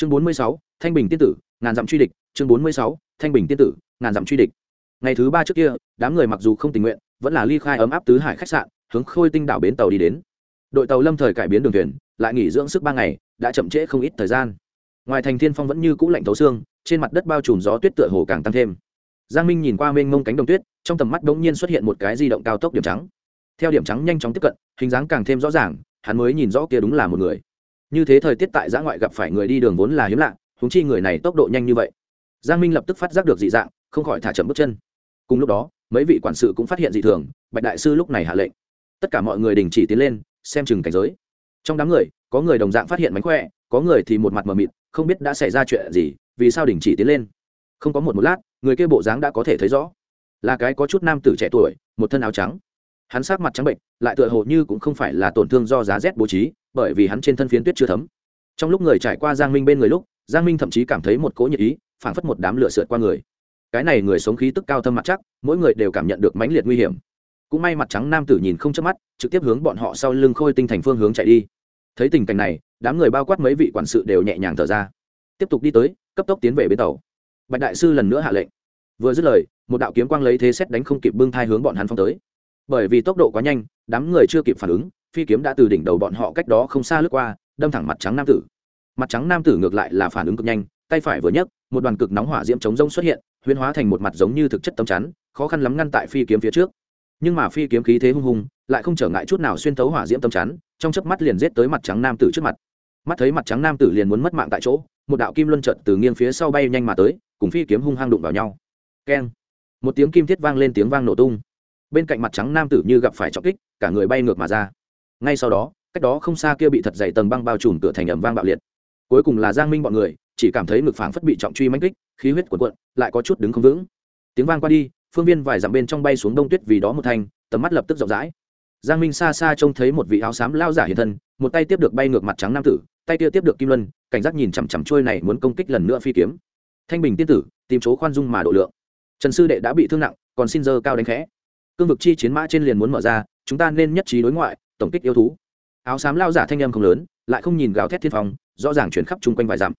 chương bốn mươi sáu, thanh bình tiên tử, ngàn dặm truy địch. Chương bốn mươi sáu, thanh bình tiên tử, ngàn dặm truy địch. Ngày thứ ba trước kia, đám người mặc dù không tình nguyện, vẫn là ly khai ấm áp tứ hải khách sạn, hướng khôi tinh đảo bến tàu đi đến. Đội tàu lâm thời cải biến đường thuyền, lại nghỉ dưỡng sức ba ngày, đã chậm trễ không ít thời gian. Ngoài thành thiên phong vẫn như cũ lạnh thấu xương, trên mặt đất bao trùm gió tuyết tựa hồ càng tăng thêm. Giang minh nhìn qua mênh mông cánh đồng tuyết, trong tầm mắt đ ỗ n g nhiên xuất hiện một cái di động cao tốc điểm trắng. Theo điểm trắng nhanh chóng tiếp cận, hình dáng càng thêm rõ ràng, hắn mới nhìn rõ kia đúng là một người như thế thời tiết tại giã ngoại gặp phải người đi đường vốn là hiếm lạ húng chi người này tốc độ nhanh như vậy. Giang minh lập tức phát giác được dị dạng, không khỏi thả chậm bước chân. Cùng lúc đó, mấy vị quản sự cũng phát hiện dị thường, bạch đại sư lúc này hạ lệnh. Tất cả mọi người đình chỉ tiến lên, xem chừng cảnh giới. Trong đám người, có người đồng dạng phát hiện mánh khỏe, có người thì một mặt mờ mịt, không biết đã xảy ra chuyện gì, vì sao đình chỉ tiến lên? Không có một một lát, người kia bộ dáng đã có thể thấy rõ. Là cái có chút nam tử trẻ tuổi, một thân áo trắng. Hắn sát mặt trắng bệnh, lại tựa hồ như cũng không phải là tổn thương do giá rét bố trí bởi vì hắn trên thân phiến tuyết chưa thấm. Trong lúc người trải qua giang minh bên người lúc, giang minh thậm chí cảm thấy một cỗ nhiệt ý, phảng phất một đám lửa sượt qua người. Cái này người sống khí tức cao thâm mặt chắc, mỗi người đều cảm nhận được mãnh liệt nguy hiểm. Cũng may mặt trắng nam tử nhìn không chớp mắt, trực tiếp hướng bọn họ sau lưng khôi tinh thành phương hướng chạy đi. Thấy tình cảnh này, đám người bao quát mấy vị quản sự đều nhẹ nhàng thở ra. Tiếp tục đi tới, cấp tốc tiến về bến tàu. Bạch đại sư lần nữa hạ lệnh. Vừa dứt lời, một đạo kiếm quang lấy thế xét đánh không kịp bưng thai hướng bọn hắn phong tới. Bởi vì tốc độ quá nhanh, đám người chưa kịp phản ứng phi kiếm đã từ đỉnh đầu bọn họ cách đó không xa lướt qua, đâm thẳng mặt trắng nam tử. Mặt trắng nam tử ngược lại là phản ứng cực nhanh, tay phải vừa nhấc, một đoàn cực nóng hỏa diễm chống rông xuất hiện, huyễn hóa thành một mặt giống như thực chất tấm chắn, khó khăn lắm ngăn tại phi kiếm phía trước. Nhưng mà phi kiếm khí thế hung hùng, lại không trở ngại chút nào xuyên thấu hỏa diễm tấm chắn, trong chớp mắt liền giết tới mặt trắng nam tử trước mặt. Mắt thấy mặt trắng nam tử liền muốn mất mạng tại chỗ, một đạo kim luân trận từ nghiêng phía sau bay nhanh mà tới, cùng phi kiếm hung hăng đụng vào nhau. Keng! Một tiếng kim thiết vang lên tiếng vang nổ tung. Bên cạnh mặt trắng nam tử như gặp phải trọng kích, cả người bay ngược mà ra ngay sau đó, cách đó không xa kia bị thật dày tầng băng bao trùm cửa thành ẩm vang bạo liệt. Cuối cùng là giang minh bọn người, chỉ cảm thấy ngực phảng phất bị trọng truy mãnh kích, khí huyết cuộn cuộn, lại có chút đứng không vững. Tiếng vang qua đi, phương viên vài dặm bên trong bay xuống đông tuyết vì đó một thanh, tầm mắt lập tức rộng rãi. Giang minh xa xa trông thấy một vị áo xám lao giả hiện thân, một tay tiếp được bay ngược mặt trắng nam tử, tay kia tiếp được kim luân, cảnh giác nhìn chằm chằm trôi này muốn công kích lần nữa phi kiếm. Thanh bình tiên tử, tìm chỗ khoan dung mà độ lượng. Trần sư đệ đã bị thương nặng, còn xin dơ cao đánh khẽ. Cương vực chi chiến mã trên liền muốn mở ra, chúng ta nên nhất trí đối ngoại tổng kích yêu thú. Áo xám lao giả thanh âm không lớn, lại không nhìn gào thét thiên phong, rõ ràng chuyển khắp chung quanh vài dặm.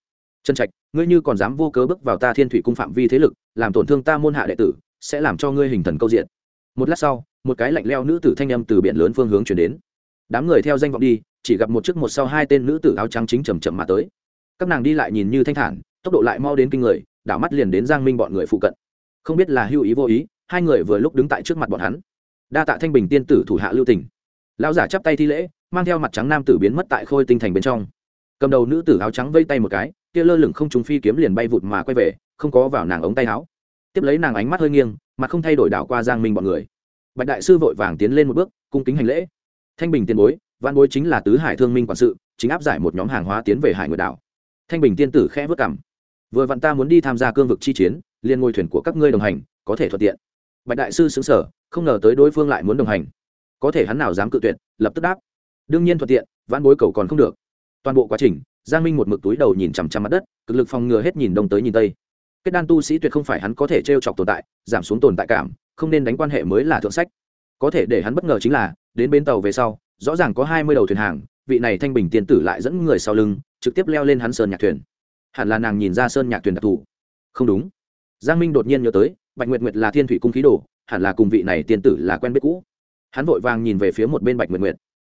Trần trạch, ngươi như còn dám vô cớ bước vào ta thiên thủy cung phạm vi thế lực, làm tổn thương ta môn hạ đệ tử, sẽ làm cho ngươi hình thần câu diện. Một lát sau, một cái lạnh leo nữ tử thanh âm từ biển lớn phương hướng chuyển đến. Đám người theo danh vọng đi, chỉ gặp một chiếc một sau hai tên nữ tử áo trắng chính chầm chậm mà tới. Các nàng đi lại nhìn như thanh thản, tốc độ lại mau đến kinh người, đảo mắt liền đến giang minh bọn người phụ cận. Không biết là hưu ý vô ý, hai người vừa lúc đứng tại trước mặt bọn hắn. Đa tạ thanh bình tiên tử thủ hạ lưu tỉnh lão giả chắp tay thi lễ, mang theo mặt trắng nam tử biến mất tại khôi tinh thành bên trong. Cầm đầu nữ tử áo trắng vây tay một cái, kia lơ lửng không trúng phi kiếm liền bay vụt mà quay về, không có vào nàng ống tay áo. Tiếp lấy nàng ánh mắt hơi nghiêng, mà không thay đổi đảo qua giang minh bọn người. Bạch đại sư vội vàng tiến lên một bước, cung kính hành lễ. Thanh bình tiền bối văn bối chính là tứ hải thương minh quản sự, chính áp giải một nhóm hàng hóa tiến về hải nguyệt đảo. Thanh bình tiên tử khẽ vất cảm. Vừa vặn ta muốn đi tham gia cương vực chi chiến, liền ngôi thuyền của các ngươi đồng hành, có thể thuận tiện. Bạch đại sư xứng sở không ngờ tới đối phương lại muốn đồng hành có thể hắn nào dám cự tuyệt, lập tức đáp. Đương nhiên thuận tiện văn bối cầu còn không được. Toàn bộ quá trình, giang minh một mực túi đầu nhìn chằm chằm mặt đất, cực lực phòng ngừa hết nhìn đông tới nhìn tây. Kết đan tu sĩ tuyệt không phải hắn có thể t r e o chọc tồn tại, giảm xuống tồn tại cảm, không nên đánh quan hệ mới là thượng sách. Có thể để hắn bất ngờ chính là, đến bến tàu về sau, rõ ràng có hai mươi đầu thuyền hàng, vị này thanh bình tiên tử lại dẫn người sau lưng, trực tiếp leo lên hắn sơn nhạc thuyền. Hẳn là nàng nhìn ra sơn nhạc thuyền đặc thù. Không đúng. Giang minh đột nhiên nhớ tới, bạch nguyệt nguyệt là thiên thủy cung khí đồ, hẳn là cùng vị này tiên tử là quen biết cũ hắn vội vàng nhìn về phía một bên bạch nguyệt nguyệt.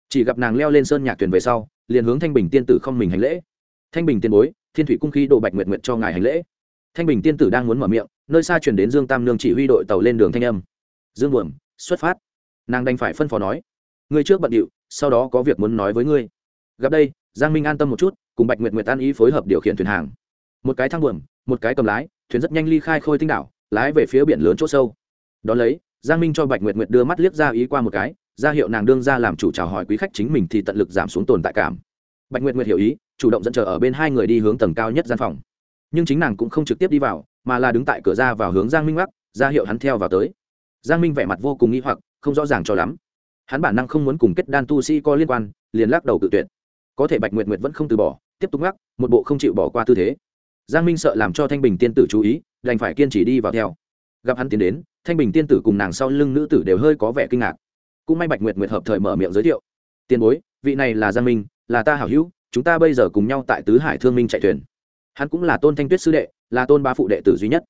Chỉ gặp nàng leo lên sơn nhạc thuyền về sau, liền hướng thanh bình tiên tử không mình hành lễ. Thanh bình tiên bối, thiên thủy cung khí đồ bạch nguyệt nguyệt cho ngài hành lễ. Thanh bình tiên tử đang muốn mở miệng, nơi xa chuyển đến dương tam nương chỉ huy đội tàu lên đường thanh âm. Dương buồm, xuất phát. Nàng đành phải phân phó nói, ngươi trước bận điệu, sau đó có việc muốn nói với ngươi. Gặp đây, giang minh an tâm một chút, cùng bạch nguyệt nguyệt an ý phối hợp điều khiển thuyền hàng. Một cái thang buồm, một cái cầm lái, thuyền rất nhanh ly khai khôi tinh đảo, lái về phía biển lớn chỗ sâu. Đón lấy giang minh cho bạch nguyệt nguyệt đưa mắt liếc ra ý qua một cái, ra hiệu nàng đương ra làm chủ chào hỏi quý khách chính mình thì tận lực giảm xuống tồn tại cảm. Bạch nguyệt nguyệt hiểu ý, chủ động dẫn chờ ở bên hai người đi hướng tầng cao nhất gian phòng. Nhưng chính nàng cũng không trực tiếp đi vào, mà là đứng tại cửa ra vào hướng giang minh mắc ra hiệu hắn theo vào tới. Giang minh vẻ mặt vô cùng nghĩ hoặc, không rõ ràng cho lắm. Hắn bản năng không muốn cùng kết đan tu sĩ có liên quan, liền lắc đầu tự tuyệt. Có thể bạch nguyệt nguyệt vẫn không từ bỏ, tiếp tục ngắc một bộ không chịu bỏ qua tư thế. Giang minh sợ làm cho thanh bình tiên tử chú ý, đành phải kiên trì đi vào theo gặp hắn tiến đến, thanh bình tiên tử cùng nàng sau lưng nữ tử đều hơi có vẻ kinh ngạc. Cũng may bạch nguyệt nguyệt hợp thời mở miệng giới thiệu. Tiền bối, vị này là giang minh, là ta hảo hữu, chúng ta bây giờ cùng nhau tại tứ hải thương minh chạy thuyền. Hắn cũng là tôn thanh tuyết sư đệ, là tôn ba phụ đệ tử duy nhất.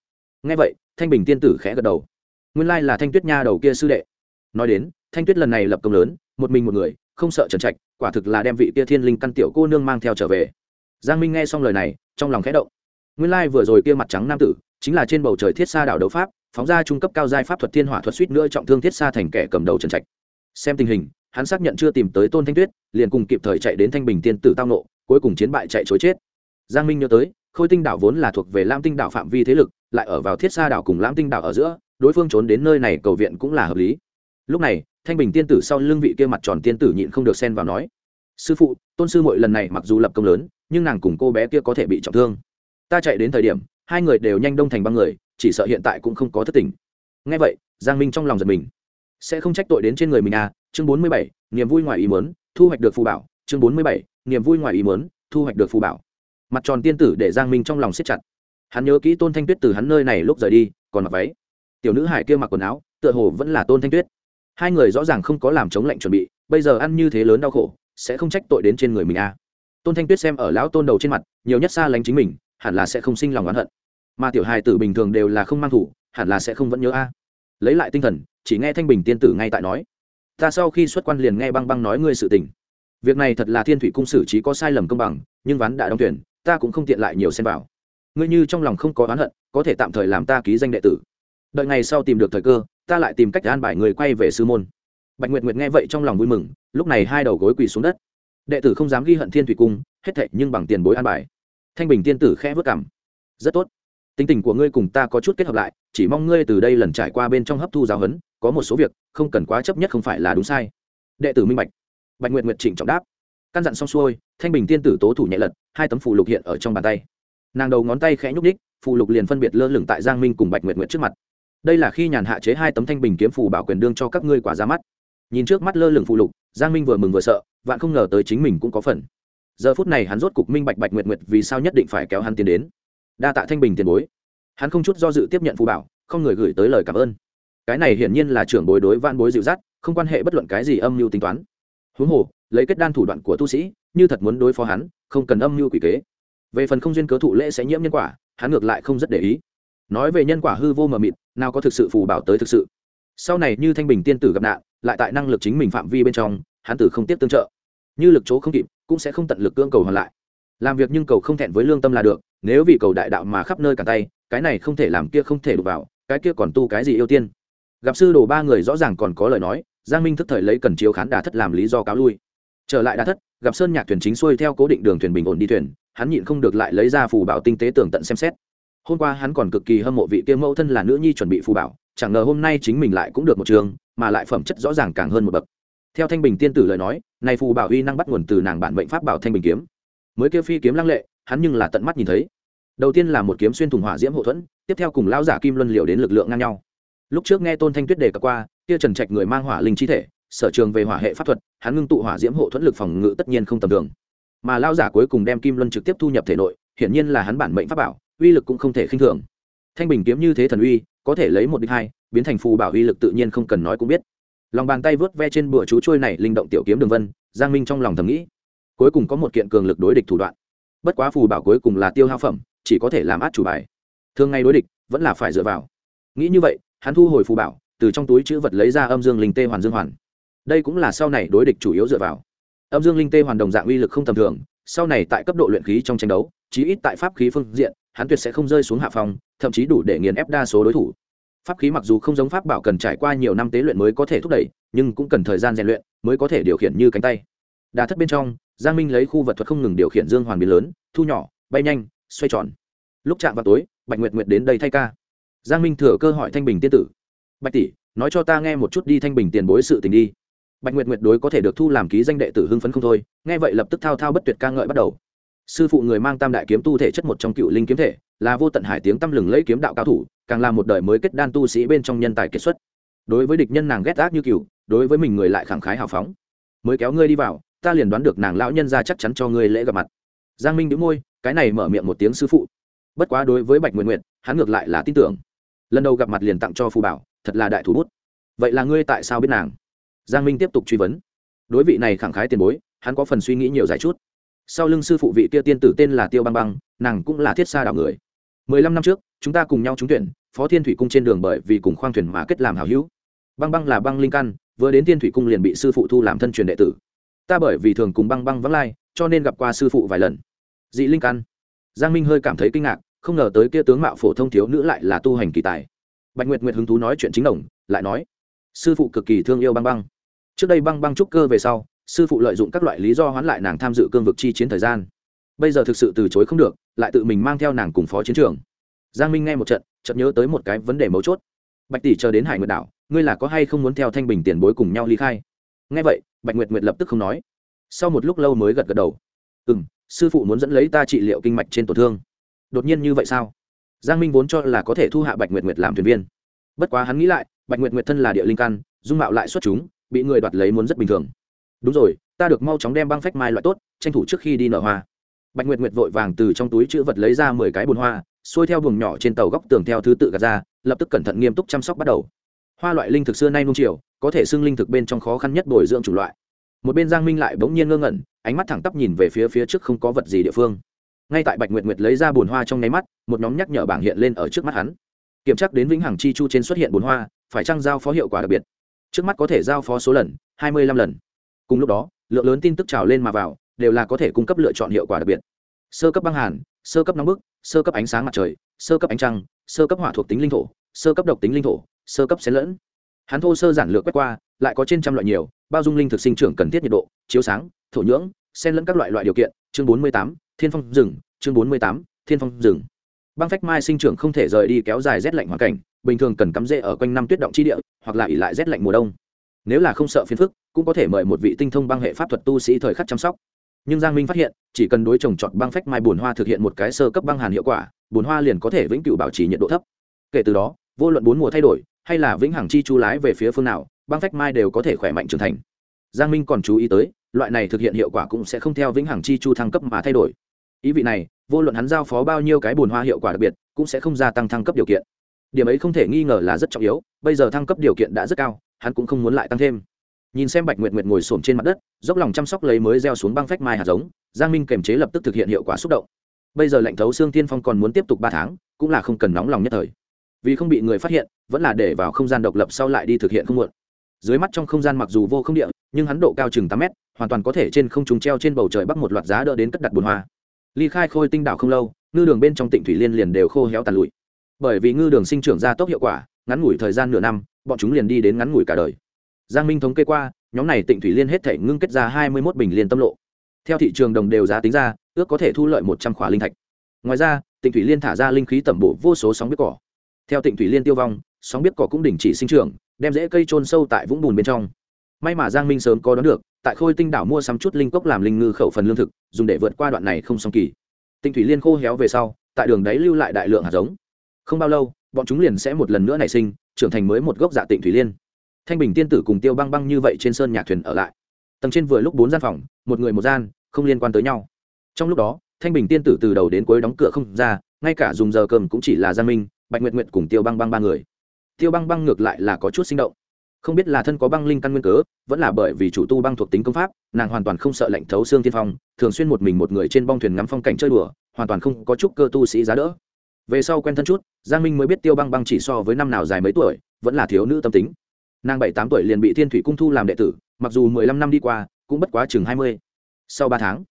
Ngay vậy, thanh bình tiên tử khẽ gật đầu. Nguyên lai là thanh tuyết nha đầu kia sư đệ. Nói đến, thanh tuyết lần này lập công lớn, một mình một người, không sợ trần trạch, quả thực là đem vị kia thiên linh căn tiểu cô nương mang theo trở về. Giang minh nghe xong lời này, trong lòng khẽ động. Nguyên lai vừa rồi kia mặt trắng nam tử, chính là trên bầu trời thiết sa đảo đấu pháp phóng ra trung cấp cao giai pháp thuật thiên hỏa thuật suýt nữa trọng thương thiết xa thành kẻ cầm đầu trần trạch. Xem tình hình, hắn xác nhận chưa tìm tới tôn thanh tuyết, liền cùng kịp thời chạy đến thanh bình tiên tử tao nộ cuối cùng chiến bại chạy chối chết. Giang minh nhớ tới, khôi tinh đảo vốn là thuộc về lam tinh đảo phạm vi thế lực, lại ở vào thiết xa đảo cùng lam tinh đảo ở giữa, đối phương trốn đến nơi này cầu viện cũng là hợp lý. Lúc này, thanh bình tiên tử sau lưng vị kia mặt tròn tiên tử nhịn không được xen vào nói, sư phụ, tôn sư mội lần này mặc dù lập công lớn, nhưng nàng cùng cô bé kia có thể bị trọng thương. Ta chạy đến thời điểm, hai người đều nhanh đông thành băng người chỉ sợ hiện tại cũng không có thất tình. Ngay vậy, giang minh trong lòng giật mình. Sẽ không trách tội đến trên người mình à? Chương bốn mươi bảy, niềm vui ngoài ý mớn thu hoạch được phù bảo. Chương bốn mươi bảy, niềm vui ngoài ý mớn thu hoạch được phù bảo. Mặt tròn tiên tử để giang minh trong lòng siết chặt. Hắn nhớ kỹ tôn thanh tuyết từ hắn nơi này lúc rời đi, còn mặc váy. Tiểu nữ hải kia mặc quần áo, tựa hồ vẫn là tôn thanh tuyết. Hai người rõ ràng không có làm chống lệnh chuẩn bị, bây giờ ăn như thế lớn đau khổ, sẽ không trách tội đến trên người mình à. tôn thanh tuyết xem ở lão tôn đầu trên mặt, nhiều nhất xa lánh chính mình, hẳn là sẽ không sinh lòng oán hận mà tiểu hài tử bình thường đều là không mang thủ, hẳn là sẽ không vẫn nhớ a. Lấy lại tinh thần, chỉ nghe thanh bình tiên tử ngay tại nói. Ta sau khi xuất quan liền nghe băng băng nói ngươi sự tình. Việc này thật là thiên thủy cung xử trí có sai lầm công bằng, nhưng ván đã đóng tuyển, ta cũng không tiện lại nhiều xem vào. Ngươi như trong lòng không có oán hận, có thể tạm thời làm ta ký danh đệ tử. Đợi ngày sau tìm được thời cơ, ta lại tìm cách an bài người quay về sư môn. Bạch nguyệt nguyệt nghe vậy trong lòng vui mừng, lúc này hai đầu gối quỳ xuống đất. Đệ tử không dám ghi hận thiên thủy cung, hết thệ nhưng bằng tiền bối an bài. Thanh bình tiên tử khẽ vất cảm rất tốt tính tình của ngươi cùng ta có chút kết hợp lại, chỉ mong ngươi từ đây lần trải qua bên trong hấp thu giáo huấn, có một số việc, không cần quá chấp nhất không phải là đúng sai. Đệ tử minh bạch. Bạch nguyệt nguyệt trịnh trọng đáp. Căn dặn xong xuôi, thanh bình tiên tử tố thủ nhẹ lật, hai tấm phù lục hiện ở trong bàn tay. Nàng đầu ngón tay khẽ nhúc đích phù lục liền phân biệt lơ lửng tại giang minh cùng bạch nguyệt nguyệt trước mặt. Đây là khi nhàn hạ chế hai tấm thanh bình kiếm phù bảo quyền đương cho các ngươi quả ra mắt. Nhìn trước mắt lơ lửng phù lục, giang minh vừa mừng vừa sợ, vạn không ngờ tới chính mình cũng có phần. Giờ phút này hắn rốt cục minh bạch bạch nguyệt nguyệt vì sao nhất định phải kéo hắn tiến đến đa tạ thanh bình tiền bối. Hắn không chút do dự tiếp nhận phù bảo, không người gửi tới lời cảm ơn. Cái này hiển nhiên là trưởng bối đối van bối dịu dắt, không quan hệ bất luận cái gì âm mưu tính toán. Huống hồ, lấy kết đan thủ đoạn của tu sĩ, như thật muốn đối phó hắn, không cần âm mưu quỷ kế. Về phần không duyên cớ thụ lễ sẽ nhiễm nhân quả, hắn ngược lại không rất để ý. Nói về nhân quả hư vô mờ mịt, nào có thực sự phù bảo tới thực sự. Sau này như thanh bình tiên tử gặp nạn, lại tại năng lực chính mình phạm vi bên trong, hắn tử không tiếp tương trợ. Như lực chỗ không kịp, cũng sẽ không tận lực cưỡng cầu hoàn lại. Làm việc nhưng cầu không thẹn với lương tâm là được nếu vì cầu đại đạo mà khắp nơi cả tay, cái này không thể làm kia không thể đụng vào, cái kia còn tu cái gì ưu tiên? Gặp sư đồ ba người rõ ràng còn có lời nói, giang minh thức thời lấy cần chiếu khán đà thất làm lý do cáo lui. Trở lại đà thất, gặp sơn nhạc thuyền chính xuôi theo cố định đường thuyền bình ổn đi thuyền, hắn nhịn không được lại lấy ra phù bảo tinh tế tường tận xem xét. Hôm qua hắn còn cực kỳ hâm mộ vị kia mẫu thân là nữ nhi chuẩn bị phù bảo, chẳng ngờ hôm nay chính mình lại cũng được một trường, mà lại phẩm chất rõ ràng càng hơn một bậc. Theo thanh bình tiên tử lời nói, này phù bảo uy năng bắt nguồn từ nàng bản mệnh pháp bảo thanh bình kiếm. Mới kia phi kiếm lăng lệ hắn nhưng là tận mắt nhìn thấy. Đầu tiên là một kiếm xuyên thủng hỏa diễm hậu thuẫn, tiếp theo cùng lão giả kim luân liều đến lực lượng ngang nhau. Lúc trước nghe tôn thanh tuyết đề cập qua, kia trần trạch người mang hỏa linh chi thể, sở trường về hỏa hệ pháp thuật, hắn ngưng tụ hỏa diễm hộ thuẫn lực phòng ngự tất nhiên không tầm thường. Mà lao giả cuối cùng đem kim luân trực tiếp thu nhập thể nội, hiển nhiên là hắn bản mệnh pháp bảo, uy lực cũng không thể khinh thường. Thanh bình kiếm như thế thần uy, có thể lấy một đích hai, biến thành phù bảo uy lực tự nhiên không cần nói cũng biết. Lòng bàn tay vớt ve trên bụa chú trôi này linh động tiểu kiếm đường vân, giang minh trong lòng thầm nghĩ. Cuối cùng có một kiện cường lực đối địch thủ đoạn bất quá phù bảo cuối cùng là tiêu hao phẩm, chỉ có thể làm át chủ bài. Thường ngày đối địch, vẫn là phải dựa vào. Nghĩ như vậy, hắn thu hồi phù bảo, từ trong túi chữ vật lấy ra âm dương linh tê hoàn dương hoàn. Đây cũng là sau này đối địch chủ yếu dựa vào. Âm dương linh tê hoàn đồng dạng uy lực không tầm thường, sau này tại cấp độ luyện khí trong tranh đấu, chí ít tại pháp khí phương diện, hắn tuyệt sẽ không rơi xuống hạ phòng thậm chí đủ để nghiền ép đa số đối thủ. Pháp khí mặc dù không giống pháp bảo cần trải qua nhiều năm tế luyện mới có thể thúc đẩy, nhưng cũng cần thời gian rèn luyện mới có thể điều khiển như cánh tay. Đà thất bên trong giang minh lấy khu vật thuật không ngừng điều khiển dương hoàn biến lớn, thu nhỏ, bay nhanh, xoay tròn. Lúc chạm vào tối, bạch nguyệt nguyệt đến đây thay ca. Giang minh thừa cơ hỏi thanh bình tiên tử. Bạch tỷ, nói cho ta nghe một chút đi thanh bình tiền bối sự tình đi. Bạch nguyệt nguyệt đối có thể được thu làm ký danh đệ tử hưng phấn không thôi, nghe vậy lập tức thao thao bất tuyệt ca ngợi bắt đầu. Sư phụ người mang tam đại kiếm tu thể chất một trong cựu linh kiếm thể, là vô tận hải tiếng tăm lừng lấy kiếm đạo cao thủ, càng là một đời mới kết đan tu sĩ bên trong nhân tài kết xuất. Đối với địch nhân nàng ghét ác như cựu đối với mình người lại khẳng khái hào phóng. Mới kéo ngươi đi vào ta liền đoán được nàng lão nhân ra chắc chắn cho ngươi lễ gặp mặt. Giang minh đĩu môi, cái này mở miệng một tiếng sư phụ. Bất quá đối với bạch nguyện nguyện hắn ngược lại là tin tưởng. Lần đầu gặp mặt liền tặng cho phù bảo, thật là đại thủ bút. Vậy là ngươi tại sao biết nàng? Giang minh tiếp tục truy vấn. Đối vị này khẳng khái tiền bối, hắn có phần suy nghĩ nhiều giải chút. Sau lưng sư phụ vị kia tiên tử tên là tiêu băng băng, nàng cũng là thiết xa đảo người. Mười lăm năm trước, chúng ta cùng nhau trúng tuyển, phó thiên thủy cung trên đường bởi vì cùng khoang thuyền mà kết làm hảo hữu. Băng băng là băng linh căn, vừa đến thiên thủy cung liền bị sư phụ thu làm thân truyền đệ tử ta bởi vì thường cùng băng băng vắng lai, cho nên gặp qua sư phụ vài lần. Dị linh căn. Giang minh hơi cảm thấy kinh ngạc, không ngờ tới kia tướng mạo phổ thông thiếu nữ lại là tu hành kỳ tài. Bạch nguyệt nguyệt hứng thú nói chuyện chính đồng, lại nói, sư phụ cực kỳ thương yêu băng băng. Trước đây băng băng trúc cơ về sau, sư phụ lợi dụng các loại lý do hoán lại nàng tham dự cương vực chi chiến thời gian. Bây giờ thực sự từ chối không được, lại tự mình mang theo nàng cùng phó chiến trường. Giang minh nghe một trận, chợt nhớ tới một cái vấn đề mấu chốt. Bạch tỷ chờ đến hải nguyệt đảo, ngươi là có hay không muốn theo thanh bình tiền bối cùng nhau ly khai? Nghe vậy bạch nguyệt nguyệt lập tức không nói. Sau một lúc lâu mới gật gật đầu. Ừ m sư phụ muốn dẫn lấy ta trị liệu kinh mạch trên tổn thương. Đột nhiên như vậy sao? Giang minh vốn cho là có thể thu hạ bạch nguyệt nguyệt làm thuyền viên. Bất quá hắn nghĩ lại, bạch nguyệt nguyệt thân là địa linh căn, dung mạo lại xuất chúng, bị người đoạt lấy muốn rất bình thường. Đúng rồi, ta được mau chóng đem băng phách mai loại tốt, tranh thủ trước khi đi nở hoa. Bạch nguyệt nguyệt vội vàng từ trong túi chữ vật lấy ra mười cái bồn hoa, xuôi theo buồng nhỏ trên tàu góc tường theo thứ tự gạt ra, lập tức cẩn thận nghiêm túc chăm sóc bắt đầu. Hoa loại linh thực xưa nay nung chiều có thể xưng linh thực bên trong khó khăn nhất bồi dưỡng chủ loại. Một bên giang minh lại bỗng nhiên ngơ ngẩn, ánh mắt thẳng tắp nhìn về phía phía trước không có vật gì địa phương. Ngay tại bạch nguyệt nguyệt lấy ra bùn hoa trong nháy mắt, một nhóm nhắc nhở bảng hiện lên ở trước mắt hắn. Kiểm tra đến vĩnh hằng chi chu trên xuất hiện bùn hoa, phải trăng giao phó hiệu quả đặc biệt? Trước mắt có thể giao phó số lần, hai mươi lăm lần. Cùng lúc đó, lượng lớn tin tức trào lên mà vào, đều là có thể cung cấp lựa chọn hiệu quả đặc biệt. Sơ cấp băng hàn, sơ cấp nóng bức, sơ cấp ánh sáng mặt trời, sơ cấp ánh trăng, sơ cấp hỏa thuộc tính linh thổ, sơ cấp độc tính linh thổ, sơ cấp xén lẫn hắn thô sơ giản lược quét qua, lại có trên trăm loại nhiều, bao dung linh thực sinh trưởng cần thiết nhiệt độ, chiếu sáng, thổ nhưỡng, xen lẫn các loại loại điều kiện, chương bốn mươi tám, thiên phong rừng, chương bốn mươi tám, thiên phong rừng. Băng phách mai sinh trưởng không thể rời đi kéo dài rét lạnh hoàn cảnh, bình thường cần cắm rễ ở quanh năm tuyết động chi địa, hoặc là ỉ lại rét lạnh mùa đông. Nếu là không sợ phiền phức, cũng có thể mời một vị tinh thông băng hệ pháp thuật tu sĩ thời khắc chăm sóc. Nhưng giang minh phát hiện, chỉ cần đối trồng trọt băng phách mai bùn hoa thực hiện một cái sơ cấp băng hàn hiệu quả, bùn hoa liền có thể vĩnh cửu bảo trì nhiệt độ thấp. Kể từ đó, vô luận bốn mùa thay đổi hay là vĩnh hằng chi chu lái về phía phương nào, băng phách mai đều có thể khỏe mạnh trưởng thành. Giang minh còn chú ý tới, loại này thực hiện hiệu quả cũng sẽ không theo vĩnh hằng chi chu thăng cấp mà thay đổi. Ý vị này, vô luận hắn giao phó bao nhiêu cái bùn hoa hiệu quả đặc biệt, cũng sẽ không gia tăng thăng cấp điều kiện. Điểm ấy không thể nghi ngờ là rất trọng yếu, bây giờ thăng cấp điều kiện đã rất cao, hắn cũng không muốn lại tăng thêm. Nhìn xem bạch nguyệt nguyệt ngồi xổm trên mặt đất, dốc lòng chăm sóc lấy mới gieo xuống băng phách mai hạt giống, giang minh kềm chế lập tức thực hiện hiệu quả xúc động. Bây giờ lệnh thấu xương tiên phong còn muốn tiếp tục ba tháng, cũng là không cần nóng lòng nhất thời vì không bị người phát hiện, vẫn là để vào không gian độc lập sau lại đi thực hiện không muộn. Dưới mắt trong không gian mặc dù vô không địa, nhưng hắn độ cao chừng tám mét, hoàn toàn có thể trên không trùng treo trên bầu trời bắc một loạt giá đỡ đến cất đặt bùn hoa. Ly khai khôi tinh đảo không lâu, ngư đường bên trong tỉnh thủy liên liền đều khô héo tàn lụi. Bởi vì ngư đường sinh trưởng ra tốc hiệu quả, ngắn ngủi thời gian nửa năm, bọn chúng liền đi đến ngắn ngủi cả đời. Giang minh thống kê qua, nhóm này tịnh thủy liên hết thể ngưng kết ra hai mươi một bình liên tâm lộ. Theo thị trường đồng đều giá tính ra, ước có thể thu lợi một trăm khỏa linh thạch. Ngoài ra, tịnh thủy liên thả ra linh khí tẩm bổ vô số sóng biết cỏ theo tịnh thủy liên tiêu vong, sóng biết cỏ cũng đình chỉ sinh trưởng, đem rễ cây trôn sâu tại vũng bùn bên trong. May mà giang minh sớm có đón được, tại khôi tinh đảo mua sắm chút linh cốc làm linh ngư khẩu phần lương thực, dùng để vượt qua đoạn này không song kỳ. Tịnh thủy liên khô héo về sau, tại đường đấy lưu lại đại lượng hạt giống. Không bao lâu, bọn chúng liền sẽ một lần nữa nảy sinh, trưởng thành mới một gốc dạ tịnh thủy liên. Thanh bình tiên tử cùng tiêu băng băng như vậy trên sơn nhạc thuyền ở lại. Tầng trên vừa lúc bốn gian phòng, một người một gian, không liên quan tới nhau. Trong lúc đó, thanh bình tiên tử từ đầu đến cuối đóng cửa không ra, ngay cả dùng giờ cơm cũng chỉ là gia minh bạch nguyệt nguyệt cùng tiêu băng băng ba người. Tiêu băng băng ngược lại là có chút sinh động. Không biết là thân có băng linh căn nguyên cớ, vẫn là bởi vì chủ tu băng thuộc tính công pháp, nàng hoàn toàn không sợ lạnh thấu xương tiên phong, thường xuyên một mình một người trên bong thuyền ngắm phong cảnh chơi đùa, hoàn toàn không có chút cơ tu sĩ giá đỡ. Về sau quen thân chút, giang minh mới biết tiêu băng băng chỉ so với năm nào dài mấy tuổi, vẫn là thiếu nữ tâm tính. Nàng bảy tám tuổi liền bị thiên thủy cung thu làm đệ tử, mặc dù mười lăm năm đi qua, cũng bất quá chừng hai mươi. Sau ba tháng,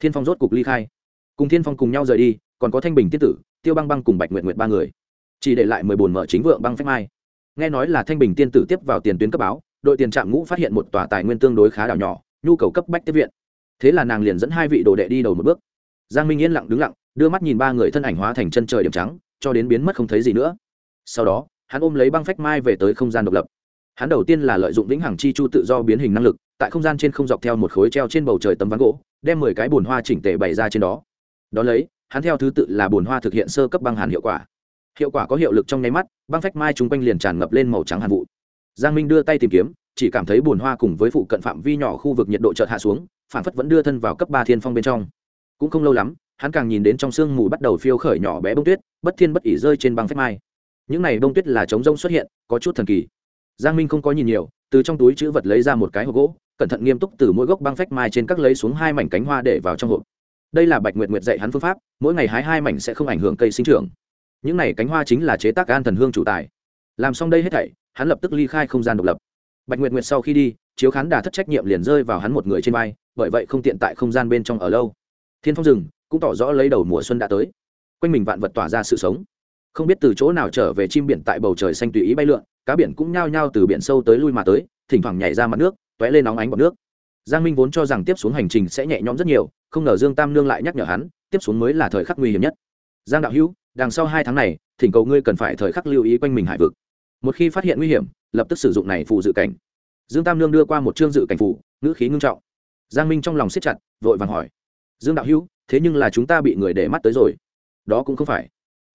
thiên phong rốt cục ly khai. Cùng thiên phong cùng nhau rời đi, còn có thanh bình tiết tử, tiêu băng băng cùng bạch nguyện nguyện ba người chỉ để lại mười bồn mở chính vượng băng phách mai. Nghe nói là thanh bình tiên tử tiếp vào tiền tuyến cấp báo, đội tiền trạm ngũ phát hiện một tòa tài nguyên tương đối khá đảo nhỏ, nhu cầu cấp bách tiếp viện. Thế là nàng liền dẫn hai vị đồ đệ đi đầu một bước. Giang minh yên lặng đứng lặng, đưa mắt nhìn ba người thân ảnh hóa thành chân trời điểm trắng, cho đến biến mất không thấy gì nữa. Sau đó, hắn ôm lấy băng phách mai về tới không gian độc lập. Hắn đầu tiên là lợi dụng vĩnh hằng chi chu tự do biến hình năng lực, tại không gian trên không dọc theo một khối treo trên bầu trời tấm ván gỗ, đem mười cái bồn hoa chỉnh tề bày ra trên đó. Đ ó lấy, hắn theo thứ tự là bồn hoa thực hiện sơ cấp băng hàn hiệu quả hiệu quả có hiệu lực trong nháy mắt, băng phách mai chung quanh liền tràn ngập lên màu trắng hàn vụ. Giang minh đưa tay tìm kiếm, chỉ cảm thấy bồn hoa cùng với phụ cận phạm vi nhỏ khu vực nhiệt độ chợt hạ xuống, phản phất vẫn đưa thân vào cấp ba thiên phong bên trong. Cũng không lâu lắm, hắn càng nhìn đến trong sương mù bắt đầu phiêu khởi nhỏ bé bông tuyết, bất thiên bất ỉ rơi trên băng phách mai. Những này bông tuyết là trống rông xuất hiện, có chút thần kỳ. Giang minh không có nhìn nhiều, từ trong túi chữ vật lấy ra một cái hộp gỗ, cẩn thận nghiêm túc từ mỗi gốc băng phách mai trên các lấy xuống hai mảnh cánh hoa để vào trong hộp. Đây là bạch nguyệt nguyệt dạy hắn phương pháp, mỗi ngày hái hai mảnh sẽ không ảnh hưởng cây sinh trưởng những này cánh hoa chính là chế tác an thần hương chủ tài. Làm xong đây hết thảy, hắn lập tức ly khai không gian độc lập. Bạch nguyệt nguyệt sau khi đi, chiếu khán đà thất trách nhiệm liền rơi vào hắn một người trên vai, bởi vậy không tiện tại không gian bên trong ở lâu. Thiên phong rừng cũng tỏ rõ lấy đầu mùa xuân đã tới. Quanh mình vạn vật tỏa ra sự sống. Không biết từ chỗ nào trở về chim biển tại bầu trời xanh tùy ý bay lượn, cá biển cũng nhao nhao từ biển sâu tới lui mà tới, thỉnh thoảng nhảy ra mặt nước t ó é lên nóng ánh bọc nước. Giang minh vốn cho rằng tiếp xuống hành trình sẽ nhẹ nhõm rất nhiều, không ngờ dương tam nương lại nhắc nhở hắn, tiếp xuống mới là thời khắc nguy hiểm nhất. Giang đạo hữu đằng sau hai tháng này, thỉnh cầu ngươi cần phải thời khắc lưu ý quanh mình hải vực. Một khi phát hiện nguy hiểm, lập tức sử dụng này phụ dự cảnh. Dương tam nương đưa qua một chương dự cảnh phù, ngữ khí ngưng trọng. Giang minh trong lòng siết chặt, vội vàng hỏi. Dương đạo hữu, thế nhưng là chúng ta bị người để mắt tới rồi. Đó cũng không phải.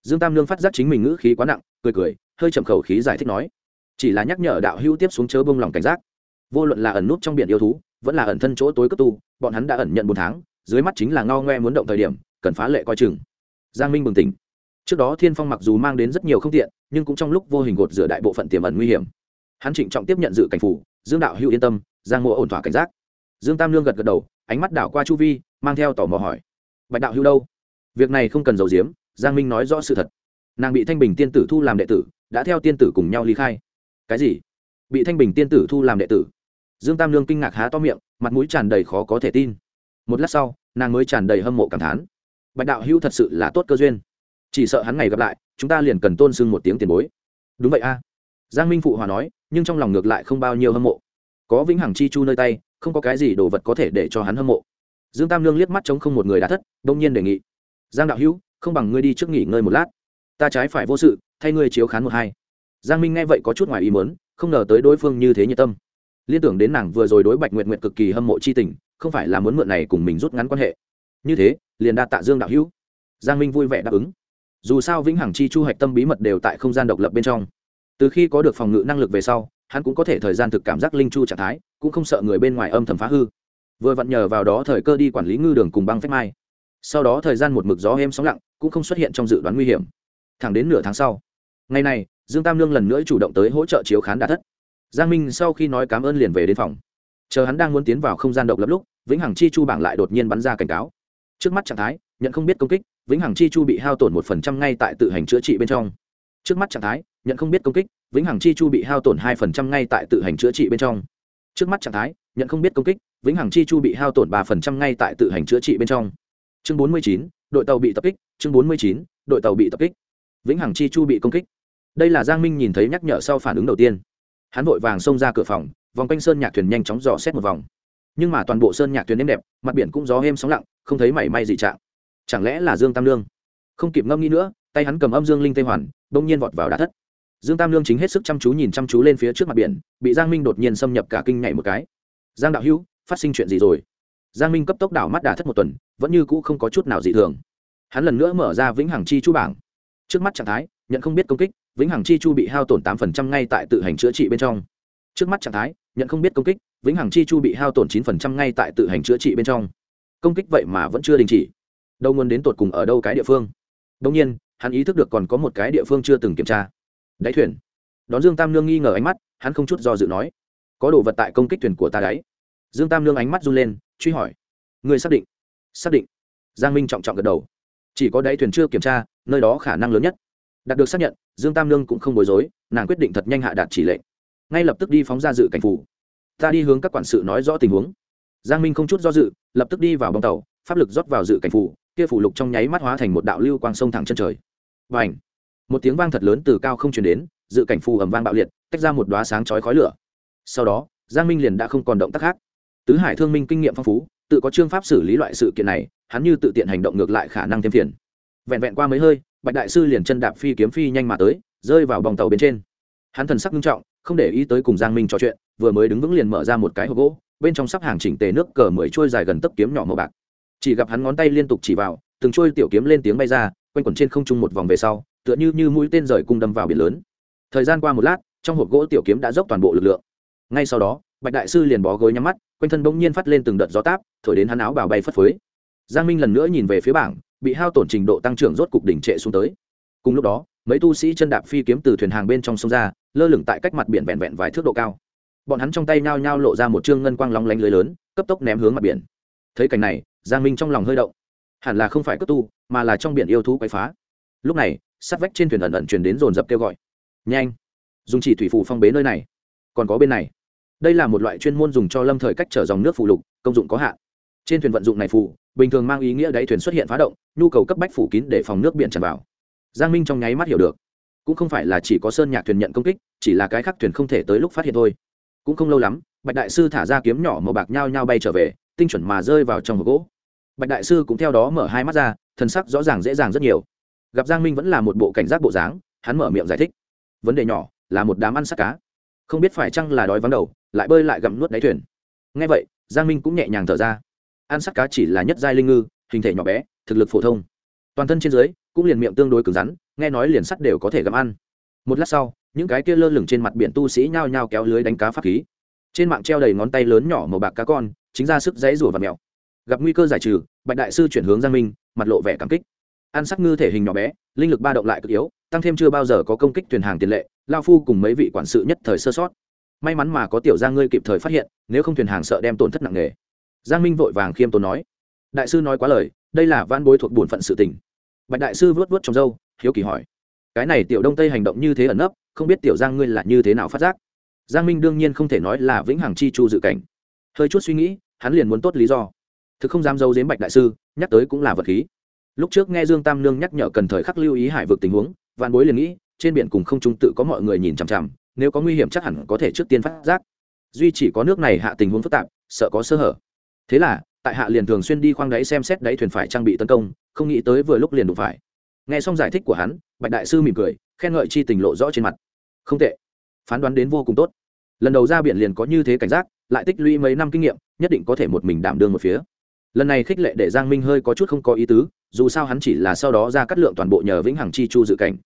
Dương tam nương phát giác chính mình ngữ khí quá nặng, cười cười, hơi chậm khẩu khí giải thích nói. Chỉ là nhắc nhở đạo hữu tiếp xuống chớ bông lòng cảnh giác. Vô luận là ẩn nút trong biển yêu thú, vẫn là ẩn thân chỗ tối cấp tu, bọn hắn đã ẩn nhận bốn tháng, dưới mắt chính là ngao ngoe muốn động thời điểm, cần phá lệ coi chừng. Giang minh bừng tỉnh trước đó thiên phong mặc dù mang đến rất nhiều không tiện, nhưng cũng trong lúc vô hình gột rửa đại bộ phận tiềm ẩn nguy hiểm. Hắn trịnh trọng tiếp nhận dự cảnh phủ, dương đạo hữu yên tâm, giang mộ ổn thỏa cảnh giác. Dương tam lương gật gật đầu, ánh mắt đảo qua chu vi, mang theo tò mò hỏi. Bạch đạo hữu đâu? Việc này không cần giấu giếm, giang minh nói rõ sự thật. Nàng bị thanh bình tiên tử thu làm đệ tử, đã theo tiên tử cùng nhau ly khai. Cái gì? Bị thanh bình tiên tử thu làm đệ tử? Dương tam lương kinh ngạc há to miệng, mặt mũi tràn đầy khó có thể tin. Một lát sau, nàng mới tràn đầy hâm mộ cảm thán. Bạch đạo hữu thật sự là tốt cơ duyên chỉ sợ hắn ngày gặp lại, chúng ta liền cần tôn sưng một tiếng tiền bối. Đúng vậy a. Giang minh phụ hòa nói, nhưng trong lòng ngược lại không bao nhiêu hâm mộ. Có vĩnh hằng chi chu nơi tay, không có cái gì đồ vật có thể để cho hắn hâm mộ. Dương tam lương liếc mắt chống không một người đã thất, đông nhiên đề nghị. Giang đạo hữu, không bằng ngươi đi trước nghỉ ngơi một lát. Ta trái phải vô sự, thay ngươi chiếu khán một hai. Giang minh nghe vậy có chút ngoài ý mớn không ngờ tới đối phương như thế nhiệt tâm. Liên tưởng đến nàng vừa rồi đối bạch nguyện nguyện cực kỳ hâm mộ c h i tình, không phải là muốn mượn này cùng mình rút ngắn quan hệ. Như thế, liền đa tạ dương đạo hữu. Giang minh vui vẻ đáp ứng dù sao vĩnh hằng chi chu hạch tâm bí mật đều tại không gian độc lập bên trong. Từ khi có được phòng ngự năng lực về sau, hắn cũng có thể thời gian thực cảm giác linh chu trạng thái, cũng không sợ người bên ngoài âm thầm phá hư. Vừa vặn nhờ vào đó thời cơ đi quản lý ngư đường cùng băng phép mai. Sau đó thời gian một mực gió êm sóng lặng, cũng không xuất hiện trong dự đoán nguy hiểm. Thẳng đến nửa tháng sau, ngày này, dương tam lương lần nữa chủ động tới hỗ trợ chiếu khán đã thất. Giang minh sau khi nói cảm ơn liền về đến phòng. Chờ hắn đang muốn tiến vào không gian độc lập lúc, vĩnh hằng chi chu bảng lại đột nhiên bắn ra cảnh cáo. Trước mắt trạng thái nhận không biết công kích, vĩnh hằng chi chu bị hao tổn một phần trăm ngay tại tự hành chữa trị bên trong. Trước mắt trạng thái, nhận không biết công kích, vĩnh hằng chi chu bị hao tổn hai phần trăm ngay tại tự hành chữa trị bên trong. Trước mắt trạng thái, nhận không biết công kích, vĩnh hằng chi chu bị hao tổn ba phần trăm ngay tại tự hành chữa trị bên trong. Chương bốn mươi chín, đội tàu bị tập kích, chương bốn mươi chín, đội tàu bị tập kích. Vĩnh hằng chi chu bị công kích. Đây là giang minh nhìn thấy nhắc nhở sau phản ứng đầu tiên. Hắn vội vàng xông ra cửa phòng, vòng quanh sơn nhạc thuyền nhanh chóng dò xét một vòng. Nhưng mà toàn bộ sơn nhạc thuyền êm đẹp, mặt biển cũng gió êm sóng lặng, không thấy mảy may gì trạng chẳng lẽ là dương tam lương? Không kịp ngâm nghĩ nữa, tay hắn cầm âm dương linh tây hoàn, bỗng nhiên vọt vào đá thất. Dương tam lương chính hết sức chăm chú nhìn chăm chú lên phía trước mặt biển, bị giang minh đột nhiên xâm nhập cả kinh nhảy một cái. Giang đạo hữu, phát sinh chuyện gì rồi? Giang minh cấp tốc đảo mắt đà thất một tuần, vẫn như cũ không có chút nào dị thường. Hắn lần nữa mở ra vĩnh hằng chi chu bảng. Trước mắt trạng thái, nhận không biết công kích, vĩnh hằng chi chu bị hao tổn tám phần trăm ngay tại tự hành chữa trị bên trong. Trước mắt trạng thái, nhận không biết công kích, vĩnh hằng chi chu bị hao tổn chín phần trăm ngay tại tự hành chữa trị bên trong. Công kích vậy mà vẫn chưa đình chỉ đâu nguồn đến tột cùng ở đâu cái địa phương. Đông nhiên, hắn ý thức được còn có một cái địa phương chưa từng kiểm tra. Đáy thuyền. Đón dương tam nương nghi ngờ ánh mắt, hắn không chút do dự nói, có đồ vật tại công kích thuyền của ta đáy dương tam nương ánh mắt run lên, truy hỏi người xác định? Xác định. Giang minh trọng trọng gật đầu. Chỉ có đáy thuyền chưa kiểm tra, nơi đó khả năng lớn nhất. Đạt được xác nhận, dương tam nương cũng không bối rối, nàng quyết định thật nhanh hạ đạt chỉ lệnh. Ngay lập tức đi phóng ra dự cảnh phủ ta đi hướng các quản sự nói rõ tình huống. Giang minh không chút do dự, lập tức đi vào bong tàu, pháp lực rót vào dự cảnh phủ kia phủ lục trong nháy mắt hóa thành một đạo lưu quang sông thẳng chân trời. Và ảnh một tiếng vang thật lớn từ cao không truyền đến, dự cảnh phù ầm vang bạo liệt, tách ra một đoá sáng chói khói lửa. Sau đó, giang minh liền đã không còn động tác khác. Tứ hải thương minh kinh nghiệm phong phú, tự có chương pháp xử lý loại sự kiện này, hắn như tự tiện hành động ngược lại khả năng thêm phiền. Vẹn vẹn qua mấy hơi, bạch đại sư liền chân đạp phi kiếm phi nhanh mà tới, rơi vào bòng tàu bên trên. Hắn thần sắc nghiêm trọng, không để ý tới cùng giang minh trò chuyện, vừa mới đứng vững liền mở ra một cái hộp gỗ, bên trong sắp hàng chỉnh tề nước cờ mười trôi dài gần tấc kiếm nhỏ màu bạc chỉ gặp hắn ngón tay liên tục chỉ vào, từng trôi tiểu kiếm lên tiếng bay ra, quanh quẩn trên không trung một vòng về sau, tựa như như mũi tên rời cung đâm vào biển lớn. Thời gian qua một lát, trong hộp gỗ tiểu kiếm đã dốc toàn bộ lực lượng. Ngay sau đó, bạch đại sư liền bó gối nhắm mắt, quanh thân bỗng nhiên phát lên từng đợt gió táp, thổi đến hắn áo bào bay phất phới. Giang minh lần nữa nhìn về phía bảng, bị hao tổn trình độ tăng trưởng rốt cục đỉnh trệ xuống tới. Cùng lúc đó, mấy tu sĩ chân đạp phi kiếm từ thuyền hàng bên trong sông ra, lơ lửng tại cách mặt biển vẹn vẹn vài thước độ cao. Bọn hắn trong tay nhao nhao lộ ra một chương ngân quang lóng lánh lưới lớn, cấp tốc ném hướng mặt biển. Thấy cảnh này giang minh trong lòng hơi động. Hẳn là không phải cất tu, mà là trong biển yêu thú quậy phá. Lúc này, sát vách trên thuyền ẩn ẩn truyền đến dồn dập kêu gọi. Nhanh! Dùng chỉ thủy phủ phong bế nơi này. Còn có bên này. Đây là một loại chuyên môn dùng cho lâm thời cách trở dòng nước phụ lục, công dụng có hạn. Trên thuyền vận dụng này phụ bình thường mang ý nghĩa đáy thuyền xuất hiện phá động, nhu cầu cấp bách phủ kín để phòng nước biển tràn vào. Giang minh trong nháy mắt hiểu được. Cũng không phải là chỉ có sơn nhạc thuyền nhận công kích, chỉ là cái khác thuyền không thể tới lúc phát hiện thôi. Cũng không lâu lắm, bạch đại sư thả ra kiếm nhỏ màu bạc nhao nhao bay trở về, tinh chuẩn mà rơi vào trong hộp gỗ bạch đại sư cũng theo đó mở hai mắt ra thân sắc rõ ràng dễ dàng rất nhiều. Gặp giang minh vẫn là một bộ cảnh giác bộ dáng, hắn mở miệng giải thích. Vấn đề nhỏ, là một đám ăn sắc cá. Không biết phải chăng là đói vắng đầu, lại bơi lại gặm nuốt đáy thuyền. Ngay vậy, giang minh cũng nhẹ nhàng thở ra. Ăn sắc cá chỉ là nhất giai linh ngư, hình thể nhỏ bé, thực lực phổ thông. Toàn thân trên dưới, cũng liền miệng tương đối cứng rắn, nghe nói liền sắt đều có thể gặm ăn. Một lát sau, những cái kia lơ lửng trên mặt biển tu sĩ nhao nhao kéo lưới đánh cá pháp khí. Trên mạng treo đầy ngón tay lớn nhỏ màu bạc cá con, chính ra sức dãy rủa và mèo gặp nguy cơ giải trừ, bạch đại sư chuyển hướng giang minh, mặt lộ vẻ cảm kích. Ăn sắc ngư thể hình nhỏ bé, linh lực ba động lại cực yếu, tăng thêm chưa bao giờ có công kích thuyền hàng tiền lệ, lao phu cùng mấy vị quản sự nhất thời sơ sót. May mắn mà có tiểu giang ngươi kịp thời phát hiện, nếu không thuyền hàng sợ đem tổn thất nặng nề. Giang minh vội vàng khiêm tốn nói. Đại sư nói quá lời, đây là van bối thuộc bổn phận sự tình. Bạch đại sư vớt vớt trong râu, hiếu kỳ hỏi. Cái này tiểu đông tây hành động như thế ẩn nấp, không biết tiểu giang ngươi là như thế nào phát giác? Giang minh đương nhiên không thể nói là vĩnh hằng chi chu dự cảnh. Hơi chút suy nghĩ, hắn liền muốn tốt lý do thực không dám giấu giếm bạch đại sư, nhắc tới cũng là vật khí. Lúc trước nghe dương tam nương nhắc nhở cần thời khắc lưu ý hải vực tình huống, vạn bối liền nghĩ, trên biển cùng không trung tự có mọi người nhìn chằm chằm, nếu có nguy hiểm chắc hẳn có thể trước tiên phát giác. Duy chỉ có nước này hạ tình huống phức tạp, sợ có sơ hở. Thế là, tại hạ liền thường xuyên đi khoang đáy xem xét đáy thuyền phải trang bị tấn công, không nghĩ tới vừa lúc liền đụng phải. Nghe xong giải thích của hắn, bạch đại sư mỉm cười, khen ngợi chi tình lộ rõ trên mặt. Không tệ. Phán đoán đến vô cùng tốt. Lần đầu ra biển liền có như thế cảnh giác, lại tích lũy mấy năm kinh nghiệm, nhất định có thể một mình đảm đương một phía lần này khích lệ để giang minh hơi có chút không có ý tứ, dù sao hắn chỉ là sau đó ra cắt lượng toàn bộ nhờ vĩnh hằng chi chu dự cảnh.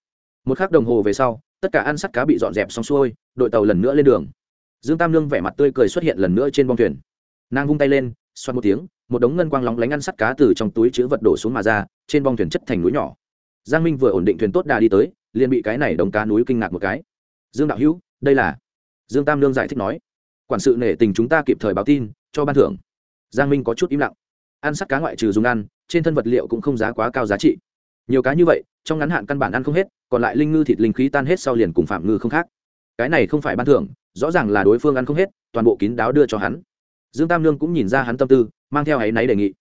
Một k h ắ c đồng hồ về sau, tất cả ăn sắt cá bị dọn dẹp xong xuôi, đội tàu lần nữa lên đường. Dương tam lương vẻ mặt tươi cười xuất hiện lần nữa trên bong thuyền. Nàng vung tay lên, xoát một tiếng, một đống ngân quang lóng lánh ăn sắt cá từ trong túi chứa vật đổ xuống mà ra, trên bong thuyền chất thành núi nhỏ. Giang minh vừa ổn định thuyền tốt đà đi tới, liền bị cái này đống cá núi kinh ngạc một cái. Dương đạo hữu, đây là? Dương tam lương giải thích nói. Quản sự nể tình chúng ta kịp thời báo tin, cho ban thưởng. Giang minh có chút im lặng ăn sắt cá ngoại trừ dùng ăn, trên thân vật liệu cũng không giá quá cao giá trị. Nhiều cá như vậy, trong ngắn hạn căn bản ăn không hết, còn lại linh ngư thịt linh khí tan hết sau liền cùng phạm ngư không khác. Cái này không phải ban thưởng, rõ ràng là đối phương ăn không hết, toàn bộ kín đáo đưa cho hắn. Dương tam lương cũng nhìn ra hắn tâm tư, mang theo áy náy đề nghị.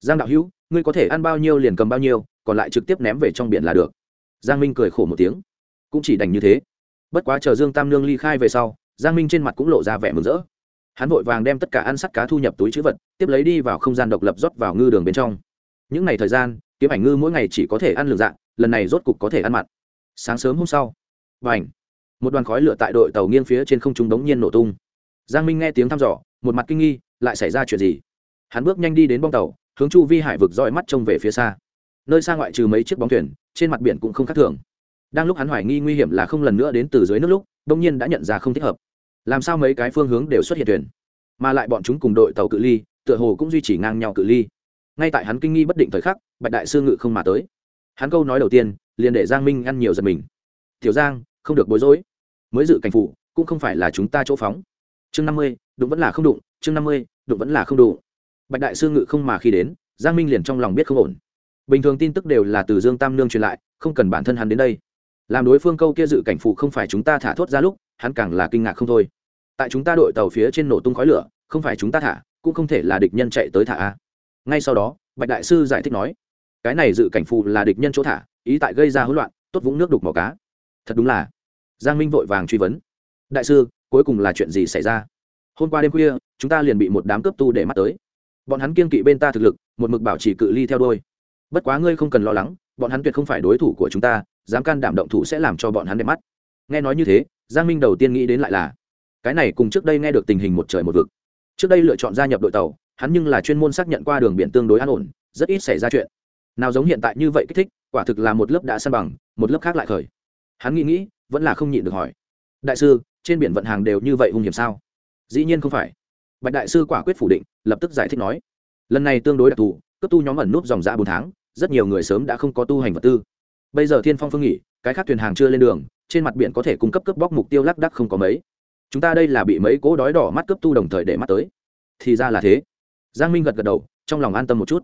Giang đạo hữu, ngươi có thể ăn bao nhiêu liền cầm bao nhiêu, còn lại trực tiếp ném về trong biển là được. Giang minh cười khổ một tiếng. Cũng chỉ đành như thế. Bất quá chờ dương tam lương ly khai về sau, giang minh trên mặt cũng lộ ra vẻ mừng rỡ hắn vội vàng đem tất cả ăn sắt cá thu nhập túi chữ vật, tiếp lấy đi vào không gian độc lập rót vào ngư đường bên trong. Những ngày thời gian, kiếm ảnh ngư mỗi ngày chỉ có thể ăn lường dạng, lần này rốt cục có thể ăn mặn. Sáng sớm hôm sau và ảnh một đoàn khói lửa tại đội tàu nghiêng phía trên không trung đống nhiên nổ tung. Giang minh nghe tiếng thăm dò, một mặt kinh nghi, lại xảy ra chuyện gì? Hắn bước nhanh đi đến bong tàu, hướng chu vi hải vực dõi mắt trông về phía xa. Nơi xa ngoại trừ mấy chiếc bóng thuyền, trên mặt biển cũng không khác thường. Đang lúc hắn hoài nghi nguy hiểm là không lần nữa đến từ dưới nước lúc đông nhiên đã nhận ra không thích hợp làm sao mấy cái phương hướng đều xuất hiện thuyền mà lại bọn chúng cùng đội tàu cự ly, tựa hồ cũng duy trì ngang nhau cự ly. Ngay tại hắn kinh nghi bất định thời khắc, bạch đại sư ngự không mà tới. Hắn câu nói đầu tiên, liền để giang minh ăn nhiều giật mình. Tiểu giang, không được bối rối. Mới dự cảnh phụ cũng không phải là chúng ta chỗ phóng. Chương năm mươi, đụng vẫn là không đụng. Chương năm mươi, đụng vẫn là không đụng. Bạch đại sư ngự không mà khi đến, giang minh liền trong lòng biết không ổn. Bình thường tin tức đều là từ dương tam nương truyền lại, không cần bản thân hắn đến đây. Làm đối phương câu kia dự cảnh phụ không phải chúng ta thả thốt ra lúc hắn càng là kinh ngạc không thôi. Tại chúng ta đội tàu phía trên nổ tung khói lửa, không phải chúng ta thả, cũng không thể là địch nhân chạy tới thả a. Ngay sau đó, bạch đại sư giải thích nói, cái này dự cảnh phù là địch nhân chỗ thả, ý tại gây ra hỗn loạn, tốt vũng nước đục màu cá. Thật đúng là, giang minh vội vàng truy vấn. Đại sư, cuối cùng là chuyện gì xảy ra? Hôm qua đêm khuya, chúng ta liền bị một đám cướp tu để mắt tới. Bọn hắn kiên kỵ bên ta thực lực, một mực bảo trì cự ly theo đôi bất quá ngươi không cần lo lắng, bọn hắn tuyệt không phải đối thủ của chúng ta, dám can đảm động thủ sẽ làm cho bọn hắn đẹp mắt. Nghe nói như thế giang minh đầu tiên nghĩ đến lại là, cái này cùng trước đây nghe được tình hình một trời một vực. Trước đây lựa chọn gia nhập đội tàu, hắn nhưng là chuyên môn xác nhận qua đường biển tương đối an ổn, rất ít xảy ra chuyện. Nào giống hiện tại như vậy kích thích, quả thực là một lớp đã san bằng, một lớp khác lại khởi. Hắn nghĩ nghĩ, vẫn là không nhịn được hỏi. Đại sư, trên biển vận hàng đều như vậy hung hiểm sao? Dĩ nhiên không phải. Bạch đại sư quả quyết phủ định, lập tức giải thích nói. Lần này tương đối đặc thù, cấp tu nhóm ẩn núp dòng dã bốn tháng, rất nhiều người sớm đã không có tu hành vật tư. Bây giờ thiên phong phương nghỉ, cái khác thuyền hàng chưa lên đường trên mặt biển có thể cung cấp cướp bóc mục tiêu lác đắc không có mấy. Chúng ta đây là bị mấy cố đói đỏ mắt cướp tu đồng thời để mắt tới. Thì ra là thế. Giang minh gật gật đầu, trong lòng an tâm một chút.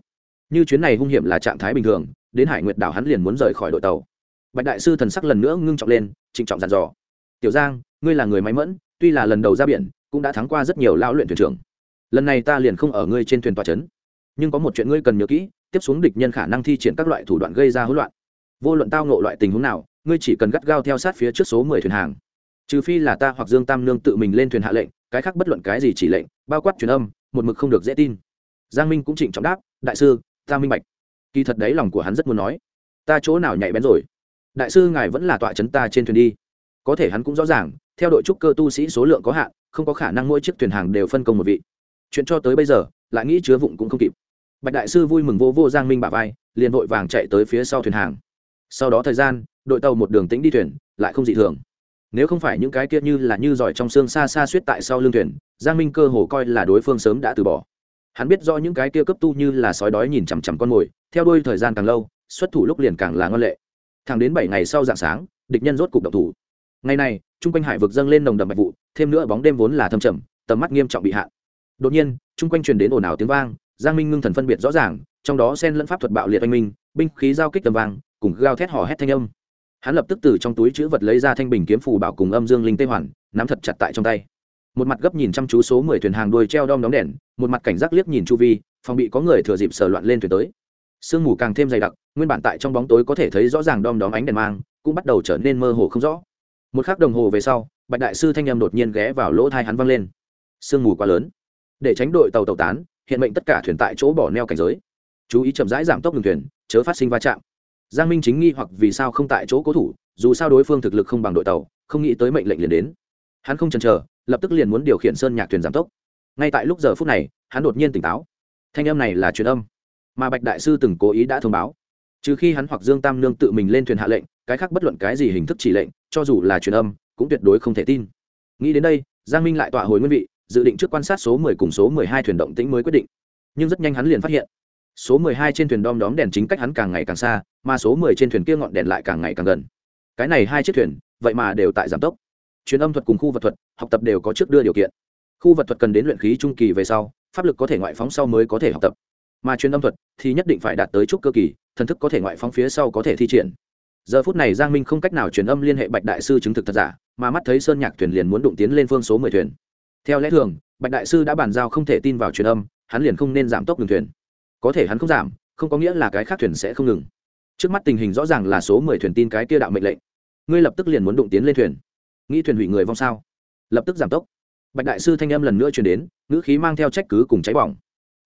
Như chuyến này hung hiểm là trạng thái bình thường, đến hải nguyệt đảo hắn liền muốn rời khỏi đội tàu. Bạch đại sư thần sắc lần nữa ngưng trọng lên, trịnh trọng dặn dò. Tiểu giang, ngươi là người máy mẫn, tuy là lần đầu ra biển, cũng đã thắng qua rất nhiều lão luyện thuyền trưởng. Lần này ta liền không ở ngươi trên thuyền tòa trấn. Nhưng có một chuyện ngươi cần nhớ kỹ, tiếp xuống địch nhân khả năng thi triển các loại thủ đoạn gây ra hỗn loạn. Vô luận tao nộ loại tình huống nào ngươi chỉ cần gắt gao theo sát phía trước số mười thuyền hàng. Trừ phi là ta hoặc dương tam nương tự mình lên thuyền hạ lệnh, cái khác bất luận cái gì chỉ lệnh, bao quát truyền âm, một mực không được dễ tin. Giang minh cũng trịnh trọng đáp, đại sư, ta minh bạch. Kỳ thật đấy lòng của hắn rất muốn nói. Ta chỗ nào nhạy bén rồi? Đại sư ngài vẫn là tọa chấn ta trên thuyền đi. Có thể hắn cũng rõ ràng, theo đội trúc cơ tu sĩ số lượng có hạn, không có khả năng mỗi chiếc thuyền hàng đều phân công một vị. Chuyện cho tới bây giờ, lại nghĩ chứa vụng cũng không kịp. Bạch đại sư vui mừng vô vô giang minh bà vai, liền vội vàng chạy tới phía sau thuyền hàng sau đó thời gian, đội tàu một đường tính đi thuyền, lại không dị thường. Nếu không phải những cái kia như là như giỏi trong xương xa xa suýt tại sau lưng thuyền, giang minh cơ hồ coi là đối phương sớm đã từ bỏ. Hắn biết do những cái kia cấp tu như là sói đói nhìn chằm chằm con mồi, theo đuôi thời gian càng lâu, xuất thủ lúc liền càng là ngân lệ. Thẳng đến bảy ngày sau dạng sáng, địch nhân rốt cục động thủ. Ngày này, Chung quanh hải vực dâng lên nồng đậm bạch vụ, thêm nữa bóng đêm vốn là thâm trầm, tầm mắt nghiêm trọng bị hạn. Đột nhiên, Chung quanh truyền đến ồn ào tiếng vang, giang minh ngưng thần phân biệt rõ ràng, trong đó xen lẫn pháp thuật bạo liệt anh minh, binh khí giao kích tầm vang cùng gao thét hò hét thanh âm. Hắn lập tức từ trong túi chữ vật lấy ra thanh bình kiếm phù bảo cùng âm dương linh tê hoàn, nắm thật chặt tại trong tay. Một mặt gấp nhìn chăm chú số mười thuyền hàng đuôi treo đom đóm đèn, một mặt cảnh giác liếc nhìn chu vi, phòng bị có người thừa dịp sờ loạn lên thuyền tới. Sương mù càng thêm dày đặc, nguyên bản tại trong bóng tối có thể thấy rõ ràng đom đóm ánh đèn mang, cũng bắt đầu trở nên mơ hồ không rõ. Một khắc đồng hồ về sau, bạch đại sư thanh em đột nhiên ghé vào lỗ thai hắn văng lên. Sương mù quá lớn. Để tránh đội tàu tàu tán, hiện mệnh tất cả thuyền tại chỗ bỏ neo cảnh giới. Chú ý chậm rãi giảm tốc đường thuyền, chớ phát sinh va chạm giang minh chính nghi hoặc vì sao không tại chỗ cố thủ, dù sao đối phương thực lực không bằng đội tàu, không nghĩ tới mệnh lệnh liền đến. Hắn không chần chờ, lập tức liền muốn điều khiển sơn nhạc thuyền giảm tốc. Ngay tại lúc giờ phút này, hắn đột nhiên tỉnh táo. Thanh âm này là truyền âm, mà bạch đại sư từng cố ý đã thông báo. Trừ khi hắn hoặc dương tam nương tự mình lên thuyền hạ lệnh, cái khác bất luận cái gì hình thức chỉ lệnh, cho dù là truyền âm, cũng tuyệt đối không thể tin. Nghĩ đến đây, giang minh lại tọa hồi nguyên vị, dự định trước quan sát số mười cùng số mười hai thuyền động tĩnh mới quyết định. Nhưng rất nhanh hắn liền phát hiện số mười hai trên thuyền đom đóm đèn chính cách hắn càng ngày càng xa, mà số mười trên thuyền kia ngọn đèn lại càng ngày càng gần. Cái này hai chiếc thuyền, vậy mà đều tại giảm tốc. Truyền âm thuật cùng khu vật thuật, học tập đều có trước đưa điều kiện. Khu vật thuật cần đến luyện khí trung kỳ về sau, pháp lực có thể ngoại phóng sau mới có thể học tập. Mà truyền âm thuật thì nhất định phải đạt tới trúc cơ kỳ, thần thức có thể ngoại phóng phía sau có thể thi triển. Giờ phút này giang minh không cách nào truyền âm liên hệ bạch đại sư chứng thực thật giả, mà mắt thấy sơn nhạc thuyền liền muốn đụng tiến lên phương số mười thuyền. Theo lẽ thường, bạch đại sư đã bàn giao không thể tin vào truyền âm, hắn liền không nên giảm tốc đường thuyền có thể hắn không giảm, không có nghĩa là cái khác thuyền sẽ không ngừng. Trước mắt tình hình rõ ràng là số mười thuyền tin cái kia đạo mệnh lệnh. Ngươi lập tức liền muốn đụng tiến lên thuyền. Nghĩ thuyền hủy người vong sao? Lập tức giảm tốc. Bạch đại sư thanh âm lần nữa truyền đến, ngữ khí mang theo trách cứ cùng cháy bỏng.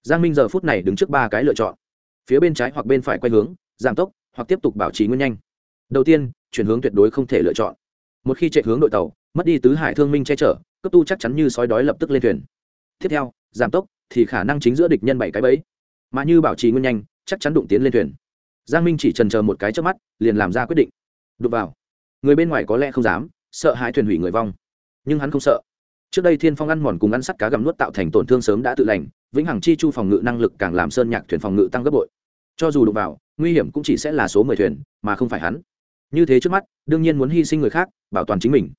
Giang minh giờ phút này đứng trước ba cái lựa chọn. Phía bên trái hoặc bên phải quay hướng, giảm tốc, hoặc tiếp tục bảo trì nguyên nhanh. Đầu tiên, chuyển hướng tuyệt đối không thể lựa chọn. Một khi chạy hướng đội tàu, mất đi tứ hải thương minh che chở, cấp tu chắc chắn như sói đói lập tức lên thuyền. Tiếp theo, giảm tốc, thì khả năng chính giữa địch nhân bảy cái bẫy mà như bảo trì nguyên nhanh, chắc chắn đụng tiến lên thuyền. Giang minh chỉ trần chờ một cái trước mắt, liền làm ra quyết định. Đụng vào. Người bên ngoài có lẽ không dám, sợ hãi thuyền hủy người vong. Nhưng hắn không sợ. Trước đây thiên phong ăn mòn cùng ăn sắt cá gầm nuốt tạo thành tổn thương sớm đã tự lành, vĩnh hằng chi chu phòng ngự năng lực càng làm sơn nhạc thuyền phòng ngự tăng gấp bội. Cho dù đụng vào, nguy hiểm cũng chỉ sẽ là số mười thuyền, mà không phải hắn. Như thế trước mắt, đương nhiên muốn hy sinh người khác, bảo toàn chính mình.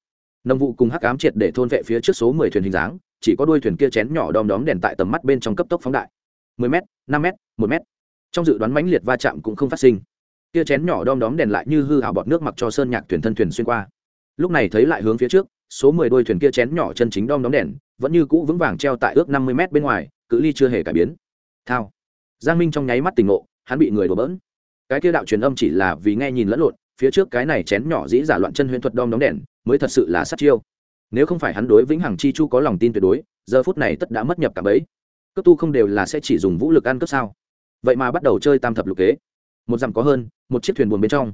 Nông vụ cùng hắc ám triệt để thôn vệ phía trước số mười thuyền hình dáng, chỉ có đuôi thuyền kia chén nhỏ đom đóm đèn tại tầm mắt bên trong cấp tốc phóng đại mười m năm m một m trong dự đoán mãnh liệt va chạm cũng không phát sinh. Kia chén nhỏ đom đóm đèn lại như hư hào bọt nước mặc cho sơn nhạc thuyền thân thuyền xuyên qua. Lúc này thấy lại hướng phía trước, số mười đôi thuyền kia chén nhỏ chân chính đom đóm đèn, vẫn như cũ vững vàng treo tại ước năm mươi m bên ngoài, cự ly chưa hề cải biến. Thao. Giang minh trong nháy mắt tỉnh ngộ, hắn bị người đổ bỡn. Cái kia đạo truyền âm chỉ là vì nghe nhìn lẫn lộn, phía trước cái này chén nhỏ dĩ giả loạn chân huyễn thuật đom đóm đèn, mới thật sự là sát chiêu. Nếu không phải hắn đối vĩnh hằng chi chu có lòng tin tuyệt đối, giờ phút này tất đã mất nhập cả bấy cấp tu không đều là sẽ chỉ dùng vũ lực ăn cướp sao? Vậy mà bắt đầu chơi tam thập lục kế. Một dặm có hơn, một chiếc thuyền buồn bên trong.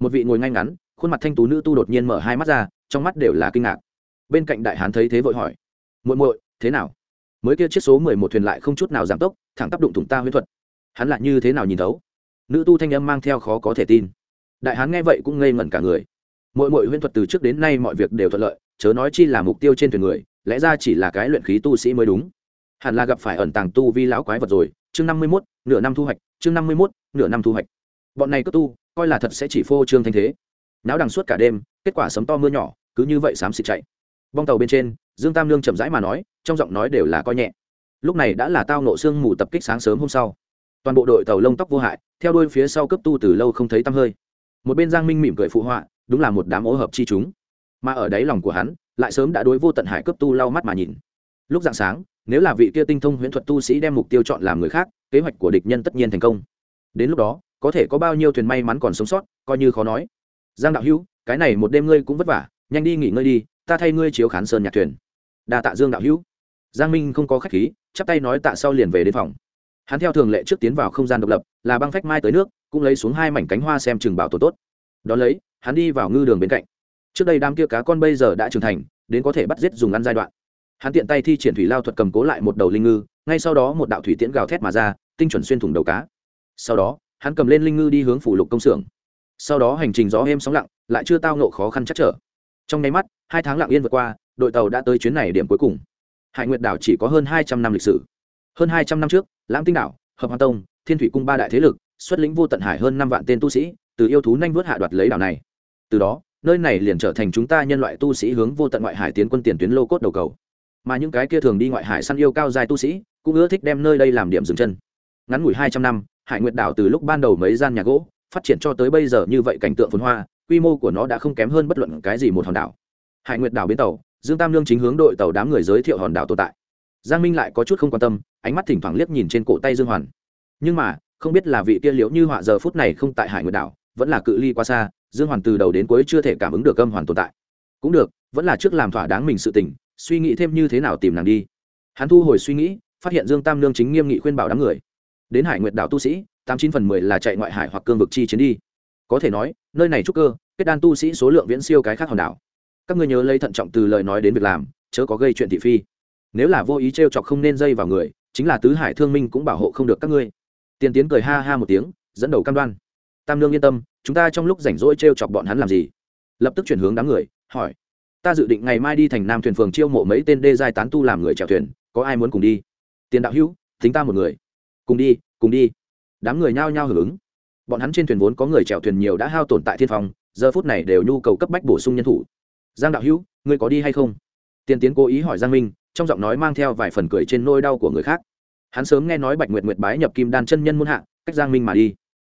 Một vị ngồi ngay ngắn, khuôn mặt thanh tú nữ tu đột nhiên mở hai mắt ra, trong mắt đều là kinh ngạc. Bên cạnh đại hán thấy thế vội hỏi, muội muội, thế nào? Mới kia chiếc số mười một thuyền lại không chút nào giảm tốc, thẳng tác đụng thủng ta huyễn thuật. Hắn lại như thế nào nhìn thấu? Nữ tu thanh âm mang theo khó có thể tin. Đại hán nghe vậy cũng ngây ngẩn cả người. Mỗi mỗi huyễn thuật từ trước đến nay mọi việc đều thuận lợi, chớ nói chi là mục tiêu trên thuyền người, lẽ ra chỉ là cái luyện khí tu sĩ mới đúng hẳn là gặp phải ẩn tàng tu vi lão quái vật rồi. Chương năm mươi mốt, nửa năm thu hoạch. Chương năm mươi mốt, nửa năm thu hoạch. Bọn này cất tu, coi là thật sẽ chỉ phô trương thanh thế. Náo đằng suốt cả đêm, kết quả sấm to mưa nhỏ, cứ như vậy xám xịt chạy. Bong tàu bên trên, dương tam lương chậm rãi mà nói, trong giọng nói đều là coi nhẹ. Lúc này đã là tao nộ sương mù tập kích sáng sớm hôm sau. Toàn bộ đội tàu lông tóc vô hại, theo đuôi phía sau cấp tu từ lâu không thấy tăm hơi. Một bên giang minh mỉm cười phụ họa, đúng là một đám ô hợp chi chúng. Mà ở đáy lòng của hắn, lại sớm đã đối vô tận hải cấp tu lau mắt mà nhìn. Lúc dạng sáng nếu là vị kia tinh thông huyễn thuật tu sĩ đem mục tiêu chọn làm người khác, kế hoạch của địch nhân tất nhiên thành công. Đến lúc đó, có thể có bao nhiêu thuyền may mắn còn sống sót, coi như khó nói. Giang đạo hữu, cái này một đêm ngươi cũng vất vả, nhanh đi nghỉ ngơi đi, ta thay ngươi chiếu khán sơn nhạc thuyền. Đa tạ dương đạo hữu. Giang minh không có khách khí, chắp tay nói tạ sau liền về đến phòng. Hắn theo thường lệ trước tiến vào không gian độc lập, là băng phách mai tới nước, cũng lấy xuống hai mảnh cánh hoa xem chừng bảo tổ tốt. Đó lấy, hắn đi vào ngư đường bên cạnh. Trước đây đám kia cá con bây giờ đã trưởng thành, đến có thể bắt giết dùng ăn giai đoạn hắn tiện tay thi triển thủy lao thuật cầm cố lại một đầu linh ngư, ngay sau đó một đạo thủy tiễn gào thét mà ra, tinh chuẩn xuyên thủng đầu cá. Sau đó, hắn cầm lên linh ngư đi hướng phủ lục công xưởng. Sau đó hành trình gió êm sóng lặng, lại chưa tao nộ khó khăn chắc trở. Trong nháy mắt, hai tháng lặng yên vượt qua, đội tàu đã tới chuyến này điểm cuối cùng. Hải nguyệt đảo chỉ có hơn hai trăm năm lịch sử. Hơn hai trăm năm trước, lãng tinh đảo, hợp hoa tông, thiên thủy cung ba đại thế lực, xuất lĩnh vô tận hải hơn năm vạn tên tu sĩ, từ yêu thú nhanh vớt hạ đoạt lấy đảo này. Từ đó, nơi này liền trở thành chúng ta nhân loại tu sĩ hướng vô tận ngoại hải tiến quân tiền tuyến lô cốt đầu cầu mà những cái kia thường đi ngoại hải săn yêu cao dài tu sĩ cũng ưa thích đem nơi đây làm điểm dừng chân. Ngắn ngủi hai trăm năm, hải nguyệt đảo từ lúc ban đầu mấy gian nhà gỗ phát triển cho tới bây giờ như vậy cảnh tượng phồn hoa, quy mô của nó đã không kém hơn bất luận cái gì một hòn đảo. Hải nguyệt đảo bến tàu, dương tam lương chính hướng đội tàu đám người giới thiệu hòn đảo tồn tại. Giang minh lại có chút không quan tâm, ánh mắt thỉnh thoảng liếc nhìn trên cổ tay dương hoàn. Nhưng mà, không biết là vị kia liễu như họa giờ phút này không tại hải nguyệt đảo, vẫn là cự ly quá xa, dương hoàn từ đầu đến cuối chưa thể cảm ứng được âm hoàn tồn tại. Cũng được, vẫn là trước làm thỏa đáng mình sự tỉnh suy nghĩ thêm như thế nào tìm nàng đi. Hắn thu hồi suy nghĩ, phát hiện dương tam lương chính nghiêm nghị khuyên bảo đám người. Đến hải nguyệt đảo tu sĩ, tám chín phần mười là chạy ngoại hải hoặc cương vực chi chiến đi. Có thể nói, nơi này trúc cơ, kết đan tu sĩ số lượng viễn siêu cái khác hòn đảo. Các ngươi nhớ lấy thận trọng từ lời nói đến việc làm, chớ có gây chuyện thị phi. Nếu là vô ý t r e o chọc không nên dây vào người, chính là tứ hải thương minh cũng bảo hộ không được các ngươi. Tiền tiến cười ha ha một tiếng, dẫn đầu cam đoan. Tam lương yên tâm, chúng ta trong lúc rảnh rỗi t r e o chọc bọn hắn làm gì? Lập tức chuyển hướng đám người, hỏi ta dự định ngày mai đi thành nam thuyền phường chiêu mộ mấy tên đê giai tán tu làm người chèo thuyền, có ai muốn cùng đi? Tiền đạo hữu, thính ta một người. Cùng đi cùng đi. Đám người nhao nhao hưởng ứng. Bọn hắn trên thuyền vốn có người chèo thuyền nhiều đã hao tồn tại thiên phòng giờ phút này đều nhu cầu cấp bách bổ sung nhân thủ. Giang đạo hữu, ngươi có đi hay không? Tiền tiến cố ý hỏi giang minh, trong giọng nói mang theo vài phần cười trên nôi đau của người khác. Hắn sớm nghe nói bạch nguyệt nguyệt bái nhập kim đan chân nhân muôn hạ, cách giang minh mà đi.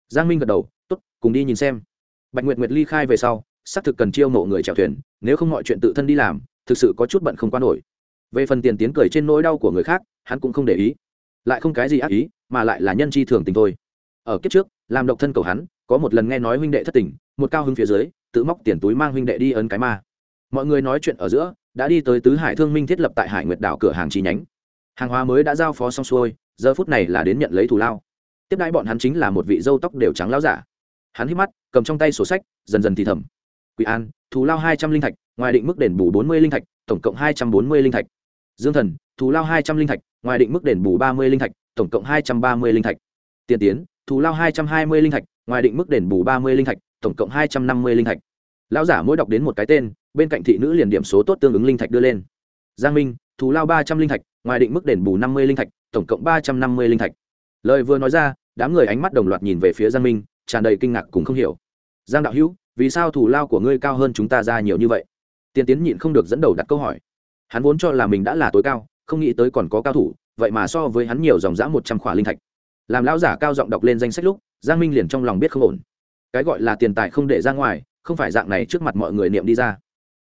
Giang minh gật đầu t ố t cùng đi nhìn xem. Bạch nguyệt nguyệt ly khai về sau xác thực cần chiêu mộ người chèo thuyền, nếu không mọi chuyện tự thân đi làm, thực sự có chút bận không qua nổi. Về phần tiền tiến cười trên nỗi đau của người khác, hắn cũng không để ý. Lại không cái gì ác ý, mà lại là nhân chi thường tình thôi. Ở kiếp trước, làm độc thân cầu hắn, có một lần nghe nói huynh đệ thất tình, một cao hứng phía dưới, tự móc tiền túi mang huynh đệ đi ấn cái ma. Mọi người nói chuyện ở giữa, đã đi tới tứ hải thương minh thiết lập tại hải nguyệt đảo cửa hàng chi nhánh. Hàng hóa mới đã giao phó xong xuôi, giờ phút này là đến nhận lấy thù lao. Tiếp đãi bọn hắn chính là một vị dâu tóc đều trắng lao giả. Hắn hít mắt, cầm trong tay sổ sách, dần dần thì thầm quỷ an, thù lao hai trăm linh thạch, ngoài định mức đền bù bốn mươi linh thạch, tổng cộng hai trăm bốn mươi linh thạch. Dương thần, thù lao hai trăm linh thạch, ngoài định mức đền bù ba mươi linh thạch, tổng cộng hai trăm ba mươi linh thạch. Tiền tiến, thù lao hai trăm hai mươi linh thạch, ngoài định mức đền bù ba mươi linh thạch, tổng cộng hai trăm năm mươi linh thạch. Lão giả mỗi đọc đến một cái tên, bên cạnh thị nữ liền điểm số tốt tương ứng linh thạch đưa lên. Giang minh, thù lao ba trăm linh thạch, ngoài định mức đền bù năm mươi linh thạch, tổng cộng ba trăm năm mươi linh thạch. Lời vừa nói ra, đám người ánh mắt đồng loạt nhìn về phía giang minh, tràn đầy kinh ngạc cùng không hiểu. Giang đạo hữu vì sao thủ lao của ngươi cao hơn chúng ta ra nhiều như vậy? Tiên tiến nhịn không được dẫn đầu đặt câu hỏi. Hắn vốn cho là mình đã là tối cao, không nghĩ tới còn có cao thủ, vậy mà so với hắn nhiều dòng dã một trăm khỏa linh thạch. Làm lão giả cao giọng đọc lên danh sách lúc, giang minh liền trong lòng biết không ổn. Cái gọi là tiền tài không để ra ngoài, không phải dạng này trước mặt mọi người niệm đi ra.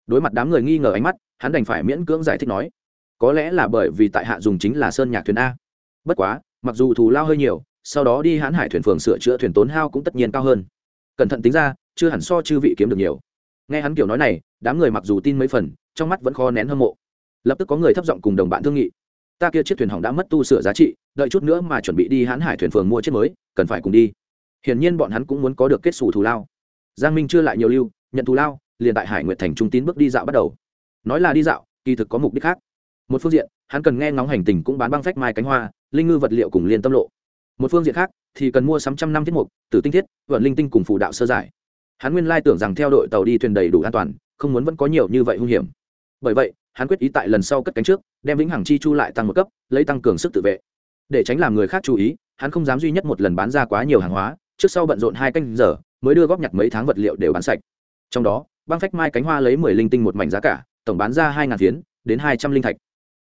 Đối mặt đám người nghi ngờ ánh mắt, hắn đành phải miễn cưỡng giải thích nói, có lẽ là bởi vì tại hạ dùng chính là sơn nhạc thuyền a. Bất quá, mặc dù thù lao hơi nhiều, sau đó đi hãn hải thuyền phường sửa chữa thuyền tốn hao cũng tất nhiên cao hơn. Cẩn thận tính ra chưa hẳn so chư vị kiếm được nhiều. Nghe hắn kiểu nói này, đám người mặc dù tin mấy phần, trong mắt vẫn khó nén hâm mộ. Lập tức có người thấp giọng cùng đồng bạn thương nghị. Ta kia chiếc thuyền hỏng đã mất tu sửa giá trị, đợi chút nữa mà chuẩn bị đi hãn hải thuyền phường mua chiếc mới, cần phải cùng đi. Hiển nhiên bọn hắn cũng muốn có được kết xù thù lao. Giang minh chưa lại nhiều lưu, nhận thù lao, liền tại hải nguyệt thành trung tín bước đi dạo bắt đầu. Nói là đi dạo, kỳ thực có mục đích khác. Một phương diện, hắn cần nghe ngóng hành tình cũng bán băng phách mai cánh hoa, linh ngư vật liệu cùng liên tâm lộ. Một phương diện khác, thì cần mua sắm trăm năm tiết mục, tử tinh thiết vận linh tinh cùng phù đạo sơ giải hắn nguyên lai tưởng rằng theo đội tàu đi thuyền đầy đủ an toàn, không muốn vẫn có nhiều như vậy hung hiểm. Bởi vậy, hắn quyết ý tại lần sau cất cánh trước, đem vĩnh hằng chi chu lại tăng một cấp, lấy tăng cường sức tự vệ. Để tránh làm người khác chú ý, hắn không dám duy nhất một lần bán ra quá nhiều hàng hóa, trước sau bận rộn hai canh giờ, mới đưa góp nhặt mấy tháng vật liệu đều bán sạch. Trong đó, băng phách mai cánh hoa lấy mười linh tinh một mảnh giá cả, tổng bán ra hai ngàn phiến, đến hai trăm linh thạch.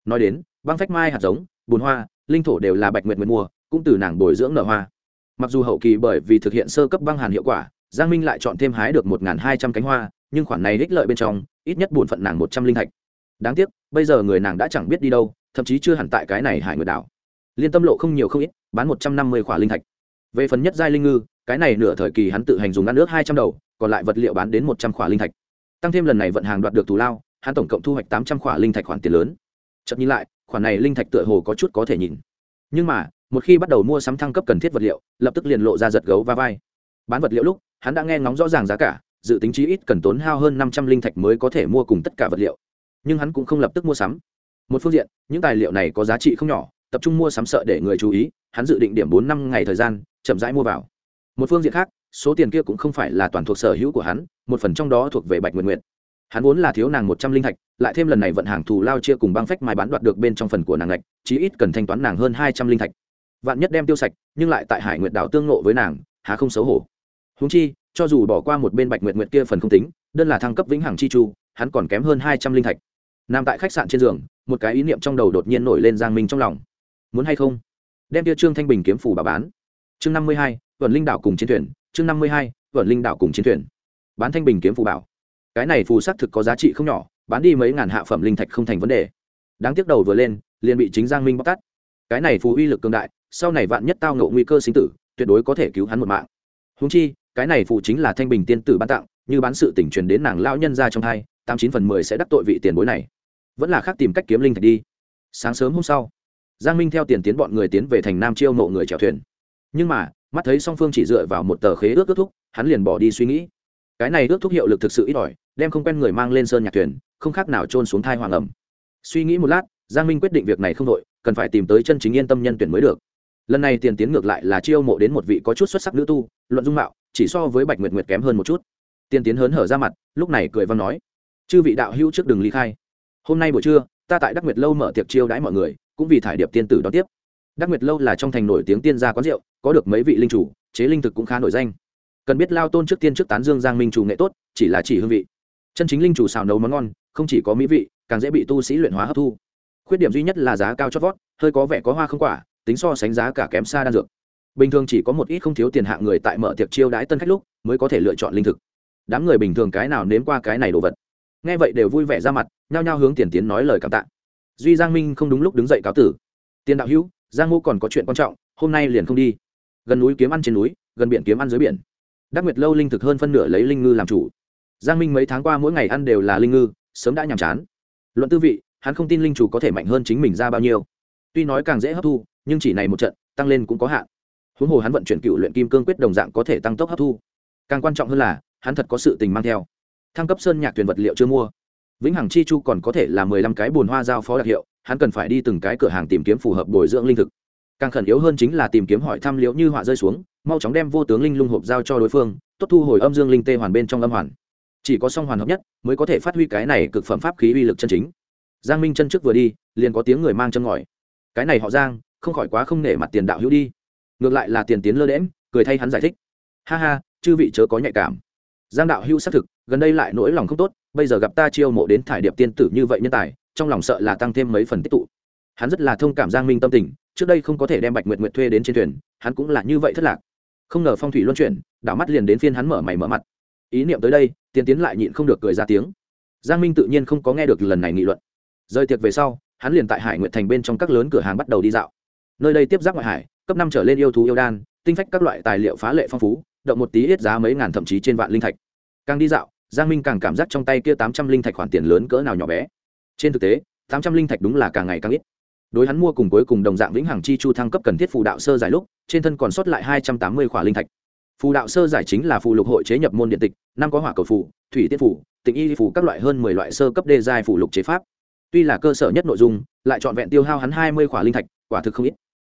Nói đến, băng phách mai hạt giống, bùn hoa, linh thổ đều là bạch nguyệt nguyệt mua cũng từ nàng bồi dưỡng nở hoa. Mặc dù hậu kỳ bởi vì thực hiện sơ cấp băng hàn hiệu quả giang minh lại chọn thêm hái được một hai trăm cánh hoa, nhưng khoản này ích lợi bên trong, ít nhất bổn phận nàng một trăm linh thạch. Đáng tiếc, bây giờ người nàng đã chẳng biết đi đâu, thậm chí chưa hẳn tại cái này hải nguyệt đảo. Liên tâm lộ không nhiều không ít, bán một trăm năm mươi khỏa linh thạch. Về phần nhất giai linh ngư, cái này nửa thời kỳ hắn tự hành dùng ăn nước hai trăm đầu, còn lại vật liệu bán đến một trăm khỏa linh thạch. Tăng thêm lần này vận hàng đoạt được thù lao, hắn tổng cộng thu hoạch tám trăm khỏa linh thạch khoản tiền lớn. Chậm nhìn lại, khoản này linh thạch tựa hồ có chút có thể nhìn. Nhưng mà, một khi bắt đầu mua sắm thăng cấp cần thiết vật liệu, lập tức liền lộ ra giật gấu và vai. Bán vật liệu lúc hắn đã nghe ngóng rõ ràng giá cả, dự tính chí ít cần tốn hao hơn năm trăm linh thạch mới có thể mua cùng tất cả vật liệu. Nhưng hắn cũng không lập tức mua sắm. Một phương diện, những tài liệu này có giá trị không nhỏ, tập trung mua sắm sợ để người chú ý, hắn dự định điểm bốn năm ngày thời gian, chậm rãi mua vào. Một phương diện khác, số tiền kia cũng không phải là toàn thuộc sở hữu của hắn, một phần trong đó thuộc về bạch nguyện nguyện hắn vốn là thiếu nàng một trăm linh thạch, lại thêm lần này vận hàng thù lao chia cùng băng phách mai bán đoạt được bên trong phần của nàng lệch chí ít cần thanh toán nàng hơn hai trăm linh thạch. Vạn nhất đem tiêu sạch, nhưng lại tại hải nguyệt đảo tương nộ với nàng, há không xấu hổ húng chi, cho dù bỏ qua một bên bạch nguyệt nguyệt kia phần không tính, đơn là thăng cấp vĩnh hằng chi chu, hắn còn kém hơn hai trăm linh thạch. Nằm tại khách sạn trên giường, một cái ý niệm trong đầu đột nhiên nổi lên giang minh trong lòng. Muốn hay không? Đem kia trương thanh bình kiếm phủ bà bán. Chương năm mươi hai, vận linh đảo cùng chiến thuyền. Chương năm mươi hai, vận linh đảo cùng chiến thuyền. Bán thanh bình kiếm phù bảo. Cái này phù xác thực có giá trị không nhỏ, bán đi mấy ngàn hạ phẩm linh thạch không thành vấn đề. Đáng tiếc đầu vừa lên, liền bị chính giang minh bóc tát. Cái này phù uy lực cường đại, sau này vạn nhất tao ngộ nguy cơ sinh tử, tuyệt đối có thể cứu hắn một mạng. Húng chi cái này phụ chính là thanh bình tiên tử ban tặng, như bán sự tỉnh truyền đến nàng lao nhân ra trong hai, tám chín phần mười sẽ đắc tội vị tiền bối này. Vẫn là khác tìm cách kiếm linh thạch đi. Sáng sớm hôm sau, giang minh theo tiền tiến bọn người tiến về thành nam chiêu mộ người chèo thuyền. Nhưng mà, mắt thấy song phương chỉ dựa vào một tờ khế ước ước thúc, hắn liền bỏ đi suy nghĩ. Cái này ước thúc hiệu lực thực sự ít ỏi, đem không quen người mang lên sơn nhạc thuyền, không khác nào trôn xuống thai hoàng ẩm. Suy nghĩ một lát, giang minh quyết định việc này không đội, cần phải tìm tới chân chính yên tâm nhân tuyển mới được. Lần này tiền tiến ngược lại là chiêu mộ đến một vị có chút xuất sắc nữ tu, luận dung mạo chỉ so với bạch nguyệt nguyệt kém hơn một chút. Tiên tiến hớn hở ra mặt, lúc này cười văn nói, chư vị đạo hữu trước đừng ly khai. Hôm nay buổi trưa, ta tại đắc nguyệt lâu mở tiệc chiêu đãi mọi người, cũng vì thải điệp tiên tử đón tiếp. Đắc nguyệt lâu là trong thành nổi tiếng tiên gia quán rượu, có được mấy vị linh chủ, chế linh thực cũng khá nổi danh. Cần biết lao tôn trước tiên trước tán dương giang minh chủ nghệ tốt, chỉ là chỉ hương vị. Chân chính linh chủ xào nấu món ngon, không chỉ có mỹ vị, càng dễ bị tu sĩ luyện hóa hấp thu. Khuyết điểm duy nhất là giá cao chót vót, hơi có vẻ có hoa không quả, tính so sánh giá cả kém xa đan dược bình thường chỉ có một ít không thiếu tiền hạng người tại mở tiệc chiêu đãi tân khách lúc mới có thể lựa chọn linh thực. Đám người bình thường cái nào nếm qua cái này đồ vật? Nghe vậy đều vui vẻ ra mặt, nhao nhao hướng tiền tiến nói lời cảm tạ. Duy giang minh không đúng lúc đứng dậy cáo tử. Tiền đạo hữu, giang ngô còn có chuyện quan trọng, hôm nay liền không đi. Gần núi kiếm ăn trên núi, gần biển kiếm ăn dưới biển. Đắc nguyệt lâu linh thực hơn phân nửa lấy linh ngư làm chủ. Giang minh mấy tháng qua mỗi ngày ăn đều là linh ngư, sớm đã nhàm chán. Luận tư vị, hắn không tin linh chủ có thể mạnh hơn chính mình ra bao nhiêu. Tuy nói càng dễ hấp thu, nhưng chỉ này một trận, tăng lên cũng có hạn huống hồ hắn vận chuyển cựu luyện kim cương quyết đồng dạng có thể tăng tốc hấp thu. Càng quan trọng hơn là, hắn thật có sự tình mang theo. Thăng cấp sơn nhạc tuyển vật liệu chưa mua. Vĩnh hằng chi chu còn có thể là mười lăm cái bùn hoa giao phó đặc hiệu, hắn cần phải đi từng cái cửa hàng tìm kiếm phù hợp bồi dưỡng linh thực. Càng khẩn yếu hơn chính là tìm kiếm hỏi thăm liễu như họa rơi xuống, mau chóng đem vô tướng linh lung hộp giao cho đối phương, tốt thu hồi âm dương linh tê hoàn bên trong âm hoàn. Chỉ có song hoàn hợp nhất, mới có thể phát huy cái này cực phẩm pháp khí uy lực chân chính. Giang minh chân trước vừa đi, liền có tiếng người mang chân ngòi. Cái này họ giang, không khỏi quá không nể mặt tiền đạo hữu đi ngược lại là tiền tiến lơ đễm, cười thay hắn giải thích. Ha ha, chư vị chớ có nhạy cảm. Giang đạo hữu xác thực, gần đây lại nỗi lòng không tốt, bây giờ gặp ta chiêu mộ đến thải điệp tiên tử như vậy nhân tài, trong lòng sợ là tăng thêm mấy phần tích tụ. Hắn rất là thông cảm giang minh tâm tình, trước đây không có thể đem bạch nguyệt nguyệt thuê đến trên thuyền, hắn cũng là như vậy thất lạc. Không ngờ phong thủy luân chuyển, đảo mắt liền đến phiên hắn mở mày mở mặt. Ý niệm tới đây tiến tiến lại nhịn không được cười ra tiếng. Giang minh tự nhiên không có nghe được lần này nghị luận. Rời tiệc về sau, hắn liền tại hải nguyệt thành bên trong các lớn cửa hàng bắt đầu đi dạo. Nơi đây tiếp giáp ngoại hải cấp năm trở lên yêu thú yêu đan, tinh phách các loại tài liệu phá lệ phong phú, động một tí ít giá mấy ngàn thậm chí trên vạn linh thạch. Càng đi dạo, giang minh càng cảm giác trong tay kia tám trăm linh thạch khoản tiền lớn cỡ nào nhỏ bé. Trên thực tế, tám trăm linh thạch đúng là càng ngày càng ít. Đối hắn mua cùng cuối cùng đồng dạng vĩnh hằng chi chu thăng cấp cần thiết phù đạo sơ giải lúc, trên thân còn sót lại hai trăm tám mươi khỏa linh thạch. Phù đạo sơ giải chính là phù lục hội chế nhập môn điện tịch, năm có hỏa cầu phù, thủy tiết phù, tịnh y phù các loại hơn mười loại sơ cấp đê giai phù lục chế pháp. Tuy là cơ sở nhất nội dung, lại trọn vẹn tiêu hao hắn hai mươi khỏa linh thạch, quả thực không ít.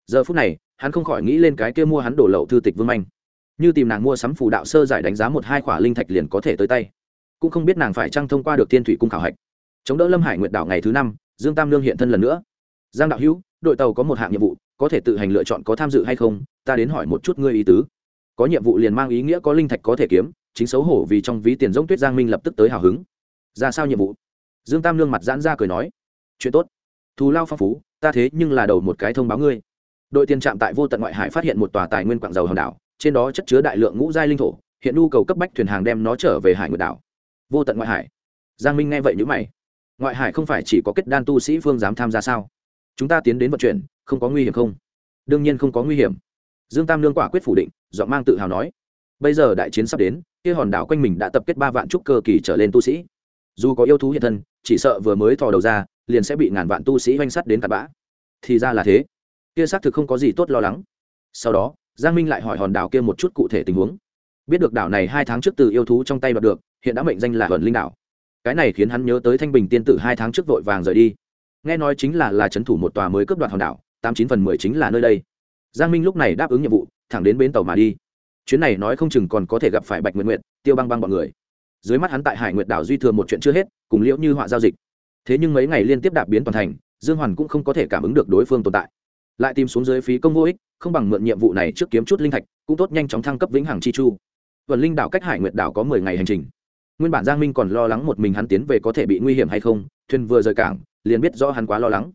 Giờ phút này hắn không khỏi nghĩ lên cái kia mua hắn đổ lậu thư tịch vương manh. Như tìm nàng mua sắm phù đạo sơ giải đánh giá một hai khỏa linh thạch liền có thể tới tay. Cũng không biết nàng phải trăng thông qua được thiên thủy cung khảo hạch. Chống đỡ lâm hải nguyệt đảo ngày thứ năm, dương tam lương hiện thân lần nữa. Giang đạo hữu, đội tàu có một hạng nhiệm vụ, có thể tự hành lựa chọn có tham dự hay không? Ta đến hỏi một chút ngươi ý tứ. Có nhiệm vụ liền mang ý nghĩa có linh thạch có thể kiếm, chính xấu hổ vì trong ví tiền giống tuyết giang minh lập tức tới hào hứng. Ra sao nhiệm vụ? Dương tam lương mặt giãn ra cười nói. Chuyện tốt. Thù lao phong phú, ta thế nhưng là đầu một cái thông báo ngươi đội tiền trạm tại vô tận ngoại hải phát hiện một tòa tài nguyên quặng dầu hòn đảo, trên đó chất chứa đại lượng ngũ giai linh thổ, hiện nhu cầu cấp bách thuyền hàng đem nó trở về hải nguyệt đảo. Vô tận ngoại hải. Giang minh nghe vậy nhữ mày. Ngoại hải không phải chỉ có kết đan tu sĩ phương dám tham gia sao? Chúng ta tiến đến vận chuyển, không có nguy hiểm không? Đương nhiên không có nguy hiểm. Dương tam lương quả quyết phủ định, giọng mang tự hào nói. Bây giờ đại chiến sắp đến, kia hòn đảo quanh mình đã tập kết ba vạn trúc cơ kỳ trở lên tu sĩ. Dù có yêu thú hiện thân, chỉ sợ vừa mới thò đầu ra, liền sẽ bị ngàn vạn tu sĩ oanh sắt đến tạt bã. Thì ra là thế kia xác thực không có gì tốt lo lắng. Sau đó, giang minh lại hỏi hòn đảo kia một chút cụ thể tình huống. Biết được đảo này hai tháng trước từ yêu thú trong tay đoạt được, hiện đã mệnh danh là hờn linh đảo. Cái này khiến hắn nhớ tới thanh bình tiên tử hai tháng trước vội vàng rời đi. Nghe nói chính là là c h ấ n thủ một tòa mới cướp đoạt hòn đảo, tám chín phần mười chính là nơi đây. Giang minh lúc này đáp ứng nhiệm vụ, thẳng đến bến tàu mà đi. Chuyến này nói không chừng còn có thể gặp phải bạch nguyện nguyện tiêu băng băng b ọ n người. Dưới mắt hắn tại hải nguyệt đảo duy thừa một chuyện chưa hết, cùng liễu như họa giao dịch. Thế nhưng mấy ngày liên tiếp đạp biến toàn thành, dương hoàn cũng không có thể cảm ứng được đối phương tồn tại lại tìm xuống dưới phí công vô ích, không bằng mượn nhiệm vụ này trước kiếm chút linh thạch, cũng tốt nhanh chóng thăng cấp vĩnh hằng chi chu. Vần linh đảo cách hải nguyệt đảo có mười ngày hành trình. Nguyên bản giang minh còn lo lắng một mình hắn tiến về có thể bị nguy hiểm hay không, thuyền vừa rời cảng, liền biết rõ hắn quá lo lắng.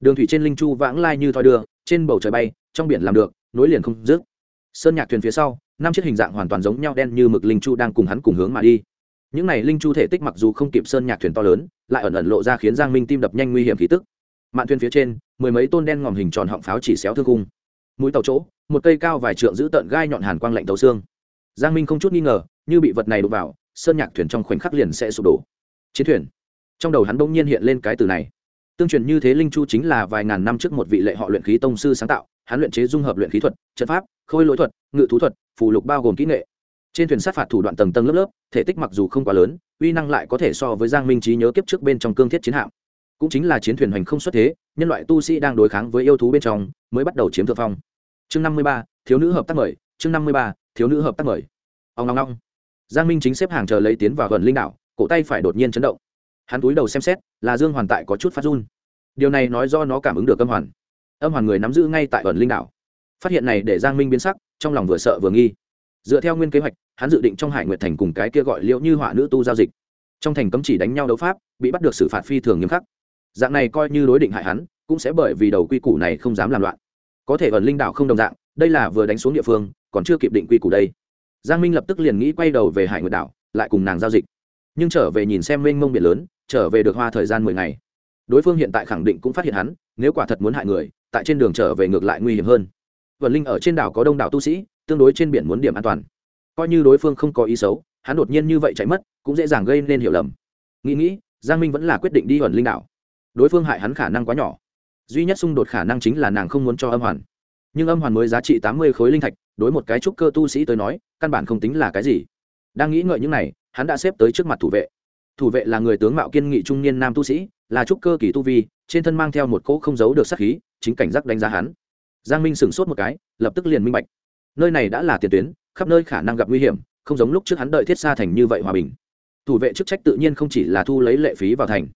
Đường thủy trên linh chu vãng lai như thoi đưa, trên bầu trời bay, trong biển làm được, nối liền không dứt. Sơn nhạc thuyền phía sau, năm chiếc hình dạng hoàn toàn giống nhau đen như mực linh chu đang cùng hắn cùng hướng mà đi. Những này linh chu thể tích mặc dù không kịp sơn nhạc thuyền to lớn, lại ẩn ẩn lộ ra khiến giang minh tim đập nhanh nguy hiểm khí tức mạn thuyền phía trên, mười mấy tôn đen ngòm hình tròn họng pháo chỉ xéo thương cung mũi tàu chỗ, một cây cao vài trượng giữ tợn gai nhọn hàn quang lạnh tàu xương. Giang minh không chút nghi ngờ, như bị vật này đụng vào, sơn nhạc thuyền trong khoảnh khắc liền sẽ sụp đổ. Chiến thuyền. Trong đầu hắn đông nhiên hiện lên cái từ này. Tương truyền như thế linh chu chính là vài ngàn năm trước một vị lệ họ luyện khí tông sư sáng tạo, hắn luyện chế dung hợp luyện khí thuật, trận pháp, khôi lỗi thuật, ngự thú thuật, phù lục bao gồm kỹ nghệ. Trên thuyền sát phạt thủ đoạn tầng tầng lớp lớp, thể tích mặc dù không quá lớn, uy năng lại có thể so với giang minh trí nhớ kiếp trước bên trong cương thiết chiến hạm cũng chính là chiến thuyền hành không xuất thế, nhân loại tu sĩ đang đối kháng với yêu thú bên trong, mới bắt đầu chiếm thượng phong. Chương năm mươi ba, thiếu nữ hợp tác mời, chương năm mươi ba, thiếu nữ hợp tác mời. Ông long long giang minh chính xếp hàng chờ lấy tiến vào gần linh đảo, cổ tay phải đột nhiên chấn động. Hắn túi đầu xem xét, là dương hoàn tại có chút phát run. Điều này nói do nó cảm ứng được âm hoàn. Âm hoàn người nắm giữ ngay tại gần linh đảo. Phát hiện này để giang minh biến sắc, trong lòng vừa sợ vừa nghi. Dựa theo nguyên kế hoạch, hắn dự định trong hải nguyệt thành cùng cái kia gọi liễu như họa nữ tu giao dịch. Trong thành cấm chỉ đánh nhau đấu pháp, bị bắt được xử phạt phi thường nghiêm khắc dạng này coi như đối định hại hắn, cũng sẽ bởi vì đầu quy củ này không dám làm loạn. Có thể ẩn linh đảo không đồng dạng, đây là vừa đánh xuống địa phương, còn chưa kịp định quy củ đây. Giang minh lập tức liền nghĩ quay đầu về hải nguyệt đảo, lại cùng nàng giao dịch. Nhưng trở về nhìn xem mênh mông biển lớn, trở về được hoa thời gian mười ngày. Đối phương hiện tại khẳng định cũng phát hiện hắn, nếu quả thật muốn hại người, tại trên đường trở về ngược lại nguy hiểm hơn. Vận linh ở trên đảo có đông đảo tu sĩ, tương đối trên biển muốn điểm an toàn. Coi như đối phương không có ý xấu, hắn đột nhiên như vậy chạy mất, cũng dễ dàng gây nên hiểu lầm. Nghĩ nghĩ, giang minh vẫn là quyết định đi vận linh đảo đối phương hại hắn khả năng quá nhỏ. Duy nhất xung đột khả năng chính là nàng không muốn cho âm hoàn. Nhưng âm hoàn mới giá trị tám mươi khối linh thạch, đối một cái trúc cơ tu sĩ tới nói, căn bản không tính là cái gì. Đang nghĩ ngợi những này, hắn đã xếp tới trước mặt thủ vệ. Thủ vệ là người tướng mạo kiên nghị trung niên nam tu sĩ, là trúc cơ kỳ tu vi, trên thân mang theo một cỗ không giấu được sát khí, chính cảnh giác đánh giá hắn. Giang minh sửng sốt một cái, lập tức liền minh bạch. Nơi này đã là tiền tuyến, khắp nơi khả năng gặp nguy hiểm, không giống lúc trước hắn đợi thiết xa thành như vậy hòa bình. Thủ vệ chức trách tự nhiên không chỉ là thu lấy lệ phí vào thành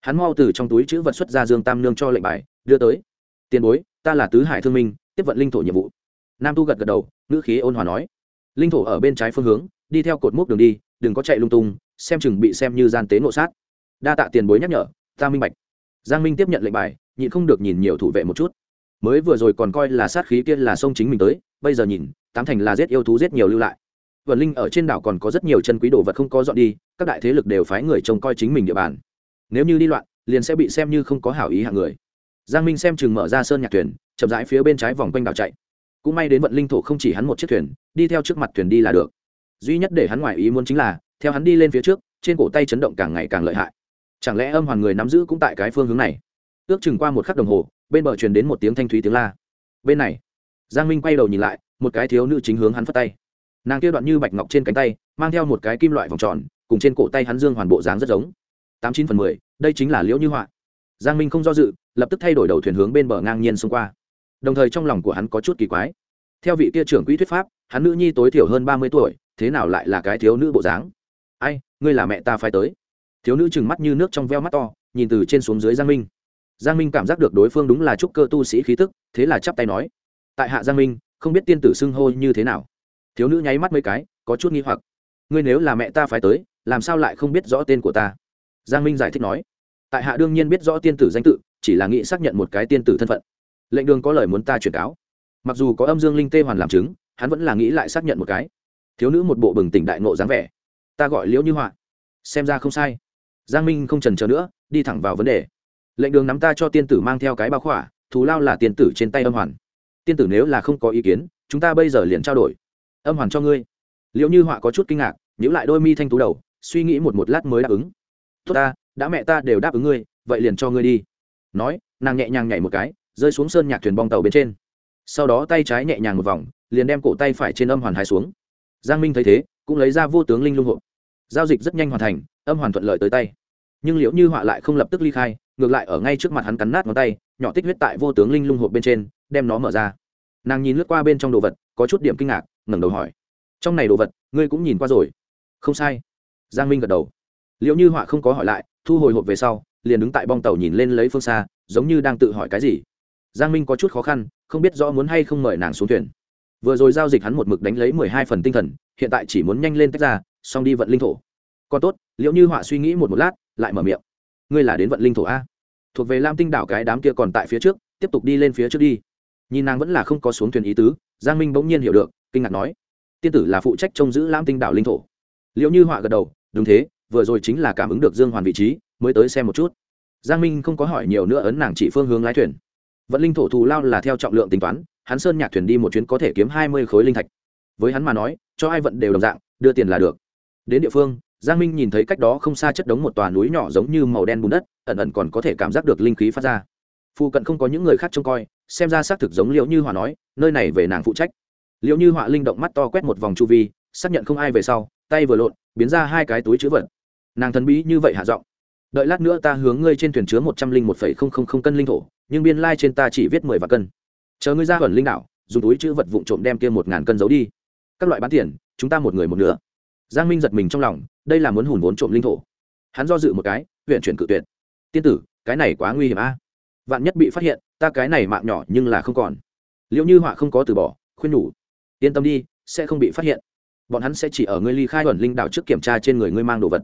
hắn mau từ trong túi chữ vật xuất ra dương tam nương cho lệnh bài, đưa tới. Tiền bối, ta là tứ hải thương minh, tiếp vận linh thổ nhiệm vụ. Nam tu gật gật đầu, ngữ khí ôn hòa nói. Linh thổ ở bên trái phương hướng, đi theo cột mốc đường đi, đừng có chạy lung tung, xem chừng bị xem như gian tế nộ sát. Đa tạ tiền bối nhắc nhở, ta minh bạch. Giang minh tiếp nhận lệnh bài, nhịn không được nhìn nhiều thủ vệ một chút. Mới vừa rồi còn coi là sát khí kia là sông chính mình tới, bây giờ nhìn, tám thành là giết yêu thú giết nhiều lưu lại. Vận linh ở trên đảo còn có rất nhiều chân quý đồ vật không có dọn đi, các đại thế lực đều phái người trông coi chính mình địa bàn nếu như đi loạn, liền sẽ bị xem như không có hảo ý hạng người. Giang minh xem chừng mở ra sơn nhạc thuyền, chậm rãi phía bên trái vòng quanh đảo chạy. Cũng may đến vận linh thổ không chỉ hắn một chiếc thuyền, đi theo trước mặt thuyền đi là được. Duy nhất để hắn ngoài ý muốn chính là, theo hắn đi lên phía trước, trên cổ tay chấn động càng ngày càng lợi hại. Chẳng lẽ âm hoàn người nắm giữ cũng tại cái phương hướng này? Ước chừng qua một khắc đồng hồ, bên bờ truyền đến một tiếng thanh thúy tiếng la. Bên này, giang minh quay đầu nhìn lại, một cái thiếu nữ chính hướng hắn phất tay. Nàng kia đoạn như bạch ngọc trên cánh tay, mang theo một cái kim loại vòng tròn, cùng trên cổ tay hắn dương hoàn bộ dáng rất giống tám chín phần mười, đây chính là liễu như họa. Giang minh không do dự, lập tức thay đổi đầu thuyền hướng bên bờ ngang nhiên xông qua. Đồng thời trong lòng của hắn có chút kỳ quái. Theo vị kia trưởng quỹ thuyết pháp, hắn nữ nhi tối thiểu hơn ba mươi tuổi, thế nào lại là cái thiếu nữ bộ dáng? Ai, ngươi là mẹ ta phải tới. Thiếu nữ chừng mắt như nước trong veo mắt to, nhìn từ trên xuống dưới giang minh. Giang minh cảm giác được đối phương đúng là trúc cơ tu sĩ khí tức, thế là chắp tay nói, tại hạ giang minh, không biết tiên tử xưng hô như thế nào. Thiếu nữ nháy mắt mấy cái, có chút nghi hoặc, ngươi nếu là mẹ ta phải tới, làm sao lại không biết rõ tên của ta? Giang minh giải thích nói, tại hạ đương nhiên biết rõ tiên tử danh tự, chỉ là nghĩ xác nhận một cái tiên tử thân phận. Lệnh đường có lời muốn ta chuyển cáo. Mặc dù có âm dương linh tê hoàn làm chứng, hắn vẫn là nghĩ lại xác nhận một cái. Thiếu nữ một bộ bừng tỉnh đại nộ dáng vẻ, ta gọi liễu như họa. Xem ra không sai. Giang minh không trần trờ nữa, đi thẳng vào vấn đề. Lệnh đường nắm ta cho tiên tử mang theo cái bao khỏa, thù lao là tiên tử trên tay âm hoàn. Tiên tử nếu là không có ý kiến, chúng ta bây giờ liền trao đổi. Âm hoàn cho ngươi. Liệu như họa có chút kinh ngạc nhữ lại đôi mi thanh tú đầu, suy nghĩ một một lát mới đáp ứng tốt ta, đã mẹ ta đều đáp ứng ngươi, vậy liền cho ngươi đi. Nói, nàng nhẹ nhàng nhảy một cái, rơi xuống sơn nhạc thuyền bong tàu bên trên. Sau đó tay trái nhẹ nhàng một vòng, liền đem cổ tay phải trên âm hoàn hai xuống. Giang minh thấy thế, cũng lấy ra vô tướng linh lung hộ. Giao dịch rất nhanh hoàn thành, âm hoàn thuận lợi tới tay. Nhưng liệu như họa lại không lập tức ly khai, ngược lại ở ngay trước mặt hắn cắn nát ngón tay, nhỏ tích huyết tại vô tướng linh lung hộp bên trên, đem nó mở ra. Nàng nhìn lướt qua bên trong đồ vật, có chút điểm kinh ngạc, ngẩng đầu hỏi. Trong này đồ vật, ngươi cũng nhìn qua rồi. Không sai. Giang minh gật đầu liệu như họa không có hỏi lại, thu hồi hộp về sau, liền đứng tại bong tàu nhìn lên lấy phương xa, giống như đang tự hỏi cái gì. Giang minh có chút khó khăn, không biết rõ muốn hay không mời nàng xuống thuyền. Vừa rồi giao dịch hắn một mực đánh lấy mười hai phần tinh thần, hiện tại chỉ muốn nhanh lên tách ra, xong đi vận linh thổ. Còn tốt, liệu như họa suy nghĩ một một lát, lại mở miệng. Ngươi là đến vận linh thổ a? Thuộc về lam tinh đảo cái đám kia còn tại phía trước, tiếp tục đi lên phía trước đi. Nhìn nàng vẫn là không có xuống thuyền ý tứ, giang minh bỗng nhiên hiểu được, kinh ngạc nói. Tiên tử là phụ trách trông giữ lam tinh đảo linh thổ. Liệu như họa gật đầu, đúng thế vừa rồi chính là cảm ứng được dương hoàn vị trí, mới tới xem một chút. Giang minh không có hỏi nhiều nữa ấn nàng chỉ phương hướng lái thuyền. Vận linh thổ thù lao là theo trọng lượng tính toán, hắn sơn nhạc thuyền đi một chuyến có thể kiếm hai mươi khối linh thạch. Với hắn mà nói, cho ai vận đều đồng dạng, đưa tiền là được. Đến địa phương, giang minh nhìn thấy cách đó không xa chất đống một tòa núi nhỏ giống như màu đen bùn đất, ẩn ẩn còn có thể cảm giác được linh khí phát ra. Phụ cận không có những người khác trông coi, xem ra xác thực giống liệu như họa nói, nơi này về nàng phụ trách. Liệu như họa linh động mắt to quét một vòng chu vi, xác nhận không ai về sau, tay vừa lộn, biến ra hai cái túi chữ vật nàng thần bí như vậy hạ giọng. Đợi lát nữa ta hướng ngươi trên thuyền chứa một trăm linh một phẩy không không không cân linh thổ, nhưng biên lai trên ta chỉ viết mười vạn cân. Chờ ngươi ra ẩn linh đạo dùng túi chữ vật vụn trộm đem kia một ngàn cân giấu đi. Các loại bán tiền, chúng ta một người một nửa. Giang minh giật mình trong lòng, đây là muốn hùn vốn trộm linh thổ. Hắn do dự một cái, huyện chuyển cự tuyệt. Tiên tử, cái này quá nguy hiểm a. Vạn nhất bị phát hiện, ta cái này mạng nhỏ nhưng là không còn. Liệu như họa không có từ bỏ, khuyên nhủ. Yên tâm đi, sẽ không bị phát hiện. Bọn hắn sẽ chỉ ở ngươi ly khai ẩn linh đảo trước kiểm tra trên người ngươi mang đồ vật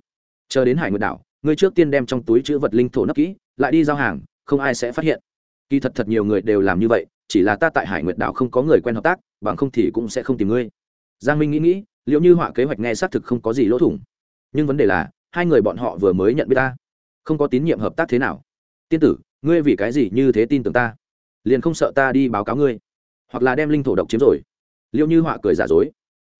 chờ đến hải nguyệt đảo, ngươi trước tiên đem trong túi chữ vật linh thổ nấp kỹ, lại đi giao hàng, không ai sẽ phát hiện. Kỳ thật thật nhiều người đều làm như vậy, chỉ là ta tại hải nguyệt đảo không có người quen hợp tác, bằng không thì cũng sẽ không tìm ngươi. Giang minh nghĩ nghĩ, liệu như họa kế hoạch nghe xác thực không có gì lỗ thủng. Nhưng vấn đề là, hai người bọn họ vừa mới nhận biết ta, không có tín nhiệm hợp tác thế nào. Tiên tử, ngươi vì cái gì như thế tin tưởng ta? Liền không sợ ta đi báo cáo ngươi, hoặc là đem linh thổ độc chiếm rồi. Liệu như họa cười giả dối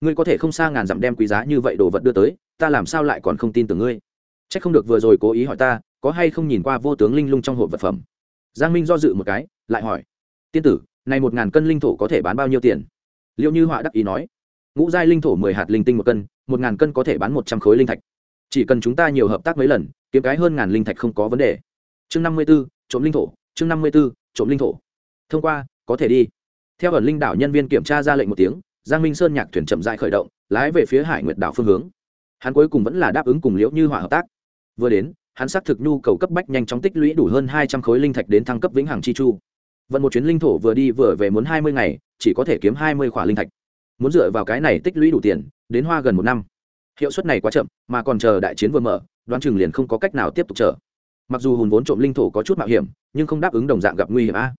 ngươi có thể không xa ngàn dặm đem quý giá như vậy đồ vật đưa tới, ta làm sao lại còn không tin tưởng ngươi? C h ắ c không được vừa rồi cố ý hỏi ta, có hay không nhìn qua vô tướng linh lung trong hộp vật phẩm? Giang minh do dự một cái, lại hỏi. Tiên tử, này một ngàn cân linh thổ có thể bán bao nhiêu tiền? Liệu như họa đắc ý nói. Ngũ giai linh thổ mười hạt linh tinh một cân, một ngàn cân có thể bán một trăm khối linh thạch. Chỉ cần chúng ta nhiều hợp tác mấy lần, kiếm cái hơn ngàn linh thạch không có vấn đề. Chương năm mươi b ố trộm linh thổ, chương năm mươi b ố trộm linh thổ. Thông qua, có thể đi. Theo ẩn linh đảo nhân viên kiểm tra ra lệnh một tiếng giang minh sơn nhạc thuyền chậm dại khởi động, lái về phía hải nguyệt đảo phương hướng. Hắn cuối cùng vẫn là đáp ứng cùng liễu như hỏa hợp tác. Vừa đến, hắn xác thực nhu cầu cấp bách nhanh chóng tích lũy đủ hơn hai trăm khối linh thạch đến thăng cấp vĩnh hằng chi chu. Vận một chuyến linh thổ vừa đi vừa về muốn hai mươi ngày, chỉ có thể kiếm hai mươi khỏa linh thạch. Muốn dựa vào cái này tích lũy đủ tiền, đến hoa gần một năm. Hiệu suất này quá chậm, mà còn chờ đại chiến vừa mở, đoán chừng liền không có cách nào tiếp tục chờ. Mặc dù hùn vốn trộm linh thổ có chút mạo hiểm, nhưng không đáp ứng đồng dạng gặp nguy hiểm a.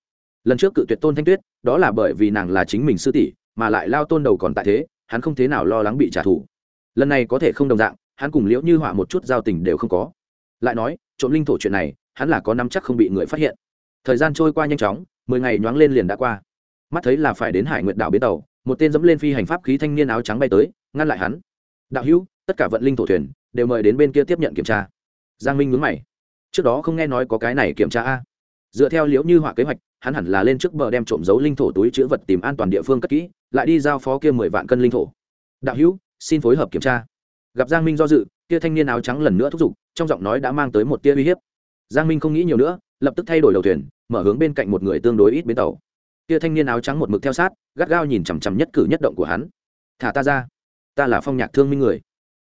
Lần trước cự tuyệt tôn thanh tuyết, đó là bởi vì nàng là chính mình sư tỷ mà lại lao tôn đầu còn tại thế, hắn không thế nào lo lắng bị trả thù. Lần này có thể không đồng dạng, hắn cùng liễu như họa một chút giao tình đều không có. Lại nói, trộm linh thổ chuyện này, hắn là có nắm chắc không bị người phát hiện. Thời gian trôi qua nhanh chóng, mười ngày nhoáng lên liền đã qua. Mắt thấy là phải đến hải nguyện đảo bến tàu, một tên dẫm lên phi hành pháp khí thanh niên áo trắng bay tới, ngăn lại hắn. Đạo hữu, tất cả vận linh thổ thuyền đều mời đến bên kia tiếp nhận kiểm tra. Giang minh mướn mày. Trước đó không nghe nói có cái này kiểm tra a. Dựa theo liễu như họa kế hoạch hắn hẳn là lên trước bờ đem trộm giấu linh thổ túi chữ vật tìm an toàn địa phương cất kỹ, lại đi giao phó kia mười vạn cân linh thổ. Đạo hữu, xin phối hợp kiểm tra. Gặp giang minh do dự, kia thanh niên áo trắng lần nữa thúc giục, trong giọng nói đã mang tới một tia uy hiếp. Giang minh không nghĩ nhiều nữa, lập tức thay đổi đầu thuyền, mở hướng bên cạnh một người tương đối ít bến tàu. Kia thanh niên áo trắng một mực theo sát, gắt gao nhìn chằm chằm nhất cử nhất động của hắn. Thả ta ra. Ta là phong nhạc thương minh người.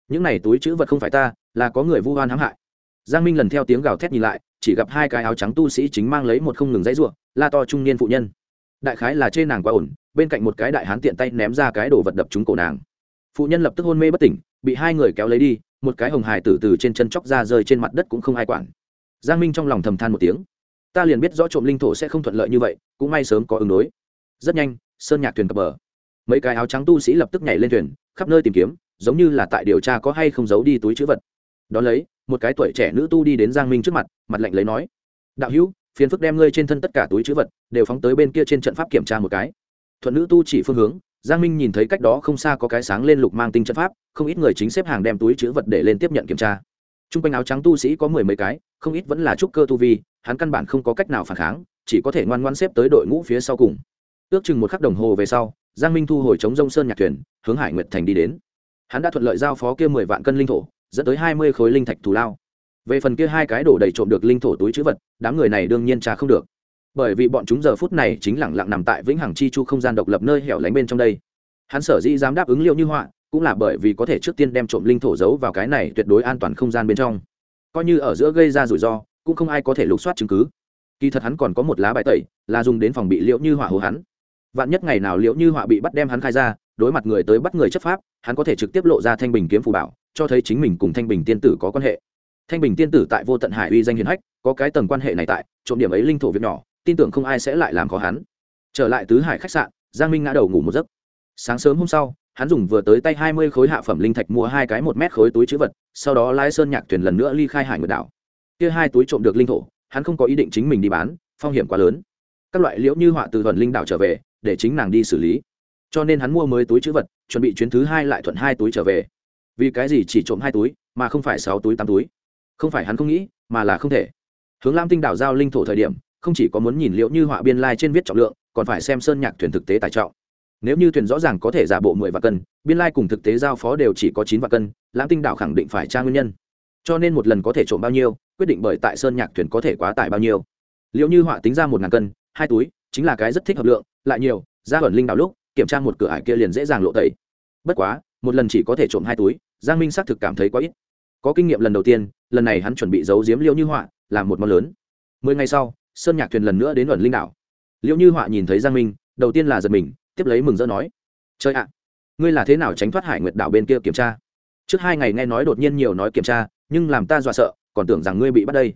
Những này túi chữ vật không phải ta, là có người vu oan hãm hại. Giang minh lần theo tiếng gào thét nhìn lại chỉ gặp hai cái áo trắng tu sĩ chính mang lấy một không ngừng dãy ruộng la to trung niên phụ nhân. Đại khái là chê nàng quá ổn, bên cạnh một cái đại hán tiện tay ném ra cái đồ vật đập trúng cổ nàng. Phụ nhân lập tức hôn mê bất tỉnh, bị hai người kéo lấy đi, một cái hồng hài tử từ trên chân chóc ra rơi trên mặt đất cũng không ai quản. Giang minh trong lòng thầm than một tiếng. Ta liền biết rõ trộm linh thổ sẽ không thuận lợi như vậy, cũng may sớm có ứng đối. Rất nhanh, sơn nhạc thuyền cập bờ. Mấy cái áo trắng tu sĩ lập tức nhảy lên thuyền, khắp nơi tìm kiếm, giống như là tại điều tra có hay không giấu đi túi chữ vật đ ó lấy, một cái tuổi trẻ nữ tu đi đến giang minh trước mặt mặt lạnh lấy nói, đạo hữu, phiền phức đem ngươi trên thân tất cả túi chữ vật đều phóng tới bên kia trên trận pháp kiểm tra một cái. Thuận nữ tu chỉ phương hướng, giang minh nhìn thấy cách đó không xa có cái sáng lên lục mang tinh trận pháp, không ít người chính xếp hàng đem túi chữ vật để lên tiếp nhận kiểm tra. T r u n g quanh áo trắng tu sĩ có mười mấy cái, không ít vẫn là trúc cơ tu vi, hắn căn bản không có cách nào phản kháng, chỉ có thể ngoan ngoan xếp tới đội ngũ phía sau cùng. Ước chừng một khắc đồng hồ về sau, giang minh thu hồi chống rông sơn nhạc thuyền, hướng hải nguyệt thành đi đến. Hắn đã thuận lợi giao phó kia mười vạn cân linh thổ dẫn tới hai mươi khối linh thạch thù lao. Về phần kia hai cái đổ đầy trộm được linh thổ túi chữ vật, đám người này đương nhiên trả không được. Bởi vì bọn chúng giờ phút này chính lẳng lặng nằm tại vĩnh hằng chi chu không gian độc lập nơi hẻo lánh bên trong đây. Hắn sở dĩ dám đáp ứng liệu như họa, cũng là bởi vì có thể trước tiên đem trộm linh thổ giấu vào cái này tuyệt đối an toàn không gian bên trong. Coi như ở giữa gây ra rủi ro, cũng không ai có thể lục soát chứng cứ. Kỳ thật hắn còn có một lá bài tẩy, là dùng đến phòng bị liệu như họa hồ hắn. Vạn nhất ngày nào liệu như họa bị bắt đem hắn khai ra, đối mặt người tới bắt người chấp pháp, hắn có thể trực tiếp lộ ra thanh bình kiếm phù bảo cho thấy chính mình cùng thanh bình tiên tử có quan hệ. Thanh bình tiên tử tại vô tận hải uy danh hiền hách, có cái tầng quan hệ này tại, trộm điểm ấy linh thổ việc nhỏ, tin tưởng không ai sẽ lại làm khó hắn. Trở lại tứ hải khách sạn, giang minh ngã đầu ngủ một giấc. Sáng sớm hôm sau, hắn dùng vừa tới tay hai mươi khối hạ phẩm linh thạch mua hai cái một mét khối túi chữ vật, sau đó lái sơn nhạc thuyền lần nữa ly khai hải nguyệt đảo. Kia hai túi trộm được linh thổ, hắn không có ý định chính mình đi bán, phong hiểm quá lớn. Các loại liễu như họa từ thuần linh đảo trở về, để chính nàng đi xử lý. Cho nên hắn mua mới túi chữ vật, chuẩn bị chuyến thứ hai lại thuận hai túi trở về vì cái gì chỉ trộm hai túi, mà không phải sáu túi tám túi? Không phải hắn không nghĩ, mà là không thể. Hướng lam tinh đảo giao linh thổ thời điểm, không chỉ có muốn nhìn liệu như họa biên lai、like、trên viết trọng lượng, còn phải xem sơn nhạc thuyền thực tế tài trọng. Nếu như thuyền rõ ràng có thể giả bộ mười vạn cân, biên lai、like、cùng thực tế giao phó đều chỉ có chín vạn cân lãng tinh đảo khẳng định phải tra nguyên nhân. Cho nên một lần có thể trộm bao nhiêu, quyết định bởi tại sơn nhạc thuyền có thể quá tải bao nhiêu. Liệu như họa tính ra một ngàn cân, hai túi, chính là cái rất thích hợp lượng, lại nhiều, ra ẩn linh đảo lúc, kiểm tra một cửa ải kia liền dễ dàng lộ tẩy. Bất quá một lần chỉ có thể trộm hai túi, giang minh xác thực cảm thấy quá ít. Có kinh nghiệm lần đầu tiên, lần này hắn chuẩn bị giấu giếm Liễu như họa, làm một món lớn. Mười ngày sau, sơn nhạc thuyền lần nữa đến ẩn linh đảo. Liệu như họa nhìn thấy giang minh, đầu tiên là giật mình, tiếp lấy mừng rỡ nói chơi ạ, ngươi là thế nào tránh thoát hải nguyệt đảo bên kia kiểm tra? Trước hai ngày nghe nói đột nhiên nhiều nói kiểm tra, nhưng làm ta dọa sợ, còn tưởng rằng ngươi bị bắt đây.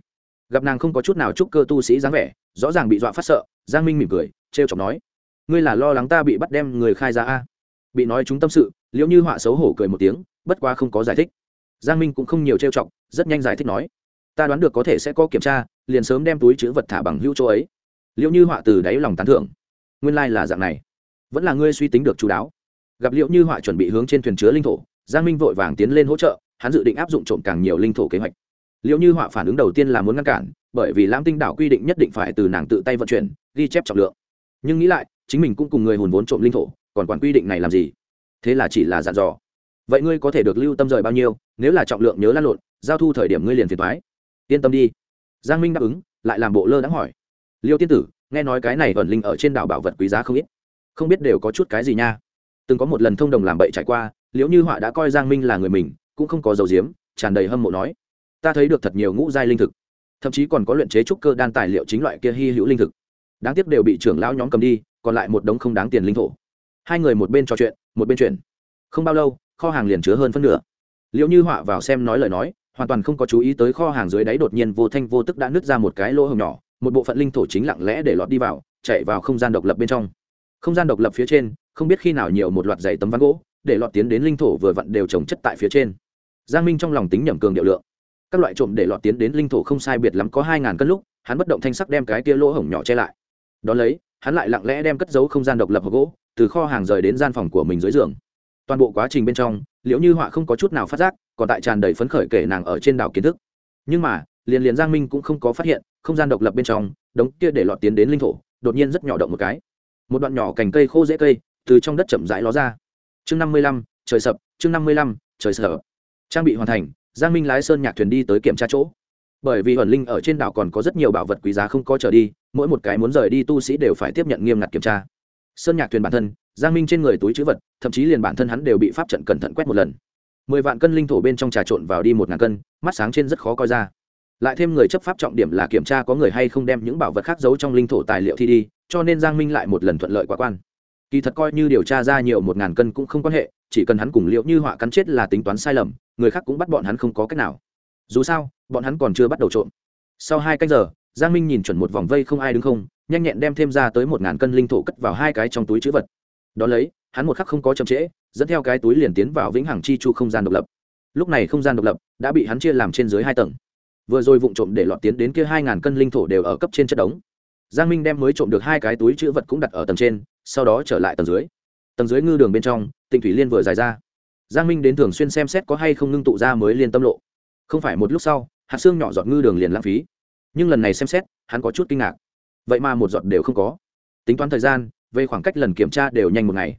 Gặp nàng không có chút nào chúc cơ tu sĩ dáng vẻ, rõ ràng bị dọa phát sợ, giang minh mỉm cười, trêu chọc nói, ngươi là lo lắng ta bị bắt đem người khai ra a? Bị nói chúng tâm sự liệu như họa xấu hổ cười một tiếng, bất quá không có giải thích. Giang minh cũng không nhiều trêu chọc, rất nhanh giải thích nói, ta đoán được có thể sẽ có kiểm tra, liền sớm đem túi chữ vật thả bằng hữu chỗ ấy. Liệu như họa từ đáy lòng tán thưởng, nguyên lai、like、là dạng này. Vẫn là ngươi suy tính được chú đáo. Gặp liệu như họa chuẩn bị hướng trên thuyền chứa linh thổ, giang minh vội vàng tiến lên hỗ trợ, hắn dự định áp dụng trộm càng nhiều linh thổ kế hoạch. Liệu như họa phản ứng đầu tiên là muốn ngăn cản, bởi vì lãm tinh đảo quy định nhất định phải từ nàng tự tay vận chuyển, ghi chép trọng lượng. Nhưng nghĩ lại, chính mình cũng cùng người hùn vốn trộm linh thổ, còn quản quy định này làm gì? Thế là chỉ là dặn dò. Vậy ngươi có thể được lưu tâm rời bao nhiêu, nếu là trọng lượng nhớ lăn lộn, giao thu thời điểm ngươi liền phiền thoái yên tâm đi. Giang minh đáp ứng, lại làm bộ lơ đáng hỏi. Liêu tiên tử, nghe nói cái này ẩn linh ở trên đảo bảo vật quý giá không ít. Không biết đều có chút cái gì nha. Từng có một lần thông đồng làm bậy trải qua, liễu như họa đã coi giang minh là người mình, cũng không có dầu diếm, tràn đầy hâm mộ nói. Ta thấy được thật nhiều ngũ giai linh thực. Thậm chí còn có luyện chế trúc cơ đan tài liệu chính loại kia hy hữu linh thực. Đáng tiếc đều bị trưởng lão nhóm cầm đi, còn lại một đống không đáng tiền linh thổ. Hai người một bên trò chuyện một bên chuyển. Không bao lâu, kho hàng liền chứa hơn phân nửa. Liệu như họa vào xem nói lời nói, hoàn toàn không có chú ý tới kho hàng dưới đáy đột nhiên vô thanh vô tức đã nứt ra một cái lỗ hồng nhỏ, một bộ phận linh thổ chính lặng lẽ để lọt đi vào, chạy vào không gian độc lập bên trong. Không gian độc lập phía trên, không biết khi nào nhiều một loạt giày tấm ván gỗ, để lọt tiến đến linh thổ vừa vặn đều trồng chất tại phía trên. Giang minh trong lòng tính nhẩm cường điệu lượng. Các loại trộm để lọt tiến đến linh thổ không sai biệt lắm có hai ngàn cân lúc, hắn bất động thanh sắc đem cái kia lỗ hổng nhỏ che lại. Đón lấy hắn lại lặng lẽ đem cất giấu không gian độc lập hộp gỗ từ kho hàng rời đến gian phòng của mình dưới giường. Toàn bộ quá trình bên trong, liễu như họa không có chút nào phát giác, còn tại tràn đầy phấn khởi kể nàng ở trên đảo kiến thức. Nhưng mà, liền liền giang minh cũng không có phát hiện, không gian độc lập bên trong, đống kia để lọt tiến đến linh thổ, đột nhiên rất nhỏ động một cái. Một đoạn nhỏ cành cây khô dễ cây, từ trong đất chậm rãi ló ra. Chương năm mươi lăm, trời sập, chương năm mươi lăm, trời sập. Trang bị hoàn thành, giang minh lái sơn nhạc thuyền đi tới kiểm tra chỗ bởi vì ẩn linh ở trên đảo còn có rất nhiều bảo vật quý giá không có trở đi, mỗi một cái muốn rời đi tu sĩ đều phải tiếp nhận nghiêm ngặt kiểm tra. Sơn nhạc thuyền bản thân, giang minh trên người túi chữ vật, thậm chí liền bản thân hắn đều bị pháp trận cẩn thận quét một lần. Mười vạn cân linh thổ bên trong trà trộn vào đi một ngàn cân, mắt sáng trên rất khó coi ra. Lại thêm người chấp pháp trọng điểm là kiểm tra có người hay không đem những bảo vật khác giấu trong linh thổ tài liệu thi đi, cho nên giang minh lại một lần thuận lợi quá quan. Kỳ thật coi như điều tra ra nhiều một ngàn cân cũng không quan hệ, chỉ cần hắn cùng liệu như họa cắn chết là tính toán sai lầm, người khác cũng bắt bọn hắn không có cách nào dù sao, bọn hắn còn chưa bắt đầu trộm. Sau hai canh giờ, giang minh nhìn chuẩn một vòng vây không ai đứng không, nhanh nhẹn đem thêm ra tới một ngàn cân linh thổ cất vào hai cái trong túi chữ vật. Đ ó lấy, hắn một khắc không có chậm trễ, dẫn theo cái túi liền tiến vào vĩnh hằng chi chu không gian độc lập. Lúc này không gian độc lập đã bị hắn chia làm trên dưới hai tầng. Vừa rồi vụng trộm để lọt tiến đến kia hai ngàn cân linh thổ đều ở cấp trên chất đống. Giang minh đem mới trộm được hai cái túi chữ vật cũng đặt ở tầng trên, sau đó trở lại tầng dưới. Tầng dưới ngư đường bên trong, tịnh thủy liên vừa dài ra. Giang minh đến thường xuyên xem xét có hay không ngưng tụ ra mới liên tâm lộ không phải một lúc sau, hạt xương nhỏ giọt ngư đường liền lãng phí. Nhưng lần này xem xét, hắn có chút kinh ngạc. Vậy mà một giọt đều không có. Tính toán thời gian, về khoảng cách lần kiểm tra đều nhanh một ngày.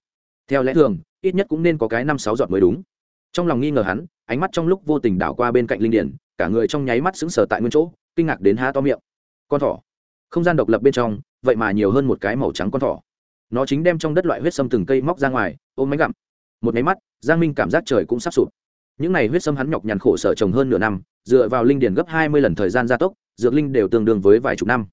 Theo lẽ thường, ít nhất cũng nên có cái năm sáu giọt mới đúng. Trong lòng nghi ngờ hắn, ánh mắt trong lúc vô tình đảo qua bên cạnh linh điển, cả người trong nháy mắt sững sờ tại nguyên chỗ, kinh ngạc đến há to miệng. Con thỏ. Không gian độc lập bên trong, vậy mà nhiều hơn một cái màu trắng con thỏ. Nó chính đem trong đất loại huyết sâm từng cây móc ra ngoài, ôm máy gặm. Một máy mắt, giang minh cảm giác trời cũng sắp sụp những này huyết sâm hắn nhọc nhằn khổ sở trồng hơn nửa năm, dựa vào linh điển gấp hai mươi lần thời gian gia tốc, dược linh đều tương đương với vài chục năm.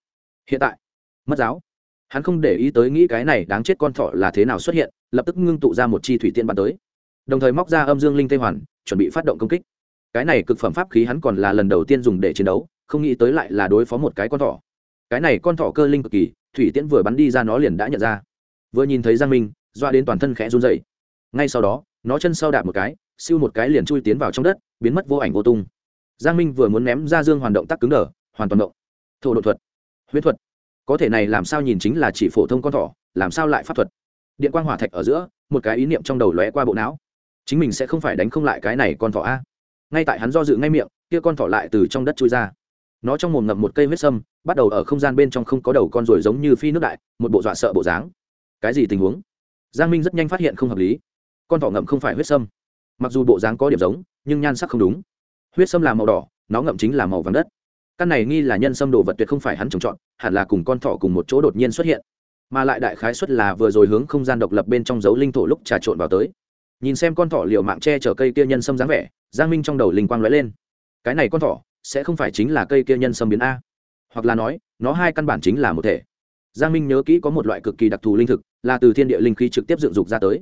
Hiện tại, mất giáo. Hắn không để ý tới nghĩ cái này đáng chết con thỏ là thế nào xuất hiện, lập tức ngưng tụ ra một chi thủy tiên bắn tới. Đồng thời móc ra âm dương linh tây hoàn, chuẩn bị phát động công kích. Cái này cực phẩm pháp khí hắn còn là lần đầu tiên dùng để chiến đấu, không nghĩ tới lại là đối phó một cái con thỏ. Cái này con thỏ cơ linh cực kỳ, thủy tiễn vừa bắn đi ra nó liền đã nhận ra. Vừa nhìn thấy giang minh, doa đến toàn thân khẽ run dậy ngay sau đó, nó chân sau đạp một cái siêu một cái liền chui tiến vào trong đất, biến mất vô ảnh vô tung. Giang minh vừa muốn ném ra dương hoàn động tác cứng đờ, hoàn toàn động. Thổ độ thuật. Huyết thuật. Có thể này làm sao nhìn chính là chỉ phổ thông con thỏ, làm sao lại pháp thuật? Điện quang hỏa thạch ở giữa, một cái ý niệm trong đầu lóe qua bộ não. Chính mình sẽ không phải đánh không lại cái này con thỏ a. Ngay tại hắn do dự ngay miệng, kia con thỏ lại từ trong đất chui ra. Nó trong mồm ngậm một cây huyết sâm, bắt đầu ở không gian bên trong không có đầu con ruồi giống như phi nước đại, một bộ dọa sợ bộ dáng. Cái gì tình huống? Giang minh rất nhanh phát hiện không hợp lý. Con thỏ ngậm không phải huyết sâm mặc dù bộ dáng có điểm giống, nhưng nhan sắc không đúng. Huyết sâm là màu đỏ, nó ngậm chính là màu vàng đất. Căn này nghi là nhân sâm đồ vật tuyệt không phải hắn trồng trọt, hẳn là cùng con thỏ cùng một chỗ đột nhiên xuất hiện. Mà lại đại khái xuất là vừa rồi hướng không gian độc lập bên trong dấu linh thổ lúc trà trộn vào tới. Nhìn xem con thỏ liều mạng che chở cây kia nhân sâm dáng vẻ, giang minh trong đầu linh quang lóe lên. Cái này con thỏ sẽ không phải chính là cây kia nhân sâm biến a. Hoặc là nói, nó hai căn bản chính là một thể. Giang minh nhớ kỹ có một loại cực kỳ đặc thù linh thực, là từ thiên địa linh khí trực tiếp dựng dục ra tới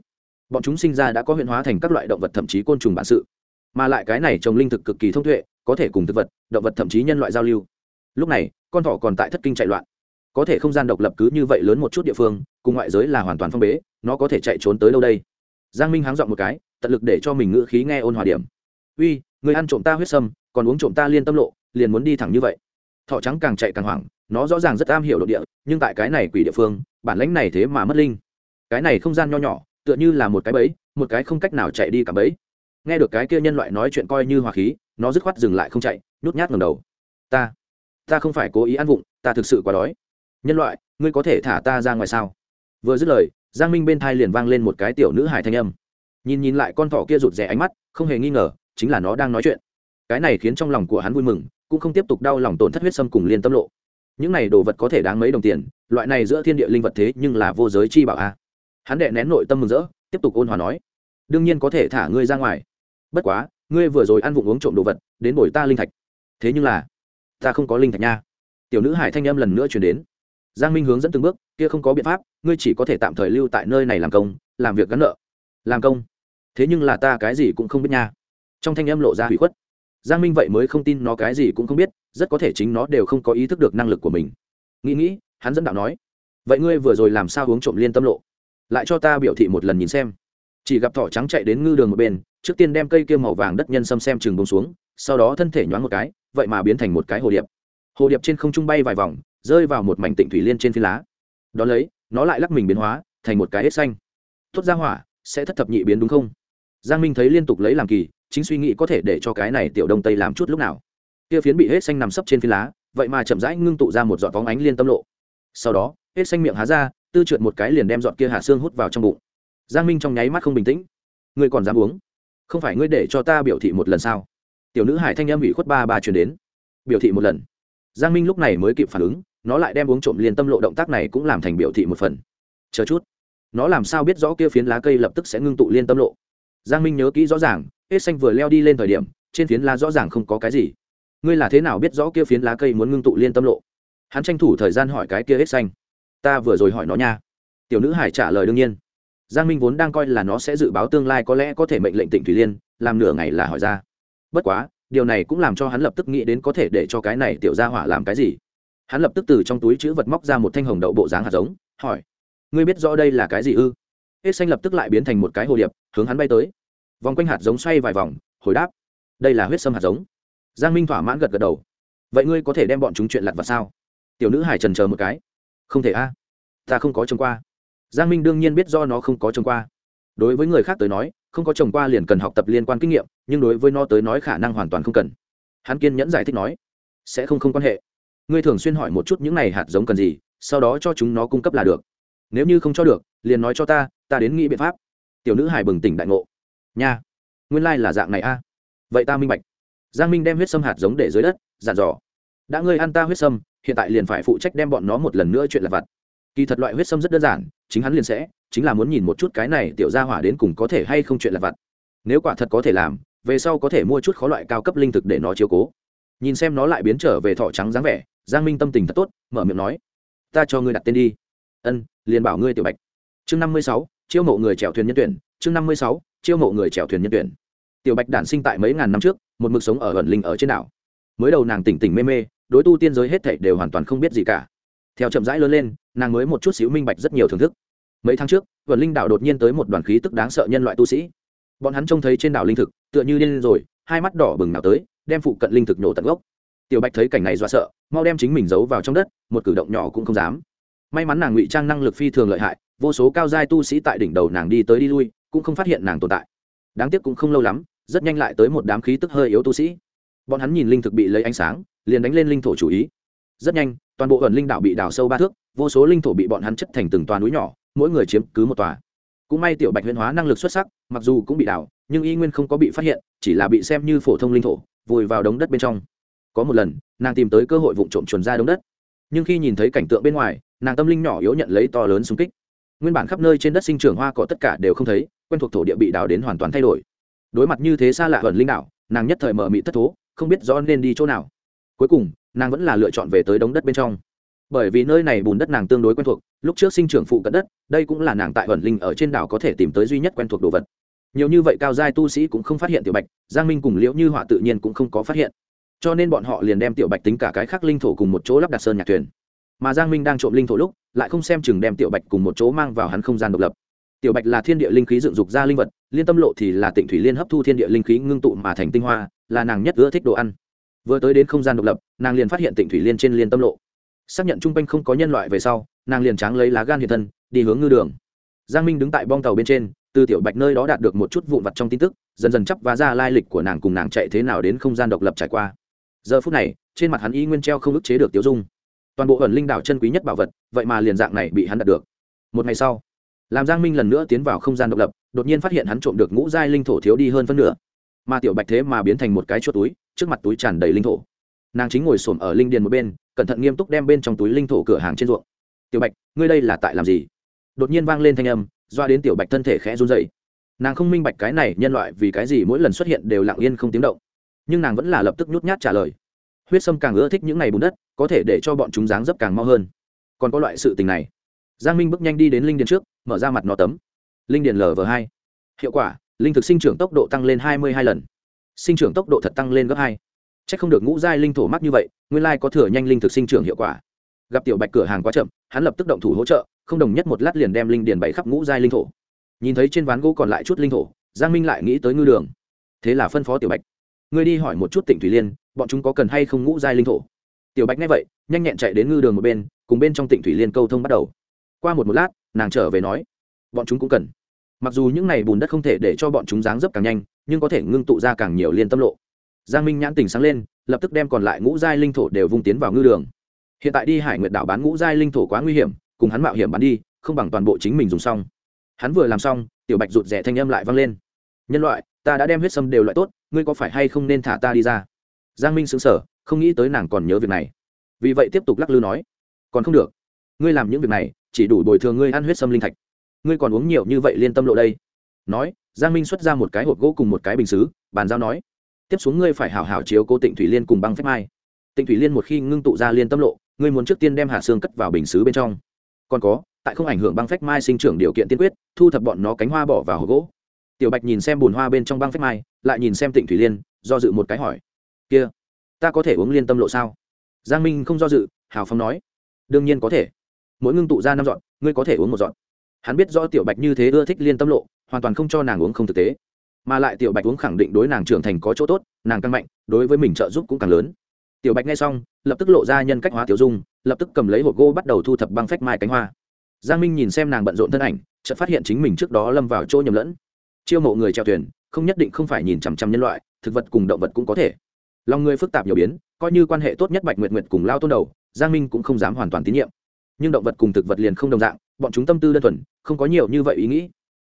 bọn chúng sinh ra đã có huyện hóa thành các loại động vật thậm chí côn trùng bản sự. Mà lại cái này trồng linh thực cực kỳ thông tuệ, có thể cùng thực vật, động vật thậm chí nhân loại giao lưu. Lúc này, con thỏ còn tại thất kinh chạy loạn. Có thể không gian độc lập cứ như vậy lớn một chút địa phương, cùng ngoại giới là hoàn toàn phong bế, nó có thể chạy trốn tới đâu đây? Giang minh háng dọn một cái, tận lực để cho mình ngữ khí nghe ôn hòa điểm. Uy, người ăn trộm ta huyết sâm, còn uống trộm ta liên tâm lộ, liền muốn đi thẳng như vậy. Thọ trắng càng chạy càng hoảng, nó rõ ràng rất am hiểu độ địa, nhưng tại cái này quỷ địa phương, bản lãnh này thế mà mất linh. Cái này không gian nho nhỏ tựa như là một cái bẫy, một cái không cách nào chạy đi cả bẫy. Nghe được cái kia nhân loại nói chuyện coi như hòa khí, nó dứt khoát dừng lại không chạy, nhút nhát ngầm đầu. Ta ta không phải cố ý ăn vụng, ta thực sự quá đói. Nhân loại, ngươi có thể thả ta ra ngoài sao? Vừa dứt lời, giang minh bên thai liền vang lên một cái tiểu nữ hải thanh âm. Nhìn nhìn lại con thỏ kia rụt rè ánh mắt, không hề nghi ngờ, chính là nó đang nói chuyện. Cái này khiến trong lòng của hắn vui mừng, cũng không tiếp tục đau lòng tổn thất huyết sâm cùng liên tâm lộ. Những này đồ vật có thể đáng mấy đồng tiền, loại này giữa thiên địa linh vật thế nhưng là vô giới chi bảo a hắn đệ nén nội tâm mừng rỡ, tiếp tục ôn hòa nói, đương nhiên có thể thả ngươi ra ngoài. Bất quá, ngươi vừa rồi ăn vụng uống trộm đồ vật, đến bồi ta linh thạch. Thế nhưng là, ta không có linh thạch nha. Tiểu nữ hải thanh âm lần nữa chuyển đến. Giang minh hướng dẫn từng bước, kia không có biện pháp, ngươi chỉ có thể tạm thời lưu tại nơi này làm công, làm việc gắn nợ. Làm công? Thế nhưng là ta cái gì cũng không biết nha. Trong thanh âm lộ ra hủy khuất. Giang minh vậy mới không tin nó cái gì cũng không biết, rất có thể chính nó đều không có ý thức được năng lực của mình. Nghĩ nghĩ, hắn dẫn đạo nói, vậy ngươi vừa rồi làm sao uống trộm liên tâm lộ? Lại cho ta biểu thị một lần nhìn xem. Chỉ gặp thỏ trắng chạy đến ngư đường một bên, trước tiên đem cây kia màu vàng đất nhân xâm xem chừng bông xuống, sau đó thân thể nhoáng một cái, vậy mà biến thành một cái hồ điệp. Hồ điệp trên không trung bay vài vòng, rơi vào một mảnh tịnh thủy liên trên phi lá. Đ ó lấy, nó lại lắc mình biến hóa, thành một cái hết xanh. Tốt ra hỏa, sẽ thất thập nhị biến đúng không? Giang minh thấy liên tục lấy làm kỳ, chính suy nghĩ có thể để cho cái này tiểu đông tây làm chút lúc nào. Kia phiến bị hết xanh nằm sấp trên phi lá, vậy mà chậm rãi ngưng tụ ra một giọt vóng ánh liên tâm lộ. Sau đó, hết xanh miệng há ra tư trượt một cái liền đem giọt kia hạ xương hút vào trong bụng. Giang minh trong nháy mắt không bình tĩnh. Ngươi còn dám uống? Không phải ngươi để cho ta biểu thị một lần sao? Tiểu nữ hải thanh em bị khuất ba ba chuyển đến. Biểu thị một lần. Giang minh lúc này mới kịp phản ứng, nó lại đem uống trộm liên tâm lộ động tác này cũng làm thành biểu thị một phần. Chờ chút. Nó làm sao biết rõ kia phiến lá cây lập tức sẽ ngưng tụ liên tâm lộ? Giang minh nhớ kỹ rõ ràng, hết xanh vừa leo đi lên thời điểm, trên phiến lá rõ ràng không có cái gì. Ngươi là thế nào biết rõ kia phiến lá cây muốn ngưng tụ liên tâm lộ? Hắn tranh thủ thời gian hỏi cái kia hết xanh ta vừa rồi hỏi nó nha. Tiểu nữ hải trả lời đương nhiên. Giang minh vốn đang coi là nó sẽ dự báo tương lai có lẽ có thể mệnh lệnh tỉnh thủy liên, làm nửa ngày là hỏi ra. Bất quá, điều này cũng làm cho hắn lập tức nghĩ đến có thể để cho cái này tiểu gia hỏa làm cái gì. Hắn lập tức từ trong túi chữ vật móc ra một thanh hồng đậu bộ dáng hạt giống, hỏi, ngươi biết rõ đây là cái gì ư? Hết xanh lập tức lại biến thành một cái hồ điệp, hướng hắn bay tới. Vòng quanh hạt giống xoay vài vòng, hồi đáp, đây là huyết sâm hạt giống. Giang minh thỏa mãn gật gật đầu, vậy ngươi có thể đem bọn chúng chuyện lặt vào sao? Tiểu nữ hải trần chờ một cái không thể a. Ta không có trông qua. Giang minh đương nhiên biết do nó không có trông qua. Đối với người khác tới nói, không có trồng qua liền cần học tập liên quan kinh nghiệm, nhưng đối với nó tới nói khả năng hoàn toàn không cần. Hắn kiên nhẫn giải thích nói, sẽ không không quan hệ. Ngươi thường xuyên hỏi một chút những này hạt giống cần gì, sau đó cho chúng nó cung cấp là được. Nếu như không cho được, liền nói cho ta ta đến nghĩ biện pháp. Tiểu nữ hải bừng tỉnh đại ngộ. Nha, nguyên lai、like、là dạng này a. Vậy ta minh bạch. Giang minh đem huyết sâm hạt giống để dưới đất dàn dò đã ngươi ăn ta huyết sâm, hiện tại liền phải phụ trách đem bọn nó một lần nữa chuyện là vặt. Kỳ thật loại huyết sâm rất đơn giản, chính hắn liền sẽ, chính là muốn nhìn một chút cái này tiểu gia hỏa đến cùng có thể hay không chuyện là vặt. Nếu quả thật có thể làm, về sau có thể mua chút khó loại cao cấp linh thực để nó chiếu cố. Nhìn xem nó lại biến trở về thọ trắng dáng vẻ, giang minh tâm tình thật tốt, mở miệng nói, ta cho ngươi đặt tên đi. Ân, liền bảo ngươi tiểu bạch. Chương năm mươi sáu, chiêu mộ người chèo thuyền nhân tuyển, chương năm mươi sáu, chiêu mộ người chèo thuyền nhân tuyển. Tiểu bạch đản sinh tại mấy ngàn năm trước, một mực sống ở ẩn linh ở trên đảo. Mới đầu nàng tỉnh tỉnh mê mê đối tu tiên giới hết thảy đều hoàn toàn không biết gì cả. Theo chậm rãi lớn lên, nàng mới một chút xíu minh bạch rất nhiều thưởng thức. Mấy tháng trước vần linh đảo đột nhiên tới một đoàn khí tức đáng sợ nhân loại tu sĩ. Bọn hắn trông thấy trên đảo linh thực, tựa như điên rồi, hai mắt đỏ bừng nào tới, đem phụ cận linh thực nổ tận gốc. Tiểu bạch thấy cảnh này do sợ, mau đem chính mình giấu vào trong đất, một cử động nhỏ cũng không dám. May mắn nàng ngụy trang năng lực phi thường lợi hại, vô số cao giai tu sĩ tại đỉnh đầu nàng đi tới đi lui, cũng không phát hiện nàng tồn tại. Đáng tiếc cũng không lâu lắm, rất nhanh lại tới một đám khí tức hơi yếu tu sĩ. Bọn hắn nhìn linh thực bị lấy ánh sáng liền đánh lên linh thổ chủ ý. Rất nhanh, toàn bộ ẩn linh đảo bị đào sâu ba thước, vô số linh thổ bị bọn hắn chất thành từng toàn núi nhỏ, mỗi người chiếm cứ một tòa. Cũng may tiểu bạch huyễn hóa năng lực xuất sắc, mặc dù cũng bị đào, nhưng y nguyên không có bị phát hiện, chỉ là bị xem như phổ thông linh thổ, vùi vào đống đất bên trong. Có một lần, nàng tìm tới cơ hội vụ trộm chuồn ra đống đất. Nhưng khi nhìn thấy cảnh tượng bên ngoài, nàng tâm linh nhỏ yếu nhận lấy to lớn xung kích. Nguyên bản khắp nơi trên đất sinh trưởng hoa cỏ tất cả đều không thấy, quen thuộc thổ địa bị đào đến hoàn toàn thay đổi. Đối mặt như thế xa lạ ẩn linh đảo, nàng nhất thời mở mị thất thố, không biết rõ nên đi chỗ nào cuối cùng, nàng vẫn là lựa chọn về tới đống đất bên trong. Bởi vì nơi này bùn đất nàng tương đối quen thuộc, lúc trước sinh trưởng phụ cận đất, đây cũng là nàng tại ẩn linh ở trên đảo có thể tìm tới duy nhất quen thuộc đồ vật. Nhiều như vậy cao giai tu sĩ cũng không phát hiện tiểu bạch, giang minh cùng liễu như họa tự nhiên cũng không có phát hiện. Cho nên bọn họ liền đem tiểu bạch tính cả cái khác linh thổ cùng một chỗ lắp đặt sơn nhạc thuyền. Mà giang minh đang trộm linh thổ lúc, lại không xem chừng đem tiểu bạch cùng một chỗ mang vào hắn không gian độc lập. Tiểu bạch là thiên địa linh khí dựng dục ra linh vật, liên tâm lộ thì là tịnh thủy liên hấp thu thiên địa linh khí ngưng tụ mà thành tinh hoa, là nàng nhất ưa thích đồ ăn vừa tới đến không gian độc lập, nàng liền phát hiện tịnh thủy liên trên liên tâm lộ. Xác nhận chung quanh không có nhân loại về sau, nàng liền tráng lấy lá gan hiện thân, đi hướng ngư đường. Giang minh đứng tại bong tàu bên trên, từ tiểu bạch nơi đó đạt được một chút vụn vặt trong tin tức, dần dần chấp và ra lai lịch của nàng cùng nàng chạy thế nào đến không gian độc lập trải qua. Giờ phút này, trên mặt hắn y nguyên treo không ức chế được tiêu dung. Toàn bộ ẩn linh đảo chân quý nhất bảo vật, vậy mà liền dạng này bị hắn đạt được. Một ngày sau, làm giang minh lần nữa tiến vào không gian độc lập, đột nhiên phát hiện hắn trộm được ngũ giai linh thổ thiếu đi hơn phân nửa. Mà tiểu bạch thế mà biến thành một cái chuột túi trước mặt túi tràn đầy linh thổ. Nàng chính ngồi xổm ở linh điền một bên, cẩn thận nghiêm túc đem bên trong túi linh thổ cửa hàng trên ruộng. Tiểu bạch, ngươi đây là tại làm gì? Đột nhiên vang lên thanh âm, doa đến tiểu bạch thân thể khẽ run dậy nàng không minh bạch cái này nhân loại vì cái gì mỗi lần xuất hiện đều lặng yên không tiếng động. Nhưng nàng vẫn là lập tức nhút nhát trả lời. Huyết sâm càng ưa thích những ngày bùn đất, có thể để cho bọn chúng dáng dấp càng mau hơn. Còn có loại sự tình này. Giang minh bước nhanh đi đến linh điền trước, mở ra mặt nó tấm. Linh điền lv hai. Hiệu quả, linh thực sinh trưởng tốc độ tăng lên hai mươi hai lần sinh trưởng tốc độ thật tăng lên gấp hai. C h ắ c không được ngũ giai linh thổ mắc như vậy, nguyên lai có thừa nhanh linh thực sinh trưởng hiệu quả. Gặp tiểu bạch cửa hàng quá chậm, hắn lập tức động thủ hỗ trợ, không đồng nhất một lát liền đem linh điền bày khắp ngũ giai linh thổ. Nhìn thấy trên ván gỗ còn lại chút linh thổ, giang minh lại nghĩ tới ngư đường. Thế là phân phó tiểu bạch, ngươi đi hỏi một chút tỉnh thủy liên, bọn chúng có cần hay không ngũ giai linh thổ? Tiểu bạch nghe vậy, nhanh nhẹn chạy đến ngư đường một bên, cùng bên trong tỉnh thủy liên câu thông bắt đầu. Qua một một lát, nàng trở về nói, bọn chúng cũng cần. Mặc dù những này bùn đất không thể để cho bọn chúng dáng dấp càng nhanh nhưng có thể ngưng tụ ra càng nhiều liên tâm lộ. Giang minh nhãn tình sáng lên, lập tức đem còn lại ngũ giai linh thổ đều vung tiến vào ngư đường. Hiện tại đi hải nguyệt đảo bán ngũ giai linh thổ quá nguy hiểm, cùng hắn mạo hiểm bán đi, không bằng toàn bộ chính mình dùng xong. Hắn vừa làm xong, tiểu bạch rụt rẻ thanh âm lại vang lên. Nhân loại, ta đã đem huyết sâm đều loại tốt, ngươi có phải hay không nên thả ta đi ra? Giang minh xứng sở không nghĩ tới nàng còn nhớ việc này. Vì vậy tiếp tục lắc lư nói, còn không được. Ngươi làm những việc này, chỉ đủ bồi thường ngươi ăn huyết sâm linh thạch. Ngươi còn uống nhiều như vậy liên tâm lộ đây. Nói giang minh xuất ra một cái hộp gỗ cùng một cái bình xứ, bàn giao nói, tiếp xuống ngươi phải hảo hảo chiếu cố tịnh thủy liên cùng băng phép mai. Tịnh thủy liên một khi ngưng tụ ra liên tâm lộ, ngươi muốn trước tiên đem hạ xương cất vào bình xứ bên trong. Còn có, tại không ảnh hưởng băng phách mai sinh trưởng điều kiện tiên quyết, thu thập bọn nó cánh hoa bỏ vào hộp gỗ. Tiểu bạch nhìn xem bùn hoa bên trong băng phách mai, lại nhìn xem tịnh thủy liên, do dự một cái hỏi, kia, ta có thể uống liên tâm lộ sao? Giang minh không do dự, hào phong nói, đương nhiên có thể. Mỗi ngưng tụ ra năm dọn, ngươi có thể uống một dọn hắn biết rõ tiểu bạch như thế ưa thích liên tâm lộ, hoàn toàn không cho nàng uống không thực tế. Mà lại tiểu bạch uống khẳng định đối nàng trưởng thành có chỗ tốt, nàng căn mạnh, đối với mình trợ giúp cũng càng lớn. Tiểu bạch nghe xong, lập tức lộ ra nhân cách hóa tiểu dung, lập tức cầm lấy hộp gỗ bắt đầu thu thập băng phách mai cánh hoa. Giang minh nhìn xem nàng bận rộn thân ảnh, chợt phát hiện chính mình trước đó lâm vào chỗ nhầm lẫn. Chiêu mộ người treo thuyền, không nhất định không phải nhìn chằm chằm nhân loại, thực vật cùng động vật cũng có thể. Lòng người phức tạp nhiều biến, coi như quan hệ tốt nhất bạch nguyệt nguyệt cùng lao tôn đầu, giang minh cũng không dám hoàn toàn tín nhiệm. Nhưng động vật cùng thực vật liền không đồng dạng bọn chúng tâm tư đơn thuần, không có nhiều như vậy ý nghĩ.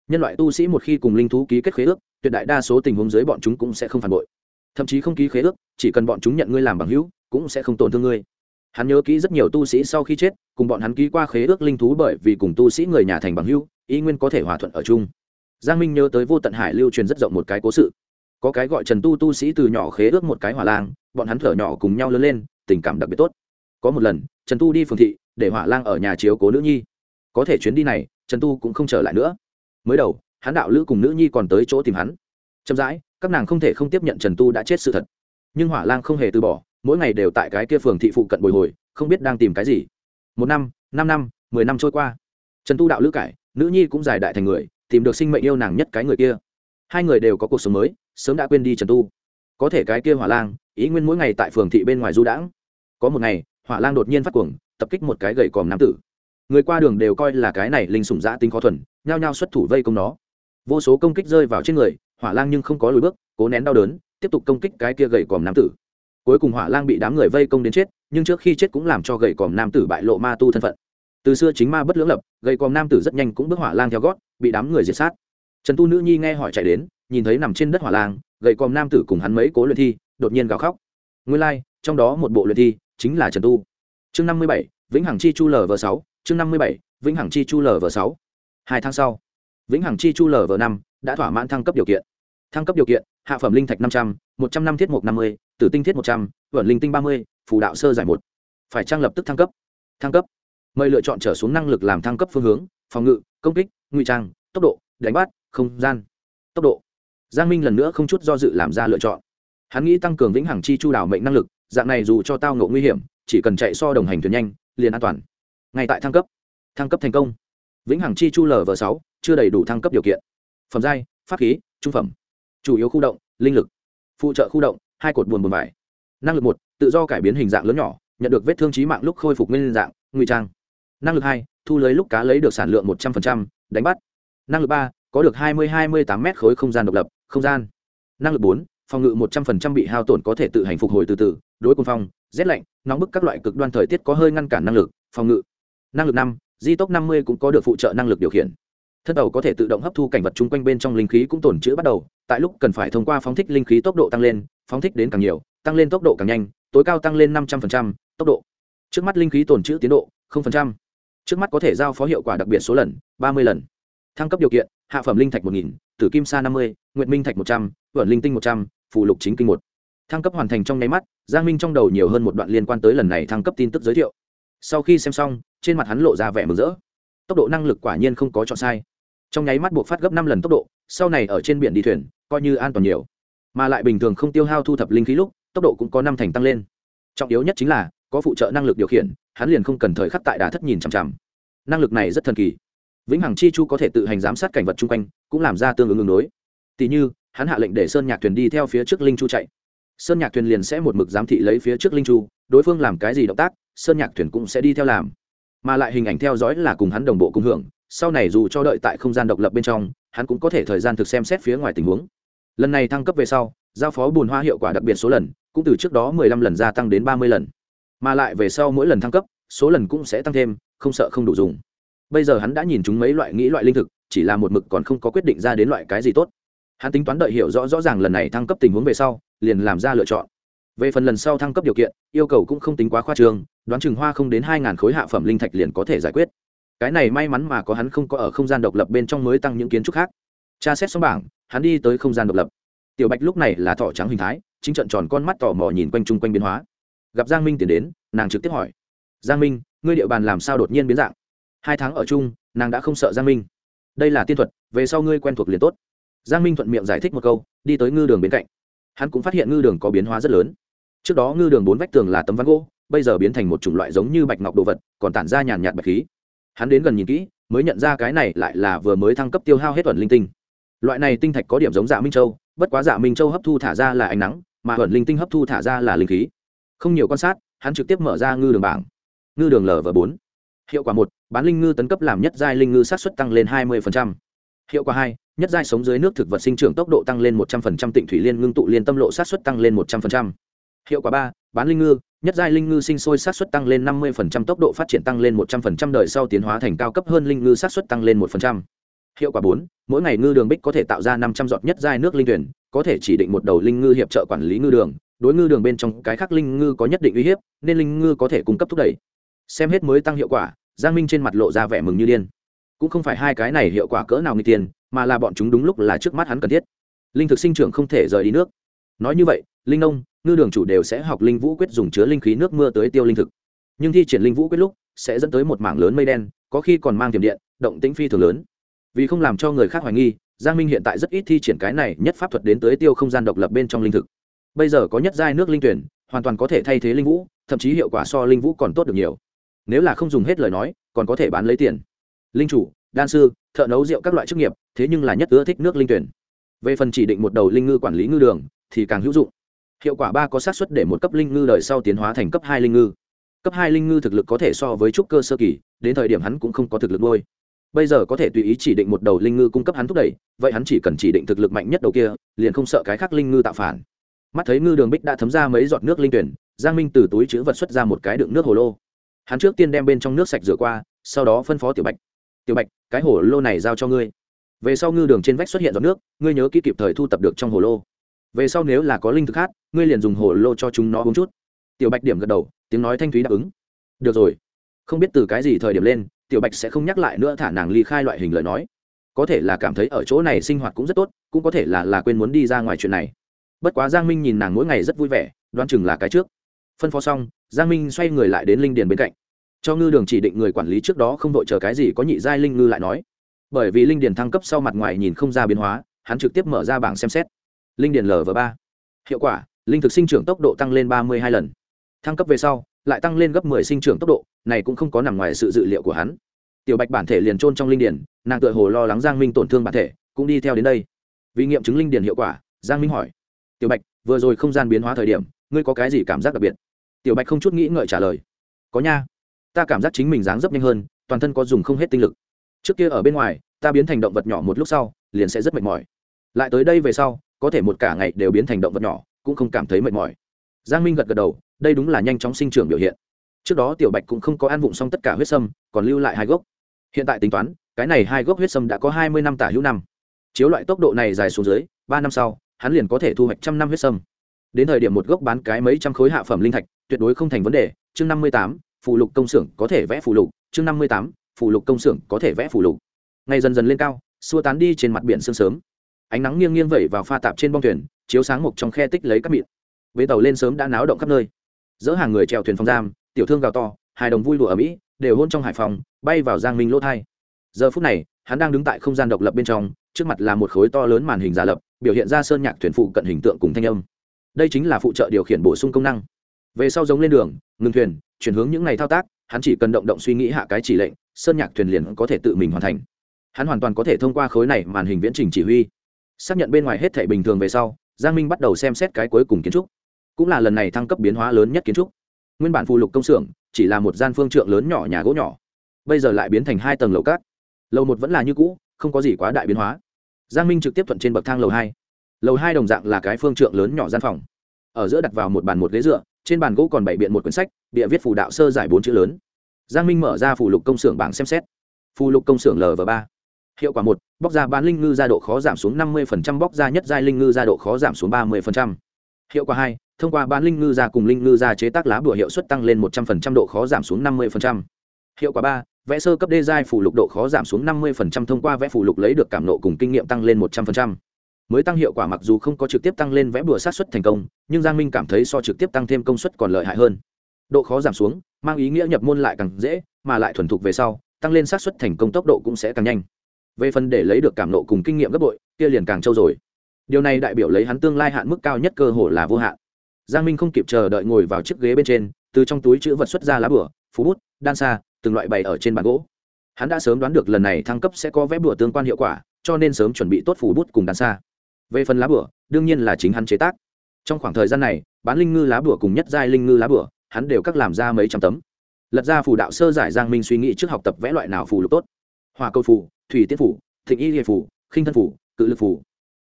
Nhân loại tu sĩ một khi cùng linh thú ký kết khế ước, tuyệt đại đa số tình huống dưới bọn chúng cũng sẽ không phản bội. Thậm chí không ký khế ước, chỉ cần bọn chúng nhận ngươi làm bằng hữu, cũng sẽ không tổn thương ngươi. Hắn nhớ kỹ rất nhiều tu sĩ sau khi chết, cùng bọn hắn ký qua khế ước linh thú bởi vì cùng tu sĩ người nhà thành bằng hữu, ý nguyên có thể hòa thuận ở chung. Giang minh nhớ tới vô tận hải lưu truyền rất rộng một cái cố sự. Có cái gọi trần tu tu sĩ từ nhỏ khế ước một cái hỏa lang, bọn hắn thở nhỏ cùng nhau lớn lên, tình cảm đặc biệt tốt. Có một lần, trần tu đi phường thị, để hỏa lang ở nhà chiếu cố nữ nhi có thể chuyến đi này, trần tu cũng không trở lại nữa. Mới đầu, hắn đạo lữ cùng nữ nhi còn tới chỗ tìm hắn. Chậm rãi, các nàng không thể không tiếp nhận trần tu đã chết sự thật. Nhưng hỏa lang không hề từ bỏ, mỗi ngày đều tại cái kia phường thị phụ cận bồi hồi, không biết đang tìm cái gì. Một năm năm năm, mười năm trôi qua. Trần tu đạo lữ cải, nữ nhi cũng giải đại thành người, tìm được sinh mệnh yêu nàng nhất cái người kia. Hai người đều có cuộc sống mới, sớm đã quên đi trần tu. Có thể cái kia hỏa lang, ý nguyên mỗi ngày tại phường thị bên ngoài du đãng. Có một ngày, hỏa lang đột nhiên phát cuồng, tập kích một cái gậy còm nam tử người qua đường đều coi là cái này linh sủng giã tính khó thuần nhao nhao xuất thủ vây công nó. Vô số công kích rơi vào trên người hỏa lang nhưng không có lùi bước cố nén đau đớn tiếp tục công kích cái kia gậy còm nam tử. Cuối cùng hỏa lang bị đám người vây công đến chết nhưng trước khi chết cũng làm cho gậy còm nam tử bại lộ ma tu thân phận. Từ xưa chính ma bất lưỡng lập gậy còm nam tử rất nhanh cũng bước hỏa lang theo gót bị đám người diệt sát. Trần tu nữ nhi nghe hỏi chạy đến nhìn thấy nằm trên đất hỏa lang gậy còm nam tử cùng hắn mấy cố luyện thi đột nhiên gào khóc. Nguyên lai、like, trong đó một bộ luyện thi chính là trần tu. Chương năm mươi bảy vĩnh hằng chi chu lv sáu chương năm mươi bảy, vĩnh hằng chi chu lv sáu. Hai tháng sau, vĩnh hằng chi chu lv năm đã thỏa mãn thăng cấp điều kiện. Thăng cấp điều kiện, hạ phẩm linh thạch năm trăm, một trăm năm thiết mục năm mươi, tử tinh thiết một trăm vẩn linh tinh ba mươi, phù đạo sơ giải một. Phải trang lập tức thăng cấp? Thăng cấp. Mời lựa chọn trở xuống năng lực làm thăng cấp phương hướng, phòng ngự, công kích, ngụy trang, tốc độ, đánh bắt, không gian. Tốc độ. Giang minh lần nữa không chút do dự làm ra lựa chọn. Hắn nghĩ tăng cường vĩnh hằng chi chu đảo mệnh năng lực, dạng này dù cho tao ngộ nguy hiểm, chỉ cần chạy so đồng hành thuyền nhanh, liền an toàn ngay tại thăng cấp. Thăng cấp thành công. Vĩnh hằng chi chu lv sáu, chưa đầy đủ thăng cấp điều kiện. Phẩm giai, pháp khí, trung phẩm. Chủ yếu khu động, linh lực. Phụ trợ khu động, hai cột buồn buồn vải. Năng lực một, tự do cải biến hình dạng lớn nhỏ, nhận được vết thương trí mạng lúc khôi phục nguyên dạng, ngụy trang. Năng lực hai, thu lấy lúc cá lấy được sản lượng một trăm linh đánh bắt. Năng lực ba, có được hai mươi hai mươi tám mét khối không gian độc lập, không gian. Năng lực bốn, phòng ngự một trăm linh bị hao tổn có thể tự hành phục hồi từ từ, đối quân phong, rét lạnh, nóng bức các loại cực đoan thời tiết có hơi ngăn cản năng lực, phòng ngự năng lực năm di tốc năm mươi cũng có được phụ trợ năng lực điều khiển. Thân tàu có thể tự động hấp thu cảnh vật chung quanh bên trong linh khí cũng tổn chữ bắt đầu, tại lúc cần phải thông qua phóng thích linh khí tốc độ tăng lên, phóng thích đến càng nhiều, tăng lên tốc độ càng nhanh, tối cao tăng lên năm trăm linh tốc độ. Trước mắt linh khí tổn chữ tiến độ trước mắt có thể giao phó hiệu quả đặc biệt số lần, ba mươi lần. Thăng cấp điều kiện, hạ phẩm linh thạch một nghìn, tử kim sa năm mươi nguyện minh thạch một trăm vẩn linh tinh một trăm, phù lục chính kinh một. Thăng cấp hoàn thành trong nháy mắt, giang minh trong đầu nhiều hơn một đoạn liên quan tới lần này thăng cấp tin tức giới thiệu sau khi xem xong, trên mặt hắn lộ ra vẻ mừng rỡ. Tốc độ năng lực quả nhiên không có chọn sai. Trong nháy mắt buộc phát gấp năm lần tốc độ, sau này ở trên biển đi thuyền, coi như an toàn nhiều. Mà lại bình thường không tiêu hao thu thập linh khí lúc, tốc độ cũng có năm thành tăng lên. Trọng yếu nhất chính là, có phụ trợ năng lực điều khiển, hắn liền không cần thời khắc tại đá thất nhìn chằm chằm. Năng lực này rất thần kỳ. Vĩnh hằng chi chu có thể tự hành giám sát cảnh vật chung quanh, cũng làm ra tương ứng ứng đối. Tỷ như, hắn hạ lệnh để sơn nhạc thuyền đi theo phía trước linh chu chạy. Sơn nhạc thuyền liền sẽ một mực giám thị lấy phía trước linh chu, đối phương làm cái gì động tác sơn nhạc thuyền cũng sẽ đi theo làm. Mà lại hình ảnh theo dõi là cùng hắn đồng bộ cùng hưởng, sau này dù cho đợi tại không gian độc lập bên trong, hắn cũng có thể thời gian thực xem xét phía ngoài tình huống. Lần này thăng cấp về sau, giao phó bùn hoa hiệu quả đặc biệt số lần, cũng từ trước đó mười lăm lần gia tăng đến ba mươi lần. Mà lại về sau mỗi lần thăng cấp, số lần cũng sẽ tăng thêm, không sợ không đủ dùng. Bây giờ hắn đã nhìn chúng mấy loại nghĩ loại linh thực, chỉ là một mực còn không có quyết định ra đến loại cái gì tốt. Hắn tính toán đợi hiểu rõ rõ ràng lần này thăng cấp tình huống về sau, liền làm ra lựa chọn về phần lần sau thăng cấp điều kiện, yêu cầu cũng không tính quá khoa trương, đoán chừng hoa không đến hai ngàn khối hạ phẩm linh thạch liền có thể giải quyết. Cái này may mắn mà có hắn không có ở không gian độc lập bên trong mới tăng những kiến trúc khác. Tra xét xong bảng, hắn đi tới không gian độc lập. Tiểu bạch lúc này là thỏ trắng hình thái, chính trận tròn con mắt tò mò nhìn quanh chung quanh biến hóa. Gặp giang minh tiến đến, nàng trực tiếp hỏi. Giang minh, ngươi địa bàn làm sao đột nhiên biến dạng? Hai tháng ở chung, nàng đã không sợ giang minh. Đây là tiên thuật, về sau ngươi quen thuộc liền tốt. Giang minh thuận miệng giải thích một câu, đi tới ngư đường bên cạnh. Hắn cũng phát hiện ngư đường có biến hóa rất lớn trước đó ngư đường bốn vách tường là tấm ván gỗ, bây giờ biến thành một chủng loại giống như bạch ngọc đồ vật, còn tản ra nhàn nhạt bạch khí. Hắn đến gần nhìn kỹ, mới nhận ra cái này lại là vừa mới thăng cấp tiêu hao hết ẩn linh tinh. Loại này tinh thạch có điểm giống dạ minh châu, bất quá dạ minh châu hấp thu thả ra là ánh nắng, mà ẩn linh tinh hấp thu thả ra là linh khí. Không nhiều quan sát, hắn trực tiếp mở ra ngư đường bảng. Ngư đường lv bốn. Hiệu quả một, bán linh ngư tấn cấp làm nhất giai linh ngư sát xuất tăng lên hai mươi hiệu quả hai, nhất giai sống dưới nước thực vật sinh trưởng tốc độ tăng lên một trăm linh tịnh thủy liên ngưng tụ liên tâm lộ sát xuất tăng lên một trăm linh hiệu quả ba, bán linh ngư, nhất giai linh ngư sinh sôi sát xuất tăng lên năm mươi tốc độ phát triển tăng lên một trăm đời đợi sau tiến hóa thành cao cấp hơn linh ngư sát xuất tăng lên một hiệu quả bốn, mỗi ngày ngư đường bích có thể tạo ra năm trăm giọt nhất giai nước linh tuyển, có thể chỉ định một đầu linh ngư hiệp trợ quản lý ngư đường. Đối ngư đường bên trong cái khác linh ngư có nhất định uy hiếp, nên linh ngư có thể cung cấp thúc đẩy. Xem hết mới tăng hiệu quả, giang minh trên mặt lộ ra vẻ mừng như điên. Cũng không phải hai cái này hiệu quả cỡ nào người tiền, mà là bọn chúng đúng lúc là trước mắt hắn cần thiết. Linh thực sinh trưởng không thể rời đi nước. Nói như vậy, linh nông ngư đường chủ đều sẽ học linh vũ quyết dùng chứa linh khí nước mưa tới tiêu linh thực. Nhưng thi triển linh vũ quyết lúc, sẽ dẫn tới một mảng lớn mây đen, có khi còn mang tiềm điện, động tĩnh phi thường lớn. Vì không làm cho người khác hoài nghi, giang minh hiện tại rất ít thi triển cái này nhất pháp thuật đến tới tiêu không gian độc lập bên trong linh thực. Bây giờ có nhất giai nước linh tuyển, hoàn toàn có thể thay thế linh vũ, thậm chí hiệu quả so linh vũ còn tốt được nhiều. Nếu là không dùng hết lời nói, còn có thể bán lấy tiền. Linh chủ, đan sư, thợ nấu rượu các loại chức nghiệp, thế nhưng là nhất ưa thích nước linh tuyển. Về phần chỉ định một đầu linh ngư quản lý ngư đường, thì càng hữu dụng hiệu quả ba có xác suất để một cấp linh ngư đời sau tiến hóa thành cấp hai linh ngư. Cấp hai linh ngư thực lực có thể so với trúc cơ sơ kỳ, đến thời điểm hắn cũng không có thực lực nuôi. Bây giờ có thể tùy ý chỉ định một đầu linh ngư cung cấp hắn thúc đẩy, vậy hắn chỉ cần chỉ định thực lực mạnh nhất đầu kia, liền không sợ cái khác linh ngư tạo phản. Mắt thấy ngư đường bích đã thấm ra mấy giọt nước linh tuyển, giang minh từ túi chữ vật xuất ra một cái đựng nước hồ lô. Hắn trước tiên đem bên trong nước sạch rửa qua, sau đó phân phó tiểu bạch. Tiểu bạch, cái hồ lô này giao cho ngươi. Về sau ngư đường trên vách xuất hiện giọt nước, ngươi nhớ kỹ kịp thời thu tập được trong hồ lô. Về sau nếu là có linh thực khác ngươi liền dùng hồ lô cho chúng nó uống chút. Tiểu bạch điểm gật đầu, tiếng nói thanh thúy đáp ứng. Được rồi. Không biết từ cái gì thời điểm lên, tiểu bạch sẽ không nhắc lại nữa thả nàng ly khai loại hình lời nói. Có thể là cảm thấy ở chỗ này sinh hoạt cũng rất tốt, cũng có thể là là quên muốn đi ra ngoài chuyện này. Bất quá giang minh nhìn nàng mỗi ngày rất vui vẻ, đoán chừng là cái trước. Phân phó xong, giang minh xoay người lại đến linh điền bên cạnh. Cho ngư đường chỉ định người quản lý trước đó không đội chờ cái gì có nhị giai linh ngư lại nói. Bởi vì linh điền thăng cấp sau mặt ngoài nhìn không ra biến hóa, hắn trực tiếp mở ra bảng xem xét. Linh điền lv ba. Hiệu quả linh thực sinh trưởng tốc độ tăng lên ba mươi hai lần. Thăng cấp về sau, lại tăng lên gấp mười sinh trưởng tốc độ, này cũng không có nằm ngoài sự dự liệu của hắn. Tiểu bạch bản thể liền trôn trong linh điền nàng tựa hồ lo lắng giang minh tổn thương bản thể, cũng đi theo đến đây. Vì nghiệm chứng linh điền hiệu quả, giang minh hỏi, tiểu bạch, vừa rồi không gian biến hóa thời điểm, ngươi có cái gì cảm giác đặc biệt? Tiểu bạch không chút nghĩ ngợi trả lời, có nha, ta cảm giác chính mình dáng dấp nhanh hơn, toàn thân có dùng không hết tinh lực. Trước kia ở bên ngoài, ta biến thành động vật nhỏ một lúc sau, liền sẽ rất mệt mỏi. Lại tới đây về sau, có thể một cả ngày đều biến thành động vật nhỏ cũng không cảm thấy mệt mỏi. Giang minh gật gật đầu, đây đúng là nhanh chóng sinh trưởng biểu hiện. Trước đó tiểu bạch cũng không có ăn vụng xong tất cả huyết sâm, còn lưu lại hai gốc. Hiện tại tính toán, cái này hai gốc huyết sâm đã có hai mươi năm tả hữu năm. Chiếu loại tốc độ này dài xuống dưới, ba năm sau, hắn liền có thể thu hoạch trăm năm huyết sâm. Đến thời điểm một gốc bán cái mấy trăm khối hạ phẩm linh thạch, tuyệt đối không thành vấn đề. Chương năm mươi tám phụ lục công xưởng có thể vẽ phụ lục. Chương năm mươi tám phụ lục công xưởng có thể vẽ phụ lục. Ngày dần dần lên cao, xua tán đi trên mặt biển sương sớm. Ánh nắng nghiêng nghiêng vẩy vào pha tạp trên bong thuyền chiếu sáng mục trong khe tích lấy các mịn. Bến tàu lên sớm đã náo động khắp nơi. Dỡ hàng người trèo thuyền phòng giam, tiểu thương gào to hài đồng vui lụa ở mỹ, đều hôn trong hải phòng, bay vào giang minh lỗ thai. Giờ phút này, hắn đang đứng tại không gian độc lập bên trong, trước mặt là một khối to lớn màn hình giả lập, biểu hiện ra sơn nhạc thuyền phụ cận hình tượng cùng thanh âm. Đây chính là phụ trợ điều khiển bổ sung công năng. Về sau giống lên đường, ngừng thuyền, chuyển hướng những ngày thao tác, hắn chỉ cần động động suy nghĩ hạ cái chỉ lệnh, sơn nhạc thuyền liền có thể tự mình hoàn thành. Hắn hoàn toàn có thể thông qua khối này màn hình viễn trình chỉ huy. Xác nhận bên ngoài hết thể bình thường về sau giang minh bắt đầu xem xét cái cuối cùng kiến trúc. Cũng là lần này thăng cấp biến hóa lớn nhất kiến trúc. Nguyên bản phù lục công xưởng, chỉ là một gian phương trượng lớn nhỏ nhà gỗ nhỏ. Bây giờ lại biến thành hai tầng lầu cát. Lầu một vẫn là như cũ, không có gì quá đại biến hóa. Giang minh trực tiếp thuận trên bậc thang lầu hai. Lầu hai đồng dạng là cái phương trượng lớn nhỏ gian phòng. Ở giữa đặt vào một bàn một ghế dựa, trên bàn gỗ còn bày biện một quyển sách địa viết phù đạo sơ giải bốn chữ lớn. Giang minh mở ra phù lục công xưởng bảng xem xét. Phù lục công xưởng lv ba hiệu quả một, bóc ra bán linh ngư gia độ khó giảm xuống năm mươi bóc ra nhất giai linh ngư gia độ khó giảm xuống ba mươi hiệu quả hai, thông qua bán linh ngư gia cùng linh ngư gia chế tác lá bùa hiệu suất tăng lên một trăm linh độ khó giảm xuống năm mươi hiệu quả ba, vẽ sơ cấp đê giai phủ lục độ khó giảm xuống năm mươi thông qua vẽ phủ lục lấy được cảm nộ cùng kinh nghiệm tăng lên một trăm linh mới tăng hiệu quả mặc dù không có trực tiếp tăng lên vẽ bùa sát xuất thành công, nhưng giang minh cảm thấy so trực tiếp tăng thêm công suất còn lợi hại hơn. Độ khó giảm xuống, mang ý nghĩa nhập môn lại càng dễ, mà lại thuần thục về sau, tăng lên sát xuất thành công tốc độ cũng sẽ càng nhanh về phần để lấy được cảm nộ cùng kinh nghiệm gấp bội, kia liền càng trâu rồi. Điều này đại biểu lấy hắn tương lai hạn mức cao nhất cơ hội là vô hạn. Giang minh không kịp chờ đợi ngồi vào chiếc ghế bên trên, từ trong túi chữ vật xuất ra lá bửa, phú bút, đan xa từng loại bày ở trên bàn gỗ. Hắn đã sớm đoán được lần này thăng cấp sẽ có vẽ bửa tương quan hiệu quả, cho nên sớm chuẩn bị tốt phủ bút cùng đan xa về phần lá bửa, đương nhiên là chính hắn chế tác. Trong khoảng thời gian này, bán linh ngư lá bửa cùng nhất giai linh ngư lá bửa, hắn đều cắt làm ra mấy trăm tấm. Lật ra phù đạo sơ giải giang minh suy nghĩ trước học tập vẽ loại nào phù lục tốt. Hòa câu phù thủy tiên phủ, thịnh y liệt phủ, khinh thân phủ, cự lực phủ.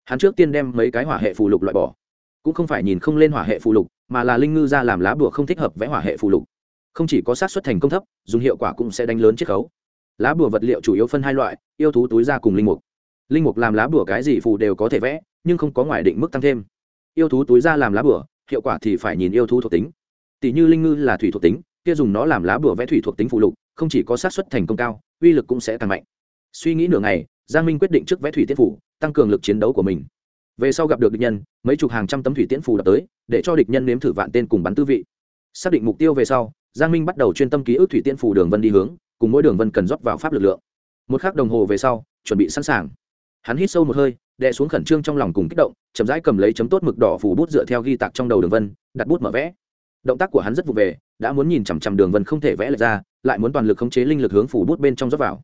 hắn trước tiên đem mấy cái hỏa hệ phù lục loại bỏ. Cũng không phải nhìn không lên hỏa hệ phù lục mà là linh ngư ra làm lá bùa không thích hợp vẽ hỏa hệ phù lục. Không chỉ có sát xuất thành công thấp dùng hiệu quả cũng sẽ đánh lớn chiết khấu. Lá bùa vật liệu chủ yếu phân hai loại yêu thú túi ra cùng linh mục. Linh mục làm lá bùa cái gì phù đều có thể vẽ nhưng không có ngoài định mức tăng thêm. Yêu thú túi ra làm lá bùa hiệu quả thì phải nhìn yêu thú thuộc tính. Tỷ như linh ngư là thủy thuộc tính kia dùng nó làm lá bùa vẽ thủy thuộc tính phù lục không chỉ có sát xuất thành công cao uy lực cũng sẽ tăng mạnh suy nghĩ nửa ngày, giang minh quyết định trước vẽ thủy tiên phủ, tăng cường lực chiến đấu của mình. Về sau gặp được địch nhân, mấy chục hàng trăm tấm thủy tiễn phủ đập tới, để cho địch nhân nếm thử vạn tên cùng bắn tư vị. Xác định mục tiêu về sau, giang minh bắt đầu chuyên tâm ký ức thủy tiễn phủ đường vân đi hướng, cùng mỗi đường vân cần rót vào pháp lực lượng. Một k h ắ c đồng hồ về sau, chuẩn bị sẵn sàng. Hắn hít sâu một hơi, đè xuống khẩn trương trong lòng cùng kích động, chậm rãi cầm lấy chấm tốt mực đỏ phủ bút dựa theo ghi tạc trong đầu đường vân, đặt bút mở vẽ. Động tác của hắn rất vụ về, đã muốn nhìn chằm chằm đường vân không thể vẽ lệch ra, lại muốn toàn lực khống chế linh lực hướng phủ bút bên trong rót vào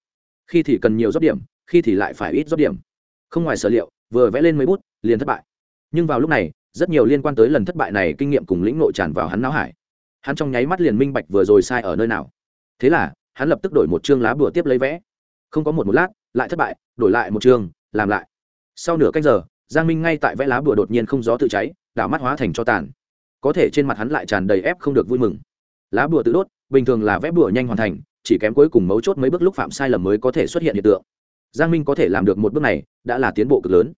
khi thì cần nhiều rót điểm, khi thì lại phải ít rót điểm. Không ngoài sở liệu, vừa vẽ lên mấy bút, liền thất bại. Nhưng vào lúc này, rất nhiều liên quan tới lần thất bại này kinh nghiệm cùng lĩnh nội tràn vào hắn não hải. Hắn trong nháy mắt liền minh bạch vừa rồi sai ở nơi nào. Thế là, hắn lập tức đổi một chương lá bùa tiếp lấy vẽ. Không có một một lát, lại thất bại, đổi lại một chương, làm lại. Sau nửa canh giờ, giang minh ngay tại vẽ lá bùa đột nhiên không gió tự cháy, đảo mắt hóa thành cho tàn. Có thể trên mặt hắn lại tràn đầy ép không được vui mừng. Lá bùa tự đốt, bình thường là vẽ bùa nhanh hoàn thành chỉ kém cuối cùng mấu chốt mấy bước lúc phạm sai lầm mới có thể xuất hiện hiện tượng. Giang minh có thể làm được một bước này đã là tiến bộ cực lớn.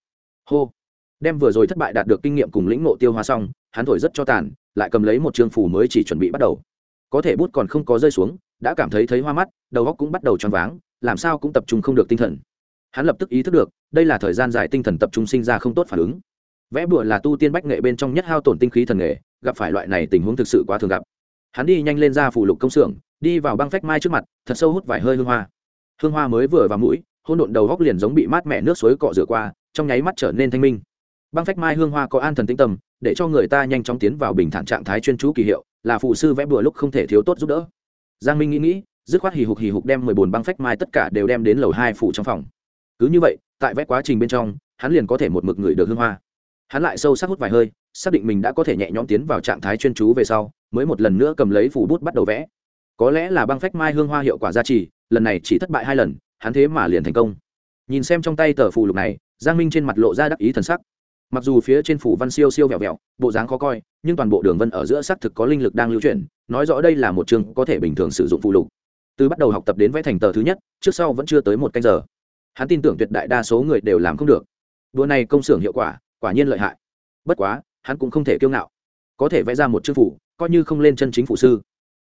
Hô. Đem vừa rồi thất bại đạt được kinh nghiệm cùng lĩnh ngộ tiêu hóa xong hắn thổi rất cho tàn lại cầm lấy một trường phủ mới chỉ chuẩn bị bắt đầu. Có thể bút còn không có rơi xuống đã cảm thấy thấy hoa mắt đầu óc cũng bắt đầu choáng váng làm sao cũng tập trung không được tinh thần. Hắn lập tức ý thức được đây là thời gian dài tinh thần tập trung sinh ra không tốt phản ứng. Vẽ bùa là tu tiên bách nghệ bên trong nhất hao tổn tinh khí thần nghề, gặp phải loại này tình huống thực sự quá thường gặp. Hắn đi nhanh lên ra phủ lục công xưởng đi vào băng phách mai trước mặt, thật sâu hút vài hơi hương hoa. Hương hoa mới vừa vào mũi hôn độn đầu góc liền giống bị mát mẻ nước suối cọ rửa qua, trong nháy mắt trở nên thanh minh. Băng phách mai hương hoa có an thần tĩnh tâm, để cho người ta nhanh chóng tiến vào bình thản trạng thái chuyên chú kỳ hiệu, là phụ sư vẽ bùa lúc không thể thiếu tốt giúp đỡ. Giang minh nghĩ nghĩ, dứt khoát hì hục hì hục đem mười bồn băng phách mai tất cả đều đem đến lầu hai phủ trong phòng. Cứ như vậy, tại vẽ quá trình bên trong, hắn liền có thể một mực ngửi được hương hoa. Hắn lại sâu sắc hút vài hơi, xác định mình đã có thể nhẹ nhõm tiến vào trạng thái chuyên chú về sau, mới một lần nữa cầm lấy phủ bút bắt đầu vẽ có lẽ là băng phách mai hương hoa hiệu quả gia trì, lần này chỉ thất bại hai lần, hắn thế mà liền thành công. Nhìn xem trong tay tờ phù lục này, giang minh trên mặt lộ ra đắc ý thần sắc. Mặc dù phía trên phủ văn siêu siêu vẹo vẹo, bộ dáng khó coi, nhưng toàn bộ đường vân ở giữa xác thực có linh lực đang lưu chuyển, nói rõ đây là một chương có thể bình thường sử dụng phụ lục. Từ bắt đầu học tập đến vẽ thành tờ thứ nhất, trước sau vẫn chưa tới một canh giờ. Hắn tin tưởng tuyệt đại đa số người đều làm không được. Đua này công xưởng hiệu quả quả nhiên lợi hại. Bất quá, hắn cũng không thể kiêu ngạo. Có thể vẽ ra một chương phủ coi như không lên chân chính phụ sư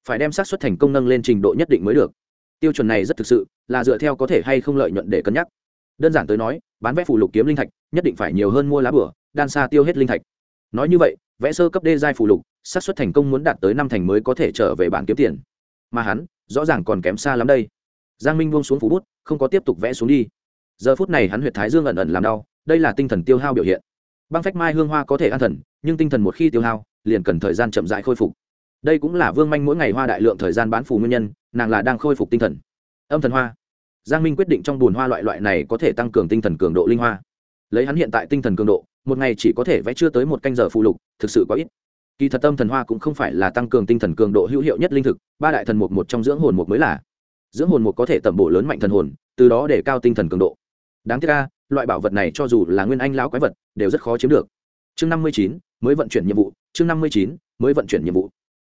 phải đem xác suất thành công nâng lên trình độ nhất định mới được. Tiêu chuẩn này rất thực sự, là dựa theo có thể hay không lợi nhuận để cân nhắc. Đơn giản tới nói, bán vẽ phụ lục kiếm linh thạch, nhất định phải nhiều hơn mua lá bửa, đan xa tiêu hết linh thạch. Nói như vậy vẽ sơ cấp đê giai phủ lục, xác suất thành công muốn đạt tới năm thành mới có thể trở về bản kiếm tiền. Mà hắn, rõ ràng còn kém xa lắm đây. Giang minh buông xuống phủ bút, không có tiếp tục vẽ xuống đi. Giờ phút này hắn huyệt thái dương ẩn ẩn làm đau, đây là tinh thần tiêu hao biểu hiện. Băng phách mai hương hoa có thể an thần, nhưng tinh thần một khi tiêu hao, liền cần thời gian chậm dại khôi phục đây cũng là vương manh mỗi ngày hoa đại lượng thời gian bán phù nguyên nhân, nàng là đang khôi phục tinh thần. Âm thần hoa. Giang minh quyết định trong bùn hoa loại loại này có thể tăng cường tinh thần cường độ linh hoa. Lấy hắn hiện tại tinh thần cường độ, một ngày chỉ có thể vẽ chưa tới một canh giờ phụ lục, thực sự có ít. Kỳ thật âm thần hoa cũng không phải là tăng cường tinh thần cường độ hữu hiệu nhất linh thực, ba đại thần mục một trong dưỡng hồn mục mới là. Dưỡng hồn mục có thể tẩm bổ lớn mạnh thần hồn, từ đó để cao tinh thần cường độ. Đáng tiếc ca loại bảo vật này cho dù là nguyên anh lão quái vật, đều rất khó chiếm được. Chương năm mươi chín, mới vận chuyển nhiệm vụ, chương năm mươi chín, mới vận chuyển nhiệm vụ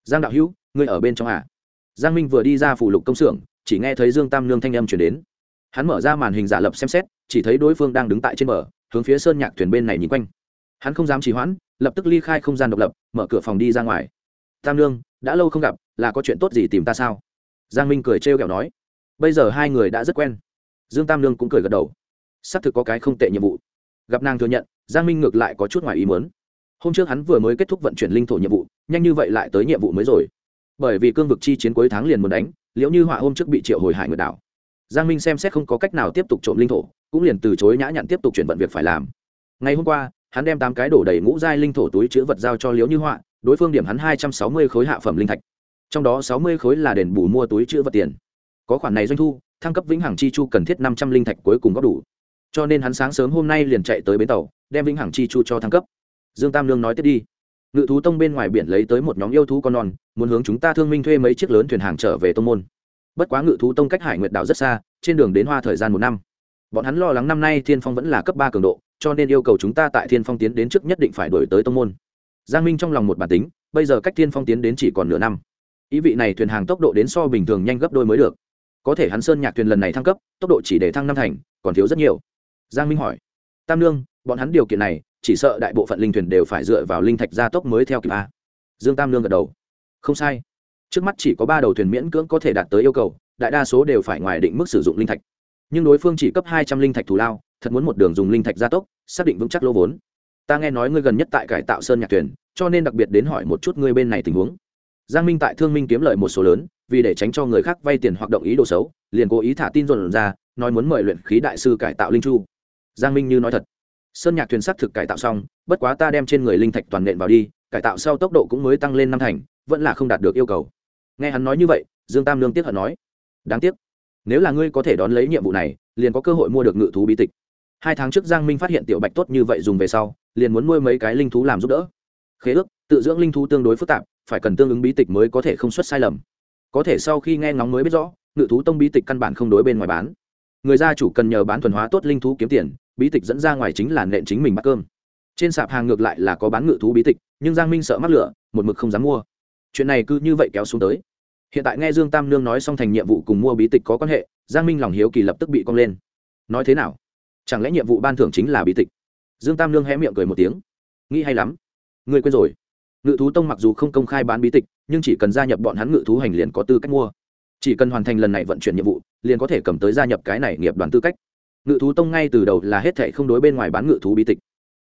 giang đạo hữu, ngươi ở bên trong à? Giang minh vừa đi ra phủ lục công xưởng, chỉ nghe thấy dương tam nương thanh âm chuyển đến. Hắn mở ra màn hình giả lập xem xét, chỉ thấy đối phương đang đứng tại trên bờ, hướng phía sơn nhạc thuyền bên này nhìn quanh. Hắn không dám trì hoãn, lập tức ly khai không gian độc lập, mở cửa phòng đi ra ngoài. Tam nương, đã lâu không gặp, là có chuyện tốt gì tìm ta sao? Giang minh cười trêu ghẹo nói. Bây giờ hai người đã rất quen. Dương tam nương cũng cười gật đầu. Xác thực có cái không tệ nhiệm vụ. Gặp nàng thừa nhận, giang minh ngược lại có chút ngoài ý muốn. Hôm trước hắn vừa mới kết thúc vận chuyển linh thổ nhiệm vụ nhanh như vậy lại tới nhiệm vụ mới rồi. Bởi vì cương vực chi chiến cuối tháng liền muốn đánh, liễu như họa hôm trước bị triệu hồi hải nguyệt đảo. Giang minh xem xét không có cách nào tiếp tục trộm linh thổ, cũng liền từ chối nhã nhặn tiếp tục chuyển vận việc phải làm. Ngày hôm qua, hắn đem tám cái đổ đầy ngũ giai linh thổ túi chữ vật giao cho liễu như họa, đối phương điểm hắn hai trăm sáu mươi khối hạ phẩm linh thạch. Trong đó sáu mươi khối là đền bù mua túi chữ vật tiền. Có khoản này doanh thu, thăng cấp vĩnh hằng chi chu cần thiết năm trăm linh thạch cuối cùng góp đủ. Cho nên hắn sáng sớm hôm nay liền chạy tới bến tàu, đem vĩnh hằng chi chu cho thăng cấp. Dương tam lương nói tiếp đi ngự thú tông bên ngoài biển lấy tới một nhóm yêu thú con non, muốn hướng chúng ta thương minh thuê mấy chiếc lớn thuyền hàng trở về tông môn. Bất quá ngự thú tông cách hải nguyệt đảo rất xa, trên đường đến hoa thời gian một năm. Bọn hắn lo lắng năm nay thiên phong vẫn là cấp ba cường độ, cho nên yêu cầu chúng ta tại thiên phong tiến đến trước nhất định phải đổi tới tông môn. Giang minh trong lòng một bản tính, bây giờ cách thiên phong tiến đến chỉ còn nửa năm. Ý vị này thuyền hàng tốc độ đến so bình thường nhanh gấp đôi mới được. Có thể hắn sơn nhạc thuyền lần này thăng cấp, tốc độ chỉ để thăng năm thành, còn thiếu rất nhiều. Giang minh hỏi, tam lương bọn hắn điều kiện này chỉ sợ đại bộ phận linh thuyền đều phải dựa vào linh thạch gia tốc mới theo kịp a. Dương tam lương gật đầu. Không sai. Trước mắt chỉ có ba đầu thuyền miễn cưỡng có thể đạt tới yêu cầu, đại đa số đều phải ngoài định mức sử dụng linh thạch. Nhưng đối phương chỉ cấp hai trăm linh thạch thù lao, thật muốn một đường dùng linh thạch gia tốc, xác định vững chắc lô vốn. Ta nghe nói ngươi gần nhất tại cải tạo sơn nhạc thuyền, cho nên đặc biệt đến hỏi một chút ngươi bên này tình huống. Giang minh tại thương minh kiếm lợi một số lớn, vì để tránh cho người khác vay tiền hoặc động ý đồ xấu, liền cố ý thả tin dồn ra, nói muốn mời luyện khí đại sư cải tạo linh chu. Giang minh như nói thật sơn nhạc thuyền sắc thực cải tạo xong, bất quá ta đem trên người linh thạch toàn nện vào đi, cải tạo sau tốc độ cũng mới tăng lên năm thành, vẫn là không đạt được yêu cầu. Nghe hắn nói như vậy, dương tam lương tiếc hận nói, đáng tiếc, nếu là ngươi có thể đón lấy nhiệm vụ này, liền có cơ hội mua được ngự thú bí tịch. Hai tháng trước giang minh phát hiện tiểu bạch tốt như vậy dùng về sau, liền muốn nuôi mấy cái linh thú làm giúp đỡ. Khế ước, tự dưỡng linh thú tương đối phức tạp, phải cần tương ứng bí tịch mới có thể không xuất sai lầm. Có thể sau khi nghe ngóng mới biết rõ, ngự thú tông bí tịch căn bản không đối bên ngoài bán. Người gia chủ cần nhờ bán thuần hóa tốt linh thú kiếm tiền bí tịch dẫn ra ngoài chính là nện chính mình bắt cơm. Trên sạp hàng ngược lại là có bán ngự thú bí tịch, nhưng giang minh sợ mắc lửa, một mực không dám mua. Chuyện này cứ như vậy kéo xuống tới. Hiện tại nghe dương tam nương nói xong thành nhiệm vụ cùng mua bí tịch có quan hệ, giang minh lòng hiếu kỳ lập tức bị cong lên. Nói thế nào? Chẳng lẽ nhiệm vụ ban thưởng chính là bí tịch? Dương tam nương hé miệng cười một tiếng. Nghĩ hay lắm. Ngươi quên rồi. Ngự thú tông mặc dù không công khai bán bí tịch, nhưng chỉ cần gia nhập bọn hắn ngự thú hành liền có tư cách mua. Chỉ cần hoàn thành lần này vận chuyển nhiệm vụ, liền có thể cầm tới gia nhập cái này nghiệp đoàn tư cách ngự thú tông ngay từ đầu là hết thệ không đối bên ngoài bán ngự thú bí tịch.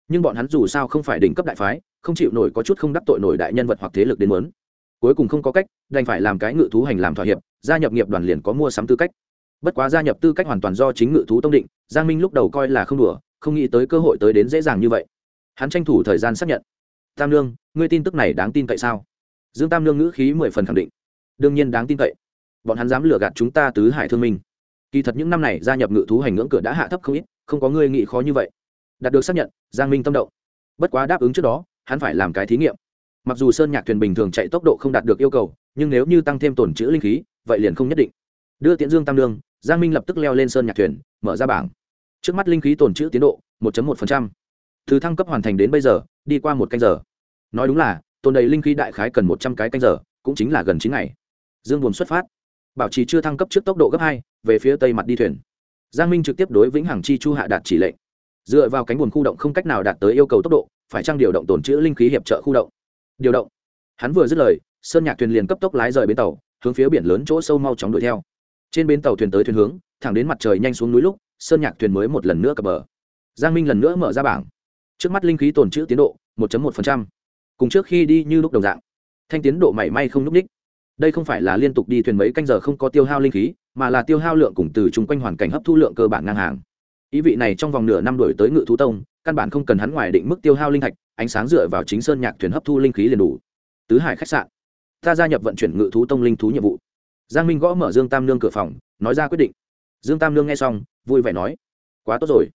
Nhưng bọn hắn dù sao không phải đỉnh cấp đại phái, không chịu nổi có chút không đắc tội nổi đại nhân vật hoặc thế lực đến muốn. Cuối cùng không có cách, đành phải làm cái ngự thú hành làm thỏa hiệp, gia nhập nghiệp đoàn liền có mua sắm tư cách. Bất quá gia nhập tư cách hoàn toàn do chính ngự thú tông định, giang minh lúc đầu coi là không đùa, không nghĩ tới cơ hội tới đến dễ dàng như vậy. Hắn tranh thủ thời gian xác nhận. Tam lương ngươi tin tức này đáng tin cậy sao? Dương tam lương ngữ khí mười phần khẳng định. Đương nhiên đáng tin cậy. Bọn hắn dám lừa gạt chúng ta tứ hải thương minh kỳ thật những năm này gia nhập ngự thú hành ngưỡng cửa đã hạ thấp không ít, không có ngươi nghĩ khó như vậy. Đạt được xác nhận, giang minh tâm động. Bất quá đáp ứng trước đó, hắn phải làm cái thí nghiệm. Mặc dù sơn nhạc thuyền bình thường chạy tốc độ không đạt được yêu cầu, nhưng nếu như tăng thêm tổn chữ linh khí, vậy liền không nhất định. Đưa tiễn dương tam lương giang minh lập tức leo lên sơn nhạc thuyền, mở ra bảng. Trước mắt linh khí tổn chữ tiến độ 1.1%. từ thăng cấp hoàn thành đến bây giờ, đi qua một canh giờ. Nói đúng là, tồn đầy linh khí đại khái cần một trăm cái canh giờ, cũng chính là gần chín ngày. Dương buồn xuất phát. Bảo trì chưa thăng cấp trước tốc độ gấp hai về phía tây mặt đi thuyền. Giang minh trực tiếp đối vĩnh hằng chi chu hạ đạt chỉ lệnh. Dựa vào cánh buồn khu động không cách nào đạt tới yêu cầu tốc độ, phải trang điều động tồn chữ linh khí hiệp trợ khu động? Điều động. Hắn vừa dứt lời, sơn nhạc thuyền liền cấp tốc lái rời bến tàu, hướng phía biển lớn chỗ sâu mau chóng đuổi theo. Trên bến tàu thuyền tới thuyền hướng, thẳng đến mặt trời nhanh xuống núi lúc, sơn nhạc thuyền mới một lần nữa cập bờ. Giang minh lần nữa mở ra bảng. Trước mắt linh khí tồn chữ tiến độ 1.1%. cùng trước khi đi như lúc đồng dạng. Thanh tiến độ mảy may không núp ních đây không phải là liên tục đi thuyền mấy canh giờ không có tiêu hao linh khí, mà là tiêu hao lượng cùng từ chung quanh hoàn cảnh hấp thu lượng cơ bản ngang hàng. Ý vị này trong vòng nửa năm đổi tới ngự thú tông, căn bản không cần hắn ngoài định mức tiêu hao linh thạch, ánh sáng dựa vào chính sơn nhạc thuyền hấp thu linh khí liền đủ. Tứ hải khách sạn. Ta gia nhập vận chuyển ngự thú tông linh thú nhiệm vụ. Giang minh gõ mở dương tam nương cửa phòng, nói ra quyết định. Dương tam nương nghe xong, vui vẻ nói, quá tốt rồi.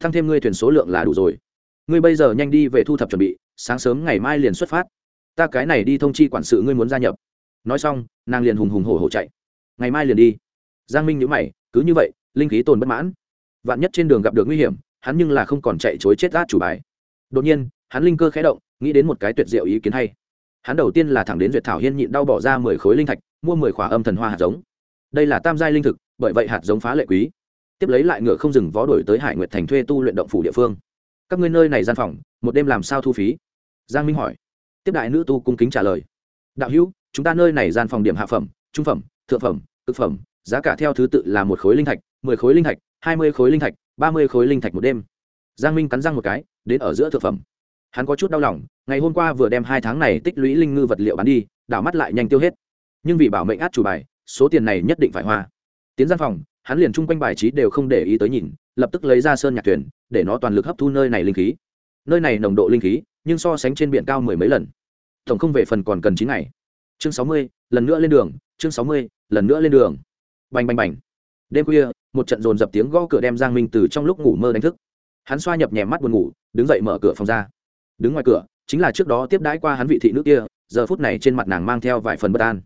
Thăng thêm ngươi thuyền số lượng là đủ rồi. Ngươi bây giờ nhanh đi về thu thập chuẩn bị, sáng sớm ngày mai liền xuất phát. Ta cái này đi thông chi quản sự ngươi muốn gia nhập nói xong, nàng liền hùng hùng hổ hổ chạy. Ngày mai liền đi. Giang minh nhữ mày, cứ như vậy, linh khí tồn bất mãn. Vạn nhất trên đường gặp được nguy hiểm, hắn nhưng là không còn chạy chối chết gát chủ bài. Đột nhiên, hắn linh cơ khé động, nghĩ đến một cái tuyệt diệu ý kiến hay. Hắn đầu tiên là thẳng đến duyệt thảo hiên nhịn đau bỏ ra mười khối linh thạch, mua mười khỏa âm thần hoa hạt giống. Đây là tam giai linh thực, bởi vậy hạt giống phá lệ quý. Tiếp lấy lại ngựa không dừng vó đổi tới hải nguyệt thành thuê tu luyện động phủ địa phương. Các ngươi nơi này gian phòng, một đêm làm sao thu phí? Giang minh hỏi. Tiếp đại nữ tu cung kính trả lời. Đạo hữu chúng ta nơi này gian phòng điểm hạ phẩm, trung phẩm, thượng phẩm, cực phẩm, giá cả theo thứ tự là một khối linh thạch, mười khối linh thạch, hai mươi khối linh thạch, ba mươi khối linh thạch một đêm. Giang minh cắn răng một cái, đến ở giữa thượng phẩm. Hắn có chút đau lòng, ngày hôm qua vừa đem hai tháng này tích lũy linh ngư vật liệu bán đi, đảo mắt lại nhanh tiêu hết. Nhưng vì bảo mệnh át chủ bài, số tiền này nhất định phải hoa. Tiến gian phòng, hắn liền chung quanh bài trí đều không để ý tới nhìn, lập tức lấy ra sơn nhạc thuyền, để nó toàn lực hấp thu nơi này linh khí. Nơi này nồng độ linh khí, nhưng so sánh trên biển cao mười mấy lần. Tổng không về phần còn cần chín ngày chương sáu mươi, lần nữa lên đường, chương sáu mươi, lần nữa lên đường. Bành bành bành. Đêm khuya, một trận dồn dập tiếng gõ cửa đem giang minh từ trong lúc ngủ mơ đánh thức. Hắn xoa nhập nhèm mắt buồn ngủ, đứng dậy mở cửa phòng ra. Đứng ngoài cửa, chính là trước đó tiếp đãi qua hắn vị thị nữ kia, giờ phút này trên mặt nàng mang theo vài phần bất an.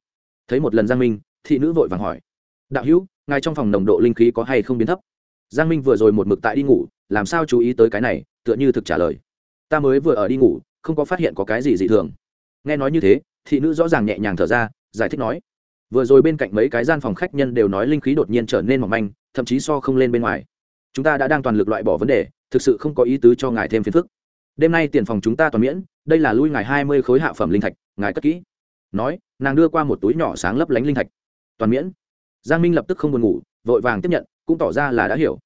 Thấy một lần giang minh, thị nữ vội vàng hỏi. Đạo hữu ngay trong phòng nồng độ linh khí có hay không biến thấp? Giang minh vừa rồi một mực tại đi ngủ, làm sao chú ý tới cái này, tựa như thực trả lời. Ta mới vừa ở đi ngủ, không có phát hiện có cái gì dị thường. Nghe nói như thế thị nữ rõ ràng nhẹ nhàng thở ra, giải thích nói, vừa rồi bên cạnh mấy cái gian phòng khách nhân đều nói linh khí đột nhiên trở nên mỏng manh, thậm chí so không lên bên ngoài. Chúng ta đã đang toàn lực loại bỏ vấn đề, thực sự không có ý tứ cho ngài thêm phiền phức. Đêm nay tiền phòng chúng ta toàn miễn, đây là lui ngài hai mươi khối hạ phẩm linh thạch, ngài cất kỹ. Nói, nàng đưa qua một túi nhỏ sáng lấp lánh linh thạch. Toàn miễn. Giang minh lập tức không buồn ngủ, vội vàng tiếp nhận, cũng tỏ ra là đã hiểu.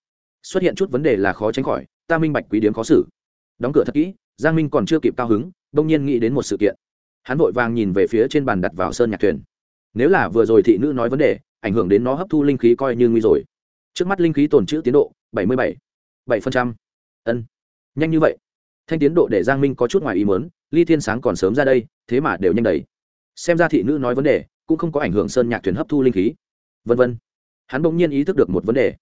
Xuất hiện chút vấn đề là khó tránh khỏi, ta minh bạch quý điếm khó xử. Đóng cửa thật kỹ, giang minh còn chưa kịp cao hứng, bỗng nhiên nghĩ đến một sự kiện hắn vội vàng nhìn về phía trên bàn đặt vào sơn nhạc thuyền. Nếu là vừa rồi thị nữ nói vấn đề, ảnh hưởng đến nó hấp thu linh khí coi như nguy rồi. Trước mắt linh khí tồn trữ tiến độ, bảy mươi bảy bảy phần trăm. Ân, nhanh như vậy. Thanh tiến độ để giang minh có chút ngoài ý mớn ly thiên sáng còn sớm ra đây, thế mà đều nhanh đầy xem ra thị nữ nói vấn đề, cũng không có ảnh hưởng sơn nhạc thuyền hấp thu linh khí. Vân vân. Hắn bỗng nhiên ý thức được một vấn đề.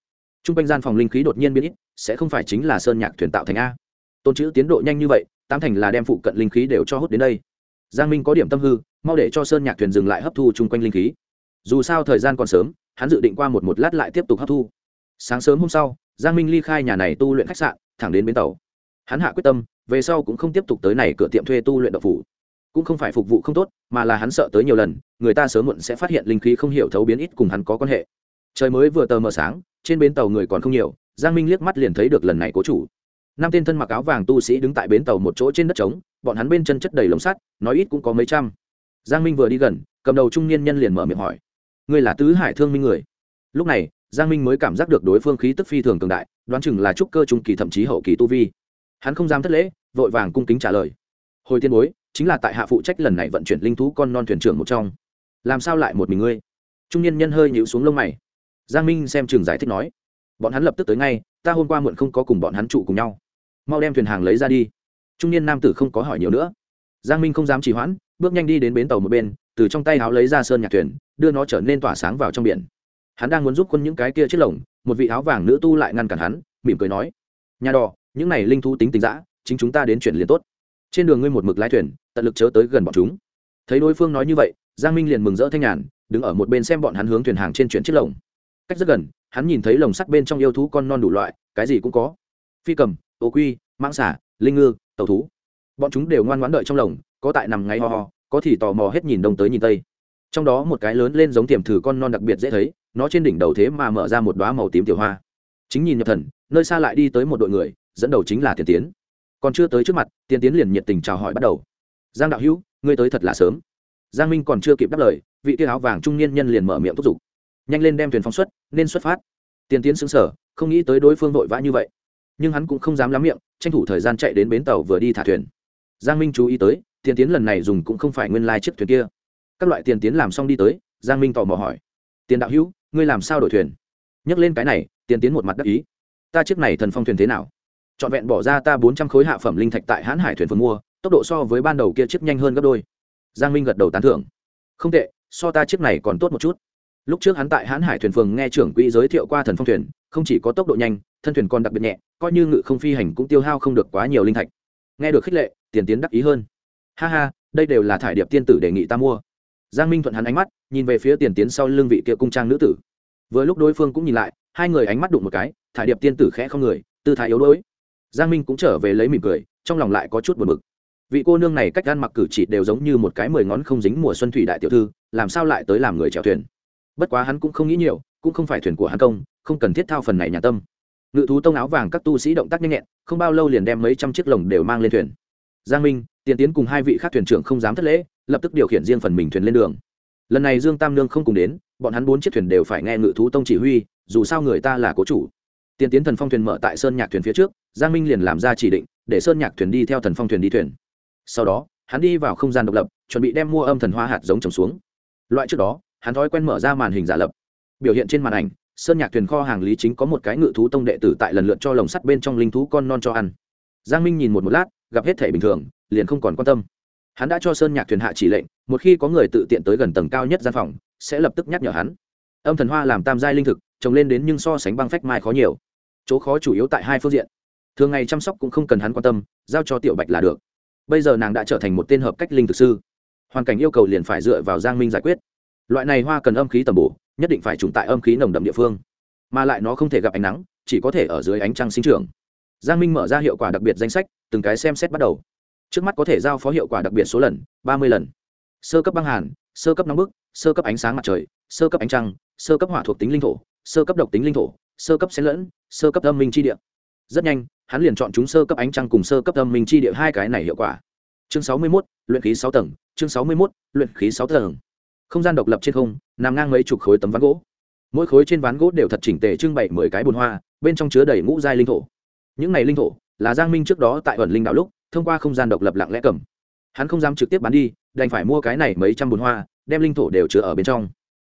T r u n g quanh gian phòng linh khí đột nhiên biến ít, sẽ không phải chính là sơn nhạc thuyền tạo thành a. Tôn chữ tiến độ nhanh như vậy, tám thành là đem phụ cận linh khí đều cho hút đến đây giang minh có điểm tâm hư, mau để cho sơn nhạc thuyền dừng lại hấp thu chung quanh linh khí. Dù sao thời gian còn sớm, hắn dự định qua một một lát lại tiếp tục hấp thu. Sáng sớm hôm sau, giang minh ly khai nhà này tu luyện khách sạn, thẳng đến bến tàu. Hắn hạ quyết tâm, về sau cũng không tiếp tục tới này cửa tiệm thuê tu luyện độc phủ. Cũng không phải phục vụ không tốt, mà là hắn sợ tới nhiều lần, người ta sớm muộn sẽ phát hiện linh khí không hiểu thấu biến ít cùng hắn có quan hệ. Trời mới vừa tờ mờ sáng, trên bến tàu người còn không nhiều, giang minh liếc mắt liền thấy được lần này cố chủ năm tên thân mặc áo vàng tu sĩ đứng tại bến tàu một chỗ trên đất trống, bọn hắn bên chân chất đầy lồng sắt, nói ít cũng có mấy trăm. Giang minh vừa đi gần, cầm đầu trung niên nhân liền mở miệng hỏi, ngươi là tứ hải thương minh người? Lúc này, giang minh mới cảm giác được đối phương khí tức phi thường cường đại, đoán chừng là trúc cơ trung kỳ thậm chí hậu kỳ tu vi. Hắn không dám thất lễ, vội vàng cung kính trả lời, hồi tiên bối, chính là tại hạ phụ trách lần này vận chuyển linh thú con non thuyền trưởng một trong. Làm sao lại một mình ngươi? Trung niên nhân hơi nhịu xuống lông mày. Giang minh xem trường giải thích nói, bọn hắn lập tức tới ngay, ta hôm qua muộn không có cùng bọn hắn trụ cùng nhau mau đem thuyền hàng lấy ra đi. Trung niên nam tử không có hỏi nhiều nữa. Giang minh không dám trì hoãn, bước nhanh đi đến bến tàu một bên, từ trong tay áo lấy ra sơn nhạc thuyền, đưa nó trở nên tỏa sáng vào trong biển. Hắn đang muốn giúp quân những cái kia chiếc lồng, một vị áo vàng nữ tu lại ngăn cản hắn, mỉm cười nói, nhà đò, những này linh thú tính tính giã chính chúng ta đến chuyển liền tốt. Trên đường ngươi một mực lái thuyền, tận lực chớ tới gần bọn chúng. Thấy đối phương nói như vậy, giang minh liền mừng rỡ thanh nhàn, đứng ở một bên xem bọn hắn hướng thuyền hàng trên chuyển chiếc lồng. Cách rất gần, hắn nhìn thấy lồng sắt bên trong yêu thú con non đủ loại, cái gì cũng có. Phi cầm ô quy, mãng xả linh ngư tàu thú. Bọn chúng đều ngoan ngoãn đợi trong lồng, có tại nằm ngay ho ho, có thì tò mò hết nhìn đông tới nhìn tây. Trong đó một cái lớn lên giống tiềm thử con non đặc biệt dễ thấy, nó trên đỉnh đầu thế mà mở ra một đoá màu tím tiểu hoa. Chính nhìn nhập thần, nơi xa lại đi tới một đội người, dẫn đầu chính là tiền tiến. Còn chưa tới trước mặt, tiền tiến liền nhiệt tình chào hỏi bắt đầu. Giang đạo hữu, ngươi tới thật là sớm. Giang minh còn chưa kịp đáp lời, vị tiêu áo vàng trung niên nhân liền mở miệng thúc giục. Nhanh lên đem thuyền phóng xuất, nên xuất phát. Tiền tiến xứng sở không nghĩ tới đối phương vội vã như vậy nhưng hắn cũng không dám lắm miệng, tranh thủ thời gian chạy đến bến tàu vừa đi thả thuyền. Giang minh chú ý tới, tiền tiến lần này dùng cũng không phải nguyên lai、like、chiếc thuyền kia. Các loại tiền tiến làm xong đi tới, giang minh tò mò hỏi, tiền đạo hữu, ngươi làm sao đổi thuyền? Nhắc lên cái này, tiền tiến một mặt đắc ý, ta chiếc này thần phong thuyền thế nào? Trọn vẹn bỏ ra ta bốn trăm khối hạ phẩm linh thạch tại hãn hải thuyền phường mua, tốc độ so với ban đầu kia chiếc nhanh hơn gấp đôi. Giang minh gật đầu tán thưởng, không tệ, so ta chiếc này còn tốt một chút lúc trước hắn tại hãn hải thuyền phường nghe trưởng quỹ giới thiệu qua thần phong thuyền, không chỉ có tốc độ nhanh, thân thuyền còn đặc biệt nhẹ, coi như ngự không phi hành cũng tiêu hao không được quá nhiều linh thạch. Nghe được khích lệ, tiền tiến đắc ý hơn. Ha ha, đây đều là thải điệp tiên tử đề nghị ta mua. Giang minh thuận hắn ánh mắt, nhìn về phía tiền tiến sau lưng vị kia cung trang nữ tử. Vừa lúc đối phương cũng nhìn lại, hai người ánh mắt đụng một cái, thải điệp tiên tử khẽ không người, tư thái yếu đuối. Giang minh cũng trở về lấy mỉm cười, trong lòng lại có chút buồn bực. Vị cô nương này cách ăn mặc cử chỉ đều giống như một cái mười ngón không dính mùa xuân thủy đại tiểu thư, làm sao lại tới làm người chèo thuyền? Bất quá hắn cũng không nghĩ nhiều, cũng không phải thuyền của hắn công, không cần thiết thao phần này nhà tâm. Ngự thú tông áo vàng các tu sĩ động tác nhanh nhẹn, không bao lâu liền đem mấy trăm chiếc lồng đều mang lên thuyền. Giang minh, tiền tiến cùng hai vị khác thuyền trưởng không dám thất lễ, lập tức điều khiển riêng phần mình thuyền lên đường. Lần này dương tam nương không cùng đến, bọn hắn bốn chiếc thuyền đều phải nghe ngự thú tông chỉ huy, dù sao người ta là cố chủ. Tiền tiến thần phong thuyền mở tại sơn nhạc thuyền phía trước, giang minh liền làm ra chỉ định, để sơn nhạc thuyền đi theo thần phong thuyền đi thuyền. Sau đó, hắn đi vào không gian độc lập, chuẩn bị đem mua âm thần hoa hạt giống trồng xuống. Loại trước đó hắn thói quen mở ra màn hình giả lập. Biểu hiện trên màn ảnh, sơn nhạc thuyền kho hàng lý chính có một cái ngự thú tông đệ tử tại lần lượt cho lồng sắt bên trong linh thú con non cho ăn. Giang minh nhìn một một lát, gặp hết thể bình thường, liền không còn quan tâm. Hắn đã cho sơn nhạc thuyền hạ chỉ lệnh, một khi có người tự tiện tới gần tầng cao nhất gian phòng, sẽ lập tức nhắc nhở hắn. Âm thần hoa làm tam giai linh thực, trồng lên đến nhưng so sánh băng phách mai khó nhiều. Chỗ khó chủ yếu tại hai phương diện. Thường ngày chăm sóc cũng không cần hắn quan tâm, giao cho tiểu bạch là được. Bây giờ nàng đã trở thành một tên hợp cách linh thực sư. Hoàn cảnh yêu cầu liền phải dựa vào giang minh giải quyết loại này hoa cần âm khí tầm bổ, nhất định phải trùng tại âm khí nồng đậm địa phương. Mà lại nó không thể gặp ánh nắng, chỉ có thể ở dưới ánh trăng sinh trưởng. Giang minh mở ra hiệu quả đặc biệt danh sách, từng cái xem xét bắt đầu. Trước mắt có thể giao phó hiệu quả đặc biệt số lần, ba mươi lần. Sơ cấp băng hàn, sơ cấp nóng bức, sơ cấp ánh sáng mặt trời, sơ cấp ánh trăng, sơ cấp hỏa thuộc tính linh thổ, sơ cấp độc tính linh thổ, sơ cấp xen lẫn, sơ cấp âm minh chi địa. Rất nhanh, hắn liền chọn chúng sơ cấp ánh trăng cùng sơ cấp âm minh chi địa hai cái này hiệu quả. Chương sáu mươi mốt, luyện khí sáu tầng, chương sáu mươi mốt, luyện khí sáu tầng không gian độc lập trên không, nằm ngang mấy chục khối tấm ván gỗ. Mỗi khối trên ván gỗ đều thật chỉnh tề trưng bày mười cái bồn hoa, bên trong chứa đầy ngũ giai linh thổ. Những này linh thổ là giang minh trước đó tại ẩn linh đạo lúc, thông qua không gian độc lập lặng lẽ cầm. Hắn không dám trực tiếp bán đi, đành phải mua cái này mấy trăm bồn hoa, đem linh thổ đều chứa ở bên trong.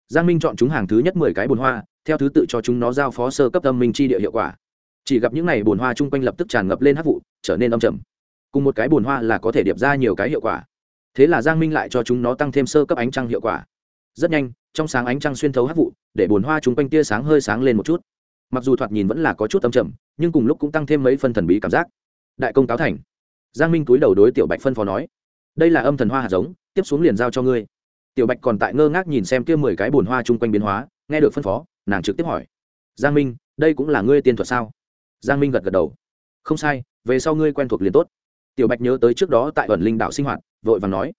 Giang minh chọn chúng hàng thứ nhất mười cái bồn hoa, theo thứ tự cho chúng nó giao phó sơ cấp tâm minh chi địa hiệu quả. Chỉ gặp những này bồn hoa chung quanh lập tức tràn ngập lên hát vụ, trở nên âm trầm. Cùng một cái bồn hoa là có thể điệp ra nhiều cái hiệu quả thế là giang minh lại cho chúng nó tăng thêm sơ cấp ánh trăng hiệu quả. Rất nhanh, trong sáng ánh trăng xuyên thấu hát vụ, để bồn hoa chúng quanh tia sáng hơi sáng lên một chút. Mặc dù thoạt nhìn vẫn là có chút âm trầm, nhưng cùng lúc cũng tăng thêm mấy phân thần bí cảm giác. Đại công cáo thành. Giang minh túi đầu đối tiểu bạch phân phó nói, đây là âm thần hoa hạt giống, tiếp xuống liền giao cho ngươi. Tiểu bạch còn tại ngơ ngác nhìn xem kia mười cái bồn hoa chung quanh biến hóa, nghe được phân phó, nàng trực tiếp hỏi, giang minh, đây cũng là ngươi tiên thuật sao? Giang minh gật gật đầu, không sai, về sau ngươi quen thuộc liền tốt tiểu bạch nhớ tới trước đó tại ẩn linh đạo sinh hoạt, vội vàng nói,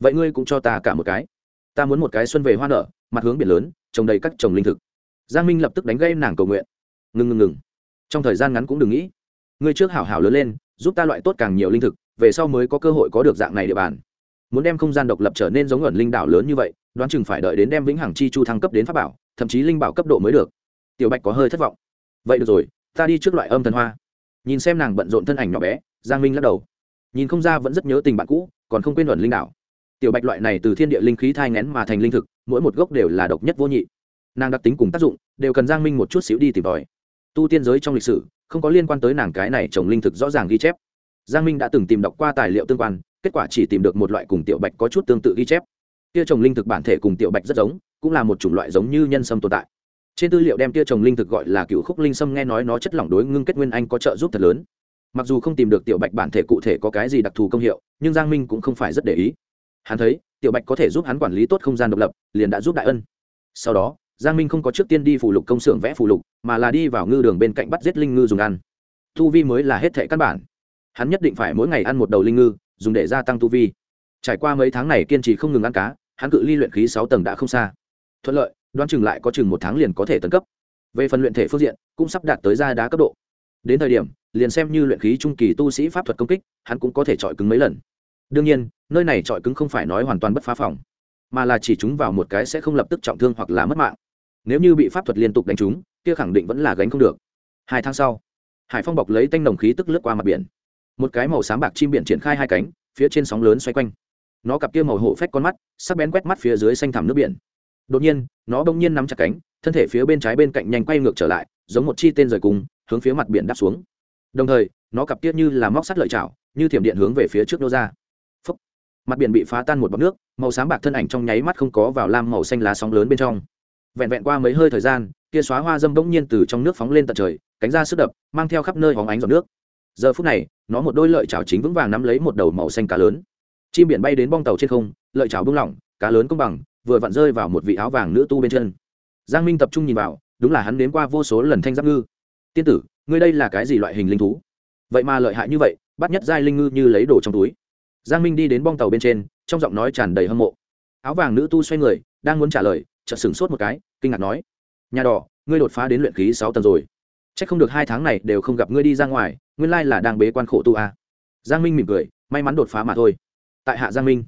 vậy ngươi cũng cho ta cả một cái. Ta muốn một cái xuân về hoa nở, mặt hướng biển lớn, trồng đầy các trồng linh thực. Giang minh lập tức đánh gây nàng cầu nguyện. Ngừng ngừng ngừng trong thời gian ngắn cũng đừng nghĩ. Ngươi trước hảo hảo lớn lên, giúp ta loại tốt càng nhiều linh thực, về sau mới có cơ hội có được dạng này địa bàn. Muốn đem không gian độc lập trở nên giống ẩn linh đảo lớn như vậy, đoán chừng phải đợi đến đem vĩnh hằng chi chu thăng cấp đến pháp bảo, thậm chí linh bảo cấp độ mới được. Tiểu bạch có hơi thất vọng. Vậy được rồi, ta đi trước loại âm thần hoa. Nhìn xem nàng bận rộn thân ảnh nhỏ bé, giang minh lắc đầu nhìn không ra vẫn rất nhớ tình bạn cũ, còn không quên luận linh đảo. Tiểu bạch loại này từ thiên địa linh khí thai ngén mà thành linh thực, mỗi một gốc đều là độc nhất vô nhị. Nàng đặc tính cùng tác dụng, đều cần giang minh một chút xíu đi tìm tòi. Tu tiên giới trong lịch sử, không có liên quan tới nàng cái này trồng linh thực rõ ràng ghi chép. Giang minh đã từng tìm đọc qua tài liệu tương quan, kết quả chỉ tìm được một loại cùng tiểu bạch có chút tương tự ghi chép. Tia trồng linh thực bản thể cùng tiểu bạch rất giống, cũng là một chủng loại giống như nhân sâm tồn tại. Trên tư liệu đem tia trồng linh thực gọi là cựu khúc linh sâm nghe nói nó chất lỏng đối ngưng kết nguyên anh có trợ giúp thật lớn mặc dù không tìm được tiểu bạch bản thể cụ thể có cái gì đặc thù công hiệu, nhưng giang minh cũng không phải rất để ý. Hắn thấy, tiểu bạch có thể giúp hắn quản lý tốt không gian độc lập, liền đã giúp đại ân. Sau đó, giang minh không có trước tiên đi phủ lục công xưởng vẽ phủ lục, mà là đi vào ngư đường bên cạnh bắt giết linh ngư dùng ăn. Tu vi mới là hết thệ căn bản. Hắn nhất định phải mỗi ngày ăn một đầu linh ngư, dùng để gia tăng tu vi. Trải qua mấy tháng này kiên trì không ngừng ăn cá, hắn cự ly luyện khí sáu tầng đã không xa. Thuận lợi, đoán chừng lại có chừng một tháng liền có thể tấn cấp. Về phần luyện thể phương diện, cũng sắp đạt tới gia đá cấp độ đến thời điểm, liền xem như luyện khí trung kỳ tu sĩ pháp thuật công kích, hắn cũng có thể chọi cứng mấy lần. Đương nhiên, nơi này chọi cứng không phải nói hoàn toàn bất phá phòng, mà là chỉ chúng vào một cái sẽ không lập tức trọng thương hoặc là mất mạng. Nếu như bị pháp thuật liên tục đánh trúng, kia khẳng định vẫn là gánh không được. Hai tháng sau, hải phong bọc lấy tanh nồng khí tức lướt qua mặt biển. Một cái màu sáng bạc chim biển triển khai hai cánh, phía trên sóng lớn xoay quanh. Nó cặp kia màu hổ phách con mắt, sắc bén quét mắt phía dưới xanh thẳm nước biển. Đột nhiên, nó bỗng nhiên nắm chặt cánh, thân thể phía bên trái bên cạnh nhanh quay ngược trở lại giống một chi tên rời cung hướng phía mặt biển đáp xuống. Đồng thời, nó cặp tiết như là móc sắt lợi chảo, như thiểm điện hướng về phía trước nô ra. Phúc. mặt biển bị phá tan một bọc nước, màu sáng bạc thân ảnh trong nháy mắt không có vào lam màu xanh lá sóng lớn bên trong. Vẹn vẹn qua mấy hơi thời gian, kia xóa hoa dâm bỗng nhiên từ trong nước phóng lên tận trời, cánh ra sức đập, mang theo khắp nơi hóng ánh giọt nước. Giờ phút này, nó một đôi lợi chảo chính vững vàng nắm lấy một đầu màu xanh cá lớn. Chim biển bay đến bong tàu trên không, lợi chảo bung lỏng, cá lớn công bằng, vừa vặn rơi vào một vị áo vàng nữ tu bên chân. Giang minh tập trung nhìn vào đúng là hắn đến qua vô số lần thanh giáp ngư. Tiên tử, ngươi đây là cái gì loại hình linh thú? Vậy mà lợi hại như vậy, bắt nhất giai linh ngư như lấy đồ trong túi. Giang minh đi đến bong tàu bên trên, trong giọng nói tràn đầy hâm mộ. Áo vàng nữ tu xoay người, đang muốn trả lời, chợt sửng sốt một cái, kinh ngạc nói, nhà đỏ, ngươi đột phá đến luyện khí sáu tầng rồi. C h ắ c không được hai tháng này đều không gặp ngươi đi ra ngoài, nguyên lai là đang bế quan khổ tu a giang minh mỉm cười, may mắn đột phá mà thôi. Tại hạ giang minh,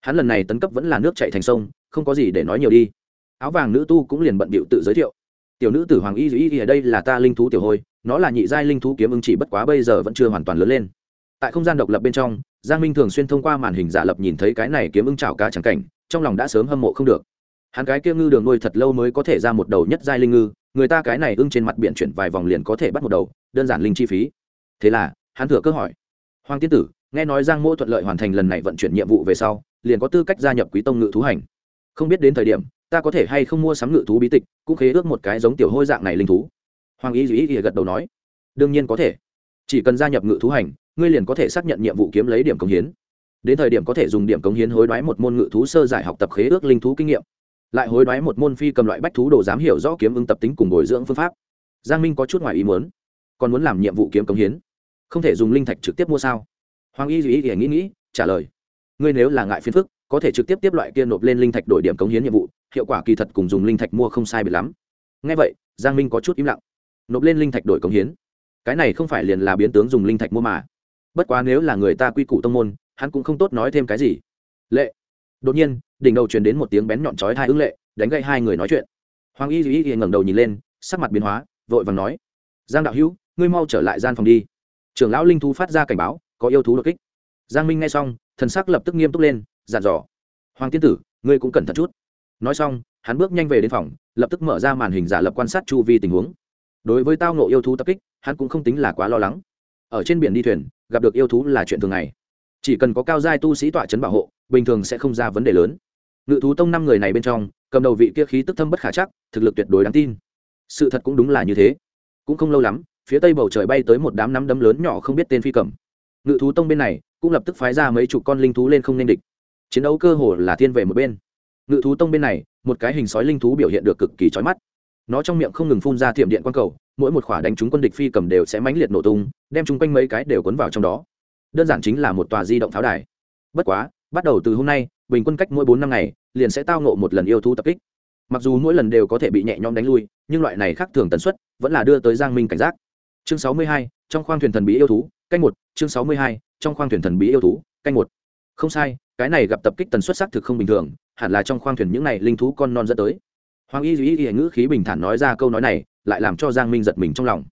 hắn lần này tấn cấp vẫn là nước chạy thành sông, không có gì để nói nhiều đi. Áo vàng nữ tu cũng liền bận bịu tự giới thiệu tiểu nữ tử hoàng y dù y ở đây là ta linh thú tiểu hôi, nó là nhị giai linh thú kiếm ưng chỉ bất quá bây giờ vẫn chưa hoàn toàn lớn lên. Tại không gian độc lập bên trong, giang minh thường xuyên thông qua màn hình giả lập nhìn thấy cái này kiếm ưng chảo cá trắng cảnh, trong lòng đã sớm hâm mộ không được. Hắn cái kia ngư đường nuôi thật lâu mới có thể ra một đầu nhất giai linh ngư, người ta cái này ưng trên mặt biển chuyển vài vòng liền có thể bắt một đầu, đơn giản linh chi phí. Thế là, hắn thừa cơ hỏi, hoàng tiên tử, nghe nói giang mỗ thuận lợi hoàn thành lần này vận chuyển nhiệm vụ về sau, liền có tư cách gia nhập quý tông ngự thú hành? Không biết đến thời điểm ta có thể hay không mua sắm ngự thú bí tịch, cũng khế ước một cái giống tiểu hôi dạng này linh thú. Hoàng y duy gật đầu nói, đương nhiên có thể. Chỉ cần gia nhập ngự thú hành, ngươi liền có thể xác nhận nhiệm vụ kiếm lấy điểm cống hiến. Đến thời điểm có thể dùng điểm cống hiến hối đoái một môn ngự thú sơ giải học tập khế ước linh thú kinh nghiệm. Lại hối đoái một môn phi cầm loại bách thú đồ dám hiểu rõ kiếm ứng tập tính cùng bồi dưỡng phương pháp. Giang minh có chút ngoài ý muốn. Còn muốn làm nhiệm vụ kiếm cống hiến? Không thể dùng linh thạch trực tiếp mua sao? Hoàng y duy nghĩ nghĩ, trả lời. Ngươi nếu là ngại phiền phức, có thể trực tiếp tiếp loại kia nộp lên linh thạch đổi điểm cống hiến nhiệm vụ hiệu quả kỳ thật cùng dùng linh thạch mua không sai biệt lắm. Ngay vậy, giang minh có chút im lặng. Nộp lên linh thạch đổi cống hiến. Cái này không phải liền là biến tướng dùng linh thạch mua mà. Bất quá nếu là người ta quy củ tông môn, hắn cũng không tốt nói thêm cái gì. Lệ. Đột nhiên, đỉnh đầu truyền đến một tiếng bén nhọn chói hai ứng lệ, đánh gậy hai người nói chuyện. Hoàng y duy y ngẩng đầu nhìn lên, sắc mặt biến hóa, vội vàng nói. Giang đạo hữu, ngươi mau trở lại gian phòng đi. Trưởng lão linh thú phát ra cảnh báo, có yêu thú đột kích. Giang minh nghe xong, thần sắc lập tức nghiêm túc lên dàn dò. Hoàng tiên tử, ngươi cũng cẩn thận chút nói xong, hắn bước nhanh về đến phòng, lập tức mở ra màn hình giả lập quan sát chu vi tình huống. Đối với tao nộ yêu thú tập kích, hắn cũng không tính là quá lo lắng. Ở trên biển đi thuyền, gặp được yêu thú là chuyện thường ngày. Chỉ cần có cao giai tu sĩ tọa chấn bảo hộ, bình thường sẽ không ra vấn đề lớn. Ngự thú tông năm người này bên trong, cầm đầu vị kia khí tức thâm bất khả chắc, thực lực tuyệt đối đáng tin. Sự thật cũng đúng là như thế. Cũng không lâu lắm, phía tây bầu trời bay tới một đám nắm đấm lớn nhỏ không biết tên phi cầm. Ngự thú tông bên này, cũng lập tức phái ra mấy chục con linh thú lên không nên địch. Chiến đấu cơ hồ là thiên về một bên ngự thú tông bên này, một cái hình sói linh thú biểu hiện được cực kỳ trói mắt. Nó trong miệng không ngừng phun ra thiểm điện quang cầu, mỗi một khỏa đánh trúng quân địch phi cầm đều sẽ mãnh liệt nổ tung, đem chung quanh mấy cái đều cuốn vào trong đó. Đơn giản chính là một tòa di động pháo đài. Bất quá, bắt đầu từ hôm nay, bình quân cách mỗi bốn năm ngày, liền sẽ tao ngộ một lần yêu thú tập kích. Mặc dù mỗi lần đều có thể bị nhẹ nhõm đánh lui, nhưng loại này khác thường tần suất vẫn là đưa tới giang minh cảnh giác. Chương sáu mươi hai, trong khoang thuyền thần bí yêu thú, canh một, chương sáu mươi hai, trong khoang thuyền thần bí yêu thú, canh một. Không sai cái này gặp tập kích tần suất xác thực không bình thường, hẳn là trong khoang thuyền những này linh thú con non dẫn tới. Hoàng y duy y ngữ khí bình thản nói ra câu nói này, lại làm cho giang minh giật mình trong lòng.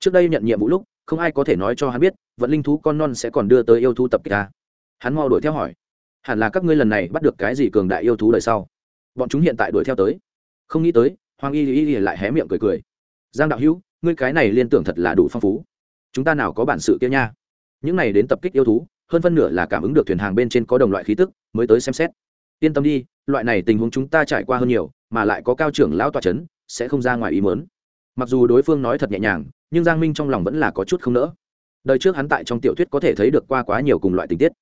Trước đây nhận nhiệm vụ lúc, không ai có thể nói cho hắn biết, vận linh thú con non sẽ còn đưa tới yêu thú tập kích ta. Hắn mau đuổi theo hỏi, hẳn là các ngươi lần này bắt được cái gì cường đại yêu thú đời sau? Bọn chúng hiện tại đuổi theo tới. Không nghĩ tới, hoàng y y y lại hé miệng cười cười. Giang đạo hữu, ngươi cái này liên tưởng thật là đủ phong phú. Chúng ta nào có bản sự kia nha? Những này đến tập kích yêu thú hơn phân nửa là cảm ứng được thuyền hàng bên trên có đồng loại khí tức, mới tới xem xét. Yên tâm đi, loại này tình huống chúng ta trải qua hơn nhiều, mà lại có cao trưởng lão tòa c h ấ n sẽ không ra ngoài ý mớn mặc dù đối phương nói thật nhẹ nhàng, nhưng giang minh trong lòng vẫn là có chút không nỡ. Đời trước hắn tại trong tiểu thuyết có thể thấy được qua quá nhiều cùng loại tình tiết.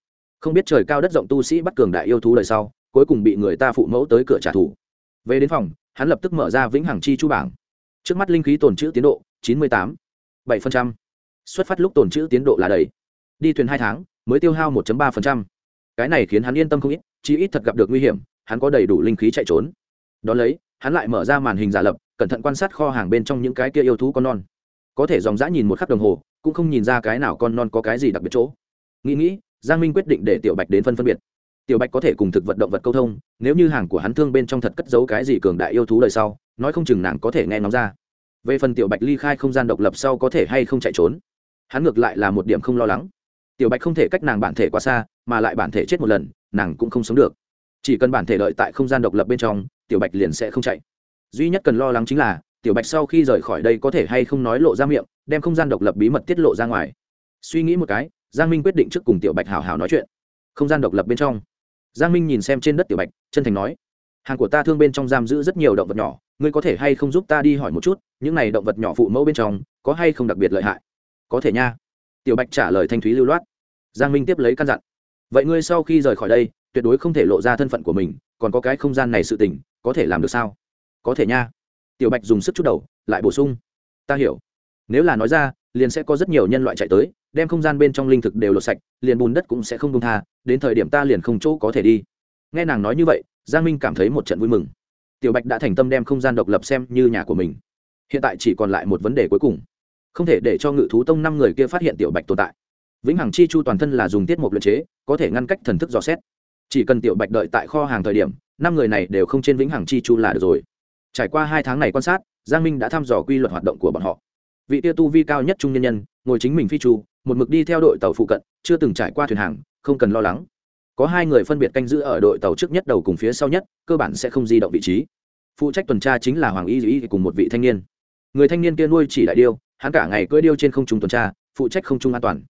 Không biết trời cao đất rộng tu sĩ bắt cường đại yêu thú đời sau, cuối cùng bị người ta phụ mẫu tới cửa trả thù. Về đến phòng, hắn lập tức mở ra vĩnh hằng chi chu bảng. Trước mắt linh khí tồn chữ tiến độ chín mươi tám, bảy xuất phát lúc tồn chữ tiến độ là đầy. Đi thuyền hai tháng mới tiêu hao 1 ba cái này khiến hắn yên tâm không ít, chí ít thật gặp được nguy hiểm, hắn có đầy đủ linh khí chạy trốn. Đón lấy, hắn lại mở ra màn hình giả lập, cẩn thận quan sát kho hàng bên trong những cái kia yêu thú con non. Có thể dòng dã nhìn một khắc đồng hồ, cũng không nhìn ra cái nào con non có cái gì đặc biệt chỗ. Nghĩ nghĩ, giang minh quyết định để tiểu bạch đến phân phân biệt. Tiểu bạch có thể cùng thực vật động vật câu thông, nếu như hàng của hắn thương bên trong thật cất giấu cái gì cường đại yêu thú đời sau, nói không chừng nàng có thể nghe ngóng ra. Về phần tiểu bạch ly khai không gian độc lập sau có thể hay không chạy trốn, hắn ngược lại là một điểm không lo lắng tiểu bạch không thể cách nàng bản thể quá xa, mà lại bản thể chết một lần, nàng cũng không sống được. Chỉ cần bản thể đợi tại không gian độc lập bên trong, tiểu bạch liền sẽ không chạy. Duy nhất cần lo lắng chính là, tiểu bạch sau khi rời khỏi đây có thể hay không nói lộ ra miệng, đem không gian độc lập bí mật tiết lộ ra ngoài. Suy nghĩ một cái, giang minh quyết định trước cùng tiểu bạch hào hào nói chuyện. Không gian độc lập bên trong. Giang minh nhìn xem trên đất tiểu bạch, chân thành nói, hàng của ta thương bên trong giam giữ rất nhiều động vật nhỏ, ngươi có thể hay không giúp ta đi hỏi một chút, những này động vật nhỏ phụ mẫu bên trong có hay không đặc biệt lợi hại? Có thể nha. Tiểu bạch trả lời thanh thúy lưu loát giang minh tiếp lấy căn dặn. Vậy ngươi sau khi rời khỏi đây, tuyệt đối không thể lộ ra thân phận của mình, còn có cái không gian này sự tình, có thể làm được sao? Có thể nha. Tiểu bạch dùng sức chút đầu, lại bổ sung. Ta hiểu. Nếu là nói ra, liền sẽ có rất nhiều nhân loại chạy tới, đem không gian bên trong linh thực đều lột sạch, liền bùn đất cũng sẽ không công tha, đến thời điểm ta liền không chỗ có thể đi. Nghe nàng nói như vậy, giang minh cảm thấy một trận vui mừng. Tiểu bạch đã thành tâm đem không gian độc lập xem như nhà của mình. Hiện tại chỉ còn lại một vấn đề cuối cùng. Không thể để cho ngự thú tông năm người kia phát hiện tiểu bạch tồn tại vĩnh hằng chi chu toàn thân là dùng tiết mục luyện chế, có thể ngăn cách thần thức dò xét. Chỉ cần tiểu bạch đợi tại kho hàng thời điểm, năm người này đều không trên vĩnh hằng chi chu là được rồi. Trải qua hai tháng này quan sát, giang minh đã thăm dò quy luật hoạt động của bọn họ. Vị tia tu vi cao nhất trung nhân nhân, ngồi chính mình phi chu, một mực đi theo đội tàu phụ cận, chưa từng trải qua thuyền hàng, không cần lo lắng. Có hai người phân biệt canh giữ ở đội tàu trước nhất đầu cùng phía sau nhất, cơ bản sẽ không di động vị trí. Phụ trách tuần tra chính là hoàng y dĩ cùng một vị thanh niên. Người thanh niên kia nuôi chỉ đại điêu, hắn cả ngày cưỡi điêu trên không trung tuần tra, phụ trách không trung an toàn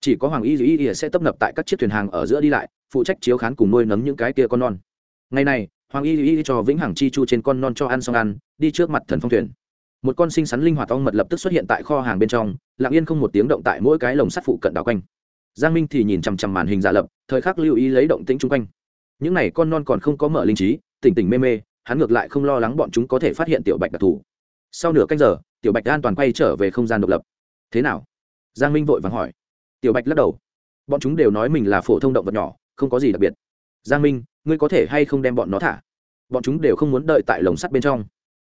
chỉ có hoàng y y y sẽ tấp nập tại các chiếc thuyền hàng ở giữa đi lại, phụ trách chiếu khán cùng nuôi nấng những cái kia con non. Ngày này, hoàng y y cho vĩnh hằng chi chu trên con non cho ăn xong ăn, đi trước mặt thần phong thuyền. Một con sinh sắn linh hoạt ong mật lập tức xuất hiện tại kho hàng bên trong, lặng yên không một tiếng động tại mỗi cái lồng sắt phụ cận đảo quanh. Giang minh thì nhìn chằm chằm màn hình giả lập, thời khắc lưu ý lấy động tĩnh chung quanh. Những n à y con non còn không có mở linh trí, tỉnh tỉnh mê mê, hắn ngược lại không lo lắng bọn chúng có thể phát hiện tiểu bạch đặc thù. Sau nửa canh giờ, tiểu bạch an toàn quay trở về không gian độc lập. Thế nào? Giang minh vội vàng hỏi tiểu bạch lắc đầu. Bọn chúng đều nói mình là phổ thông động vật nhỏ, không có gì đặc biệt. Giang minh, ngươi có thể hay không đem bọn nó thả? Bọn chúng đều không muốn đợi tại lồng sắt bên trong.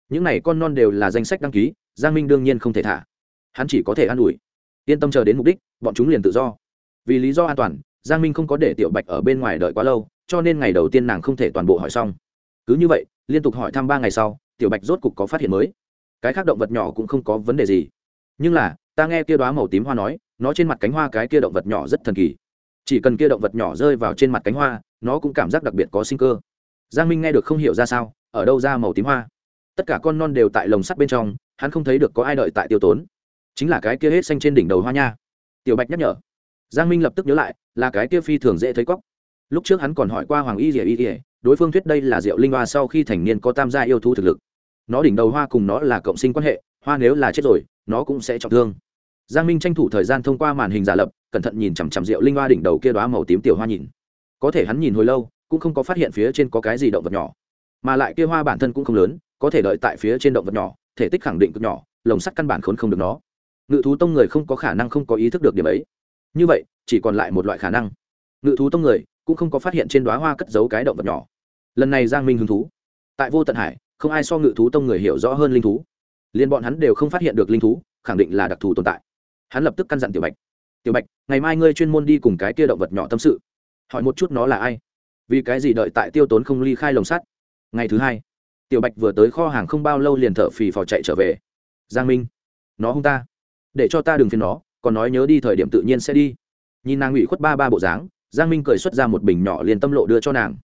Những này con non đều là danh sách đăng ký, giang minh đương nhiên không thể thả. Hắn chỉ có thể an ủi. Yên tâm chờ đến mục đích, bọn chúng liền tự do. Vì lý do an toàn, giang minh không có để tiểu bạch ở bên ngoài đợi quá lâu, cho nên ngày đầu tiên nàng không thể toàn bộ hỏi xong. Cứ như vậy, liên tục hỏi thăm ba ngày sau, tiểu bạch rốt cục có phát hiện mới. Cái khác động vật nhỏ cũng không có vấn đề gì. Nhưng là, ta nghe kia đoá màu tím hoa nói nó trên mặt cánh hoa cái kia động vật nhỏ rất thần kỳ. Chỉ cần kia động vật nhỏ rơi vào trên mặt cánh hoa, nó cũng cảm giác đặc biệt có sinh cơ. Giang minh nghe được không hiểu ra sao, ở đâu ra màu tím hoa? Tất cả con non đều tại lồng sắt bên trong, hắn không thấy được có ai đợi tại tiêu tốn. Chính là cái kia hết xanh trên đỉnh đầu hoa nha. Tiểu bạch nhắc nhở. Giang minh lập tức nhớ lại, là cái kia phi thường dễ thấy cóc. Lúc trước hắn còn hỏi qua hoàng y rỉa y rỉa đối phương thuyết đây là rượu linh hoa sau khi thành niên có tam gia yêu thú thực lực. Nó đỉnh đầu hoa cùng nó là cộng sinh quan hệ, hoa nếu là chết rồi, nó cũng sẽ trọng thương giang minh tranh thủ thời gian thông qua màn hình giả lập, cẩn thận nhìn chằm chằm rượu linh hoa đỉnh đầu kia đoá màu tím tiểu hoa nhìn. Có thể hắn nhìn hồi lâu, cũng không có phát hiện phía trên có cái gì động vật nhỏ. Mà lại kia hoa bản thân cũng không lớn, có thể đợi tại phía trên động vật nhỏ, thể tích khẳng định cực nhỏ, lồng sắt căn bản khốn không được nó. Ngự thú tông người không có khả năng không có ý thức được điểm ấy. Như vậy, chỉ còn lại một loại khả năng. Ngự thú tông người cũng không có phát hiện trên đoá hoa cất giấu cái động vật nhỏ. Lần này giang minh hứng thú. Tại vô tận hải, không ai so ngự thú tông người hiểu rõ hơn linh thú. Liên bọn hắn đều không phát hiện được linh thú, khẳng định là đặc thù tồn tại hắn lập tức căn dặn tiểu bạch tiểu bạch, ngày mai ngươi chuyên môn đi cùng cái kia động vật nhỏ tâm sự. Hỏi một chút nó là ai? Vì cái gì đợi tại tiêu tốn không ly khai lồng sắt? Ngày thứ hai, tiểu bạch vừa tới kho hàng không bao lâu liền thở phì phò chạy trở về. Giang minh, nó hung ta. Để cho ta đừng phiền nó, còn nói nhớ đi thời điểm tự nhiên sẽ đi. Nhìn nàng ủy khuất ba ba bộ dáng, giang minh cười xuất ra một bình nhỏ liền tâm lộ đưa cho nàng.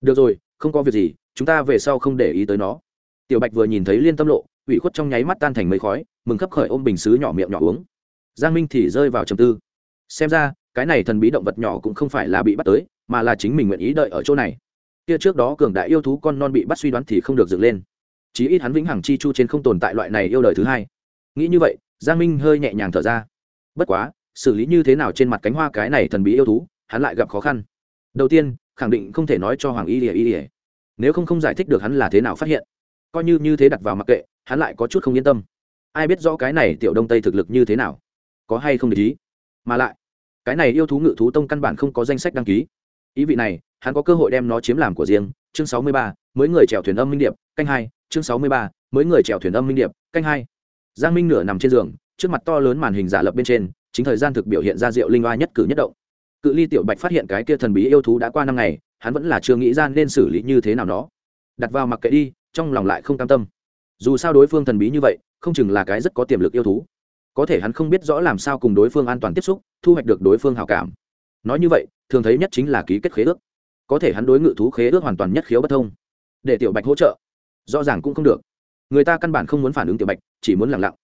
Được rồi, không có việc gì, chúng ta về sau không để ý tới nó. Tiểu bạch vừa nhìn thấy liên tâm lộ, ủy khuất trong nháy mắt tan thành mấy khói, mừng khấp khởi ôm bình xứ nhỏ miệng nhỏ uống giang minh thì rơi vào trầm tư. Xem ra, cái này thần bí động vật nhỏ cũng không phải là bị bắt tới, mà là chính mình nguyện ý đợi ở chỗ này. Kia trước đó cường đại yêu thú con non bị bắt suy đoán thì không được dựng lên. Chí ít hắn vĩnh hằng chi chu trên không tồn tại loại này yêu đời thứ hai. Nghĩ như vậy, giang minh hơi nhẹ nhàng thở ra. Bất quá, xử lý như thế nào trên mặt cánh hoa cái này thần bí yêu thú, hắn lại gặp khó khăn. Đầu tiên, khẳng định không thể nói cho hoàng y lìa y lìa. Nếu không không giải thích được hắn là thế nào phát hiện. Coi như như thế đặt vào mặc kệ, hắn lại có chút không yên tâm. Ai biết rõ cái này tiểu đông tây thực lực như thế nào có hay không để ý. Mà lại, cái này yêu thú ngự thú tông căn bản không có danh sách đăng ký. Ý vị này, hắn có cơ hội đem nó chiếm làm của riêng. Chương sáu mươi ba, mới người chèo thuyền âm minh điệp, canh hai. Chương sáu mươi ba, mới người chèo thuyền âm minh điệp, canh hai. Giang minh nửa nằm trên giường, trước mặt to lớn màn hình giả lập bên trên, chính thời gian thực biểu hiện ra rượu linh oa nhất cử nhất động. Cự ly tiểu bạch phát hiện cái kia thần bí yêu thú đã qua năm ngày, hắn vẫn là chưa nghĩ ra nên xử lý như thế nào nó. Đặt vào mặc kệ đi, trong lòng lại không cam tâm. Dù sao đối phương thần bí như vậy, không chừng là cái rất có tiềm lực yêu thú có thể hắn không biết rõ làm sao cùng đối phương an toàn tiếp xúc, thu hoạch được đối phương hào cảm. Nói như vậy, thường thấy nhất chính là ký kết khế ước. Có thể hắn đối ngự thú khế ước hoàn toàn nhất khiếu bất thông. Để tiểu bạch hỗ trợ. Rõ ràng cũng không được. Người ta căn bản không muốn phản ứng tiểu bạch, chỉ muốn lẳng lặng.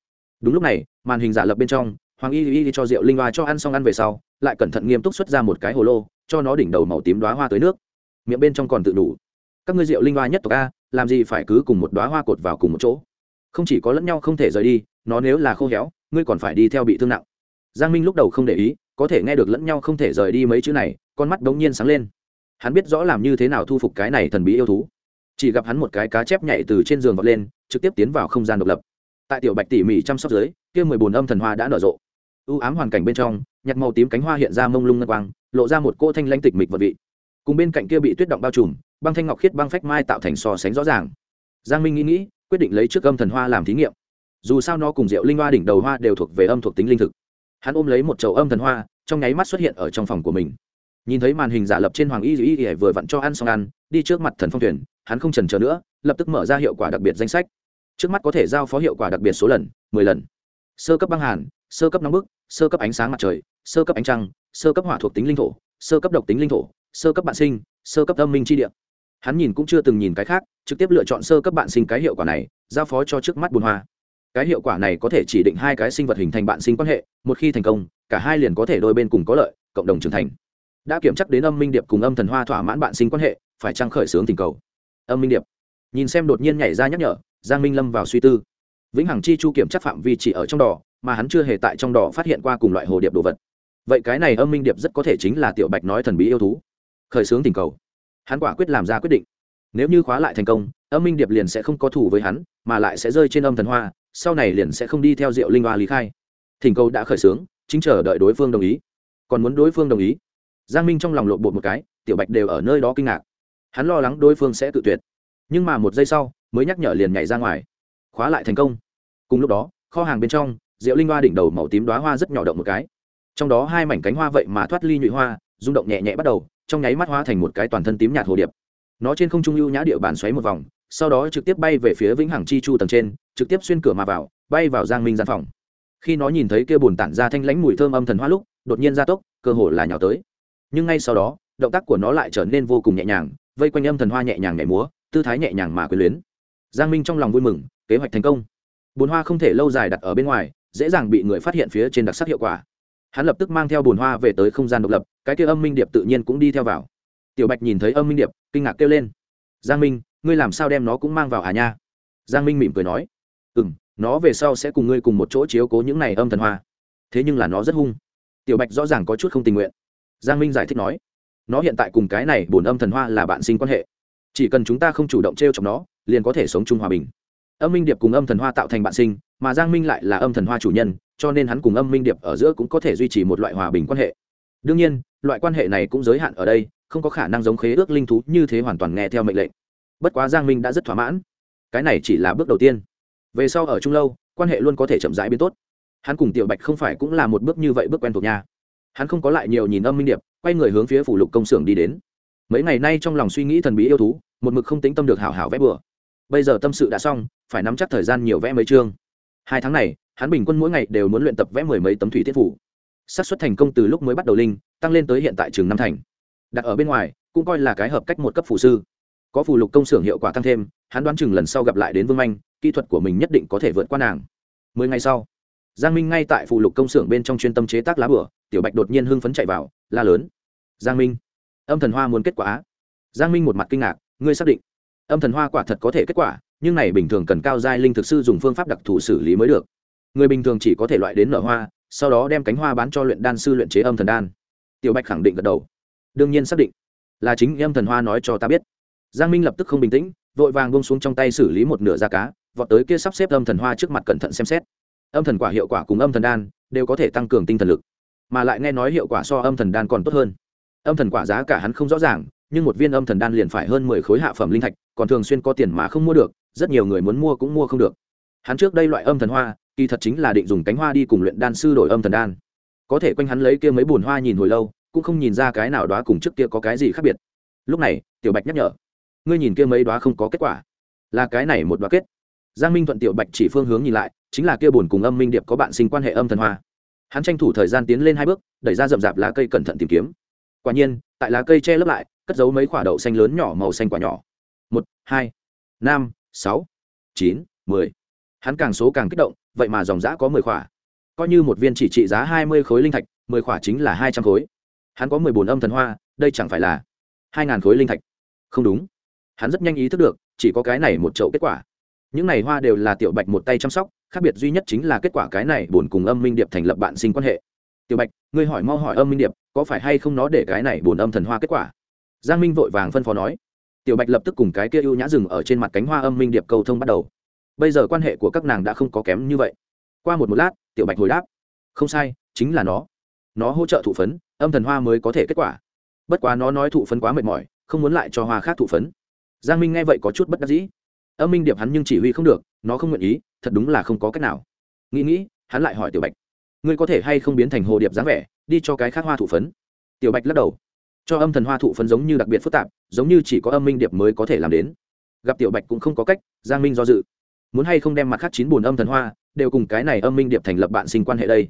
Đúng lúc này, màn hình giả lập bên trong, hoàng y y cho rượu linh hoa cho ăn xong ăn về sau, lại cẩn thận nghiêm túc xuất ra một cái hồ lô, cho nó đỉnh đầu màu tím đoá hoa tới nước. Miệng bên trong còn tự đủ. Các ngươi rượu linh hoa nhất tộc a, làm gì phải cứ cùng một đoá hoa cột vào cùng một chỗ? Không chỉ có lẫn nhau không thể rời đi, nó nếu là khô héo ngươi còn phải đi theo bị thương nặng. Giang minh lúc đầu không để ý, có thể nghe được lẫn nhau không thể rời đi mấy chữ này, con mắt đống nhiên sáng lên. Hắn biết rõ làm như thế nào thu phục cái này thần bí yêu thú. Chỉ gặp hắn một cái cá chép nhảy từ trên giường vọt lên, trực tiếp tiến vào không gian độc lập. Tại tiểu bạch tỉ mỉ chăm sóc dưới, kia mười bồn âm thần hoa đã nở rộ. U ám hoàn cảnh bên trong nhặt màu tím cánh hoa hiện ra mông lung ngân quang, lộ ra một cô thanh lãnh tịch mịch vật vị. Cùng bên cạnh kia bị tuyết động bao trùm, băng thanh ngọc khiết băng phách mai tạo thành so sánh rõ ràng. Giang minh nghĩ nghĩ, quyết định lấy trước âm thần hoa làm thí nghiệm dù sao nó cùng rượu linh hoa đỉnh đầu hoa đều thuộc về âm thuộc tính linh thực. Hắn ôm lấy một chậu âm thần hoa, trong nháy mắt xuất hiện ở trong phòng của mình. Nhìn thấy màn hình giả lập trên hoàng y y y vừa vặn cho ăn xong ăn, đi trước mặt thần phong thuyền, hắn không trần chờ nữa, lập tức mở ra hiệu quả đặc biệt danh sách. Trước mắt có thể giao phó hiệu quả đặc biệt số lần, mười lần. Sơ cấp băng hàn, sơ cấp nóng bức, sơ cấp ánh sáng mặt trời, sơ cấp ánh trăng, sơ cấp hỏa thuộc tính linh thổ, sơ cấp độc tính linh thổ, sơ cấp bạn sinh, sơ cấp âm minh chi địa. Hắn nhìn cũng chưa từng nhìn cái khác, trực tiếp lựa chọn sơ cấp bạn sinh cái hiệu quả này, giao phó cho trước mắt bùn hoa cái hiệu quả này có thể chỉ định hai cái sinh vật hình thành bạn sinh quan hệ, một khi thành công, cả hai liền có thể đôi bên cùng có lợi, cộng đồng trưởng thành. Đã kiểm chắc đến âm minh điệp cùng âm thần hoa thỏa mãn bạn sinh quan hệ, phải trang khởi xướng tình cầu? Âm minh điệp. Nhìn xem đột nhiên nhảy ra nhắc nhở, giang minh lâm vào suy tư. Vĩnh hằng chi chu kiểm chắc phạm vi chỉ ở trong đỏ mà hắn chưa hề tại trong đỏ phát hiện qua cùng loại hồ điệp đồ vật. Vậy cái này âm minh điệp rất có thể chính là tiểu bạch nói thần bí yêu thú. Khởi xướng tình cầu. Hắn quả quyết làm ra quyết định. Nếu như khóa lại thành công, âm minh điệp liền sẽ không có thủ với hắn, mà lại sẽ rơi trên âm thần hoa sau này liền sẽ không đi theo diệu linh hoa lý khai. Thỉnh cầu đã khởi xướng, chính chờ đợi đối phương đồng ý. Còn muốn đối phương đồng ý? Giang minh trong lòng lộn bột một cái, tiểu bạch đều ở nơi đó kinh ngạc. Hắn lo lắng đối phương sẽ tự tuyệt. Nhưng mà một giây sau, mới nhắc nhở liền nhảy ra ngoài. Khóa lại thành công. Cùng lúc đó, kho hàng bên trong, diệu linh hoa đỉnh đầu màu tím đoá hoa rất nhỏ động một cái. Trong đó hai mảnh cánh hoa vậy mà thoát ly nhụy hoa, rung động nhẹ nhẹ bắt đầu, trong nháy mắt hoa thành một cái toàn thân tím nhạt hồ điệp. Nó trên không trung lưu nhã địa bàn xoáy một vòng sau đó trực tiếp bay về phía vĩnh hằng chi chu tầng trên, trực tiếp xuyên cửa mà vào, bay vào giang minh gian phòng. Khi nó nhìn thấy kia bùn tản ra thanh lãnh mùi thơm âm thần hoa lúc, đột nhiên ra tốc, cơ hồ là nhào tới. Nhưng ngay sau đó, động tác của nó lại trở nên vô cùng nhẹ nhàng, vây quanh âm thần hoa nhẹ nhàng nhảy múa, tư thái nhẹ nhàng mà quyền luyến. Giang minh trong lòng vui mừng, kế hoạch thành công. Bùn hoa không thể lâu dài đặt ở bên ngoài, dễ dàng bị người phát hiện phía trên đặc sắc hiệu quả. Hắn lập tức mang theo bùn hoa về tới không gian độc lập, cái kia âm minh điệp tự nhiên cũng đi theo vào. Tiểu bạch nhìn thấy âm minh điệp, kinh ngạc kêu lên. Giang minh ngươi làm sao đem nó cũng mang vào à nha? Giang minh mỉm cười nói. Ừ m nó về sau sẽ cùng ngươi cùng một chỗ chiếu cố những này âm thần hoa. Thế nhưng là nó rất hung. Tiểu bạch rõ ràng có chút không tình nguyện. Giang minh giải thích nói. Nó hiện tại cùng cái này bổn âm thần hoa là bạn sinh quan hệ. Chỉ cần chúng ta không chủ động t r e o chọc nó, liền có thể sống chung hòa bình. Âm minh điệp cùng âm thần hoa tạo thành bạn sinh, mà giang minh lại là âm thần hoa chủ nhân, cho nên hắn cùng âm minh điệp ở giữa cũng có thể duy trì một loại hòa bình quan hệ. Đương nhiên, loại quan hệ này cũng giới hạn ở đây, không có khả năng giống khế ước linh thú như thế hoàn toàn nghe theo mệnh lệnh bất quá giang minh đã rất thỏa mãn. Cái này chỉ là bước đầu tiên. Về sau ở Trung lâu, quan hệ luôn có thể chậm rãi biến tốt. Hắn cùng tiểu bạch không phải cũng là một bước như vậy bước quen thuộc nhà hắn không có lại nhiều nhìn âm minh điệp, quay người hướng phía phủ lục công xưởng đi đến. Mấy ngày nay trong lòng suy nghĩ thần bí yêu thú, một mực không tính tâm được hảo hảo vẽ bừa. Bây giờ tâm sự đã xong, phải nắm chắc thời gian nhiều vẽ mấy chương. Hai tháng này, hắn bình quân mỗi ngày đều muốn luyện tập vẽ mười mấy tấm thủy thiết phủ. Xác suất thành công từ lúc mới bắt đầu linh, tăng lên tới hiện tại trường năm thành. Đặt ở bên ngoài, cũng coi là cái hợp cách một cấp phủ sư có phù lục công xưởng hiệu quả tăng thêm, hắn đoán chừng lần sau gặp lại đến vương anh, kỹ thuật của mình nhất định có thể vượt qua nàng. Mười ngày sau, giang minh ngay tại phù lục công xưởng bên trong chuyên tâm chế tác lá bửa, tiểu bạch đột nhiên hưng phấn chạy vào, la lớn. Giang minh, âm thần hoa muốn kết quả? Giang minh một mặt kinh ngạc, ngươi xác định âm thần hoa quả thật có thể kết quả, nhưng này bình thường cần cao giai linh thực sư dùng phương pháp đặc thù xử lý mới được. Người bình thường chỉ có thể loại đến nở hoa, sau đó đem cánh hoa bán cho luyện đan sư luyện chế âm thần đan. Tiểu bạch khẳng định gật đầu. Đương nhiên xác định, là chính âm thần hoa nói cho ta biết giang minh lập tức không bình tĩnh, vội vàng bông xuống trong tay xử lý một nửa da cá, vọt tới kia sắp xếp âm thần hoa trước mặt cẩn thận xem xét. Âm thần quả hiệu quả cùng âm thần đan đều có thể tăng cường tinh thần lực, mà lại nghe nói hiệu quả so âm thần đan còn tốt hơn. Âm thần quả giá cả hắn không rõ ràng, nhưng một viên âm thần đan liền phải hơn mười khối hạ phẩm linh thạch, còn thường xuyên có tiền mà không mua được, rất nhiều người muốn mua cũng mua không được. Hắn trước đây loại âm thần hoa, kỳ thật chính là định dùng cánh hoa đi cùng luyện đan sư đổi âm thần đan. Có thể quanh hắn lấy kia mấy bùn hoa nhìn hồi lâu, cũng không nhìn ra cái nào đó cùng trước kia có cái gì khác biệt. Lúc này, tiểu bạch nhắc nhở ngươi nhìn kia mấy đoá không có kết quả. Là cái này một đoá kết. Giang minh thuận tiểu bạch chỉ phương hướng nhìn lại, chính là kia buồn cùng âm minh điệp có bạn sinh quan hệ âm thần hoa. Hắn tranh thủ thời gian tiến lên hai bước, đẩy ra rậm rạp lá cây cẩn thận tìm kiếm. Quả nhiên, tại lá cây che lấp lại, cất giấu mấy quả đậu xanh lớn nhỏ màu xanh quả nhỏ. Một, hai, năm, sáu, chín, mười. Hắn càng số càng kích động, vậy mà dòng giã có mười quả. Coi như một viên chỉ trị giá hai mươi khối linh thạch, mười quả chính là hai trăm khối. Hắn có mười bồn âm thần hoa, đây chẳng phải là hai ngàn khối linh thạch. Không đúng hắn rất nhanh ý thức được, chỉ có cái này một chậu kết quả. Những này hoa đều là tiểu bạch một tay chăm sóc, khác biệt duy nhất chính là kết quả cái này bổn cùng âm minh điệp thành lập bạn sinh quan hệ. Tiểu bạch, ngươi hỏi mau hỏi âm minh điệp, có phải hay không nó để cái này bổn âm thần hoa kết quả? Giang minh vội vàng phân phó nói. Tiểu bạch lập tức cùng cái kia ưu nhã rừng ở trên mặt cánh hoa âm minh điệp cầu thông bắt đầu. Bây giờ quan hệ của các nàng đã không có kém như vậy. Qua một một lát, tiểu bạch hồi đáp. Không sai, chính là nó. Nó hỗ trợ thụ phấn, âm thần hoa mới có thể kết quả. Bất quá nó nói thụ phấn quá mệt mỏi, không muốn lại cho hoa khác thụ phấn giang minh nghe vậy có chút bất đắc dĩ. Âm minh điệp hắn nhưng chỉ huy không được, nó không nguyện ý, thật đúng là không có cách nào. Nghĩ nghĩ, hắn lại hỏi tiểu bạch, ngươi có thể hay không biến thành hồ điệp dáng vẻ, đi cho cái khác hoa thụ phấn? Tiểu bạch lắc đầu, cho âm thần hoa thụ phấn giống như đặc biệt phức tạp, giống như chỉ có âm minh điệp mới có thể làm đến. Gặp tiểu bạch cũng không có cách, giang minh do dự, muốn hay không đem mặt khác chín bùn âm thần hoa đều cùng cái này âm minh điệp thành lập bạn sinh quan hệ đây?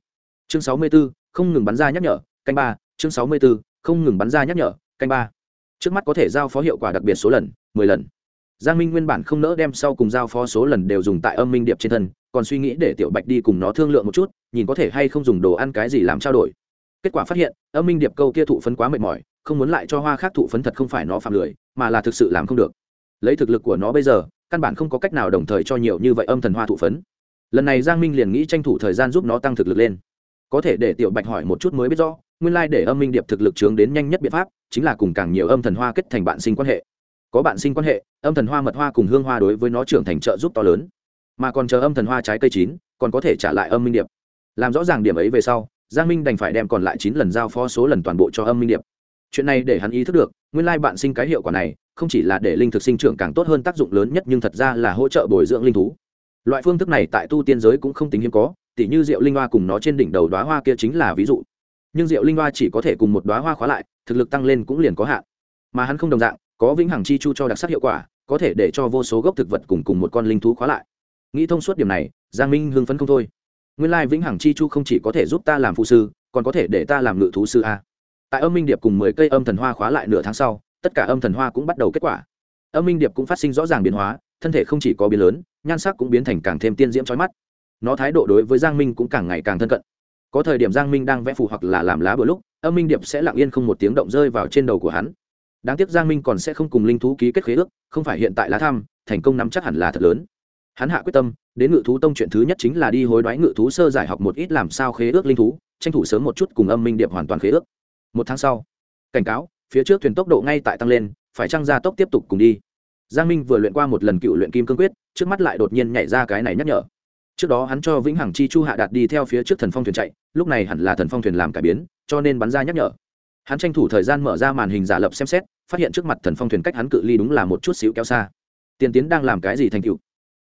Chương sáu mươi b ố không ngừng bắn ra nhắc nhở, canh ba, chương sáu mươi b ố không ngừng bắn ra nhắc nhở, canh ba. Trước mắt có thể giao phó hiệu quả đặc biệt số lần mười lần. Giang minh nguyên bản không nỡ đem sau cùng giao phó số lần đều dùng tại âm minh điệp trên thân, còn suy nghĩ để tiểu bạch đi cùng nó thương lượng một chút, nhìn có thể hay không dùng đồ ăn cái gì làm trao đổi. Kết quả phát hiện, âm minh điệp câu kia thụ phấn quá mệt mỏi, không muốn lại cho hoa khác thụ phấn thật không phải nó phạm lười, mà là thực sự làm không được. Lấy thực lực của nó bây giờ, căn bản không có cách nào đồng thời cho nhiều như vậy âm thần hoa thụ phấn. Lần này giang minh liền nghĩ tranh thủ thời gian giúp nó tăng thực lực lên. Có thể để tiểu bạch hỏi một chút mới biết rõ, nguyên lai để âm minh điệp thực lực trướng đến nhanh nhất biện pháp, chính là cùng càng nhiều âm thần hoa kết thành bạn sinh quan hệ có bạn sinh quan hệ, âm thần hoa mật hoa cùng hương hoa đối với nó trưởng thành trợ giúp to lớn. Mà còn chờ âm thần hoa trái cây chín, còn có thể trả lại âm minh điệp. Làm rõ ràng điểm ấy về sau, giang minh đành phải đem còn lại chín lần giao phó số lần toàn bộ cho âm minh điệp. Chuyện này để hắn ý thức được, nguyên lai bạn sinh cái hiệu quả này, không chỉ là để linh thực sinh trưởng càng tốt hơn tác dụng lớn nhất nhưng thật ra là hỗ trợ bồi dưỡng linh thú. Loại phương thức này tại tu tiên giới cũng không tính hiếm có, tỉ như rượu linh hoa cùng nó trên đỉnh đầu đoá hoa kia chính là ví dụ. Nhưng rượu linh hoa chỉ có thể cùng một đoá hoa khóa lại, thực lực tăng lên cũng liền có hạn. Mà hắn không đồng dạng có vĩnh hằng chi chu cho đặc sắc hiệu quả, có thể để cho vô số gốc thực vật cùng cùng một con linh thú khóa lại. Nghĩ thông suốt điểm này, giang minh hưng phấn không thôi. Nguyên lai vĩnh hằng chi chu không chỉ có thể giúp ta làm phụ sư, còn có thể để ta làm ngự thú sư a. Tại âm minh điệp cùng mười cây âm thần hoa khóa lại nửa tháng sau, tất cả âm thần hoa cũng bắt đầu kết quả. Âm minh điệp cũng phát sinh rõ ràng biến hóa, thân thể không chỉ có biến lớn, nhan sắc cũng biến thành càng thêm tiên diễm trói mắt. Nó thái độ đối với giang minh cũng càng ngày càng thân cận. Có thời điểm giang minh đang vẽ phù hoặc là làm lá bờ lúc, âm minh điệp sẽ lặng yên không một tiếng động rơi vào trên đầu của hắn đáng tiếc giang minh còn sẽ không cùng linh thú ký kết khế ước, không phải hiện tại lá thăm, thành công nắm chắc hẳn là thật lớn. Hắn hạ quyết tâm, đến ngự thú tông chuyện thứ nhất chính là đi hối đoái ngự thú sơ giải học một ít làm sao khế ước linh thú, tranh thủ sớm một chút cùng âm minh điệp hoàn toàn khế ước. Một tháng sau, cảnh cáo, phía trước thuyền tốc độ ngay tại tăng lên, phải trăng ra tốc tiếp tục cùng đi? Giang minh vừa luyện qua một lần cựu luyện kim cương quyết, trước mắt lại đột nhiên nhảy ra cái này nhắc nhở. Trước đó hắn cho vĩnh hằng chi chu hạ đạt đi theo phía trước thần phong thuyền chạy, lúc này hẳn là thần phong thuyền làm cải biến, cho nên bắn ra nhắc nhở hắn tranh thủ thời gian mở ra màn hình giả lập xem xét, phát hiện trước mặt thần phong thuyền cách hắn cự ly đúng là một chút xíu kéo xa. Tiền tiến đang làm cái gì thành cựu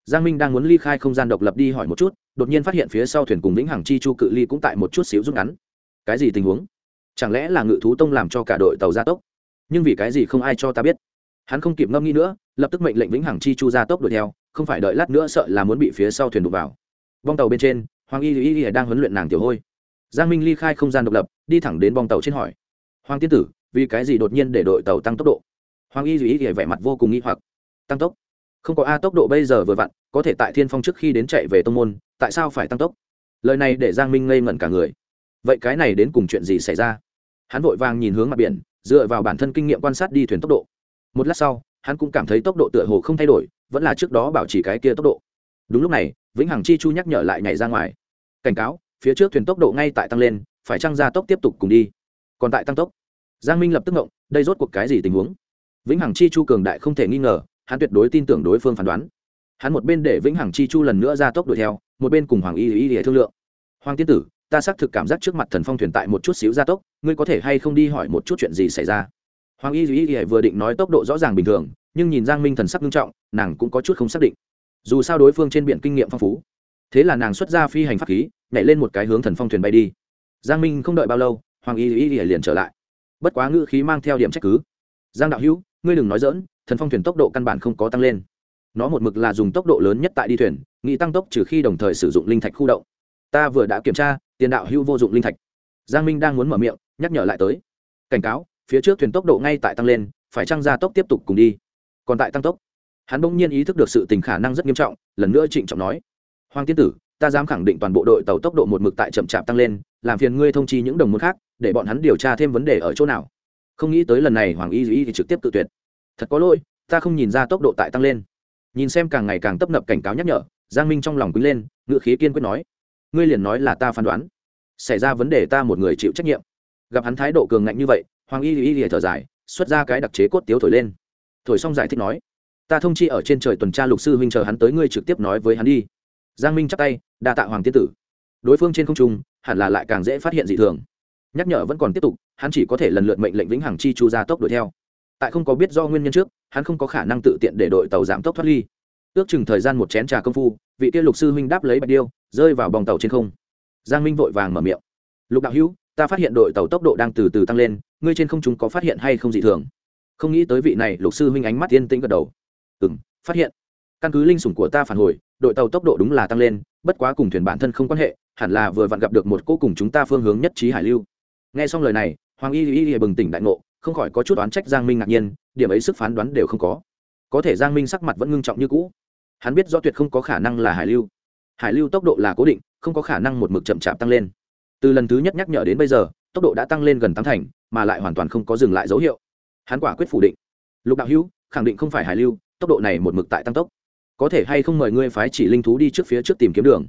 giang minh đang muốn ly khai không gian độc lập đi hỏi một chút, đột nhiên phát hiện phía sau thuyền cùng lĩnh hằng chi chu cự ly cũng tại một chút xíu rút ngắn. Cái gì tình huống? Chẳng lẽ là ngự thú tông làm cho cả đội tàu gia tốc? Nhưng vì cái gì không ai cho ta biết? Hắn không kịp ngâm nghĩ nữa, lập tức mệnh lệnh vĩnh hằng chi chu gia tốc đuổi theo, không phải đợi lát nữa sợ là muốn bị phía sau thuyền đục vào. Bong tàu bên trên, hoàng y y y đang huấn luyện nàng tiểu hôi. Giang minh ly khai không gian độc lập, đi thẳng đến bong tàu trên hỏi hoàng tiên tử, vì cái gì đột nhiên để đội tàu tăng tốc độ? Hoàng y dù ý thì vẻ mặt vô cùng nghi hoặc. Tăng tốc? Không có a, tốc độ bây giờ vừa vặn, có thể tại thiên phong trước khi đến chạy về tông môn, tại sao phải tăng tốc? Lời này để giang minh ngây ngẩn cả người. Vậy cái này đến cùng chuyện gì xảy ra? Hắn vội vàng nhìn hướng mặt biển, dựa vào bản thân kinh nghiệm quan sát đi thuyền tốc độ. Một lát sau, hắn cũng cảm thấy tốc độ tựa hồ không thay đổi, vẫn là trước đó bảo trì cái kia tốc độ. Đúng lúc này, vĩnh hằng chi chu nhắc nhở lại nhảy ra ngoài. Cảnh cáo, phía trước thuyền tốc độ ngay tại tăng lên, phải trăng ra tốc tiếp tục cùng đi? Còn tại tăng tốc. Giang minh lập tức ngộng, đây rốt cuộc cái gì tình huống? Vĩnh hằng chi chu cường đại không thể nghi ngờ, hắn tuyệt đối tin tưởng đối phương phán đoán. Hắn một bên để vĩnh hằng chi chu lần nữa ra tốc đuổi theo, một bên cùng hoàng y y để thương lượng. Hoàng tiên tử, ta xác thực cảm giác trước mặt thần phong thuyền tại một chút xíu gia tốc, ngươi có thể hay không đi hỏi một chút chuyện gì xảy ra? Hoàng y y y vừa định nói tốc độ rõ ràng bình thường, nhưng nhìn giang minh thần sắc nghiêm trọng, nàng cũng có chút không xác định. Dù sao đối phương trên biển kinh nghiệm phong phú, thế là nàng xuất ra phi hành pháp khí, nhảy lên một cái hướng thần phong thuyền bay đi. Giang minh không đợi bao lâu hoàng y y liền trở lại. Bất quá ngữ khí mang theo điểm trách cứ. Giang đạo hữu, ngươi đừng nói dỡn thần phong thuyền tốc độ căn bản không có tăng lên. Nó một mực là dùng tốc độ lớn nhất tại đi thuyền, nghĩ tăng tốc trừ khi đồng thời sử dụng linh thạch khu động. Ta vừa đã kiểm tra, tiền đạo hữu vô dụng linh thạch. Giang minh đang muốn mở miệng, nhắc nhở lại tới. Cảnh cáo, phía trước thuyền tốc độ ngay tại tăng lên, phải trăng ra tốc tiếp tục cùng đi? Còn tại tăng tốc. Hắn bỗng nhiên ý thức được sự tình khả năng rất nghiêm trọng, lần nữa trịnh trọng nói. Hoàng tiên tử ta dám khẳng định toàn bộ đội tàu tốc độ một mực tại chậm chạp tăng lên, làm phiền ngươi thông chi những đồng môn khác, để bọn hắn điều tra thêm vấn đề ở chỗ nào. Không nghĩ tới lần này hoàng y duy thì trực tiếp tự tuyệt. Thật có lỗi, ta không nhìn ra tốc độ tại tăng lên. Nhìn xem càng ngày càng tấp nập cảnh cáo nhắc nhở, giang minh trong lòng quý lên, ngựa khí kiên quyết nói, ngươi liền nói là ta phán đoán. Xảy ra vấn đề ta một người chịu trách nhiệm. Gặp hắn thái độ cường ngạnh như vậy, hoàng y y lìa thở dài, xuất ra cái đặc chế cốt tiếu thổi lên. Thổi xong giải thích nói, ta thông chi ở trên trời tuần tra lục sư huynh chờ hắn tới ngươi trực tiếp nói với hắn đi giang minh chắp tay, đa tạ hoàng tiên tử. Đối phương trên không trung, hẳn là lại càng dễ phát hiện dị thường. Nhắc nhở vẫn còn tiếp tục, hắn chỉ có thể lần lượt mệnh lệnh vĩnh hằng chi chu ra tốc đuổi theo. Tại không có biết do nguyên nhân trước, hắn không có khả năng tự tiện để đội tàu giảm tốc thoát ly. Ước chừng thời gian một chén trà công phu, vị tiêu lục sư huynh đáp lấy bạch điêu, rơi vào bòng tàu trên không. Giang minh vội vàng mở miệng. Lục đạo hữu, ta phát hiện đội tàu tốc độ đang từ từ tăng lên, ngươi trên không chúng có phát hiện hay không dị thường? Không nghĩ tới vị này lục sư huynh ánh mắt yên tĩnh gật đầu. Ừ m phát hiện. Căn cứ linh sủng của ta phản hồi đội tàu tốc độ đúng là tăng lên, bất quá cùng thuyền bản thân không quan hệ, hẳn là vừa vặn gặp được một cô cùng chúng ta phương hướng nhất trí hải lưu. Nghe xong lời này, hoàng y y y bừng tỉnh đại ngộ, không khỏi có chút đoán trách giang minh ngạc nhiên, điểm ấy sức phán đoán đều không có. Có thể giang minh sắc mặt vẫn ngưng trọng như cũ. Hắn biết do tuyệt không có khả năng là hải lưu. Hải lưu tốc độ là cố định, không có khả năng một mực chậm chạp tăng lên. Từ lần thứ nhất nhắc nhở đến bây giờ, tốc độ đã tăng lên gần tám thành, mà lại hoàn toàn không có dừng lại dấu hiệu. Hắn quả quyết phủ định. Lục đạo hữu, khẳng định không phải hải lưu, tốc độ này một mực tại tăng tốc có thể hay không mời ngươi phái chỉ linh thú đi trước phía trước tìm kiếm đường?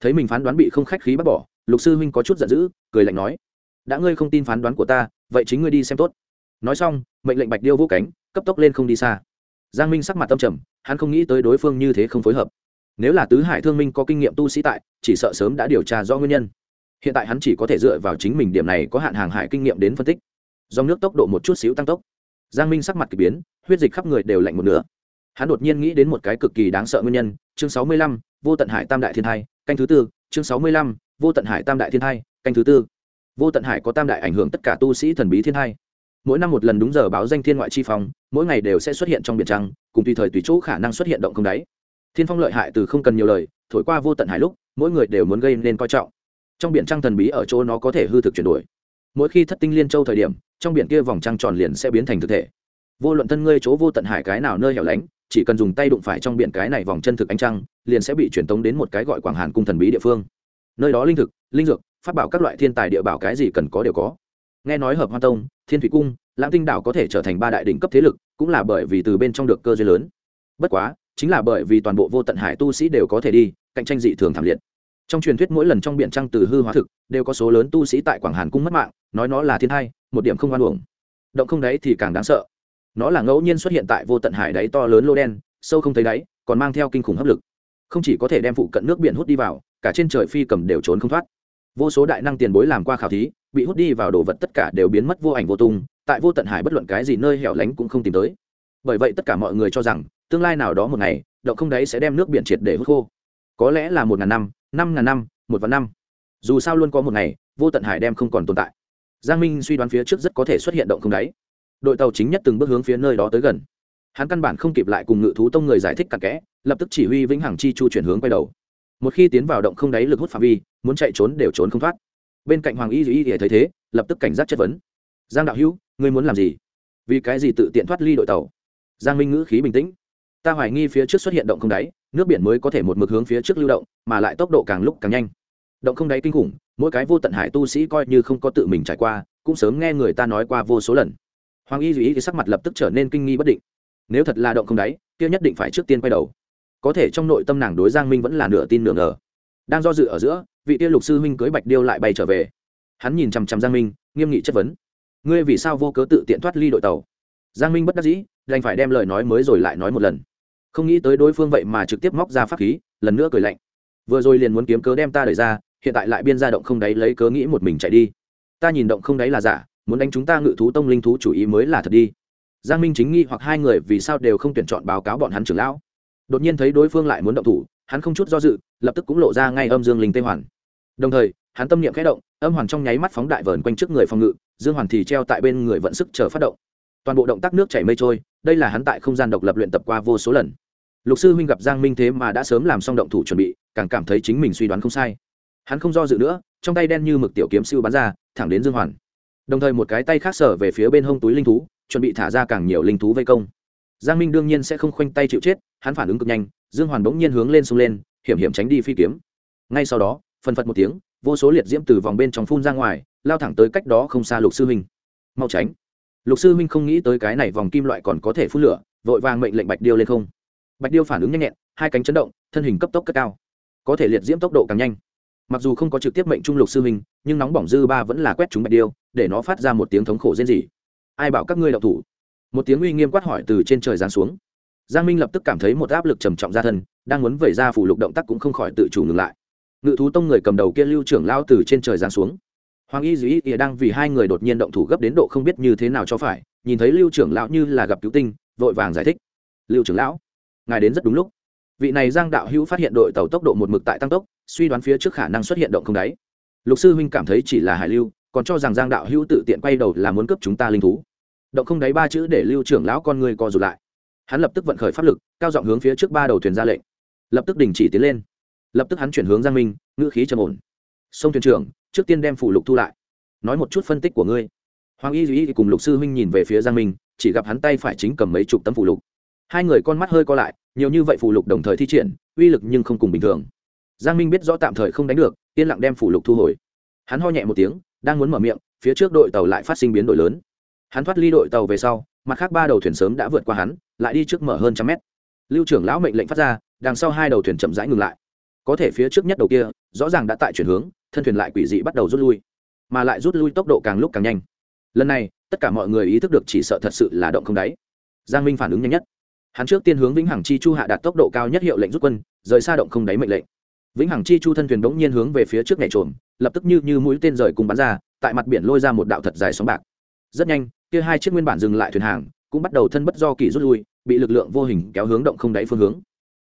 Thấy mình phán đoán bị không khách khí bắt bỏ, lục sư huynh có chút giận dữ, cười lạnh nói, đã ngươi không tin phán đoán của ta, vậy chính ngươi đi xem tốt. Nói xong, mệnh lệnh bạch điêu vũ cánh, cấp tốc lên không đi xa. Giang minh sắc mặt tâm trầm, hắn không nghĩ tới đối phương như thế không phối hợp. Nếu là tứ hải thương minh có kinh nghiệm tu sĩ tại, chỉ sợ sớm đã điều tra do nguyên nhân. Hiện tại hắn chỉ có thể dựa vào chính mình điểm này có hạn hàng hải kinh nghiệm đến phân tích. Do nước tốc độ một chút xíu tăng tốc. Giang minh sắc mặt k ỳ biến, huyết dịch khắp người đều lạnh một nửa hắn đột nhiên nghĩ đến một cái cực kỳ đáng sợ nguyên nhân, chương sáu mươi lăm, vô tận hải tam đại thiên thai, canh thứ tư, chương sáu mươi lăm, vô tận hải tam đại thiên thai, canh thứ tư. Vô tận hải có tam đại ảnh hưởng tất cả tu sĩ thần bí thiên thai. Mỗi năm một lần đúng giờ báo danh thiên ngoại chi phong, mỗi ngày đều sẽ xuất hiện trong biển trăng, cùng tùy thời tùy chỗ khả năng xuất hiện động không đáy. Thiên phong lợi hại từ không cần nhiều lời, thổi qua vô tận hải lúc, mỗi người đều muốn gây nên coi trọng. Trong biển trăng thần bí ở chỗ nó có thể hư thực chuyển đổi. Mỗi khi thất tinh liên châu thời điểm, trong biển kia vòng trăng tròn liền sẽ biến thành thực thể. Vô luận thân ngươi chỗ vô tận hải cái nào nơi hẻo lánh chỉ cần dùng tay đụng phải trong biển cái này vòng chân thực ánh trăng, liền sẽ bị truyền tống đến một cái gọi quảng hàn cung thần bí địa phương. Nơi đó linh thực, linh dược phát bảo các loại thiên tài địa bảo cái gì cần có đều có. Nghe nói hợp hoa tông, thiên thủy cung, lãng tinh đảo có thể trở thành ba đại đỉnh cấp thế lực, cũng là bởi vì từ bên trong được cơ duyên lớn. Bất quá, chính là bởi vì toàn bộ vô tận hải tu sĩ đều có thể đi, cạnh tranh dị thường thảm liệt. Trong truyền thuyết mỗi lần trong biển trăng từ hư hóa thực, đều có số lớn tu sĩ tại quảng hàn cung mất mạng, nói nó là thiên hai một điểm không hoan uổng. Động không đấy thì càng đáng sợ nó là ngẫu nhiên xuất hiện tại vô tận hải đáy to lớn lô đen, sâu không thấy đáy, còn mang theo kinh khủng hấp lực. Không chỉ có thể đem phụ cận nước biển hút đi vào, cả trên trời phi cầm đều trốn không thoát. Vô số đại năng tiền bối làm qua khảo thí, bị hút đi vào đồ vật tất cả đều biến mất vô ảnh vô tung, tại vô tận hải bất luận cái gì nơi hẻo lánh cũng không tìm tới. Bởi vậy tất cả mọi người cho rằng, tương lai nào đó một ngày, động không đáy sẽ đem nước biển triệt để hút khô. Có lẽ là một ngàn năm năm ngàn năm, một vạn năm. Dù sao luôn có một ngày, vô tận hải đem không còn tồn tại. Giang minh suy đoán phía trước rất có thể xuất hiện động không đáy đội tàu chính nhất từng bước hướng phía nơi đó tới gần. Hắn căn bản không kịp lại cùng ngự thú tông người giải thích cặn kẽ, lập tức chỉ huy vĩnh hằng chi chu chuyển hướng quay đầu. Một khi tiến vào động không đáy lực hút phạm vi, muốn chạy trốn đều trốn không thoát. Bên cạnh hoàng y y thấy thế, lập tức cảnh giác chất vấn. Giang đạo hữu, ngươi muốn làm gì? Vì cái gì tự tiện thoát ly đội tàu? Giang minh ngữ khí bình tĩnh. Ta hoài nghi phía trước xuất hiện động không đáy, nước biển mới có thể một mực hướng phía trước lưu động, mà lại tốc độ càng lúc càng nhanh. Động không đáy kinh khủng, mỗi cái vô tận hải tu sĩ coi như không có tự mình trải qua, cũng sớm nghe người ta nói qua vô số lần hoàng y duy ý sắc mặt lập tức trở nên kinh nghi bất định. Nếu thật là động không đáy, kia nhất định phải trước tiên quay đầu. Có thể trong nội tâm nàng đối giang minh vẫn là nửa tin nửa ngờ. Đang do dự ở giữa, vị tiên lục sư huynh cưới bạch điêu lại bay trở về. Hắn nhìn chằm chằm giang minh, nghiêm nghị chất vấn. Ngươi vì sao vô cớ tự tiện thoát ly đội tàu? Giang minh bất đắc dĩ, đành phải đem lời nói mới rồi lại nói một lần. Không nghĩ tới đối phương vậy mà trực tiếp móc ra pháp khí, lần nữa cười lạnh. Vừa rồi liền muốn kiếm cớ đem ta đẩy ra, hiện tại lại biên ra động không đáy lấy cớ nghĩ một mình chạy đi. Ta nhìn động không đáy là giả muốn đánh chúng ta ngự thú tông linh thú chủ ý mới là thật đi. Giang minh chính nghi hoặc hai người vì sao đều không tuyển chọn báo cáo bọn hắn trưởng lão. Đột nhiên thấy đối phương lại muốn động thủ, hắn không chút do dự, lập tức cũng lộ ra ngay âm dương linh tê hoàn. Đồng thời, hắn tâm niệm khẽ động, âm hoàn trong nháy mắt phóng đại vờn quanh trước người phòng ngự, dương hoàn thì treo tại bên người vận sức chờ phát động. Toàn bộ động tác nước chảy mây trôi, đây là hắn tại không gian độc lập luyện tập qua vô số lần. Lục sư huynh gặp giang minh thế mà đã sớm làm xong động thủ chuẩn bị, càng cảm thấy chính mình suy đoán không sai. Hắn không do dự nữa, trong tay đen như mực tiểu kiếm siêu bắn ra, thẳng đến dương hoàn đồng thời một cái tay khác sở về phía bên hông túi linh thú, chuẩn bị thả ra càng nhiều linh thú vây công. Giang minh đương nhiên sẽ không khoanh tay chịu chết, hắn phản ứng cực nhanh, dương hoàn bỗng nhiên hướng lên sông lên, hiểm hiểm tránh đi phi kiếm. Ngay sau đó phân phật một tiếng, vô số liệt diễm từ vòng bên trong phun ra ngoài, lao thẳng tới cách đó không xa lục sư huynh mau tránh. Lục sư huynh không nghĩ tới cái này vòng kim loại còn có thể phun lửa, vội vàng mệnh lệnh bạch điêu lên không. Bạch điêu phản ứng nhanh nhẹn, hai cánh chấn động, thân hình cấp tốc cất cao. Có thể liệt diễm tốc độ càng nhanh mặc dù không có trực tiếp mệnh trung lục sư huynh, nhưng nóng bỏng dư ba vẫn là quét chúng bạch điêu, để nó phát ra một tiếng thống khổ rên rỉ. Ai bảo các ngươi đậu thủ? Một tiếng uy nghiêm quát hỏi từ trên trời giáng xuống. Giang minh lập tức cảm thấy một áp lực trầm trọng ra thân, đang muốn vẩy ra phủ lục động tác cũng không khỏi tự chủ ngừng lại. Ngự thú tông người cầm đầu kia lưu trưởng lao từ trên trời giáng xuống. Hoàng y dĩ ỉa đang vì hai người đột nhiên động thủ gấp đến độ không biết như thế nào cho phải, nhìn thấy lưu trưởng lão như là gặp cứu tinh, vội vàng giải thích. Lưu trưởng lão, ngài đến rất đúng lúc vị này giang đạo hữu phát hiện đội tàu tốc độ một mực tại tăng tốc, suy đoán phía trước khả năng xuất hiện động không đáy. Lục sư huynh cảm thấy chỉ là hải lưu, còn cho rằng giang đạo hữu tự tiện quay đầu là muốn cướp chúng ta linh thú. Động không đáy ba chữ để lưu trưởng lão con người co rụt lại. Hắn lập tức vận khởi pháp lực, cao giọng hướng phía trước ba đầu thuyền ra lệnh. Lập tức đình chỉ tiến lên. Lập tức hắn chuyển hướng giang minh, ngữ khí trầm ổn. Sông thuyền trưởng, trước tiên đem phủ lục thu lại. Nói một chút phân tích của ngươi. Hoàng y duy cùng lục sư huynh nhìn về phía giang minh, chỉ gặp hắn tay phải chính cầm mấy chục tấm phủ lục hai người con mắt hơi co lại, nhiều như vậy phủ lục đồng thời thi triển, uy lực nhưng không cùng bình thường. Giang minh biết rõ tạm thời không đánh được, yên lặng đem phủ lục thu hồi. Hắn ho nhẹ một tiếng, đang muốn mở miệng, phía trước đội tàu lại phát sinh biến đổi lớn. Hắn thoát ly đội tàu về sau, mặt khác ba đầu thuyền sớm đã vượt qua hắn, lại đi trước mở hơn trăm mét. Lưu trưởng lão mệnh lệnh phát ra, đằng sau hai đầu thuyền chậm rãi ngừng lại. Có thể phía trước nhất đầu kia, rõ ràng đã tại chuyển hướng, thân thuyền lại quỷ dị bắt đầu rút lui, mà lại rút lui tốc độ càng lúc càng nhanh. Lần này, tất cả mọi người ý thức được chỉ sợ thật sự là động không đáy. Giang minh phản ứng nhanh nhất hắn trước tiên hướng vĩnh hằng chi chu hạ đạt tốc độ cao nhất hiệu lệnh rút quân, rời xa động không đáy mệnh lệnh. Vĩnh hằng chi chu thân thuyền bỗng nhiên hướng về phía trước nhảy trộm lập tức như như mũi tên rời cùng bắn ra, tại mặt biển lôi ra một đạo thật dài sóng bạc. Rất nhanh, kia hai chiếc nguyên bản dừng lại thuyền hàng, cũng bắt đầu thân bất do kỳ rút lui, bị lực lượng vô hình kéo hướng động không đáy phương hướng.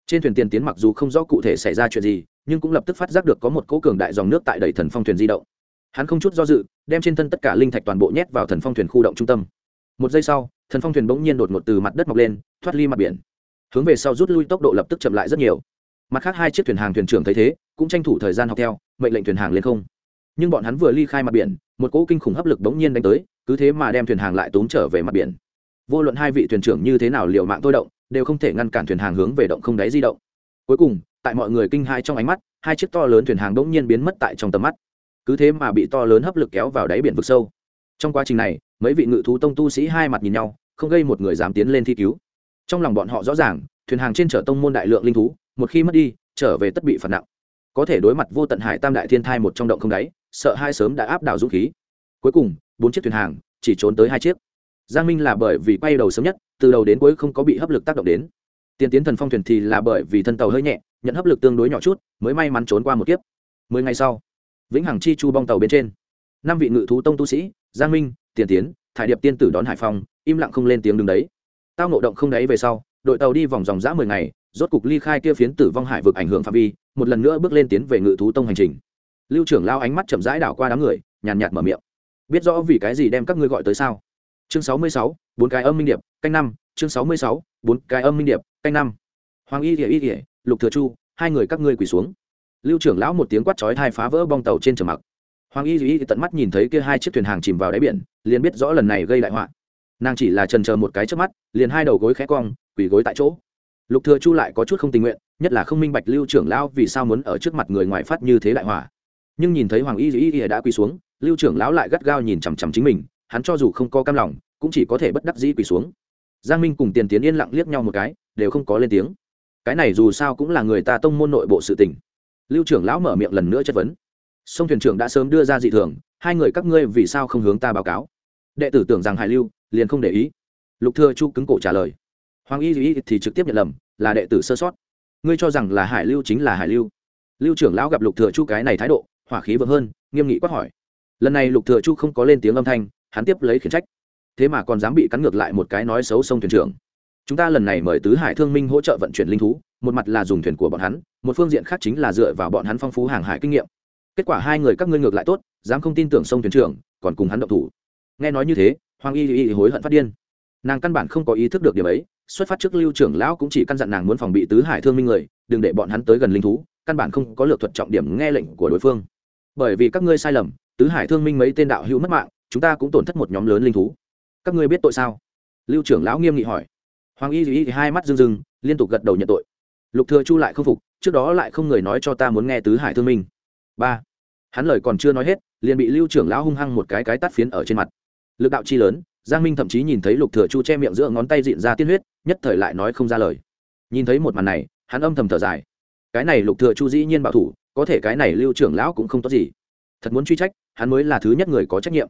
Trên thuyền tiền tiến mặc dù không rõ cụ thể xảy ra chuyện gì, nhưng cũng lập tức phát giác được có một cỗ cường đại dòng nước tại đầy thần phong thuyền di động. Hắn không chút do dự, đem trên thân tất cả linh thạch toàn bộ nhét vào thần phong thuyền khu động trung tâm. Một giây sau thần phong thuyền bỗng nhiên đột ngột từ mặt đất mọc lên, thoát ly mặt biển. Hướng về sau rút lui tốc độ lập tức chậm lại rất nhiều. Mặt khác hai chiếc thuyền hàng thuyền trưởng thấy thế, cũng tranh thủ thời gian học theo, mệnh lệnh thuyền hàng lên không. Nhưng bọn hắn vừa ly khai mặt biển, một cỗ kinh khủng hấp lực bỗng nhiên đánh tới, cứ thế mà đem thuyền hàng lại tốn trở về mặt biển. Vô luận hai vị thuyền trưởng như thế nào liệu mạng tôi động, đều không thể ngăn cản thuyền hàng hướng về động không đáy di động. Cuối cùng, tại mọi người kinh hai trong ánh mắt, hai chiếc to lớn thuyền hàng bỗng nhiên biến mất tại trong tầm mắt. Cứ thế mà bị to lớn hấp lực kéo vào đáy biển vực sâu. Trong quá trình này mấy vị ngự thú tông tu sĩ hai mặt nhìn nhau, không gây một người dám tiến lên thi cứu. Trong lòng bọn họ rõ ràng, thuyền hàng trên chở tông môn đại lượng linh thú, một khi mất đi, trở về tất bị phạt nặng. Có thể đối mặt vô tận hải tam đại thiên thai một trong động không đáy, sợ hai sớm đã áp đảo dũng khí. Cuối cùng, bốn chiếc thuyền hàng chỉ trốn tới hai chiếc. Giang minh là bởi vì quay đầu sớm nhất, từ đầu đến cuối không có bị hấp lực tác động đến. Tiền tiến thần phong thuyền thì là bởi vì thân tàu hơi nhẹ, nhận hấp lực tương đối nhỏ chút, mới may mắn trốn qua một kiếp. Mười ngày sau, vĩnh hằng chi chu bong tàu bên trên. Năm vị ngự thú tông tu sĩ giang minh tiền tiến thải điệp tiên tử đón hải Phong, im lặng không lên tiếng đứng đấy. Tao nộ động không đáy về sau đội tàu đi vòng dòng dã mười ngày rốt cục ly khai kia phiến tử vong hải vực ảnh hưởng phạm vi một lần nữa bước lên tiến về ngự thú tông hành trình. Lưu trưởng lao ánh mắt chậm rãi đảo qua đám người nhàn nhạt mở miệng. Biết rõ vì cái gì đem các ngươi gọi tới sao? Chương sáu mươi sáu bốn cái âm minh điệp canh năm. Chương sáu mươi sáu bốn cái âm minh điệp canh năm. Hoàng y thỉa y thỉa lục thừa chu hai người các ngươi quỳ xuống. Lưu trưởng lão một tiếng quát chói thai phá vỡ bong tàu trên trầm mặc hoàng y duy tận mắt nhìn thấy kia hai chiếc thuyền hàng chìm vào đáy biển, liền biết rõ lần này gây đại họa. Nàng chỉ là trần chờ một cái trước mắt, liền hai đầu gối khẽ cong, quỳ gối tại chỗ. Lục thừa chu lại có chút không tình nguyện, nhất là không minh bạch lưu trưởng lão vì sao muốn ở trước mặt người ngoài phát như thế đại hỏa nhưng nhìn thấy hoàng y duy đã quỳ xuống, lưu trưởng lão lại gắt gao nhìn chằm chằm chính mình, hắn cho dù không có cam lòng, cũng chỉ có thể bất đắc dĩ quỳ xuống. Giang minh cùng tiền tiến yên lặng liếc nhau một cái, đều không có lên tiếng. Cái này dù sao cũng là người ta tông môn nội bộ sự tình. Lưu trưởng lão mở miệng lần nữa chất vấn sông thuyền trưởng đã sớm đưa ra dị thường, hai người các ngươi vì sao không hướng ta báo cáo? Đệ tử tưởng rằng hải lưu liền không để ý. Lục thừa chu cứng cổ trả lời. Hoàng y duy thì trực tiếp nhận lầm, là đệ tử sơ sót. Ngươi cho rằng là hải lưu chính là hải lưu? Lưu trưởng lão gặp lục thừa chu cái này thái độ, hỏa khí vượng hơn, nghiêm nghị quát hỏi. Lần này lục thừa chu không có lên tiếng âm thanh, hắn tiếp lấy khiển trách. Thế mà còn dám bị cắn ngược lại một cái nói xấu sông thuyền trưởng. Chúng ta lần này mời tứ hải thương minh hỗ trợ vận chuyển linh thú, một mặt là dùng thuyền của bọn hắn, một phương diện khác chính là dựa vào bọn hắn phong phú hàng hải kinh nghiệm kết quả hai người các ngươi ngược lại tốt, dám không tin tưởng sông thuyền trưởng, còn cùng hắn động thủ. Nghe nói như thế, hoàng y y hối hận phát điên. Nàng căn bản không có ý thức được điểm ấy, xuất phát trước lưu trưởng lão cũng chỉ căn dặn nàng muốn phòng bị tứ hải thương minh người, đừng để bọn hắn tới gần linh thú, căn bản không có lược thuật trọng điểm nghe lệnh của đối phương. Bởi vì các ngươi sai lầm, tứ hải thương minh mấy tên đạo hữu mất mạng, chúng ta cũng tổn thất một nhóm lớn linh thú. Các ngươi biết tội sao? Lưu trưởng lão nghiêm nghị hỏi. Hoàng y thì hai mắt rưng rưng, liên tục gật đầu nhận tội. Lục thừa chu lại không phục, trước đó lại không người nói cho ta muốn nghe tứ hải thương minh. Ba hắn lời còn chưa nói hết, liền bị lưu trưởng lão hung hăng một cái cái tát phiến ở trên mặt. Lực đạo chi lớn, giang minh thậm chí nhìn thấy lục thừa chu che miệng giữa ngón tay dịn ra tiên huyết, nhất thời lại nói không ra lời. Nhìn thấy một màn này, hắn âm thầm thở dài. Cái này lục thừa chu dĩ nhiên bảo thủ, có thể cái này lưu trưởng lão cũng không tốt gì. Thật muốn truy trách, hắn mới là thứ nhất người có trách nhiệm.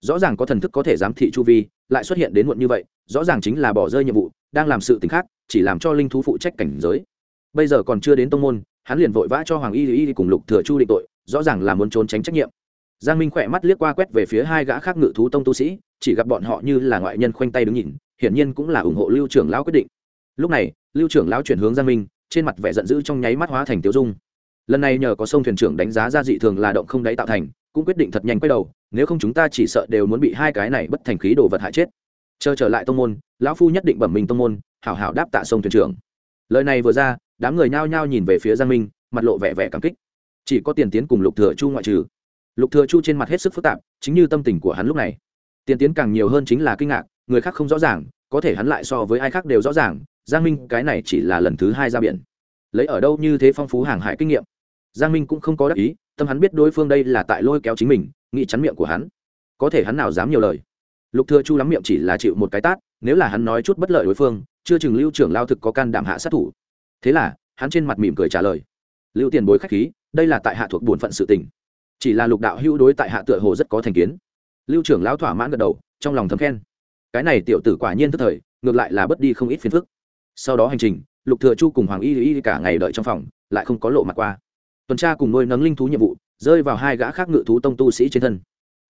Rõ ràng có thần thức có thể giám thị chu vi, lại xuất hiện đến muộn như vậy, rõ ràng chính là bỏ rơi nhiệm vụ, đang làm sự tình khác, chỉ làm cho linh thú phụ trách cảnh giới. Bây giờ còn chưa đến tông môn, hắn liền vội vã cho hoàng y y cùng lục thừa chu định tội rõ ràng là muốn trốn tránh trách nhiệm. Giang minh khỏe mắt liếc qua quét về phía hai gã khác ngự thú tông tu sĩ, chỉ gặp bọn họ như là ngoại nhân khoanh tay đứng nhìn, hiển nhiên cũng là ủng hộ lưu trưởng lão quyết định. Lúc này, lưu trưởng lão chuyển hướng giang minh, trên mặt vẻ giận dữ trong nháy mắt hóa thành tiêu dung. Lần này nhờ có sông thuyền trưởng đánh giá ra dị thường là động không đáy tạo thành, cũng quyết định thật nhanh quay đầu, nếu không chúng ta chỉ sợ đều muốn bị hai cái này bất thành khí đồ vật hại chết. Chờ trở lại tông môn, lão phu nhất định bẩm mình tông môn, hảo hảo đáp tạ sông thuyền trưởng. Lời này vừa ra, đám người nhao nhao nhìn về phía giang minh, mặt lộ vẻ vẻ cảm kích chỉ có tiền tiến cùng lục thừa chu ngoại trừ. Lục thừa chu trên mặt hết sức phức tạp, chính như tâm tình của hắn lúc này. Tiền tiến càng nhiều hơn chính là kinh ngạc, người khác không rõ ràng, có thể hắn lại so với ai khác đều rõ ràng, giang minh cái này chỉ là lần thứ hai ra biển. Lấy ở đâu như thế phong phú hàng hải kinh nghiệm. Giang minh cũng không có đắc ý, tâm hắn biết đối phương đây là tại lôi kéo chính mình, nghĩ chắn miệng của hắn. Có thể hắn nào dám nhiều lời. Lục thừa chu lắm miệng chỉ là chịu một cái tát, nếu là hắn nói chút bất lợi đối phương, chưa chừng lưu trưởng lao thực có can đảm hạ sát thủ. Thế là, hắn trên mặt mỉm cười trả lời. Lưu tiền bối khách khí đây là tại hạ thuộc bổn phận sự tình. Chỉ là lục đạo hữu đối tại hạ tựa hồ rất có thành kiến. Lưu trưởng lão thỏa mãn gật đầu, trong lòng thấm khen. Cái này tiểu tử quả nhiên tức thời, ngược lại là bất đi không ít phiền phức. Sau đó hành trình, lục thừa chu cùng hoàng y y cả ngày đợi trong phòng, lại không có lộ mặt qua. Tuần tra cùng nuôi nấng linh thú nhiệm vụ, rơi vào hai gã khác ngự thú tông tu sĩ trên thân.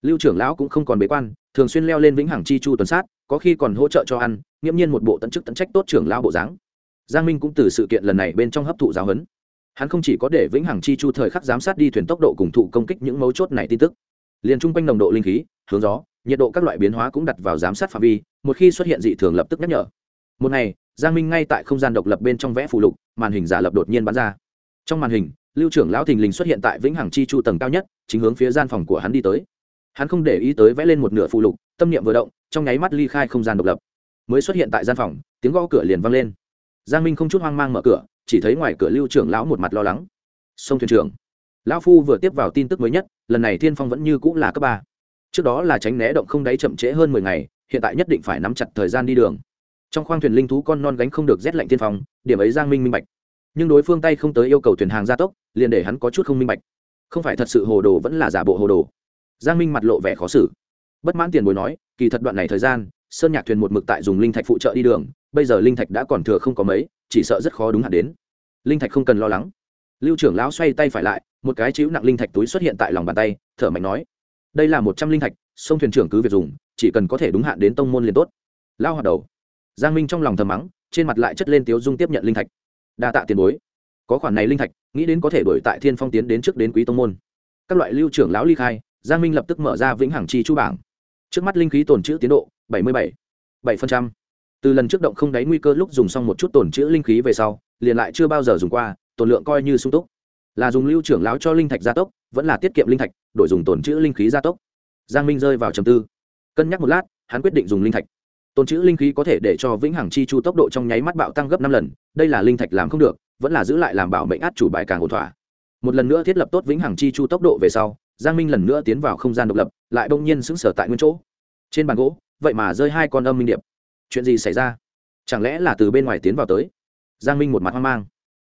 Lưu trưởng lão cũng không còn bế quan, thường xuyên leo lên vĩnh hằng chi chu tuần sát, có khi còn hỗ trợ cho ăn, nghiễm nhiên một bộ tận chức tận trách tốt trưởng lão bộ dáng. Giang minh cũng từ sự kiện lần này bên trong hấp thụ giáo huấn hắn không chỉ có để vĩnh hằng chi chu thời khắc giám sát đi thuyền tốc độ cùng thụ công kích những mấu chốt này tin tức, liền chung quanh nồng độ linh khí, hướng gió, nhiệt độ các loại biến hóa cũng đặt vào giám sát phạm vi, một khi xuất hiện dị thường lập tức nhắc nhở. Một ngày, giang minh ngay tại không gian độc lập bên trong vẽ phù lục, màn hình giả lập đột nhiên bắn ra. Trong màn hình, lưu trưởng lão thình lình xuất hiện tại vĩnh hằng chi chu tầng cao nhất, chính hướng phía gian phòng của hắn đi tới. Hắn không để ý tới vẽ lên một nửa phù lục, tâm niệm vừa động, trong nháy mắt ly khai không gian độc lập. Mới xuất hiện tại gian phòng, tiếng gõ cửa liền vang lên. Giang minh không chút hoang mang mở cửa chỉ thấy ngoài cửa lưu trưởng lão một mặt lo lắng. Sông thuyền trưởng, lão phu vừa tiếp vào tin tức mới nhất, lần này thiên phong vẫn như cũng là cấp ba. Trước đó là tránh né động không đáy chậm trễ hơn mười ngày, hiện tại nhất định phải nắm chặt thời gian đi đường. Trong khoang thuyền linh thú con non gánh không được rét lạnh thiên phong, điểm ấy giang minh minh bạch. Nhưng đối phương tay không tới yêu cầu thuyền hàng gia tốc, liền để hắn có chút không minh bạch. Không phải thật sự hồ đồ vẫn là giả bộ hồ đồ. Giang minh mặt lộ vẻ khó xử. Bất mãn tiền bối nói, kỳ thật đoạn này thời gian sơn nhạc thuyền một mực tại dùng linh thạch phụ trợ đi đường, bây giờ linh thạch đã còn thừa không có mấy, chỉ sợ rất khó đúng hạn đến. Linh thạch không cần lo lắng. Lưu trưởng lão xoay tay phải lại, một cái chữ nặng linh thạch túi xuất hiện tại lòng bàn tay, thở mạnh nói, đây là một trăm linh thạch, sông thuyền trưởng cứ việc dùng, chỉ cần có thể đúng hạn đến tông môn liền tốt. Lao hoạt đầu. Giang minh trong lòng thầm mắng, trên mặt lại chất lên tiếu dung tiếp nhận linh thạch. Đa tạ tiền bối. Có khoản này linh thạch, nghĩ đến có thể đổi tại thiên phong tiến đến trước đến quý tông môn. Các loại lưu trưởng lão ly khai, giang minh lập tức mở ra vĩnh hằng chi chu bảng. Trước mắt linh khí tồn chữ tiến độ bảy mươi bảy bảy từ lần trước động không đáy nguy cơ lúc dùng xong một chút tổn chữa linh khí về sau, liền lại chưa bao giờ dùng qua tồn lượng coi như sung túc. Là dùng lưu trưởng lão cho linh thạch gia tốc, vẫn là tiết kiệm linh thạch, đổi dùng tổn chữa linh khí gia tốc. Giang minh rơi vào trầm tư. Cân nhắc một lát, hắn quyết định dùng linh thạch. Tổn chữa linh khí có thể để cho vĩnh hằng chi chu tốc độ trong nháy mắt bạo tăng gấp năm lần, đây là linh thạch làm không được, vẫn là giữ lại làm bảo mệnh át chủ bài càng ổn thỏa. Một lần nữa thiết lập tốt vĩnh hằng chi chu tốc độ về sau, giang minh lần nữa tiến vào không gian độc lập, lại bỗng nhiên sững sờ tại nguyên chỗ. Trên bàn gỗ vậy mà rơi hai con âm minh điệp. Chuyện gì xảy ra? Chẳng lẽ là từ bên ngoài tiến vào tới? Giang minh một mặt hoang mang.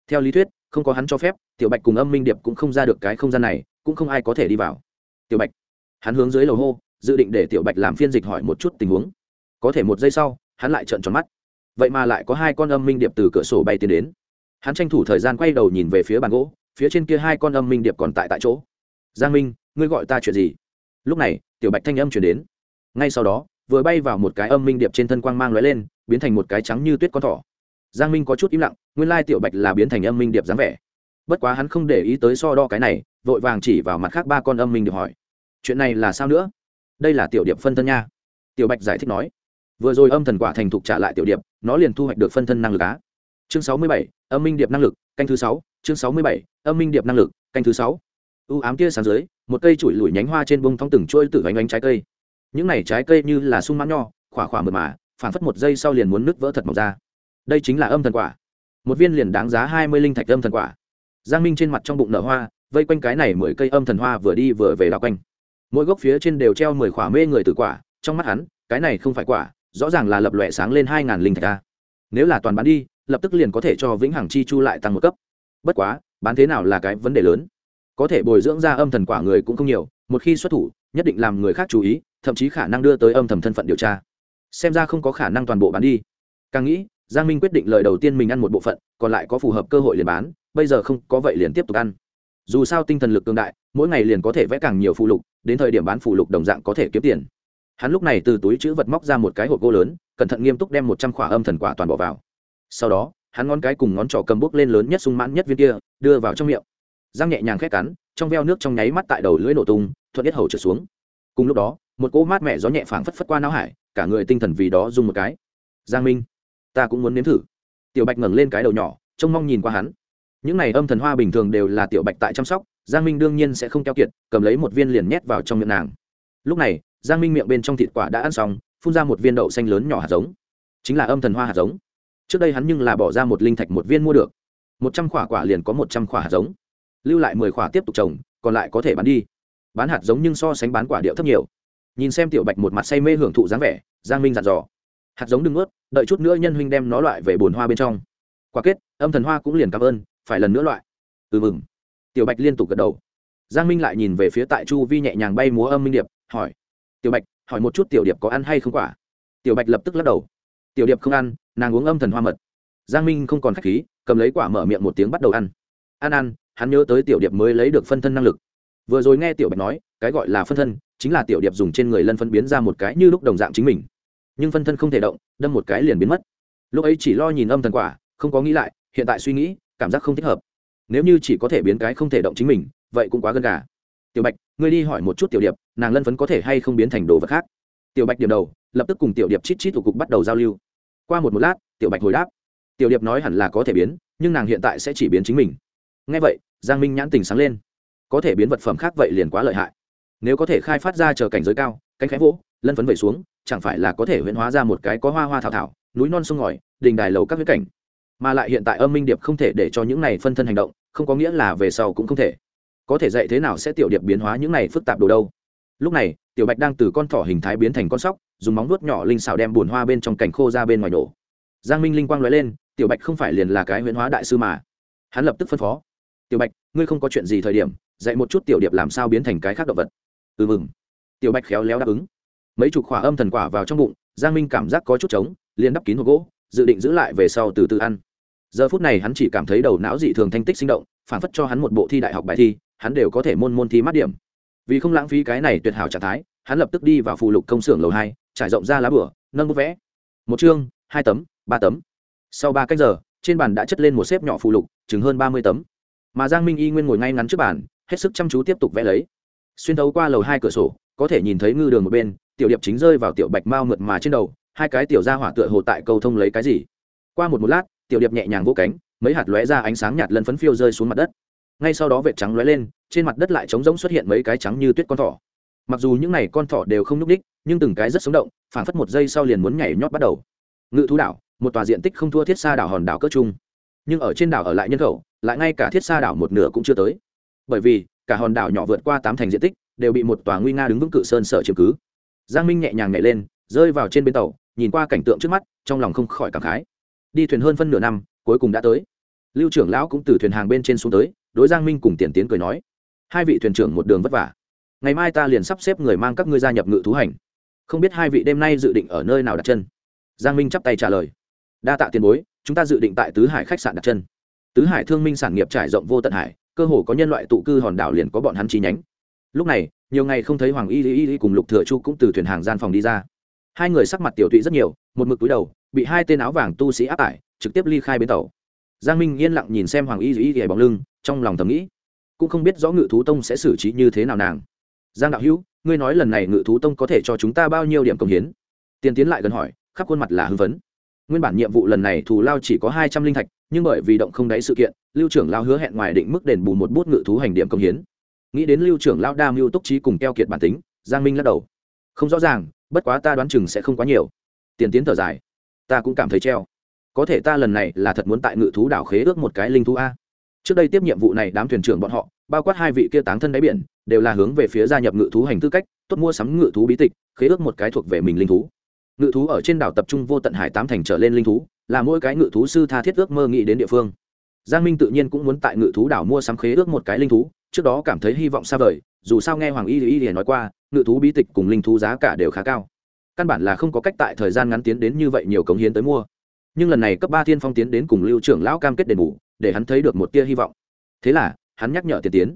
Theo lý thuyết, không có hắn cho phép, tiểu bạch cùng âm minh điệp cũng không ra được cái không gian này, cũng không ai có thể đi vào. Tiểu bạch, hắn hướng dưới lầu hô, dự định để tiểu bạch làm phiên dịch hỏi một chút tình huống. Có thể một giây sau, hắn lại trợn tròn mắt. Vậy mà lại có hai con âm minh điệp từ cửa sổ bay tiến đến. Hắn tranh thủ thời gian quay đầu nhìn về phía bàn gỗ, phía trên kia hai con âm minh điệp còn tại tại chỗ. Giang minh, ngươi gọi ta chuyện gì? Lúc này, tiểu bạch thanh âm chuyển đến. Ngay sau đó vừa bay vào một cái âm minh điệp trên thân quang mang lóe lên, biến thành một cái trắng như tuyết con thỏ. Giang minh có chút im lặng, nguyên lai tiểu bạch là biến thành âm minh điệp dáng vẻ. Bất quá hắn không để ý tới so đo cái này, vội vàng chỉ vào mặt khác ba con âm minh điệp hỏi, chuyện này là sao nữa? Đây là tiểu điệp phân thân nha. Tiểu bạch giải thích nói, vừa rồi âm thần quả thành thục trả lại tiểu điệp, nó liền thu hoạch được phân thân năng lực á. Chương sáu mươi bảy, âm minh điệp năng lực, canh thứ sáu, chương sáu mươi bảy, âm minh điệp năng lực, canh thứ sáu. U ám kia sáng dưới, một cây chùi lùi nhánh hoa trên bông thong từng trôi tự ánh ánh trái cây những này trái cây như là sung mãn nho, khỏa khỏa mượt mà phản phất một giây sau liền muốn nứt vỡ thật mọc ra. Đây chính là âm thần quả. Một viên liền đáng giá hai mươi linh thạch âm thần quả. Giang minh trên mặt trong bụng nở hoa, vây quanh cái này mười cây âm thần hoa vừa đi vừa về đ quanh. Mỗi gốc phía trên đều treo mười khỏa mê người từ quả, trong mắt hắn, cái này không phải quả, rõ ràng là lập lòe sáng lên hai ngàn linh thạch a. Nếu là toàn bán đi, lập tức liền có thể cho vĩnh hằng chi chu lại tăng một cấp. Bất quá, bán thế nào là cái vấn đề lớn. Có thể bồi dưỡng ra âm thần quả người cũng không nhiều, một khi xuất thủ, nhất định làm người khác chú ý thậm chí khả năng đưa tới âm thầm thân phận điều tra. Xem ra không có khả năng toàn bộ bán đi. Càng nghĩ, giang minh quyết định lời đầu tiên mình ăn một bộ phận, còn lại có phù hợp cơ hội liền bán, bây giờ không có vậy liền tiếp tục ăn. Dù sao tinh thần lực cường đại, mỗi ngày liền có thể vẽ càng nhiều phụ lục, đến thời điểm bán phụ lục đồng dạng có thể kiếm tiền. Hắn lúc này từ túi chữ vật móc ra một cái hộp gỗ lớn, cẩn thận nghiêm túc đem một trăm khỏa âm thần quả toàn bỏ vào. Sau đó, hắn ngón cái cùng ngón trỏ cầm bút lên lớn nhất sung mãn nhất viên kia, đưa vào trong miệng. Răng nhẹ nhàng khét cắn, trong veo nước trong nháy mắt tại đầu lưỡi nổ tung, thuận nhất hầu trở xuống. Cùng lúc đó một cỗ mát mẻ gió nhẹ phảng phất phất qua não hải, cả người tinh thần vì đó dùng một cái. Giang minh, ta cũng muốn nếm thử. Tiểu bạch ngẩng lên cái đầu nhỏ, trông mong nhìn qua hắn. Những này âm thần hoa bình thường đều là tiểu bạch tại chăm sóc, giang minh đương nhiên sẽ không keo kiệt, cầm lấy một viên liền nhét vào trong miệng nàng. Lúc này, giang minh miệng bên trong thịt quả đã ăn xong, phun ra một viên đậu xanh lớn nhỏ hạt giống. Chính là âm thần hoa hạt giống. Trước đây hắn nhưng là bỏ ra một linh thạch một viên mua được. Một trăm quả quả liền có một trăm quả hạt giống. Lưu lại mười quả tiếp tục trồng, còn lại có thể bán đi. Bán hạt giống nhưng so sánh bán quả điệu thấp nhiều nhìn xem tiểu bạch một mặt say mê hưởng thụ dáng vẻ, giang minh dặn dò. Hạt giống đừng ướt đợi chút nữa nhân huynh đem nó loại về bồn hoa bên trong. Quả kết, âm thần hoa cũng liền cảm ơn, phải lần nữa loại. Ừ mừng. Tiểu bạch liên tục gật đầu. Giang minh lại nhìn về phía tại chu vi nhẹ nhàng bay múa âm minh điệp, hỏi. Tiểu bạch, hỏi một chút tiểu điệp có ăn hay không quả? Tiểu bạch lập tức lắc đầu. Tiểu điệp không ăn, nàng uống âm thần hoa mật. Giang minh không còn k h á c h khí, cầm lấy quả mở miệng một tiếng bắt đầu ăn. Ăn ăn, hắn nhớ tới tiểu điệp mới lấy được phân thân năng lực. Vừa rồi nghe tiểu bạch nói, cái gọi là phân thân chính là tiểu điệp dùng trên người lân phân biến ra một cái như lúc đồng dạng chính mình. Nhưng phân thân không thể động, đâm một cái liền biến mất. Lúc ấy chỉ lo nhìn âm thần quả, không có nghĩ lại, hiện tại suy nghĩ, cảm giác không thích hợp. Nếu như chỉ có thể biến cái không thể động chính mình, vậy cũng quá gần gà. Tiểu bạch, ngươi đi hỏi một chút tiểu điệp, nàng lân phấn có thể hay không biến thành đồ vật khác? Tiểu bạch điểm đầu, lập tức cùng tiểu điệp chít chít thủ cục bắt đầu giao lưu. Qua một một lát, tiểu bạch hồi đáp. Tiểu điệp nói hẳn là có thể biến, nhưng nàng hiện tại sẽ chỉ biến chính mình. Ngay vậy, giang minh nhãn tình sáng lên. Có thể biến vật phẩm khác vậy liền quá lợi hại nếu có thể khai phát ra chờ cảnh giới cao, cánh khẽ vỗ, lân phấn vẩy xuống, chẳng phải là có thể huyễn hóa ra một cái có hoa hoa thảo thảo, núi non sông ngòi, đình đài lầu các huyết cảnh. Mà lại hiện tại âm minh điệp không thể để cho những này phân thân hành động, không có nghĩa là về sau cũng không thể. Có thể dạy thế nào sẽ tiểu điệp biến hóa những này phức tạp đồ đâu. Lúc này, tiểu bạch đang từ con thỏ hình thái biến thành con sóc, dùng móng vuốt nhỏ linh xào đem bùn hoa bên trong cành khô ra bên ngoài nổ. Giang minh linh quang nói lên, tiểu bạch không phải liền là cái huyễn hóa đại sư mà. Hắn lập tức phân phó. Tiểu bạch, ngươi không có chuyện gì thời điểm, dạy một chút tiểu điệp làm sao biến thành cái khác động vật ừ mừng. Tiểu bạch khéo léo đáp ứng. Mấy chục khỏa âm thần quả vào trong bụng, giang minh cảm giác có chút trống, liền đắp kín hộp gỗ, dự định giữ lại về sau từ từ ăn. Giờ phút này hắn chỉ cảm thấy đầu não dị thường thanh tích sinh động, phản phất cho hắn một bộ thi đại học bài thi, hắn đều có thể môn môn thi mát điểm. Vì không lãng phí cái này tuyệt hảo trạng thái, hắn lập tức đi vào phụ lục công xưởng lầu hai, trải rộng ra lá bửa, nâng bút vẽ. Một chương, hai tấm, ba tấm. Sau ba cách giờ, trên bàn đã chất lên một xếp nhỏ phụ lục, chừng hơn ba mươi tấm. Mà giang minh y nguyên ngồi ngay ngắn trước bàn, hết sức chăm chú tiếp tục vẽ lấy xuyên thấu qua lầu hai cửa sổ, có thể nhìn thấy ngư đường một bên, tiểu điệp chính rơi vào tiểu bạch mao mượt mà trên đầu, hai cái tiểu ra hỏa tựa hồ tại cầu thông lấy cái gì. Qua một một lát, tiểu điệp nhẹ nhàng vỗ cánh, mấy hạt lóe ra ánh sáng nhạt lân phấn phiêu rơi xuống mặt đất. Ngay sau đó vệt trắng lóe lên, trên mặt đất lại trống rỗng xuất hiện mấy cái trắng như tuyết con thỏ. Mặc dù những n à y con thỏ đều không n ú c đích nhưng từng cái rất sống động, phảng phất một giây sau liền muốn nhảy nhót bắt đầu. Ngự thú đảo, một tòa diện tích không thua thiết xa đảo hòn đảo cỡ chung nhưng ở trên đảo ở lại nhân khẩu, lại ngay cả thiết xa đảo một nửa cũng chưa tới. Bởi vì cả hòn đảo nhỏ vượt qua tám thành diện tích, đều bị một tòa nguy nga đứng vững cự sơn sở chiếm cứ. Giang minh nhẹ nhàng nhảy lên, rơi vào trên bến tàu, nhìn qua cảnh tượng trước mắt, trong lòng không khỏi cảm khái. Đi thuyền hơn phân nửa năm, cuối cùng đã tới. Lưu trưởng lão cũng từ thuyền hàng bên trên xuống tới, đối giang minh cùng tiền tiến cười nói, hai vị thuyền trưởng một đường vất vả. Ngày mai ta liền sắp xếp người mang các ngươi gia nhập ngự thú hành. Không biết hai vị đêm nay dự định ở nơi nào đặt chân? Giang minh chắp tay trả lời, đa tạ tiền bối, chúng ta dự định tại tứ hải khách sạn đặt chân. Tứ hải thương minh sản nghiệp trải rộng vô tận hải cơ hồ có nhân loại tụ cư hòn đảo liền có bọn hắn chi nhánh. Lúc này, nhiều ngày không thấy hoàng y y y cùng lục thừa chu cũng từ thuyền hàng gian phòng đi ra. Hai người sắc mặt tiểu tụy rất nhiều, một mực túi đầu, bị hai tên áo vàng tu sĩ áp tải, trực tiếp ly khai bến tàu. Giang minh yên lặng nhìn xem hoàng y y y bóng lưng, trong lòng thầm nghĩ, cũng không biết rõ ngự thú tông sẽ xử trí như thế nào nàng. Giang đạo hữu, ngươi nói lần này ngự thú tông có thể cho chúng ta bao nhiêu điểm công hiến? Tiền tiến lại gần hỏi, khắp khuôn mặt là hưng phấn. Nguyên bản nhiệm vụ lần này thù lao chỉ có hai trăm linh thạch nhưng bởi vì động không đáy sự kiện, lưu trưởng lao hứa hẹn ngoài định mức đền bù một bút ngự thú hành điểm công hiến. Nghĩ đến lưu trưởng lao đa mưu túc trí cùng keo kiệt bản tính, giang minh lắc đầu. Không rõ ràng, bất quá ta đoán chừng sẽ không quá nhiều. Tiền tiến thở dài. Ta cũng cảm thấy treo. Có thể ta lần này là thật muốn tại ngự thú đảo khế ước một cái linh thú a. Trước đây tiếp nhiệm vụ này đám thuyền trưởng bọn họ, bao quát hai vị kia táng thân đáy biển, đều là hướng về phía gia nhập ngự thú hành tư cách, tốt mua sắm ngự thú bí tịch, khế ước một cái thuộc về mình linh thú ngự thú ở trên đảo tập trung vô tận hải tám thành trở lên linh thú, là mỗi cái ngự thú sư tha thiết ước mơ nghĩ đến địa phương. Giang minh tự nhiên cũng muốn tại ngự thú đảo mua sắm khế ước một cái linh thú, trước đó cảm thấy hy vọng xa vời, dù sao nghe hoàng y y y nói qua, ngự thú bí tịch cùng linh thú giá cả đều khá cao. Căn bản là không có cách tại thời gian ngắn tiến đến như vậy nhiều cống hiến tới mua. Nhưng lần này cấp ba thiên phong tiến đến cùng lưu trưởng lão cam kết đền bù, để hắn thấy được một tia hy vọng. Thế là, hắn nhắc nhở tiền tiến.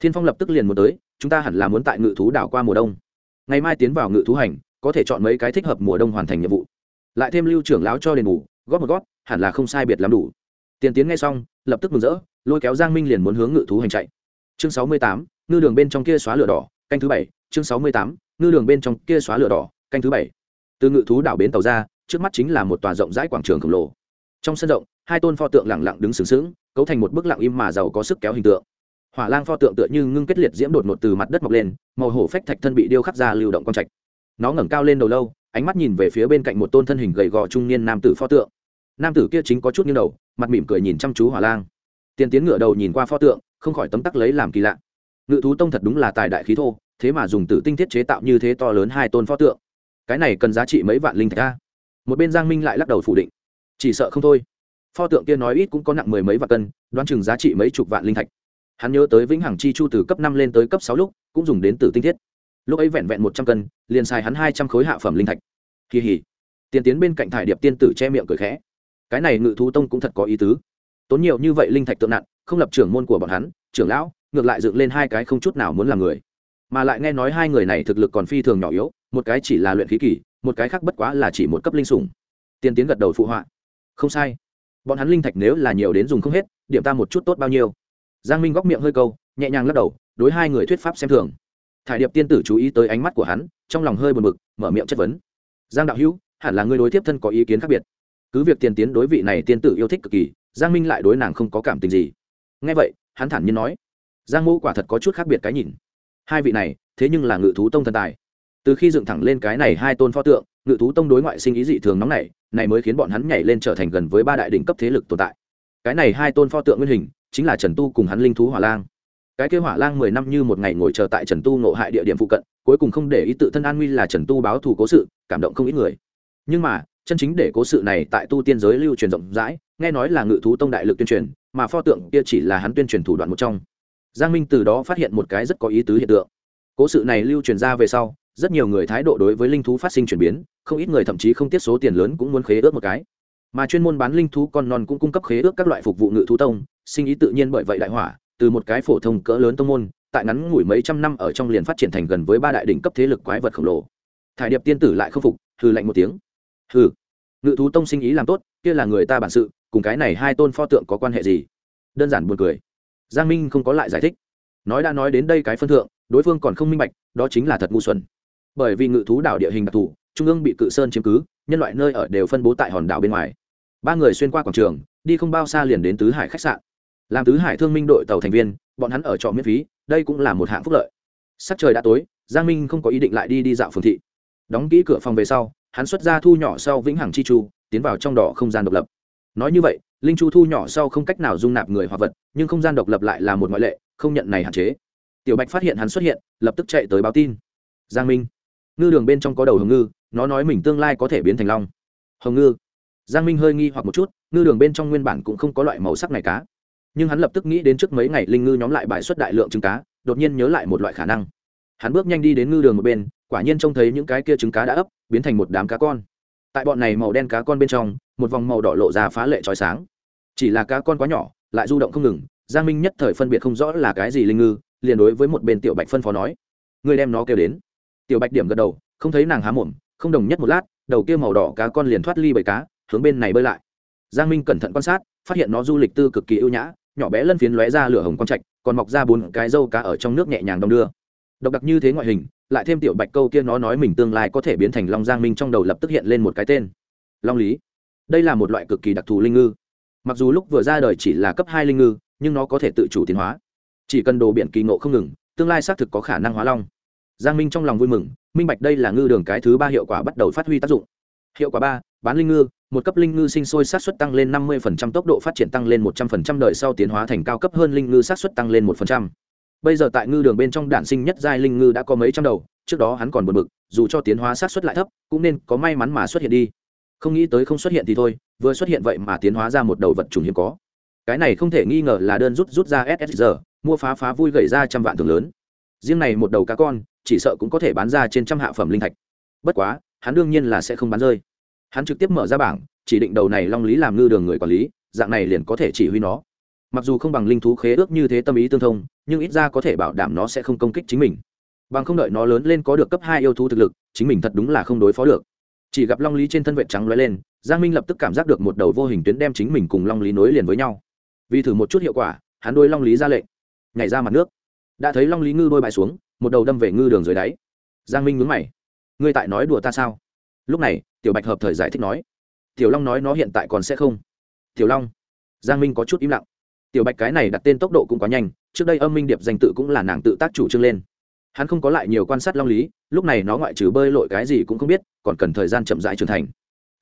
Thiên phong lập tức liền muốn tới, chúng ta hẳn là muốn tại ngự thú đảo qua mùa đông. Ngày mai tiến vào ngự thú hành có thể chọn mấy cái thích hợp mùa đông hoàn thành nhiệm vụ. Lại thêm lưu trưởng lão cho đền bù, góp một góp, hẳn là không sai biệt lắm đủ. Tiền tiến nghe xong, lập tức mừng rỡ, lôi kéo giang minh liền muốn hướng ngự thú hành chạy. Chương sáu mươi tám, ngư đường bên trong kia xóa lửa đỏ, canh thứ bảy. Chương sáu mươi tám, ngư đường bên trong kia xóa lửa đỏ, canh thứ bảy. Từ ngự thú đảo bến tàu ra, trước mắt chính là một tòa rộng rãi quảng trường khổng lồ. Trong sân rộng, hai tôn pho tượng lẳng lặng đứng sướng sướng cấu thành một bức lặng im mà giàu có sức kéo hình tượng. Hỏa lang pho tượng tựa như ngưng kết liệt diễm đột ngột từ mặt đất mọc lên, màu hổ phách thạch thân bị điêu khắc ra lưu động quang trạch nó ngẩng cao lên đầu lâu, ánh mắt nhìn về phía bên cạnh một tôn thân hình gầy gò trung niên nam tử pho tượng. Nam tử kia chính có chút như đầu, mặt mỉm cười nhìn chăm chú hỏa lang. Tiền tiến ngựa đầu nhìn qua pho tượng, không khỏi tấm tắc lấy làm kỳ lạ. Ngự thú tông thật đúng là tài đại khí thô, thế mà dùng tử tinh thiết chế tạo như thế to lớn hai tôn pho tượng. Cái này cần giá trị mấy vạn linh thạch ra một bên giang minh lại lắc đầu phủ định. Chỉ sợ không thôi. Pho tượng kia nói ít cũng có nặng mười mấy vạn cân, đoán chừng giá trị mấy chục vạn linh thạch. Hắn nhớ tới vĩnh hằng chi chu từ cấp năm lên tới cấp sáu lúc, cũng dùng đến tử tinh thiết lúc ấy vẹn vẹn một trăm cân, liền xài hắn hai trăm khối hạ phẩm linh thạch. Kỳ hỉ. Tiền tiến bên cạnh thải điệp tiên tử che miệng cười khẽ. Cái này ngự thú tông cũng thật có ý tứ. Tốn nhiều như vậy linh thạch tượng nặn không lập trưởng môn của bọn hắn, trưởng lão, ngược lại dựng lên hai cái không chút nào muốn làm người. Mà lại nghe nói hai người này thực lực còn phi thường nhỏ yếu, một cái chỉ là luyện khí kỳ, một cái khác bất quá là chỉ một cấp linh sủng. Tiên tiến gật đầu phụ họa. Không sai. Bọn hắn linh thạch nếu là nhiều đến dùng không hết, điểm ta một chút tốt bao nhiêu. Giang minh góc miệng hơi câu, nhẹ nhàng lắc đầu, đối hai người thuyết pháp xem thường thải điệp tiên tử chú ý tới ánh mắt của hắn, trong lòng hơi buồn bực, mở miệng chất vấn. Giang đạo hữu, hẳn là người đối tiếp thân có ý kiến khác biệt. Cứ việc tiền tiến đối vị này tiên tử yêu thích cực kỳ, giang minh lại đối nàng không có cảm tình gì. Ngay vậy, hắn thản nhiên nói, giang mô quả thật có chút khác biệt cái nhìn. Hai vị này, thế nhưng là ngự thú tông thần tài. Từ khi dựng thẳng lên cái này hai tôn pho tượng, ngự thú tông đối ngoại sinh ý dị thường nóng này này mới khiến bọn hắn nhảy lên trở thành gần với ba đại đỉnh cấp thế lực tồn tại. Cái này hai tôn pho tượng nguyên hình, chính là trần tu cùng hắn linh thú hỏa lang cái kêu hỏa lang mười năm như một ngày ngồi chờ tại trần tu nộ hại địa điểm phụ cận, cuối cùng không để ý tự thân an nguy là trần tu báo thù cố sự, cảm động không ít người. Nhưng mà, chân chính để cố sự này tại tu tiên giới lưu truyền rộng rãi, nghe nói là ngự thú tông đại lực tuyên truyền, mà pho tượng kia chỉ là hắn tuyên truyền thủ đoạn một trong. Giang minh từ đó phát hiện một cái rất có ý tứ hiện tượng. Cố sự này lưu truyền ra về sau, rất nhiều người thái độ đối với linh thú phát sinh chuyển biến, không ít người thậm chí không tiết số tiền lớn cũng muốn khế ước một cái. Mà chuyên môn bán linh thú con non cũng cung cấp khế ước các loại phục vụ ngự thú tông, sinh ý tự nhiên bởi vậy đại hỏa từ một cái phổ thông cỡ lớn tông môn, tại ngắn ngủi mấy trăm năm ở trong liền phát triển thành gần với ba đại đỉnh cấp thế lực quái vật khổng lồ. Thải điệp tiên tử lại không phục, hừ lạnh một tiếng. Hừ. Ngự thú tông sinh ý làm tốt, kia là người ta bản sự, cùng cái này hai tôn pho tượng có quan hệ gì? Đơn giản buồn cười. Giang minh không có lại giải thích. Nói đã nói đến đây cái phân thượng, đối phương còn không minh bạch, đó chính là thật ngu xuẩn. Bởi vì ngự thú đảo địa hình đặc thù, trung ương bị cự sơn chiếm cứ, nhân loại nơi ở đều phân bố tại hòn đảo bên ngoài. Ba người xuyên qua quảng trường, đi không bao xa liền đến tứ hải khách sạn làm tứ hải thương minh đội tàu thành viên, bọn hắn ở trọ miễn phí, đây cũng là một hạng phúc lợi. Sắc trời đã tối, giang minh không có ý định lại đi đi dạo phường thị. Đóng kỹ cửa phòng về sau, hắn xuất ra thu nhỏ sau vĩnh hằng chi chu, tiến vào trong đỏ không gian độc lập. Nói như vậy, linh chu thu nhỏ sau không cách nào dung nạp người hoặc vật, nhưng không gian độc lập lại là một ngoại lệ, không nhận này hạn chế. Tiểu bạch phát hiện hắn xuất hiện, lập tức chạy tới báo tin. Giang minh, ngư đường bên trong có đầu hồng ngư, nó nói mình tương lai có thể biến thành long. Hồng ngư, giang minh hơi nghi hoặc một chút, ngư đường bên trong nguyên bản cũng không có loại màu sắc này cá nhưng hắn lập tức nghĩ đến trước mấy ngày linh ngư nhóm lại bài xuất đại lượng trứng cá, đột nhiên nhớ lại một loại khả năng. Hắn bước nhanh đi đến ngư đường một bên, quả nhiên trông thấy những cái kia trứng cá đã ấp, biến thành một đám cá con. Tại bọn này màu đen cá con bên trong, một vòng màu đỏ lộ ra phá lệ trói sáng. Chỉ là cá con quá nhỏ, lại du động không ngừng, giang minh nhất thời phân biệt không rõ là cái gì linh ngư, liền đối với một bên tiểu bạch phân phó nói người đem nó kêu đến. Tiểu bạch điểm gật đầu, không thấy nàng há mồm, không đồng nhất một lát, đầu kia màu đỏ cá con liền thoát ly bầy cá, hướng bên này bơi lại. Giang minh cẩn thận quan sát, phát hiện nó du lịch tư cực kỳ ưu nhã nhỏ bé lân phiến lóe ra lửa hồng quang trạch, còn mọc ra bốn cái râu cá ở trong nước nhẹ nhàng đong đưa. Độc đặc như thế ngoại hình, lại thêm tiểu bạch câu kia nó nói mình tương lai có thể biến thành long giang minh trong đầu lập tức hiện lên một cái tên. Long lý. Đây là một loại cực kỳ đặc thù linh ngư. Mặc dù lúc vừa ra đời chỉ là cấp hai linh ngư, nhưng nó có thể tự chủ tiến hóa. Chỉ cần đồ biển kỳ ngộ không ngừng, tương lai xác thực có khả năng hóa long. Giang minh trong lòng vui mừng, minh bạch đây là ngư đường cái thứ ba hiệu quả bắt đầu phát huy tác dụng. Hiệu quả ba, bán linh ngư một cấp linh ngư sinh sôi sát xuất tăng lên 50% tốc độ phát triển tăng lên 100% đời sau tiến hóa thành cao cấp hơn linh ngư sát xuất tăng lên 1%. Bây giờ tại ngư đường bên trong đản sinh nhất giai linh ngư đã có mấy trăm đầu, trước đó hắn còn buồn bực, dù cho tiến hóa sát xuất lại thấp, cũng nên có may mắn mà xuất hiện đi. Không nghĩ tới không xuất hiện thì thôi, vừa xuất hiện vậy mà tiến hóa ra một đầu vật trùng hiếm có. Cái này không thể nghi ngờ là đơn rút rút ra SSR, mua phá phá vui gầy ra trăm vạn tượng lớn. Riêng này một đầu cá con, chỉ sợ cũng có thể bán ra trên trăm hạ phẩm linh thạch. Bất quá, hắn đương nhiên là sẽ không bán rơi hắn trực tiếp mở ra bảng, chỉ định đầu này long lý làm ngư đường người quản lý, dạng này liền có thể chỉ huy nó. Mặc dù không bằng linh thú khế ước như thế tâm ý tương thông, nhưng ít ra có thể bảo đảm nó sẽ không công kích chính mình. Bằng không đợi nó lớn lên có được cấp hai yêu thú thực lực, chính mình thật đúng là không đối phó được. Chỉ gặp long lý trên thân vệ trắng lóe lên, giang minh lập tức cảm giác được một đầu vô hình tuyến đem chính mình cùng long lý nối liền với nhau. Vì thử một chút hiệu quả, hắn đôi long lý ra lệnh, nhảy ra mặt nước. Đã thấy long lý ngư đôi bại xuống, một đầu đâm về ngư đường dưới đáy. Giang minh ngứng mày. Ngươi tại nói đùa ta sao? Lúc này, tiểu bạch hợp thời giải thích nói, tiểu long nói nó hiện tại còn sẽ không. Tiểu long? Giang minh có chút im lặng. Tiểu bạch cái này đặt tên tốc độ cũng quá nhanh, trước đây âm minh điệp danh tự cũng là nàng tự tác chủ trương lên. Hắn không có lại nhiều quan sát long lý, lúc này nó ngoại trừ bơi lội cái gì cũng không biết, còn cần thời gian chậm rãi trưởng thành.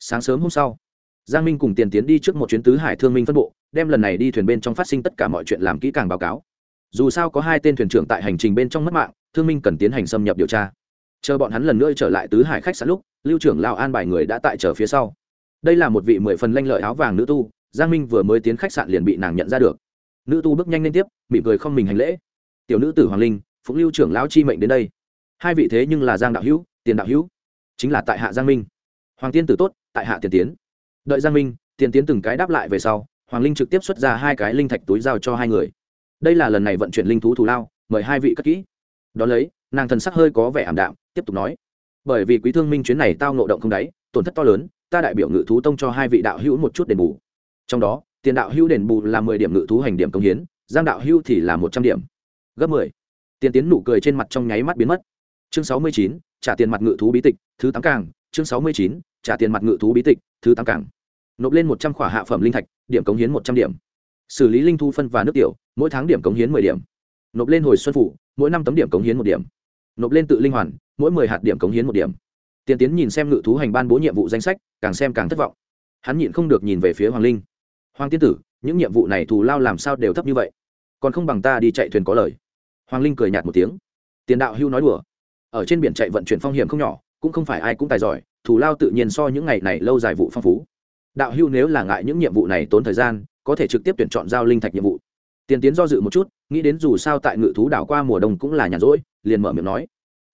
Sáng sớm hôm sau, giang minh cùng tiền tiến đi trước một chuyến tứ hải thương minh phân bộ, đem lần này đi thuyền bên trong phát sinh tất cả mọi chuyện làm kỹ càng báo cáo. Dù sao có hai tên thuyền trưởng tại hành trình bên trong mất mạng, thương minh cần tiến hành xâm nhập điều tra chờ bọn hắn lần nữa trở lại tứ hải khách sạn lúc, lưu trưởng lao an bài người đã tại chờ phía sau. Đây là một vị mười phần lanh lợi áo vàng nữ tu, giang minh vừa mới tiến khách sạn liền bị nàng nhận ra được. Nữ tu bước nhanh lên tiếp, mỉm cười không mình hành lễ. Tiểu nữ tử hoàng linh, phụng lưu trưởng lão chi mệnh đến đây. Hai vị thế nhưng là giang đạo hữu, tiền đạo hữu. Chính là tại hạ giang minh. Hoàng tiên tử tốt, tại hạ tiền tiến. Đợi giang minh, tiền tiến từng cái đáp lại về sau, hoàng linh trực tiếp xuất ra hai cái linh thạch túi giao cho hai người. Đây là lần này vận chuyển linh thú thù lao, mời hai vị cất kỹ. Đón lấy, nàng thần sắc hơi có vẻ ảm đạm tiếp tục nói. Bởi vì quý thương minh chuyến này tao ngộ động không đáy, tổn thất to lớn, ta đại biểu ngự thú tông cho hai vị đạo hữu một chút đền bù. Trong đó, tiền đạo hữu đền bù là mười điểm ngự thú hành điểm công hiến, giang đạo hữu thì là một trăm điểm. Gấp mười. Tiền tiến nụ cười trên mặt trong nháy mắt biến mất. Chương sáu mươi chín, trả tiền mặt ngự thú bí tịch, thứ tám càng. Chương sáu mươi chín, trả tiền mặt ngự thú bí tịch, thứ tám càng. Nộp lên một trăm khỏa hạ phẩm linh thạch, điểm cống hiến một trăm điểm. Xử lý linh thu phân và nước tiểu, mỗi tháng điểm cống hiến mười điểm. Nộp lên hồi xuân phủ, mỗi năm tấm điểm cống hiến một điểm nộp lên tự linh hoàn, mỗi mười hạt điểm cống hiến một điểm. Tiền tiến nhìn xem ngự thú hành ban bố nhiệm vụ danh sách, càng xem càng thất vọng. Hắn nhịn không được nhìn về phía hoàng linh. Hoàng tiên tử, những nhiệm vụ này thù lao làm sao đều thấp như vậy? Còn không bằng ta đi chạy thuyền có lời. Hoàng linh cười nhạt một tiếng. Tiền đạo hưu nói đùa. Ở trên biển chạy vận chuyển phong hiểm không nhỏ, cũng không phải ai cũng tài giỏi, thù lao tự nhiên so những ngày này lâu dài vụ phong phú. Đạo hưu nếu là ngại những nhiệm vụ này tốn thời gian, có thể trực tiếp tuyển chọn giao linh thạch nhiệm vụ tiền tiến do dự một chút, nghĩ đến dù sao tại ngự thú đảo qua mùa đông cũng là nhàn rỗi, liền mở miệng nói,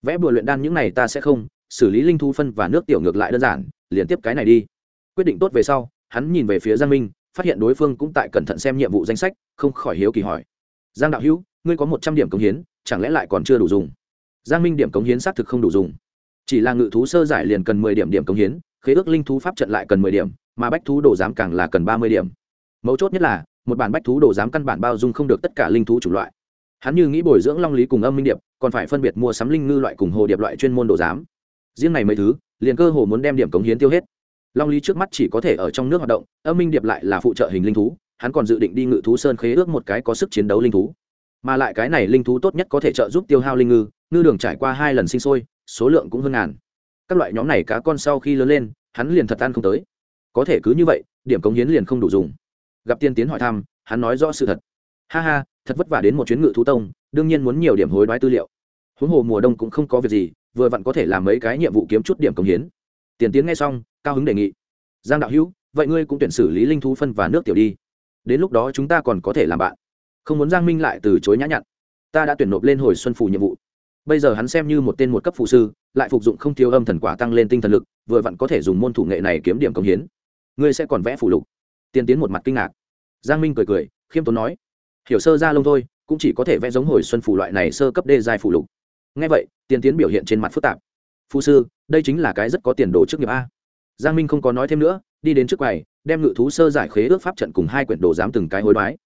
vẽ bùa luyện đan những này ta sẽ không, xử lý linh thu phân và nước tiểu ngược lại đơn giản, liền tiếp cái này đi. Quyết định tốt về sau, hắn nhìn về phía giang minh, phát hiện đối phương cũng tại cẩn thận xem nhiệm vụ danh sách, không khỏi hiếu kỳ hỏi, giang đạo hữu, ngươi có một trăm điểm cống hiến, chẳng lẽ lại còn chưa đủ dùng? Giang minh điểm cống hiến xác thực không đủ dùng. Chỉ là ngự thú sơ giải liền cần mười điểm điểm cống hiến, khế ước linh thú pháp trận lại cần mười điểm, mà bách thú đồ giám càng là cần ba mươi điểm. Mấu chốt nhất là một bản bách thú đồ giám căn bản bao dung không được tất cả linh thú chủng loại. Hắn như nghĩ bồi dưỡng long lý cùng âm minh điệp, còn phải phân biệt mua sắm linh ngư loại cùng hồ điệp loại chuyên môn đồ giám riêng này mấy thứ, liền cơ hồ muốn đem điểm cống hiến tiêu hết. Long lý trước mắt chỉ có thể ở trong nước hoạt động, âm minh điệp lại là phụ trợ hình linh thú, hắn còn dự định đi ngự thú sơn khế ước một cái có sức chiến đấu linh thú. Mà lại cái này linh thú tốt nhất có thể trợ giúp tiêu hao linh ngư ngư đường trải qua hai lần sinh sôi, số lượng cũng hơn ngàn. Các loại nhóm này cá con sau khi lớn lên, hắn liền thật ăn không tới. Có thể cứ như vậy, điểm cống hiến liền không đủ dùng gặp tiên tiến hỏi thăm, hắn nói rõ sự thật. Ha ha, thật vất vả đến một chuyến ngự thú tông, đương nhiên muốn nhiều điểm hối đoái tư liệu. Huống hồ mùa đông cũng không có việc gì, vừa vặn có thể làm mấy cái nhiệm vụ kiếm chút điểm công hiến. Tiền tiến nghe xong, cao hứng đề nghị. Giang đạo hữu, vậy ngươi cũng tuyển xử lý linh thú phân và nước tiểu đi. Đến lúc đó chúng ta còn có thể làm bạn. Không muốn giang minh lại từ chối nhã nhặn. Ta đã tuyển nộp lên hồi xuân phủ nhiệm vụ. Bây giờ hắn xem như một tên một cấp phụ sư, lại phục dụng không thiếu âm thần quả tăng lên tinh thần lực, vừa vặn có thể dùng môn thủ nghệ này kiếm điểm công hiến. Ngươi sẽ còn vẽ phủ lục tiên tiến một mặt kinh ngạc. Giang minh cười cười, khiêm tốn nói, hiểu sơ ra lông thôi, cũng chỉ có thể vẽ giống hồi xuân phủ loại này sơ cấp đê dài phủ lục. Ngay vậy, tiên tiến biểu hiện trên mặt phức tạp. Phu sư, đây chính là cái rất có tiền đồ trước nghiệp a. Giang minh không có nói thêm nữa, đi đến trước quầy, đem ngự thú sơ giải khế ước pháp trận cùng hai quyển đồ giám từng cái hối đoái.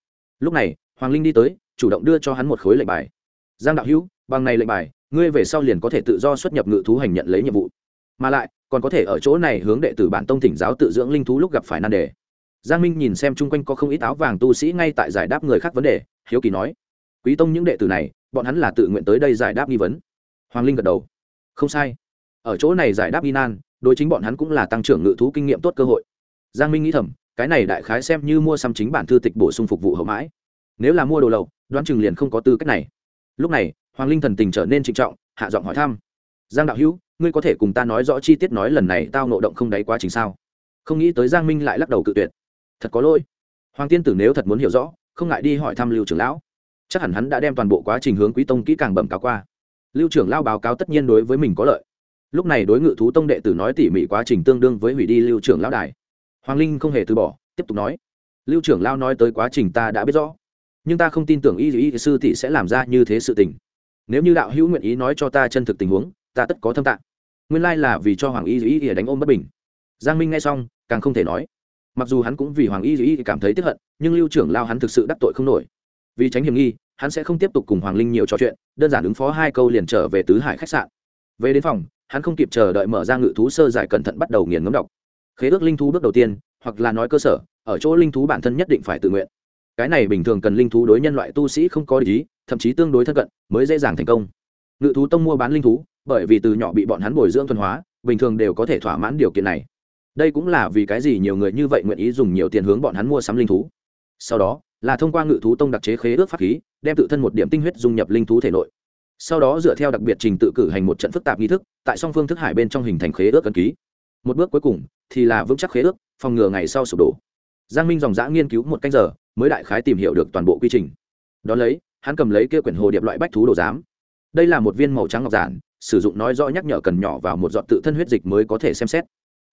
Lúc này, hoàng linh đi tới, chủ động đưa cho hắn một khối lệnh bài. Giang đạo hữu, bằng này lệnh bài, ngươi về sau liền có thể tự do xuất nhập ngự thú hành nhận lấy nhiệm vụ. Mà lại, còn có thể ở chỗ này hướng đệ tử bản tông thỉnh giáo tự dưỡng linh thú lúc gặp phải nan đề giang minh nhìn xem chung quanh có không ít áo vàng tu sĩ ngay tại giải đáp người khác vấn đề, hiếu kỳ nói, quý tông những đệ tử này, bọn hắn là tự nguyện tới đây giải đáp nghi vấn. Hoàng linh gật đầu, không sai. Ở chỗ này giải đáp nghi nan, đối chính bọn hắn cũng là tăng trưởng ngự thú kinh nghiệm tốt cơ hội. Giang minh nghĩ thầm, cái này đại khái xem như mua xăm chính bản thư tịch bổ sung phục vụ hậu mãi. Nếu là mua đồ lậu, đoán chừng liền không có tư cách này. Lúc này, hoàng linh thần tình trở nên trịnh trọng, hạ giọng hỏi thăm, giang đạo hữu, ngươi có thể cùng ta nói rõ chi tiết nói lần này tao nộ động không đáy quá trình sao? Không nghĩ tới giang minh lại lắc đầu cự tuyệt thật có lỗi. Hoàng tiên tử nếu thật muốn hiểu rõ, không ngại đi hỏi thăm lưu trưởng lão. Chắc hẳn hắn đã đem toàn bộ quá trình hướng quý tông kỹ càng bẩm cáo qua. Lưu trưởng lao báo cáo tất nhiên đối với mình có lợi. Lúc này đối ngự thú tông đệ tử nói tỉ mỉ quá trình tương đương với hủy đi lưu trưởng lão đài. Hoàng linh không hề từ bỏ, tiếp tục nói. Lưu trưởng lao nói tới quá trình ta đã biết rõ. Nhưng ta không tin tưởng y y sư tỷ sẽ làm ra như thế sự tình. Nếu như đạo hữu nguyện ý nói cho ta chân thực tình huống, ta tất có thâm tạng. Nguyên lai là vì cho hoàng y y y đánh ôm bất bình. Giang minh nghe xong, càng không thể nói mặc dù hắn cũng vì hoàng y Dĩ cảm thấy tiếp hận, nhưng lưu trưởng lao hắn thực sự đắc tội không nổi. Vì tránh hiểm nghi, hắn sẽ không tiếp tục cùng hoàng linh nhiều trò chuyện, đơn giản ứng phó hai câu liền trở về tứ hải khách sạn. Về đến phòng, hắn không kịp chờ đợi mở ra ngự thú sơ giải cẩn thận bắt đầu nghiền ngấm đọc. Khế ước linh thú bước đầu tiên, hoặc là nói cơ sở, ở chỗ linh thú bản thân nhất định phải tự nguyện. Cái này bình thường cần linh thú đối nhân loại tu sĩ không có lý thậm chí tương đối thân cận, mới dễ dàng thành công. Ngự thú tông mua bán linh thú, bởi vì từ nhỏ bị bọn hắn bồi dưỡng thuần hóa, bình thường đều có thể thỏa mãn điều kiện này đây cũng là vì cái gì nhiều người như vậy nguyện ý dùng nhiều tiền hướng bọn hắn mua sắm linh thú. Sau đó, là thông qua ngự thú tông đặc chế khế ước pháp khí, đem tự thân một điểm tinh huyết dung nhập linh thú thể nội. Sau đó dựa theo đặc biệt trình tự cử hành một trận phức tạp nghi thức, tại song phương thức hải bên trong hình thành khế ước ấn ký. Một bước cuối cùng thì là vững chắc khế ước, phòng ngừa ngày sau sụp đổ. Giang minh dòng dã nghiên cứu một canh giờ, mới đại khái tìm hiểu được toàn bộ quy trình. Đón lấy, hắn cầm lấy kia quyển hồ điệp loại bách thú đồ giám. Đây là một viên màu trắng ngọc giản, sử dụng nói rõ nhắc nhở cần nhỏ vào một giọt tự thân huyết dịch mới có thể xem xét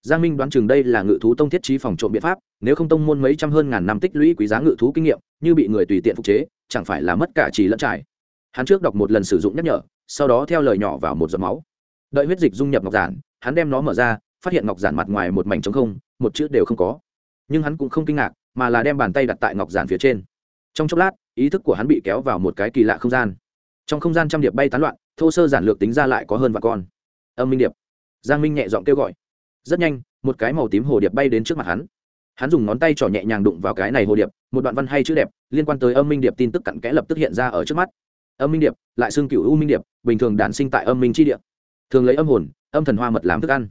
giang minh đoán chừng đây là ngự thú tông thiết trí phòng trộm biện pháp, nếu không tông môn mấy trăm hơn ngàn năm tích lũy quý giá ngự thú kinh nghiệm, như bị người tùy tiện phục chế, chẳng phải là mất cả trì lẫn trải. Hắn trước đọc một lần sử dụng nhắc nhở, sau đó theo lời nhỏ vào một giọt máu. Đợi huyết dịch dung nhập ngọc giản, hắn đem nó mở ra, phát hiện ngọc giản mặt ngoài một mảnh trống không, một chữ đều không có. Nhưng hắn cũng không kinh ngạc, mà là đem bàn tay đặt tại ngọc giản phía trên. Trong chốc lát, ý thức của hắn bị kéo vào một cái kỳ lạ không gian. Trong không gian trăm điệp bay tán loạn, thô sơ giản lược tính ra lại có hơn vạn con. Âm minh điệp. Giang minh nhẹ giọng kêu gọi rất nhanh, một cái màu tím hồ điệp bay đến trước mặt hắn. Hắn dùng ngón tay trỏ nhẹ nhàng đụng vào cái này hồ điệp, một đoạn văn hay chữ đẹp, liên quan tới âm minh điệp tin tức cặn kẽ lập tức hiện ra ở trước mắt. Âm minh điệp, lại xưng cựu u minh điệp, bình thường đản sinh tại âm minh tri điệp thường lấy âm hồn, âm thần hoa mật làm thức ăn.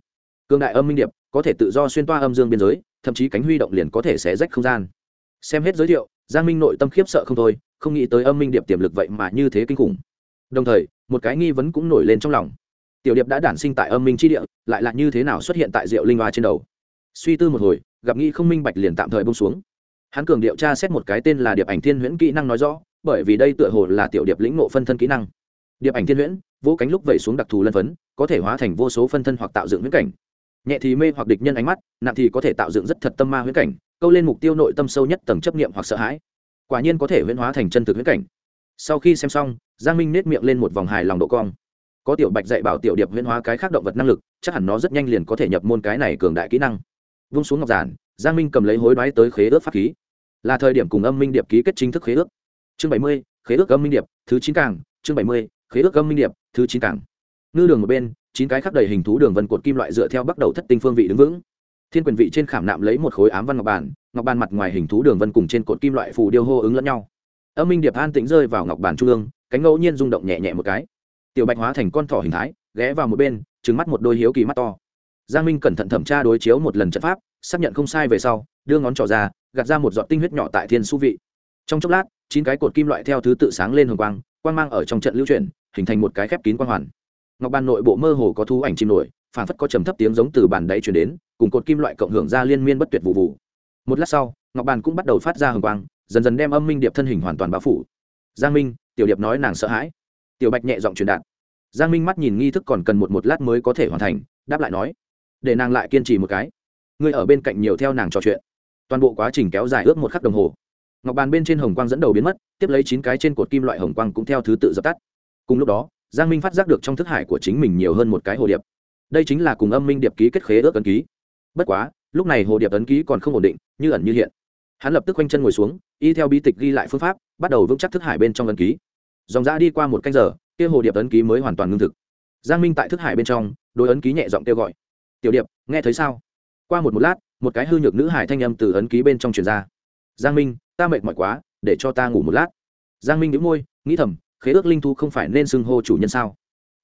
Cương đại âm minh điệp, có thể tự do xuyên toa âm dương biên giới, thậm chí cánh huy động liền có thể xé rách không gian. Xem hết giới thiệu, giang minh nội tâm khiếp sợ không thôi, không nghĩ tới âm minh điệp tiềm lực vậy mà như thế kinh khủng. Đồng thời, một cái nghi vấn cũng nổi lên trong lòng tiểu điệp đã đản sinh tại âm minh tri địa, lại là như thế nào xuất hiện tại diệu linh hoa trên đầu? Suy tư một hồi, gặp nghi không minh bạch liền tạm thời bông xuống. Hắn cường điệu tra xét một cái tên là điệp ảnh thiên huyễn kỹ năng nói rõ, bởi vì đây tựa hồ là tiểu điệp lĩnh ngộ phân thân kỹ năng. Điệp ảnh thiên huyễn, vỗ cánh lúc vẩy xuống đặc thù lân phấn, có thể hóa thành vô số phân thân hoặc tạo dựng huyễn cảnh. Nhẹ thì mê hoặc địch nhân ánh mắt, nặng thì có thể tạo dựng rất thật tâm ma huyễn cảnh, câu lên mục tiêu nội tâm sâu nhất tầng chấp niệm hoặc sợ hãi. Quả nhiên có thể huyễn hóa thành chân thực huyễn cảnh. Sau khi xem xong, giang minh nết miệng lên một vòng hài lòng độ cong có tiểu bạch dạy bảo tiểu điệp huyễn hóa cái khác động vật năng lực, chắc hẳn nó rất nhanh liền có thể nhập môn cái này cường đại kỹ năng. Vung xuống ngọc giản, giang minh cầm lấy hối đoái tới khế ước pháp khí. Là thời điểm cùng âm minh điệp ký kết chính thức khế ước. Chương bảy mươi, khế ước âm minh điệp, thứ chín càng. Chương bảy mươi, khế ước âm minh điệp, thứ chín càng. Ngư đường một bên, chín cái khắc đầy hình thú đường vân cột kim loại dựa theo bắt đầu thất tinh phương vị đứng vững. Thiên quyền vị trên khảm nạm lấy một khối ám văn ngọc bàn ngọc bàn mặt ngoài hình thú đường vân cùng trên cột kim loại phù điêu hô ứng lẫn nhau. Âm minh điệp an tĩnh rơi vào ngọc bàn trung ương, cánh ngẫu nhiên rung động nhẹ nhẹ một cái tiểu bạch hóa thành con thỏ hình thái, ghé vào một bên trứng mắt một đôi hiếu kỳ mắt to. Giang minh cẩn thận thẩm tra đối chiếu một lần trận pháp, xác nhận không sai về sau, đưa ngón trỏ ra, gạt ra một giọt tinh huyết nhỏ tại thiên su vị. Trong chốc lát, chín cái cột kim loại theo thứ tự sáng lên hồng quang quang mang ở trong trận lưu chuyển, hình thành một cái khép kín quang hoàn. Ngọc bàn nội bộ mơ hồ có thu ảnh chim nổi phản phất có trầm thấp tiếng giống từ bàn đáy chuyển đến, cùng cột kim loại cộng hưởng ra liên miên bất tuyệt vụ vụ. Một lát sau, ngọc bàn cũng bắt đầu phát ra hồng quang, dần dần đem âm minh điệp thân hình hoàn toàn bao phủ. Giang minh, tiểu điệp nói nàng sợ hãi tiểu bạch nhẹ giọng truyền đạt. Giang minh mắt nhìn nghi thức còn cần một một lát mới có thể hoàn thành, đáp lại nói, để nàng lại kiên trì một cái. Ngươi ở bên cạnh nhiều theo nàng trò chuyện. Toàn bộ quá trình kéo dài ước một khắc đồng hồ. Ngọc bàn bên trên hồng quang dẫn đầu biến mất, tiếp lấy chín cái trên cột kim loại hồng quang cũng theo thứ tự dập tắt. Cùng lúc đó, giang minh phát giác được trong thức hải của chính mình nhiều hơn một cái hồ điệp. Đây chính là cùng âm minh điệp ký kết khế ước ấn ký. Bất quá, lúc này hồ điệp ấn ký còn không ổn định, như ẩn như hiện. Hắn lập tức quanh chân ngồi xuống, y theo bí tịch ghi lại phương pháp, bắt đầu vững chắc thức hải bên trong ấn ký dòng ra đi qua một canh giờ, kia hồ điệp ấn ký mới hoàn toàn ngưng thực. Giang minh tại thức hải bên trong đôi ấn ký nhẹ giọng kêu gọi. Tiểu điệp, nghe thấy sao? Qua một một lát, một cái hư nhược nữ hải thanh âm từ ấn ký bên trong truyền ra. Giang minh, ta mệt mỏi quá, để cho ta ngủ một lát. Giang minh đĩu môi, nghĩ thầm, khế ước linh thu không phải nên xưng hô chủ nhân sao?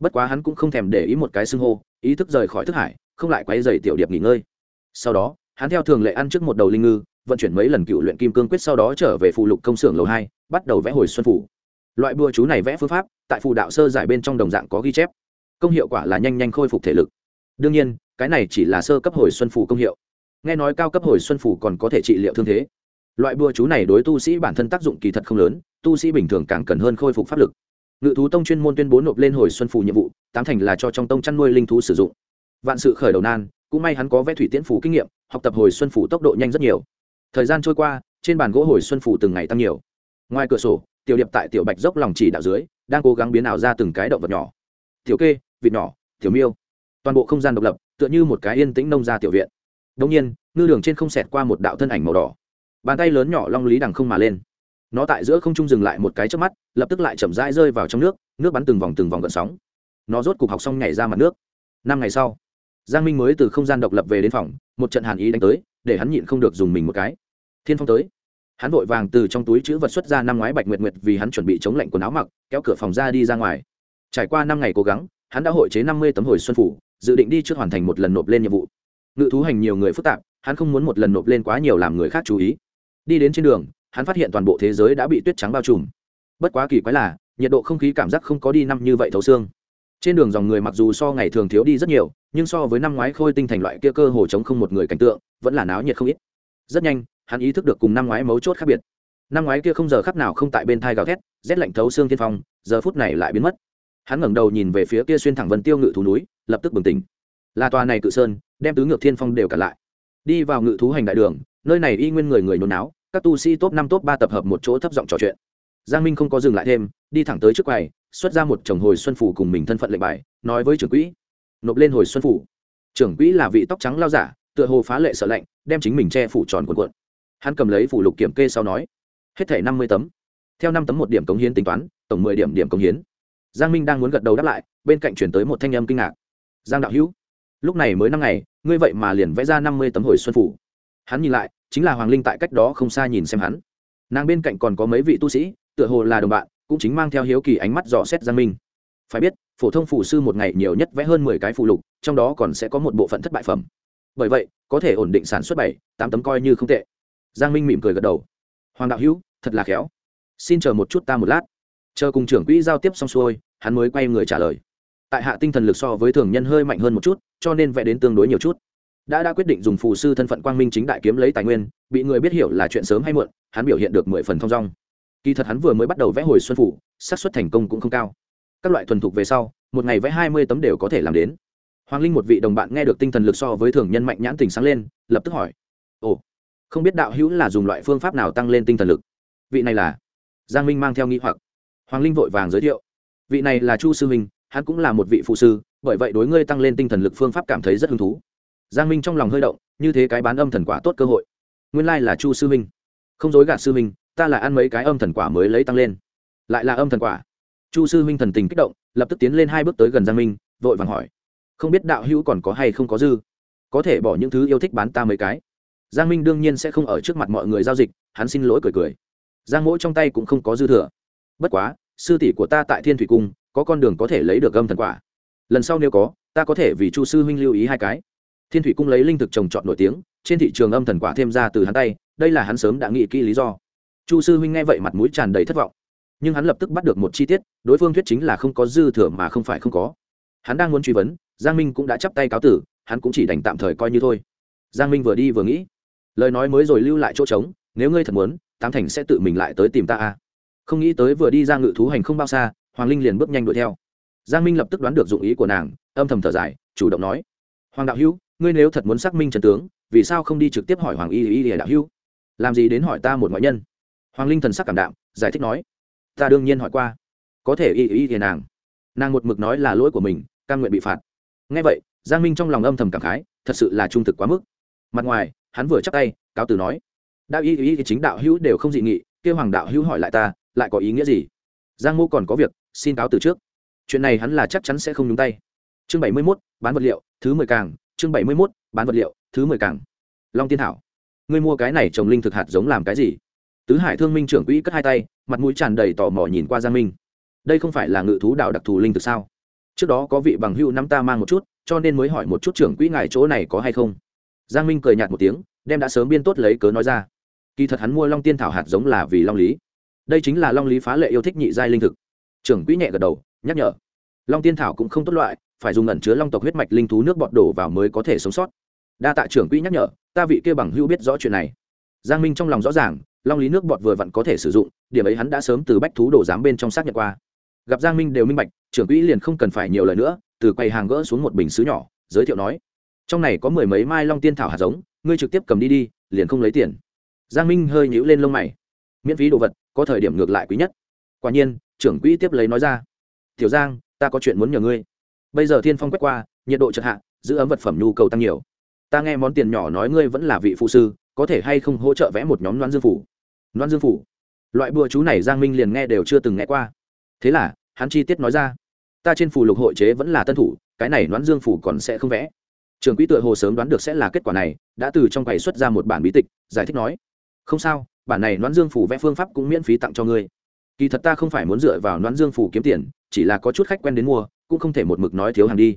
Bất quá hắn cũng không thèm để ý một cái xưng hô, ý thức rời khỏi thức hải, không lại quay dày tiểu điệp nghỉ ngơi. Sau đó, hắn theo thường lệ ăn trước một đầu linh ngư, vận chuyển mấy lần cựu luyện kim cương quyết sau đó trở về phụ lục công xưởng lầu hai, bắt đầu vẽ hồi xuân phủ loại bùa chú này vẽ phương pháp, tại phù đạo sơ giải bên trong đồng dạng có ghi chép. Công hiệu quả là nhanh nhanh khôi phục thể lực. Đương nhiên, cái này chỉ là sơ cấp hồi xuân phủ công hiệu. Nghe nói cao cấp hồi xuân phủ còn có thể trị liệu thương thế. Loại bùa chú này đối tu sĩ bản thân tác dụng kỳ thật không lớn, tu sĩ bình thường càng cần hơn khôi phục pháp lực. Ngự thú tông chuyên môn tuyên bố nộp lên hồi xuân phủ nhiệm vụ, tám thành là cho trong tông chăn nuôi linh thú sử dụng. Vạn sự khởi đầu nan, cũng may hắn có vẽ thủy tiễn phủ kinh nghiệm, học tập hồi xuân phủ tốc độ nhanh rất nhiều. Thời gian trôi qua, trên bàn gỗ hồi xuân phủ từng ngày tăng nhiều. Ngoài cửa sổ tiểu điệp tại tiểu bạch dốc lòng chỉ đạo dưới, đang cố gắng biến ảo ra từng cái động vật nhỏ. Tiểu kê, vịt nhỏ, tiểu miêu. Toàn bộ không gian độc lập, tựa như một cái yên tĩnh nông ra tiểu viện. Đông nhiên, ngư đường trên không xẹt qua một đạo thân ảnh màu đỏ. Bàn tay lớn nhỏ long lý đằng không mà lên. Nó tại giữa không trung dừng lại một cái trước mắt, lập tức lại chậm rãi rơi vào trong nước nước bắn từng vòng từng vòng gợn sóng. Nó rốt cục học xong nhảy ra mặt nước. Năm ngày sau, giang minh mới từ không gian độc lập về đến phòng, một trận hàn ý đánh tới, để hắn nhịn không được dùng mình một cái. Thiên phong tới hắn vội vàng từ trong túi chữ vật xuất ra năm ngoái bạch nguyệt nguyệt vì hắn chuẩn bị chống lạnh quần áo mặc, kéo cửa phòng ra đi ra ngoài. Trải qua năm ngày cố gắng, hắn đã hội chế năm mươi tấm hồi xuân phủ, dự định đi trước hoàn thành một lần nộp lên nhiệm vụ. Ngự thú hành nhiều người phức tạp, hắn không muốn một lần nộp lên quá nhiều làm người khác chú ý. Đi đến trên đường, hắn phát hiện toàn bộ thế giới đã bị tuyết trắng bao trùm. Bất quá kỳ quái là, nhiệt độ không khí cảm giác không có đi năm như vậy thấu xương. Trên đường dòng người mặc dù so ngày thường thiếu đi rất nhiều, nhưng so với năm ngoái khôi tinh thành loại kia cơ hồ chống không một người cảnh tượng, vẫn là náo nhiệt không ít. Rất nhanh hắn ý thức được cùng năm ngoái mấu chốt khác biệt. Năm ngoái kia không giờ khắc nào không tại bên thai gào thét, rét lạnh thấu xương thiên phong, giờ phút này lại biến mất. Hắn ngẩng đầu nhìn về phía kia xuyên thẳng vân tiêu ngự thú núi, lập tức bừng tỉnh. Là tòa này cự sơn, đem tứ ngược thiên phong đều cả lại. Đi vào ngự thú hành đại đường, nơi này y nguyên người người nôn náo, các tu sĩ top năm top ba tập hợp một chỗ thấp giọng trò chuyện. Giang minh không có dừng lại thêm, đi thẳng tới trước quầy, xuất ra một chồng hồi xuân phủ cùng mình thân phận lệnh bài, nói với trưởng quỹ. Nộp lên hồi xuân phủ. Trưởng quỹ là vị tóc trắng lao giả, tựa hồ phá lệ sợ lạnh, đem chính mình che phủ tròn cuộn cuộn hắn cầm lấy phủ lục kiểm kê sau nói, hết thể năm mươi tấm. Theo năm tấm một điểm cống hiến tính toán, tổng mười điểm điểm cống hiến. Giang minh đang muốn gật đầu đáp lại, bên cạnh chuyển tới một thanh âm kinh ngạc. Giang đạo hữu, lúc này mới năm ngày, ngươi vậy mà liền vẽ ra năm mươi tấm hồi xuân phủ. Hắn nhìn lại, chính là hoàng linh tại cách đó không xa nhìn xem hắn. Nàng bên cạnh còn có mấy vị tu sĩ, tựa hồ là đồng bạn, cũng chính mang theo hiếu kỳ ánh mắt dò xét giang minh. Phải biết, phổ thông phủ sư một ngày nhiều nhất vẽ hơn mười cái phụ lục, trong đó còn sẽ có một bộ phận thất bại phẩm. Bởi vậy, có thể ổn định sản xuất bảy, tám tấm coi như không tệ giang minh mỉm cười gật đầu. Hoàng đạo hữu, thật là khéo. Xin chờ một chút ta một lát. Chờ cùng trưởng quỹ giao tiếp xong xuôi, hắn mới quay người trả lời. Tại hạ tinh thần lực so với thường nhân hơi mạnh hơn một chút, cho nên vẽ đến tương đối nhiều chút. Đã đã quyết định dùng phù sư thân phận quang minh chính đại kiếm lấy tài nguyên, bị người biết hiểu là chuyện sớm hay muộn, hắn biểu hiện được mười phần thong dong. Kỳ thật hắn vừa mới bắt đầu vẽ hồi xuân phủ, xác suất thành công cũng không cao. Các loại thuần thục về sau, một ngày vẽ hai mươi tấm đều có thể làm đến. Hoàng linh một vị đồng bạn nghe được tinh thần lực so với thường nhân mạnh nhãn tình sáng lên, lập tức hỏi, ồ không biết đạo hữu là dùng loại phương pháp nào tăng lên tinh thần lực. Vị này là giang minh mang theo nghĩ hoặc. Hoàng linh vội vàng giới thiệu. Vị này là chu sư minh hắn cũng là một vị phụ sư, bởi vậy đối ngươi tăng lên tinh thần lực phương pháp cảm thấy rất hứng thú. Giang minh trong lòng hơi động, như thế cái bán âm thần quả tốt cơ hội. Nguyên lai là chu sư minh không dối gạt sư minh ta là ăn mấy cái âm thần quả mới lấy tăng lên. Lại là âm thần quả. Chu sư minh thần tình kích động, lập tức tiến lên hai bước tới gần giang minh, vội vàng hỏi. Không biết đạo hữu còn có hay không có dư? Có thể bỏ những thứ yêu thích bán ta mấy cái giang minh đương nhiên sẽ không ở trước mặt mọi người giao dịch, hắn xin lỗi cười cười. Giang mỗi trong tay cũng không có dư thừa. Bất quá, sư tỷ của ta tại thiên thủy cung, có con đường có thể lấy được âm thần quả. Lần sau nếu có, ta có thể vì chu sư huynh lưu ý hai cái. Thiên thủy cung lấy linh thực trồng trọt nổi tiếng, trên thị trường âm thần quả thêm ra từ hắn tay, đây là hắn sớm đã nghĩ kỹ lý do. Chu sư huynh nghe vậy mặt mũi tràn đầy thất vọng. Nhưng hắn lập tức bắt được một chi tiết, đối phương thuyết chính là không có dư thừa mà không phải không có. Hắn đang muốn truy vấn, giang minh cũng đã chắp tay cáo tử, hắn cũng chỉ đành tạm thời coi như thôi. Giang minh vừa đi vừa nghĩ lời nói mới rồi lưu lại chỗ trống, nếu ngươi thật muốn, tám thành sẽ tự mình lại tới tìm ta a không nghĩ tới vừa đi ra ngự thú hành không bao xa, hoàng linh liền bước nhanh đuổi theo. Giang minh lập tức đoán được dụng ý của nàng, âm thầm thở dài, chủ động nói. Hoàng đạo hữu, ngươi nếu thật muốn xác minh trần tướng, vì sao không đi trực tiếp hỏi hoàng y y y đạo hữu? Làm gì đến hỏi ta một ngoại nhân? Hoàng linh thần sắc cảm đạm, giải thích nói. Ta đương nhiên hỏi qua. Có thể y y y nàng. Nàng một mực nói là lỗi của mình căn nguyện bị phạt. Ngay vậy, giang minh trong lòng âm thầm cảm khái, thật sự là trung thực quá mức. Mặt ngoài hắn vừa chắc tay, cáo từ nói, đạo y y chính đạo hữu đều không dị nghị, kêu hoàng đạo hữu hỏi lại ta, lại có ý nghĩa gì? Giang mô còn có việc, xin cáo từ trước. Chuyện này hắn là chắc chắn sẽ không nhúng tay. Chương bảy mươi mốt, bán vật liệu, thứ mười càng. Chương bảy mươi mốt, bán vật liệu, thứ mười càng. Long tiên thảo. Ngươi mua cái này trồng linh thực hạt giống làm cái gì? Tứ hải thương minh trưởng quỹ cất hai tay, mặt mũi tràn đầy tò mò nhìn qua giang minh. Đây không phải là ngự thú đạo đặc thù linh thực sao? Trước đó có vị bằng hữu năm ta mang một chút, cho nên mới hỏi một chút trưởng quỹ ngài chỗ này có hay không giang minh cười nhạt một tiếng, đem đã sớm biên tốt lấy cớ nói ra. Kỳ thật hắn mua long tiên thảo hạt giống là vì long lý. Đây chính là long lý phá lệ yêu thích nhị giai linh thực. Trưởng quỹ nhẹ gật đầu, nhắc nhở. Long tiên thảo cũng không tốt loại, phải dùng ẩn chứa long tộc huyết mạch linh thú nước bọt đổ vào mới có thể sống sót. Đa tạ trưởng quỹ nhắc nhở, ta vị kia bằng hữu biết rõ chuyện này. Giang minh trong lòng rõ ràng, long lý nước bọt vừa vặn có thể sử dụng, điểm ấy hắn đã sớm từ bách thú đổ giám bên trong xác nhận qua. Gặp giang minh đều minh bạch, trưởng quỹ liền không cần phải nhiều lời nữa, từ quầy hàng gỡ xuống một bình xứ nhỏ, giới thiệu nói trong này có mười mấy mai long tiên thảo hạt giống, ngươi trực tiếp cầm đi đi, liền không lấy tiền. Giang minh hơi nhíu lên lông mày. Miễn phí đồ vật, có thời điểm ngược lại quý nhất. Quả nhiên, trưởng quỹ tiếp lấy nói ra. Tiểu giang, ta có chuyện muốn nhờ ngươi. Bây giờ thiên phong quét qua, nhiệt độ chật hạ, giữ ấm vật phẩm nhu cầu tăng nhiều. Ta nghe món tiền nhỏ nói ngươi vẫn là vị phụ sư, có thể hay không hỗ trợ vẽ một nhóm loan dương phủ? Loan dương phủ? Loại bùa chú này giang minh liền nghe đều chưa từng nghe qua. Thế là, hắn chi tiết nói ra. Ta trên phủ lục hội chế vẫn là tân thủ, cái này loan dương phủ còn sẽ không vẽ trường quỹ tựa hồ sớm đoán được sẽ là kết quả này, đã từ trong quầy xuất ra một bản bí tịch, giải thích nói, không sao, bản này đoán dương phủ vẽ phương pháp cũng miễn phí tặng cho ngươi. Kỳ thật ta không phải muốn dựa vào đoán dương phủ kiếm tiền, chỉ là có chút khách quen đến mua, cũng không thể một mực nói thiếu hàng đi.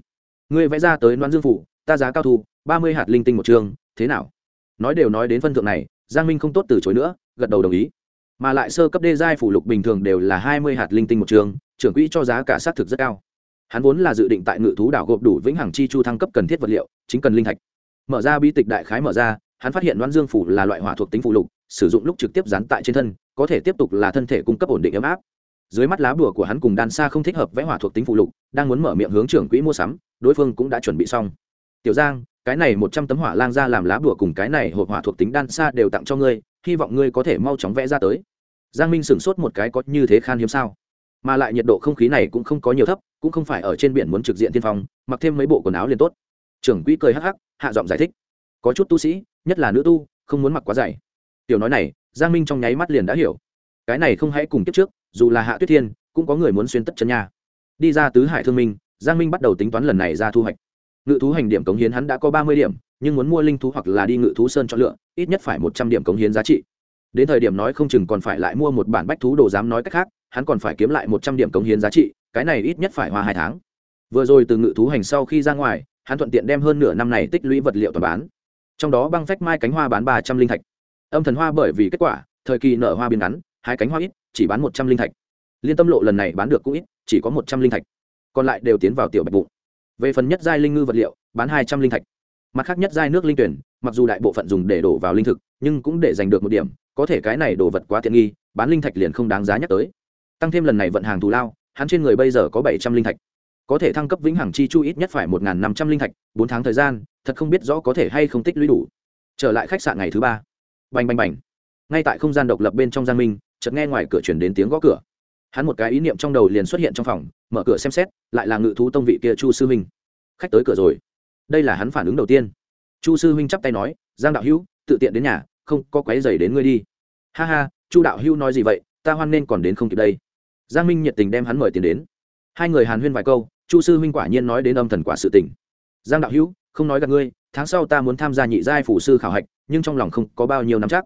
Ngươi vẽ ra tới đoán dương phủ, ta giá cao thu, ba mươi hạt linh tinh một chương thế nào? Nói đều nói đến phân thượng này, giang minh không tốt từ chối nữa, gật đầu đồng ý. Mà lại sơ cấp đê giai phủ lục bình thường đều là hai mươi hạt linh tinh một trường, trưởng quỹ cho giá cả xác thực rất cao hắn vốn là dự định tại ngự thú đảo gộp đủ vĩnh hằng chi chu thăng cấp cần thiết vật liệu, chính cần linh thạch. Mở ra bi tịch đại khái mở ra, hắn phát hiện đoán dương phủ là loại hỏa thuộc tính phụ lục, sử dụng lúc trực tiếp dán tại trên thân, có thể tiếp tục là thân thể cung cấp ổn định ấm áp. Dưới mắt lá bùa của hắn cùng đan xa không thích hợp vẽ hỏa thuộc tính phụ lục, đang muốn mở miệng hướng trưởng quỹ mua sắm, đối phương cũng đã chuẩn bị xong. Tiểu giang, cái này một trăm tấm hỏa lang ra làm lá bùa cùng cái này hộp hỏa thuộc tính đan xa đều tặng cho ngươi, hy vọng ngươi có thể mau chóng vẽ ra tới. Giang minh sửng sốt một cái, có như thế khan hiếm sao? Mà lại nhiệt độ không khí này cũng không có nhiều thấp, cũng không phải ở trên biển muốn trực diện tiên phong, mặc thêm mấy bộ quần áo liền tốt. Trưởng quỹ cười hắc hắc, hạ giọng giải thích. Có chút tu sĩ, nhất là nữ tu, không muốn mặc quá dày. Tiểu nói này, giang minh trong nháy mắt liền đã hiểu. Cái này không hãy cùng kiếp trước, dù là hạ tuyết thiên, cũng có người muốn xuyên tất chân nha. Đi ra tứ hải thương minh, giang minh bắt đầu tính toán lần này ra thu hoạch. Ngự thú hành điểm cống hiến hắn đã có ba mươi điểm, nhưng muốn mua linh thú hoặc là đi ngự thú sơn chọn lựa, ít nhất phải một trăm điểm cống hiến giá trị. Đến thời điểm nói không chừng còn phải lại mua một bản bách thú đồ dám nói cách khác hắn còn phải kiếm lại một trăm điểm cống hiến giá trị, cái này ít nhất phải hoa hai tháng. Vừa rồi từ ngự thú hành sau khi ra ngoài, hắn thuận tiện đem hơn nửa năm này tích lũy vật liệu toàn bán. Trong đó băng phách mai cánh hoa bán ba trăm linh thạch. Âm thần hoa bởi vì kết quả, thời kỳ nở hoa biên ngắn, hai cánh hoa ít, chỉ bán một trăm linh thạch. Liên tâm lộ lần này bán được cũng ít, chỉ có một trăm linh thạch. Còn lại đều tiến vào tiểu bạch bụng. Về phần nhất giai linh ngư vật liệu, bán hai trăm linh thạch. Mặt khác nhất giai nước linh tuyển, mặc dù đại bộ phận dùng để đổ vào linh thực, nhưng cũng để giành được một điểm, có thể cái này đồ vật quá tiện nghi, bán linh thạch liền không đáng giá nhắc tới tăng thêm lần này vận hàng thù lao, hắn trên người bây giờ có bảy trăm linh thạch. Có thể thăng cấp vĩnh hằng chi chu ít nhất phải một năm trăm linh thạch, bốn tháng thời gian, thật không biết rõ có thể hay không tích lũy đủ. Trở lại khách sạn ngày thứ ba. Bành bành bành. Ngay tại không gian độc lập bên trong gian minh, chợt nghe ngoài cửa chuyển đến tiếng gõ cửa. Hắn một cái ý niệm trong đầu liền xuất hiện trong phòng, mở cửa xem xét, lại là ngự thú tông vị kia chu sư huynh khách tới cửa rồi. Đây là hắn phản ứng đầu tiên. Chu sư huynh chắp tay nói, giang đạo hữu, tự tiện đến nhà, không có quái dày đến ngươi đi. Ha ha, chu đạo hữu nói gì vậy, ta hoan nên còn đến không kịp đây giang minh nhiệt tình đem hắn mời tiền đến. Hai người hàn huyên vài câu, chu sư huynh quả nhiên nói đến âm thần quả sự tình. Giang đạo hữu, không nói gặp ngươi, tháng sau ta muốn tham gia nhị giai phủ sư khảo hạch, nhưng trong lòng không có bao nhiêu nắm chắc.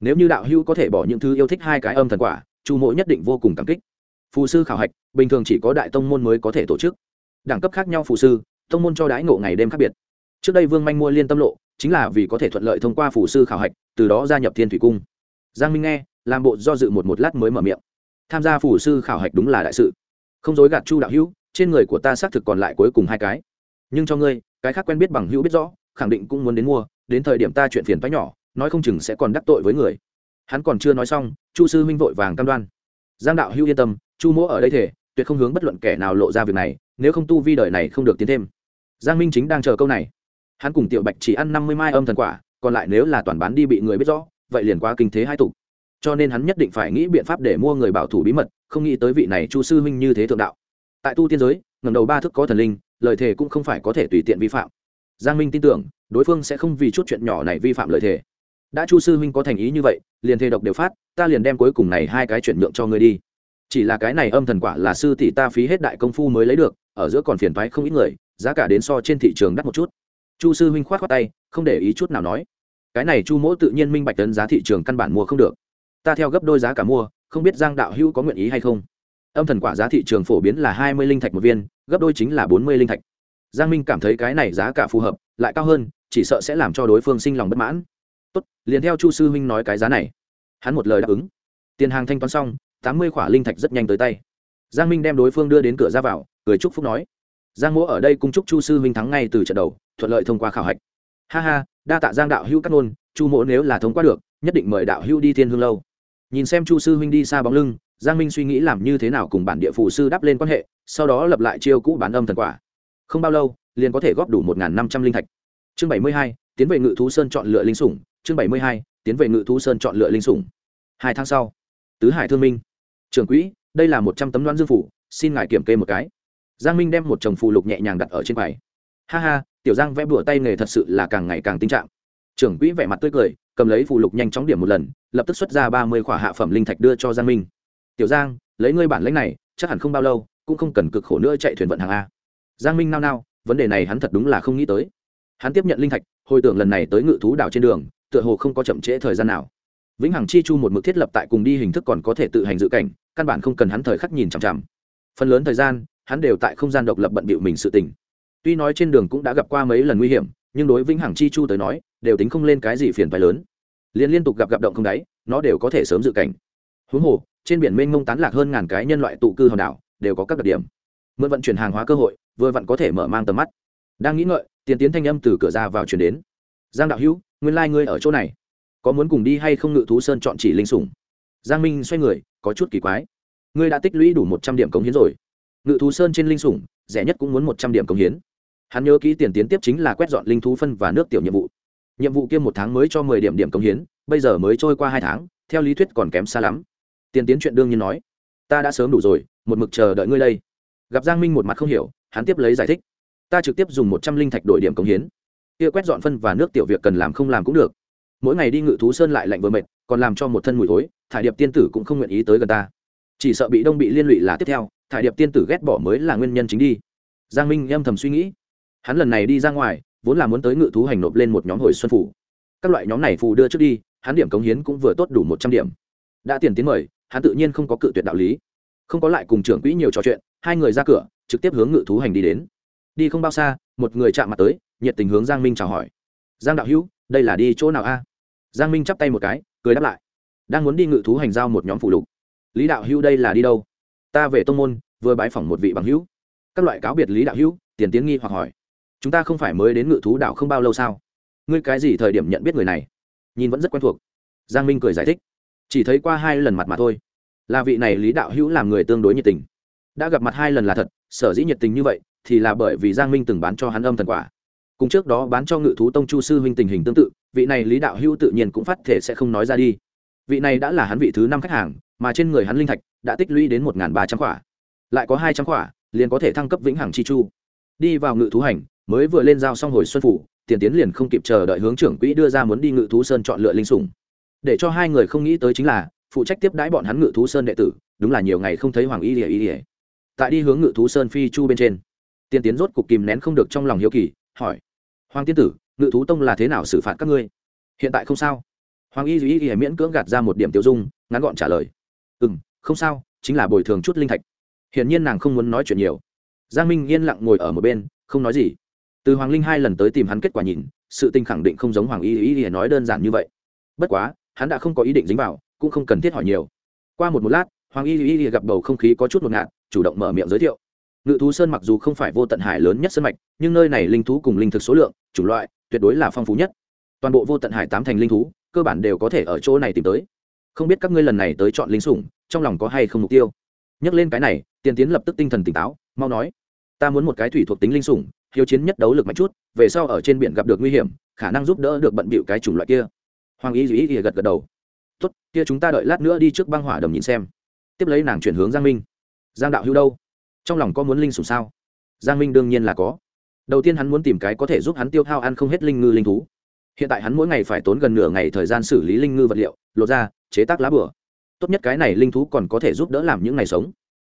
Nếu như đạo hữu có thể bỏ những thứ yêu thích hai cái âm thần quả, chu mỗi nhất định vô cùng cảm kích. Phù sư khảo hạch, bình thường chỉ có đại tông môn mới có thể tổ chức. Đẳng cấp khác nhau phù sư, tông môn cho đãi ngộ ngày đêm khác biệt. Trước đây vương manh mua liên tâm lộ, chính là vì có thể thuận lợi thông qua phù sư khảo hạch, từ đó gia nhập thiên thủy cung. Giang minh nghe, làm bộ do dự một một lát mới mở miệng tham gia phủ sư khảo hạch đúng là đại sự. Không dối gạt chu đạo hữu, trên người của ta xác thực còn lại cuối cùng hai cái. Nhưng cho ngươi, cái khác quen biết bằng hữu biết rõ, khẳng định cũng muốn đến mua, đến thời điểm ta chuyện phiền toái nhỏ, nói không chừng sẽ còn đắc tội với người. Hắn còn chưa nói xong, chu sư huynh vội vàng cam đoan. Giang đạo hữu yên tâm, chu mỗ ở đây thể, tuyệt không hướng bất luận kẻ nào lộ ra việc này, nếu không tu vi đời này không được tiến thêm. Giang minh chính đang chờ câu này. Hắn cùng tiểu bạch chỉ ăn năm mươi mai âm thần quả, còn lại nếu là toàn bán đi bị người biết rõ, vậy liền quá kinh thế hai tục cho nên hắn nhất định phải nghĩ biện pháp để mua người bảo thủ bí mật, không nghĩ tới vị này chu sư huynh như thế thượng đạo. Tại tu tiên giới ngầm đầu ba thức có thần linh, lời thề cũng không phải có thể tùy tiện vi phạm. Giang minh tin tưởng, đối phương sẽ không vì chút chuyện nhỏ này vi phạm lời thề. Đã chu sư huynh có thành ý như vậy, liền thề độc đều phát, ta liền đem cuối cùng này hai cái chuyển nhượng cho ngươi đi. Chỉ là cái này âm thần quả là sư tỷ ta phí hết đại công phu mới lấy được, ở giữa còn phiền phái không ít người, giá cả đến so trên thị trường đắt một chút. Chu sư huynh khoát khoát tay, không để ý chút nào nói. Cái này chu mỗ tự nhiên minh bạch tấn giá thị trường căn bản mua không được ta theo gấp đôi giá cả mua, không biết giang đạo hữu có nguyện ý hay không? Âm thần quả giá thị trường phổ biến là hai mươi linh thạch một viên, gấp đôi chính là bốn mươi linh thạch. Giang minh cảm thấy cái này giá cả phù hợp, lại cao hơn, chỉ sợ sẽ làm cho đối phương sinh lòng bất mãn. Tốt, liền theo chu sư huynh nói cái giá này. Hắn một lời đáp ứng. Tiền hàng thanh toán xong, tám mươi khỏa linh thạch rất nhanh tới tay. Giang minh đem đối phương đưa đến cửa ra vào, cười chúc phúc nói. Giang mỗ ở đây cung chúc chu sư huynh thắng ngay từ trận đầu, thuận lợi thông qua khảo hạch. Ha ha, đa tạ giang đạo hữu cắt nôn chu mỗ nếu là thông qua được, nhất định mời đạo hữu đi thiên hương lâu nhìn xem chu sư huynh đi xa bóng lưng, giang minh suy nghĩ làm như thế nào cùng bản địa phù sư đắp lên quan hệ, sau đó lập lại chiêu cũ bán âm thần quả. Không bao lâu, liền có thể góp đủ một năm trăm linh thạch. Chương bảy mươi hai, tiến về ngự thú sơn chọn lựa linh sủng. Chương bảy mươi hai, tiến về ngự thú sơn chọn lựa linh sủng. Hai tháng sau, tứ hải thương minh. Trưởng quỹ, đây là một trăm tấm đoan dương phủ, xin ngài kiểm kê một cái. Giang minh đem một chồng phù lục nhẹ nhàng đặt ở trên bài ha ha, tiểu giang vẽ bửa tay nghề thật sự là càng ngày càng tinh trạng. Trưởng quỹ vẻ mặt tươi cười cầm lấy phụ lục nhanh chóng điểm một lần, lập tức xuất ra ba mươi khỏa hạ phẩm linh thạch đưa cho giang minh. Tiểu giang, lấy ngươi bản lãnh này, chắc hẳn không bao lâu, cũng không cần cực khổ nữa chạy thuyền vận hàng a. Giang minh nao nao, vấn đề này hắn thật đúng là không nghĩ tới. Hắn tiếp nhận linh thạch, hồi tưởng lần này tới ngự thú đảo trên đường, tựa hồ không có chậm trễ thời gian nào. Vĩnh hằng chi chu một mực thiết lập tại cùng đi hình thức còn có thể tự hành dự cảnh, căn bản không cần hắn thời khắc nhìn chằm chằm. Phần lớn thời gian, hắn đều tại không gian độc lập bận bịu mình sự tình. Tuy nói trên đường cũng đã gặp qua mấy lần nguy hiểm nhưng đối vĩnh hằng chi chu tới nói, đều tính không lên cái gì phiền phái lớn. Liên liên tục gặp gặp động không đáy, nó đều có thể sớm dự cảnh. Huống hồ, trên biển mênh mông tán lạc hơn ngàn cái nhân loại tụ cư hòn đảo, đều có các đặc điểm. Mượn vận chuyển hàng hóa cơ hội, vừa vặn có thể mở mang tầm mắt. Đang nghĩ ngợi, tiền tiến thanh âm từ cửa ra vào chuyển đến. Giang đạo hữu, nguyên lai、like、ngươi ở chỗ này. Có muốn cùng đi hay không ngự thú sơn chọn chỉ linh sủng? Giang minh xoay người, có chút kỳ quái. Ngươi đã tích lũy đủ một trăm điểm cống hiến rồi. Ngự thú sơn trên linh sủng, rẻ nhất cũng muốn một trăm điểm cống hiến hắn nhớ kỹ tiền tiến tiếp chính là quét dọn linh thú phân và nước tiểu nhiệm vụ. Nhiệm vụ kia một tháng mới cho mười điểm điểm cống hiến, bây giờ mới trôi qua hai tháng, theo lý thuyết còn kém xa lắm. Tiền tiến chuyện đương nhiên nói, ta đã sớm đủ rồi, một mực chờ đợi ngươi đây. Gặp giang minh một mặt không hiểu, hắn tiếp lấy giải thích, ta trực tiếp dùng một trăm linh thạch đổi điểm cống hiến. Kia quét dọn phân và nước tiểu việc cần làm không làm cũng được. Mỗi ngày đi ngự thú sơn lại lạnh vừa mệt, còn làm cho một thân mùi thối, thải điệp tiên tử cũng không nguyện ý tới gần ta. Chỉ sợ bị đông bị liên lụy là tiếp theo, thải điệp tiên tử ghét bỏ mới là nguyên nhân chính đi. Giang minh âm thầm suy nghĩ hắn lần này đi ra ngoài, vốn là muốn tới ngự thú hành nộp lên một nhóm hồi xuân phủ. Các loại nhóm này phù đưa trước đi, hắn điểm cống hiến cũng vừa tốt đủ một trăm điểm. Đã tiền tiến mời, hắn tự nhiên không có cự tuyệt đạo lý. Không có lại cùng trưởng quỹ nhiều trò chuyện, hai người ra cửa, trực tiếp hướng ngự thú hành đi đến. Đi không bao xa, một người chạm mặt tới, nhiệt tình hướng giang minh chào hỏi. Giang đạo hữu, đây là đi chỗ nào a? Giang minh chắp tay một cái, cười đáp lại. Đang muốn đi ngự thú hành giao một nhóm phụ lục. Lý đạo hữu đây là đi đâu? Ta về tông môn, vừa bái phỏng một vị bằng hữu. Các loại cáo biệt lý đạo hữu, tiền tiến nghi hoặc hỏi chúng ta không phải mới đến ngự thú đạo không bao lâu sao? Ngươi cái gì thời điểm nhận biết người này? Nhìn vẫn rất quen thuộc. Giang minh cười giải thích. Chỉ thấy qua hai lần mặt mà thôi. Là vị này lý đạo hữu làm người tương đối nhiệt tình. Đã gặp mặt hai lần là thật, sở dĩ nhiệt tình như vậy thì là bởi vì giang minh từng bán cho hắn âm thần quả. Cùng trước đó bán cho ngự thú tông chu sư huynh tình hình tương tự, vị này lý đạo hữu tự nhiên cũng phát thể sẽ không nói ra đi. Vị này đã là hắn vị thứ năm khách hàng, mà trên người hắn linh thạch đã tích lũy đến một ba trăm quả. Lại có hai trăm quả, liền có thể thăng cấp vĩnh hằng chi chu. Đi vào ngự thú hành mới vừa lên giao xong hồi xuân phủ, tiền tiến liền không kịp chờ đợi hướng trưởng quỹ đưa ra muốn đi ngự thú sơn chọn lựa linh sủng. Để cho hai người không nghĩ tới chính là, phụ trách tiếp đãi bọn hắn ngự thú sơn đệ tử, đúng là nhiều ngày không thấy hoàng y ỉa y ỉa tại đi hướng ngự thú sơn phi chu bên trên, tiền tiến rốt cục kìm nén không được trong lòng hiếu kỳ, hỏi, hoàng tiên tử, ngự thú tông là thế nào xử phạt các ngươi? Hiện tại không sao. Hoàng y y y miễn cưỡng gạt ra một điểm tiêu dung, ngắn gọn trả lời ừ m không sao, chính là bồi thường chút linh thạch. Hiển nhiên nàng không muốn nói chuyện nhiều. Giang minh yên lặng ngồi ở một bên, không nói gì từ hoàng linh hai lần tới tìm hắn kết quả nhìn, sự tình khẳng định không giống hoàng y y y nói đơn giản như vậy. Bất quá, hắn đã không có ý định dính vào, cũng không cần thiết hỏi nhiều. Qua một một lát, hoàng y y y gặp bầu không khí có chút ngột ngạt, chủ động mở miệng giới thiệu. Ngự thú sơn mặc dù không phải vô tận hải lớn nhất sân mạch, nhưng nơi này linh thú cùng linh thực số lượng, chủng loại, tuyệt đối là phong phú nhất. Toàn bộ vô tận hải tám thành linh thú, cơ bản đều có thể ở chỗ này tìm tới. Không biết các ngươi lần này tới chọn linh sủng, trong lòng có hay không mục tiêu? Nhắc lên cái này, tiền tiến lập tức tinh thần tỉnh táo, mau nói. Ta muốn một cái thủy thuộc tính linh sủng hiếu chiến nhất đấu lực mạnh chút, về sau ở trên biển gặp được nguy hiểm, khả năng giúp đỡ được bận bịu cái chủng loại kia. Hoàng y duy gật gật đầu. Tốt, kia chúng ta đợi lát nữa đi trước băng hỏa đầm nhìn xem. Tiếp lấy nàng chuyển hướng giang minh. Giang đạo hữu đâu? Trong lòng có muốn linh sùng sao? Giang minh đương nhiên là có. Đầu tiên hắn muốn tìm cái có thể giúp hắn tiêu hao ăn không hết linh ngư linh thú. Hiện tại hắn mỗi ngày phải tốn gần nửa ngày thời gian xử lý linh ngư vật liệu, lột ra, chế tác lá bửa. Tốt nhất cái này linh thú còn có thể giúp đỡ làm những ngày sống.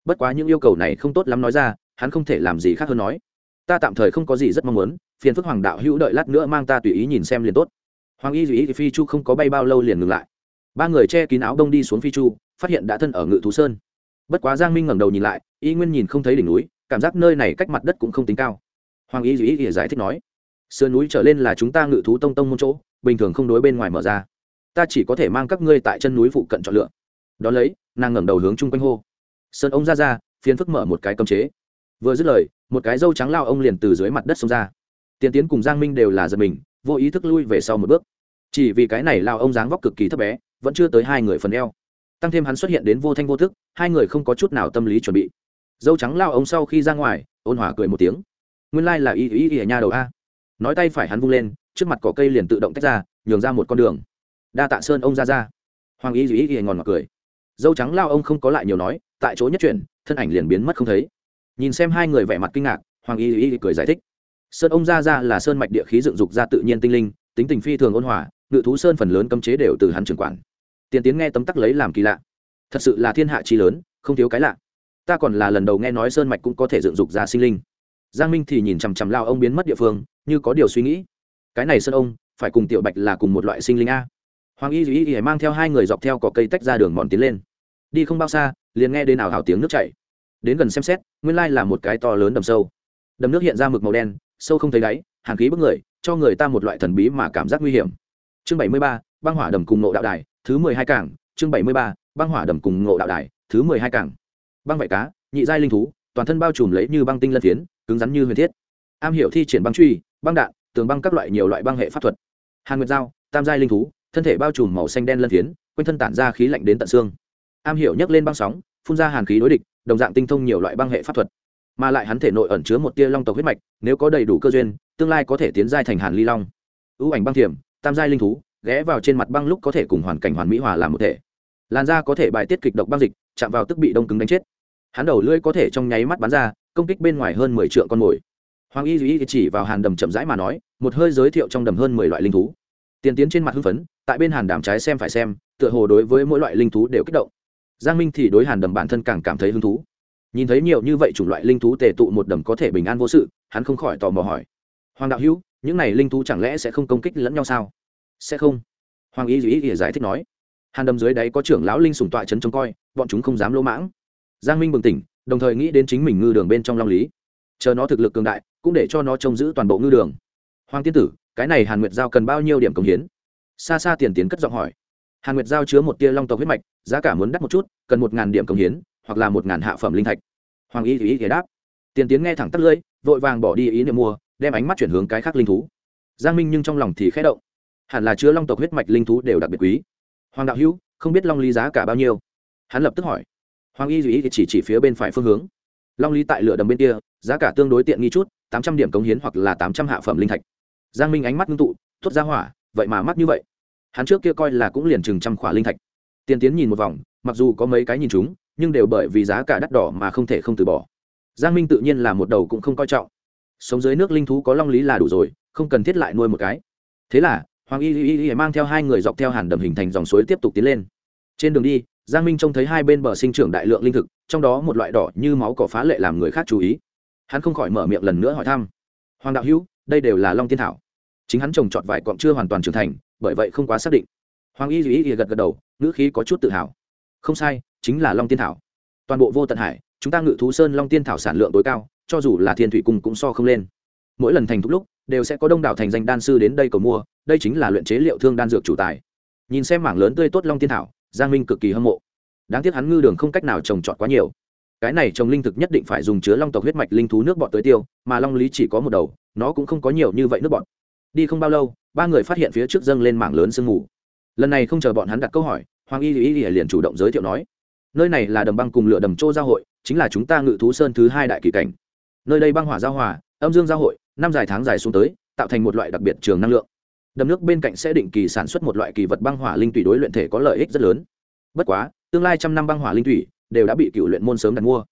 Bất quá những yêu cầu này không tốt lắm nói ra, hắn không thể làm gì khác hơn nói ta tạm thời không có gì rất mong muốn, phiền phức hoàng đạo hữu đợi lát nữa mang ta tùy ý nhìn xem liền tốt. Hoàng y duy phi chu không có bay bao lâu liền ngừng lại. Ba người che kín áo đông đi xuống phi chu, phát hiện đã thân ở ngự thú sơn. Bất quá giang minh ngẩng đầu nhìn lại, y nguyên nhìn không thấy đỉnh núi, cảm giác nơi này cách mặt đất cũng không tính cao. Hoàng y duy ý giải thích nói, sườn núi trở lên là chúng ta ngự thú tông tông môn chỗ, bình thường không đối bên ngoài mở ra. Ta chỉ có thể mang các ngươi tại chân núi phụ cận chọn lựa. Đón lấy, nàng ngẩng đầu hướng chung quanh hô. Sơn ông ra ra phiến phức mở một cái cấm chế. Vừa dứt lời một cái dâu trắng lao ông liền từ dưới mặt đất xông ra. Tiền tiến cùng giang minh đều là giật mình, vô ý thức lui về sau một bước. Chỉ vì cái này lao ông dáng vóc cực kỳ thấp bé, vẫn chưa tới hai người phần eo. Tăng thêm hắn xuất hiện đến vô thanh vô thức, hai người không có chút nào tâm lý chuẩn bị. Dâu trắng lao ông sau khi ra ngoài, ôn hòa cười một tiếng. Nguyên lai、like、là y y y ở nhà đầu a. Nói tay phải hắn vung lên, trước mặt cỏ cây liền tự động tách ra, nhường ra một con đường. Đa tạ sơn ông ra ra. Hoàng y y y ngòn ngọt cười. Dâu trắng lao ông không có lại nhiều nói, tại chỗ nhất chuyển, thân ảnh liền biến mất không thấy nhìn xem hai người vẻ mặt kinh ngạc, hoàng y y cười giải thích. Sơn ông ra ra là sơn mạch địa khí dựng dục ra tự nhiên tinh linh, tính tình phi thường ôn hòa, ngự thú sơn phần lớn cấm chế đều từ hắn trưởng quản. Tiền tiến nghe tấm tắc lấy làm kỳ lạ. Thật sự là thiên hạ chi lớn, không thiếu cái lạ. Ta còn là lần đầu nghe nói sơn mạch cũng có thể dựng dục ra sinh linh. Giang minh thì nhìn chằm chằm lao ông biến mất địa phương, như có điều suy nghĩ. Cái này sơn ông, phải cùng tiểu bạch là cùng một loại sinh linh a. Hoàng y duy y mang theo hai người dọc theo cỏ cây tách ra đường mòn tiến lên. Đi không bao xa, liền nghe đến ảo hào tiếng nước chảy đến gần xem xét, nguyên lai là một cái to lớn đầm sâu. Đầm nước hiện ra mực màu đen, sâu không thấy đáy hàn khí bức người, cho người ta một loại thần bí mà cảm giác nguy hiểm. Chương bảy mươi ba, băng hỏa đầm cùng nộ đạo đài, thứ mười hai cảng. Chương bảy mươi ba, băng hỏa đầm cùng ngộ đạo đài, thứ mười hai cảng. Băng vải cá, nhị giai linh thú, toàn thân bao trùm lấy như băng tinh lân phiến, cứng rắn như huyền thiết. Am hiểu thi triển băng truy, băng đạn, tường băng các loại nhiều loại băng hệ pháp thuật. Hàn nguyệt giao, tam giai linh thú, thân thể bao trùm màu xanh đen lân phiến, quanh thân tản ra khí lạnh đến tận xương. Am hiểu nhấc lên băng sóng, phun ra hàn khí đối địch đồng dạng tinh thông nhiều loại băng hệ pháp thuật, mà lại hắn thể nội ẩn chứa một tia long tộc huyết mạch, nếu có đầy đủ cơ duyên, tương lai có thể tiến giai thành hàn ly long. Ưu ảnh băng thiểm, tam giai linh thú, ghé vào trên mặt băng lúc có thể cùng hoàn cảnh hoàn mỹ hòa làm một thể. Làn da có thể bài tiết kịch độc băng dịch, chạm vào tức bị đông cứng đánh chết. Hắn đầu lưỡi có thể trong nháy mắt bắn ra, công kích bên ngoài hơn mười triệu con mồi. Hoàng y duy chỉ vào hàn đầm chậm rãi mà nói, một hơi giới thiệu trong đầm hơn mười loại linh thú. Tiền tiến trên mặt hưng phấn, tại bên hàn đàm trái xem phải xem, tựa hồ đối với mỗi loại linh thú đều kích động giang minh thì đối hàn đầm bản thân càng cảm thấy hứng thú. Nhìn thấy nhiều như vậy chủng loại linh thú tề tụ một đầm có thể bình an vô sự, hắn không khỏi tò mò hỏi. Hoàng đạo hữu, những này linh thú chẳng lẽ sẽ không công kích lẫn nhau sao? Sẽ không. Hoàng y duy giải thích nói. Hàn đầm dưới đáy có trưởng lão linh sùng tọa trấn trông coi, bọn chúng không dám lỗ mãng. Giang minh bừng tỉnh, đồng thời nghĩ đến chính mình ngư đường bên trong long lý. Chờ nó thực lực cường đại, cũng để cho nó trông giữ toàn bộ ngư đường. Hoàng tiên tử, cái này hàn nguyệt giao cần bao nhiêu điểm công hiến? Xa xa tiền tiến cất giọng hỏi. Hàn nguyệt giao chứa một tia long tộc huyết mạch giá cả muốn đắt một chút, cần một ngàn điểm công hiến, hoặc là một ngàn hạ phẩm linh thạch. Hoàng y thì ý đáp. Tiền tiến nghe thẳng tắt lưỡi, vội vàng bỏ đi ý niệm mua, đem ánh mắt chuyển hướng cái khác linh thú. Giang minh nhưng trong lòng thì khẽ động. Hẳn là chứa long tộc huyết mạch linh thú đều đặc biệt quý. Hoàng đạo hữu, không biết long lý giá cả bao nhiêu? Hắn lập tức hỏi. Hoàng y thì chỉ chỉ phía bên phải phương hướng. Long lý tại lửa đầm bên kia, giá cả tương đối tiện nghi chút, tám trăm điểm cống hiến hoặc là tám trăm hạ phẩm linh thạch. Giang minh ánh mắt ngưng tụ, thốt ra hỏa, vậy mà mắc như vậy. Hắn trước kia coi là cũng liền chừng trăm khỏa linh thạch tiền tiến nhìn một vòng, mặc dù có mấy cái nhìn chúng, nhưng đều bởi vì giá cả đắt đỏ mà không thể không từ bỏ. Giang minh tự nhiên là một đầu cũng không coi trọng. Sống dưới nước linh thú có long lý là đủ rồi, không cần thiết lại nuôi một cái. Thế là, hoàng y y y mang theo hai người dọc theo hàn đầm hình thành dòng suối tiếp tục tiến lên. Trên đường đi, giang minh trông thấy hai bên bờ sinh trưởng đại lượng linh thực, trong đó một loại đỏ như máu cỏ phá lệ làm người khác chú ý. Hắn không khỏi mở miệng lần nữa hỏi thăm. Hoàng đạo hữu, đây đều là long tiên thảo. Chính hắn trồng trọt vài cọng chưa hoàn toàn trưởng thành, bởi vậy không quá xác định. Hoàng y Y gật gật đầu ngữ khí có chút tự hào. Không sai, chính là long tiên thảo. Toàn bộ vô tận hải, chúng ta ngự thú sơn long tiên thảo sản lượng tối cao, cho dù là thiên thủy cung cũng so không lên. Mỗi lần thành thúc lúc, đều sẽ có đông đảo thành danh đan sư đến đây cầu mua, đây chính là luyện chế liệu thương đan dược chủ tài. Nhìn xem mảng lớn tươi tốt long tiên thảo, giang minh cực kỳ hâm mộ. Đáng tiếc hắn ngư đường không cách nào trồng trọt quá nhiều. Cái này trồng linh thực nhất định phải dùng chứa long tộc huyết mạch linh thú nước bọt tới tiêu, mà long lý chỉ có một đầu, nó cũng không có nhiều như vậy nước bọt. Đi không bao lâu, ba người phát hiện phía trước dâng lên mảng lớn sương mù lần này không chờ bọn hắn đặt câu hỏi, hoàng y y liền chủ động giới thiệu nói, nơi này là đầm băng cùng lửa đầm châu giao hội, chính là chúng ta ngự thú sơn thứ hai đại kỳ cảnh. Nơi đây băng hỏa giao hòa, âm dương giao hội, năm dài tháng dài xuống tới, tạo thành một loại đặc biệt trường năng lượng. Đầm nước bên cạnh sẽ định kỳ sản xuất một loại kỳ vật băng hỏa linh tùy đối luyện thể có lợi ích rất lớn. Bất quá, tương lai trăm năm băng hỏa linh thủy đều đã bị cựu luyện môn sớm đặt mua.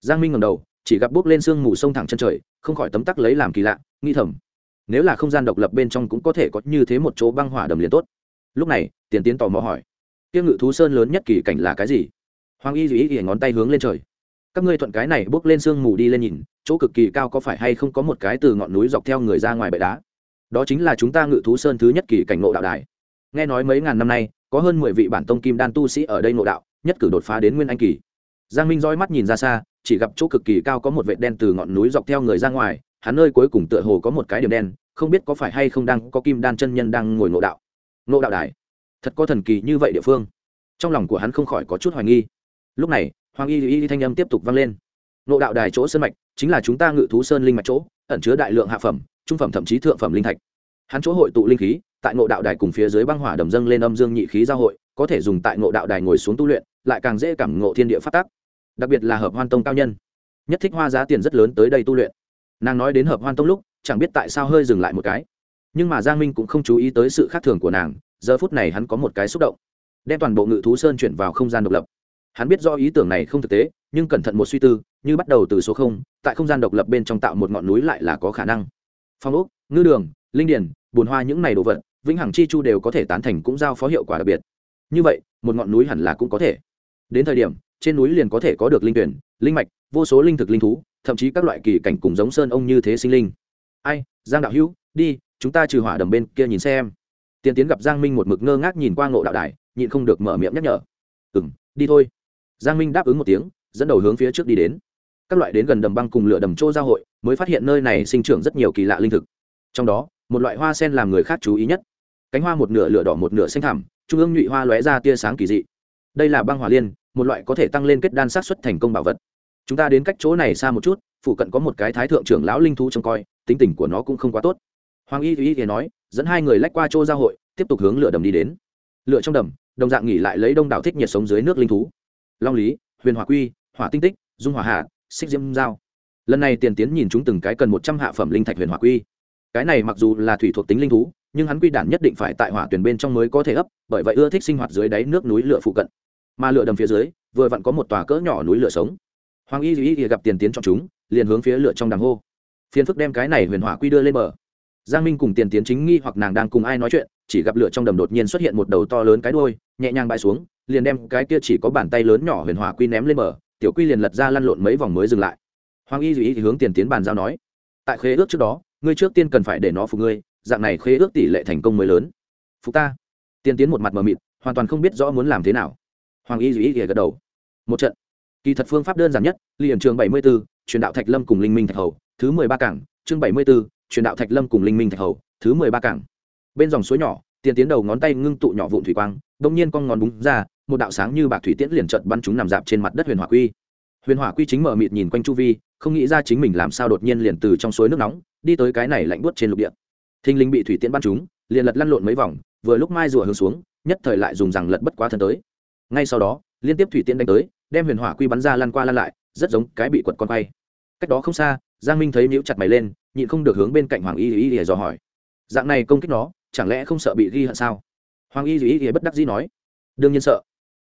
Giang minh ngầm đầu, chỉ gặp bước lên sương mù sông thẳng chân trời, không khỏi tấm tắc lấy làm kỳ lạ, nghi thầm, nếu là không gian độc lập bên trong cũng có thể có như thế một chỗ băng hỏa đầm liền tốt lúc này, tiền tiến tò mò hỏi tiêu ngự thú sơn lớn nhất kỳ cảnh là cái gì? Hoàng y dù ý ngón tay hướng lên trời, các ngươi thuận cái này bước lên sương mù đi lên nhìn, chỗ cực kỳ cao có phải hay không có một cái từ ngọn núi dọc theo người ra ngoài bệ đá? Đó chính là chúng ta ngự thú sơn thứ nhất kỳ cảnh ngộ đạo đài. Nghe nói mấy ngàn năm nay, có hơn mười vị bản tông kim đan tu sĩ ở đây ngộ đạo, nhất cử đột phá đến nguyên anh kỳ. Giang minh roi mắt nhìn ra xa, chỉ gặp chỗ cực kỳ cao có một vệt đen từ ngọn núi dọc theo người ra ngoài, hắn nơi cuối cùng tựa hồ có một cái điểm đen, không biết có phải hay không đang có kim đan chân nhân đang ngồi ngộ đạo nộ đạo đài. Thật có thần kỳ như vậy địa phương. Trong lòng của hắn không khỏi có chút hoài nghi. Lúc này, hoàng y y thanh âm tiếp tục vang lên. Nộ đạo đài chỗ sơn mạch chính là chúng ta ngự thú sơn linh mạch chỗ, ẩn chứa đại lượng hạ phẩm, trung phẩm thậm chí thượng phẩm linh thạch. Hắn chỗ hội tụ linh khí, tại ngộ đạo đài cùng phía dưới băng hỏa đầm dâng lên âm dương nhị khí giao hội, có thể dùng tại ngộ đạo đài ngồi xuống tu luyện, lại càng dễ cảm ngộ thiên địa phát tác. Đặc biệt là hợp hoan tông cao nhân. Nhất thích hoa giá tiền rất lớn tới đây tu luyện. Nàng nói đến hợp hoan tông lúc, chẳng biết tại sao hơi dừng lại một cái nhưng mà giang minh cũng không chú ý tới sự khác thường của nàng, giờ phút này hắn có một cái xúc động. Đem toàn bộ ngự thú sơn chuyển vào không gian độc lập. Hắn biết do ý tưởng này không thực tế, nhưng cẩn thận một suy tư, như bắt đầu từ số không, tại không gian độc lập bên trong tạo một ngọn núi lại là có khả năng. Phong úc ngư đường, linh điển bùn hoa những này đồ vật, vĩnh hằng chi chu đều có thể tán thành cũng giao phó hiệu quả đặc biệt. Như vậy, một ngọn núi hẳn là cũng có thể. Đến thời điểm, trên núi liền có thể có được linh tuyển, linh mạch, vô số linh thực linh thú, thậm chí các loại kỳ cảnh cùng giống sơn ông như thế sinh linh. Ai, giang đạo hữu, đi chúng ta trừ hỏa đầm bên kia nhìn xem. Tiên tiến gặp giang minh một mực ngơ ngác nhìn qua ngộ đạo đài, nhịn không được mở miệng nhắc nhở. Ừ m đi thôi. Giang minh đáp ứng một tiếng, dẫn đầu hướng phía trước đi đến. Các loại đến gần đầm băng cùng lửa đầm chỗ giao hội, mới phát hiện nơi này sinh trưởng rất nhiều kỳ lạ linh thực. Trong đó, một loại hoa sen làm người khác chú ý nhất. Cánh hoa một nửa lửa đỏ một nửa xanh thẳm, trung ương nhụy hoa lóe ra tia sáng kỳ dị. Đây là băng hỏa liên, một loại có thể tăng lên kết đan sát xuất thành công bảo vật. Chúng ta đến cách chỗ này xa một chút, phụ cận có một cái thái thượng trưởng lão linh thú trông coi, tính tình của nó cũng không quá tốt hoàng y thúy thì nói, dẫn hai người lách qua chỗ giao hội, tiếp tục hướng lửa đầm đi đến. Lửa trong đầm, đồng dạng nghỉ lại lấy đông đảo thích nhiệt sống dưới nước linh thú. Long lý, huyền hỏa quy, hỏa tinh tích, dung hỏa hạ, xích diễm giao. Lần này tiền tiến nhìn chúng từng cái cần một trăm hạ phẩm linh thạch huyền hỏa quy. Cái này mặc dù là thủy thuộc tính linh thú, nhưng hắn quy đản nhất định phải tại hỏa tuyển bên trong mới có thể ấp, bởi vậy ưa thích sinh hoạt dưới đáy nước núi lửa phụ cận. Mà lửa đầm phía dưới, vừa vặn có một tòa cỡ nhỏ núi lửa sống. Hoàng y duy gặp tiền tiến chọn chúng, liền hướng phía lửa trong đàm hô. Phiền phức đem cái này huyền hỏa quy đưa lên bờ giang minh cùng tiền tiến chính nghi hoặc nàng đang cùng ai nói chuyện, chỉ gặp lửa trong đầm đột nhiên xuất hiện một đầu to lớn cái đôi nhẹ nhàng bãi xuống, liền đem cái kia chỉ có bàn tay lớn nhỏ huyền hỏa quy ném lên bờ, tiểu quy liền lật ra lăn lộn mấy vòng mới dừng lại. Hoàng y duy thì hướng tiền tiến bàn giao nói, tại khế ước trước đó, ngươi trước tiên cần phải để nó phục ngươi, dạng này khế ước tỷ lệ thành công mới lớn. Phục ta? Tiền tiến một mặt mờ mịt, hoàn toàn không biết rõ muốn làm thế nào. Hoàng y duy gật đầu. Một trận. Kỳ thật phương pháp đơn giản nhất liền trường bảy mươi b ố truyền đạo thạch lâm cùng linh minh thạch hầu, thứ mười ba cảng, chương bảy mươi b ố truyền đạo thạch lâm cùng linh minh thạch hầu, thứ mười ba cảng. Bên dòng suối nhỏ, tiền tiến đầu ngón tay ngưng tụ nhỏ vụn thủy quang đ ỗ n g nhiên con ngón búng ra, một đạo sáng như bạc thủy tiễn liền trợt bắn chúng nằm dạp trên mặt đất huyền hỏa quy. Huyền hỏa quy chính mở mịt nhìn quanh chu vi, không nghĩ ra chính mình làm sao đột nhiên liền từ trong suối nước nóng, đi tới cái này lạnh buốt trên lục địa. Thinh linh bị thủy tiễn bắn chúng, liền lật lăn lộn mấy vòng, vừa lúc mai rùa hướng xuống, nhất thời lại dùng rằng lật bất quá thân tới. Ngay sau đó, liên tiếp thủy tiễn đánh tới, đem huyền hỏa quy bắn ra lăn qua lăn lại, rất giống cái bị quật con quay. Cách đó không xa, giang minh thấy níu chặt mày lên nhịn không được hướng bên cạnh hoàng y y y dò hỏi. Dạng này công kích nó, chẳng lẽ không sợ bị ghi hận sao? Hoàng y y y bất đắc dĩ nói. Đương nhiên sợ.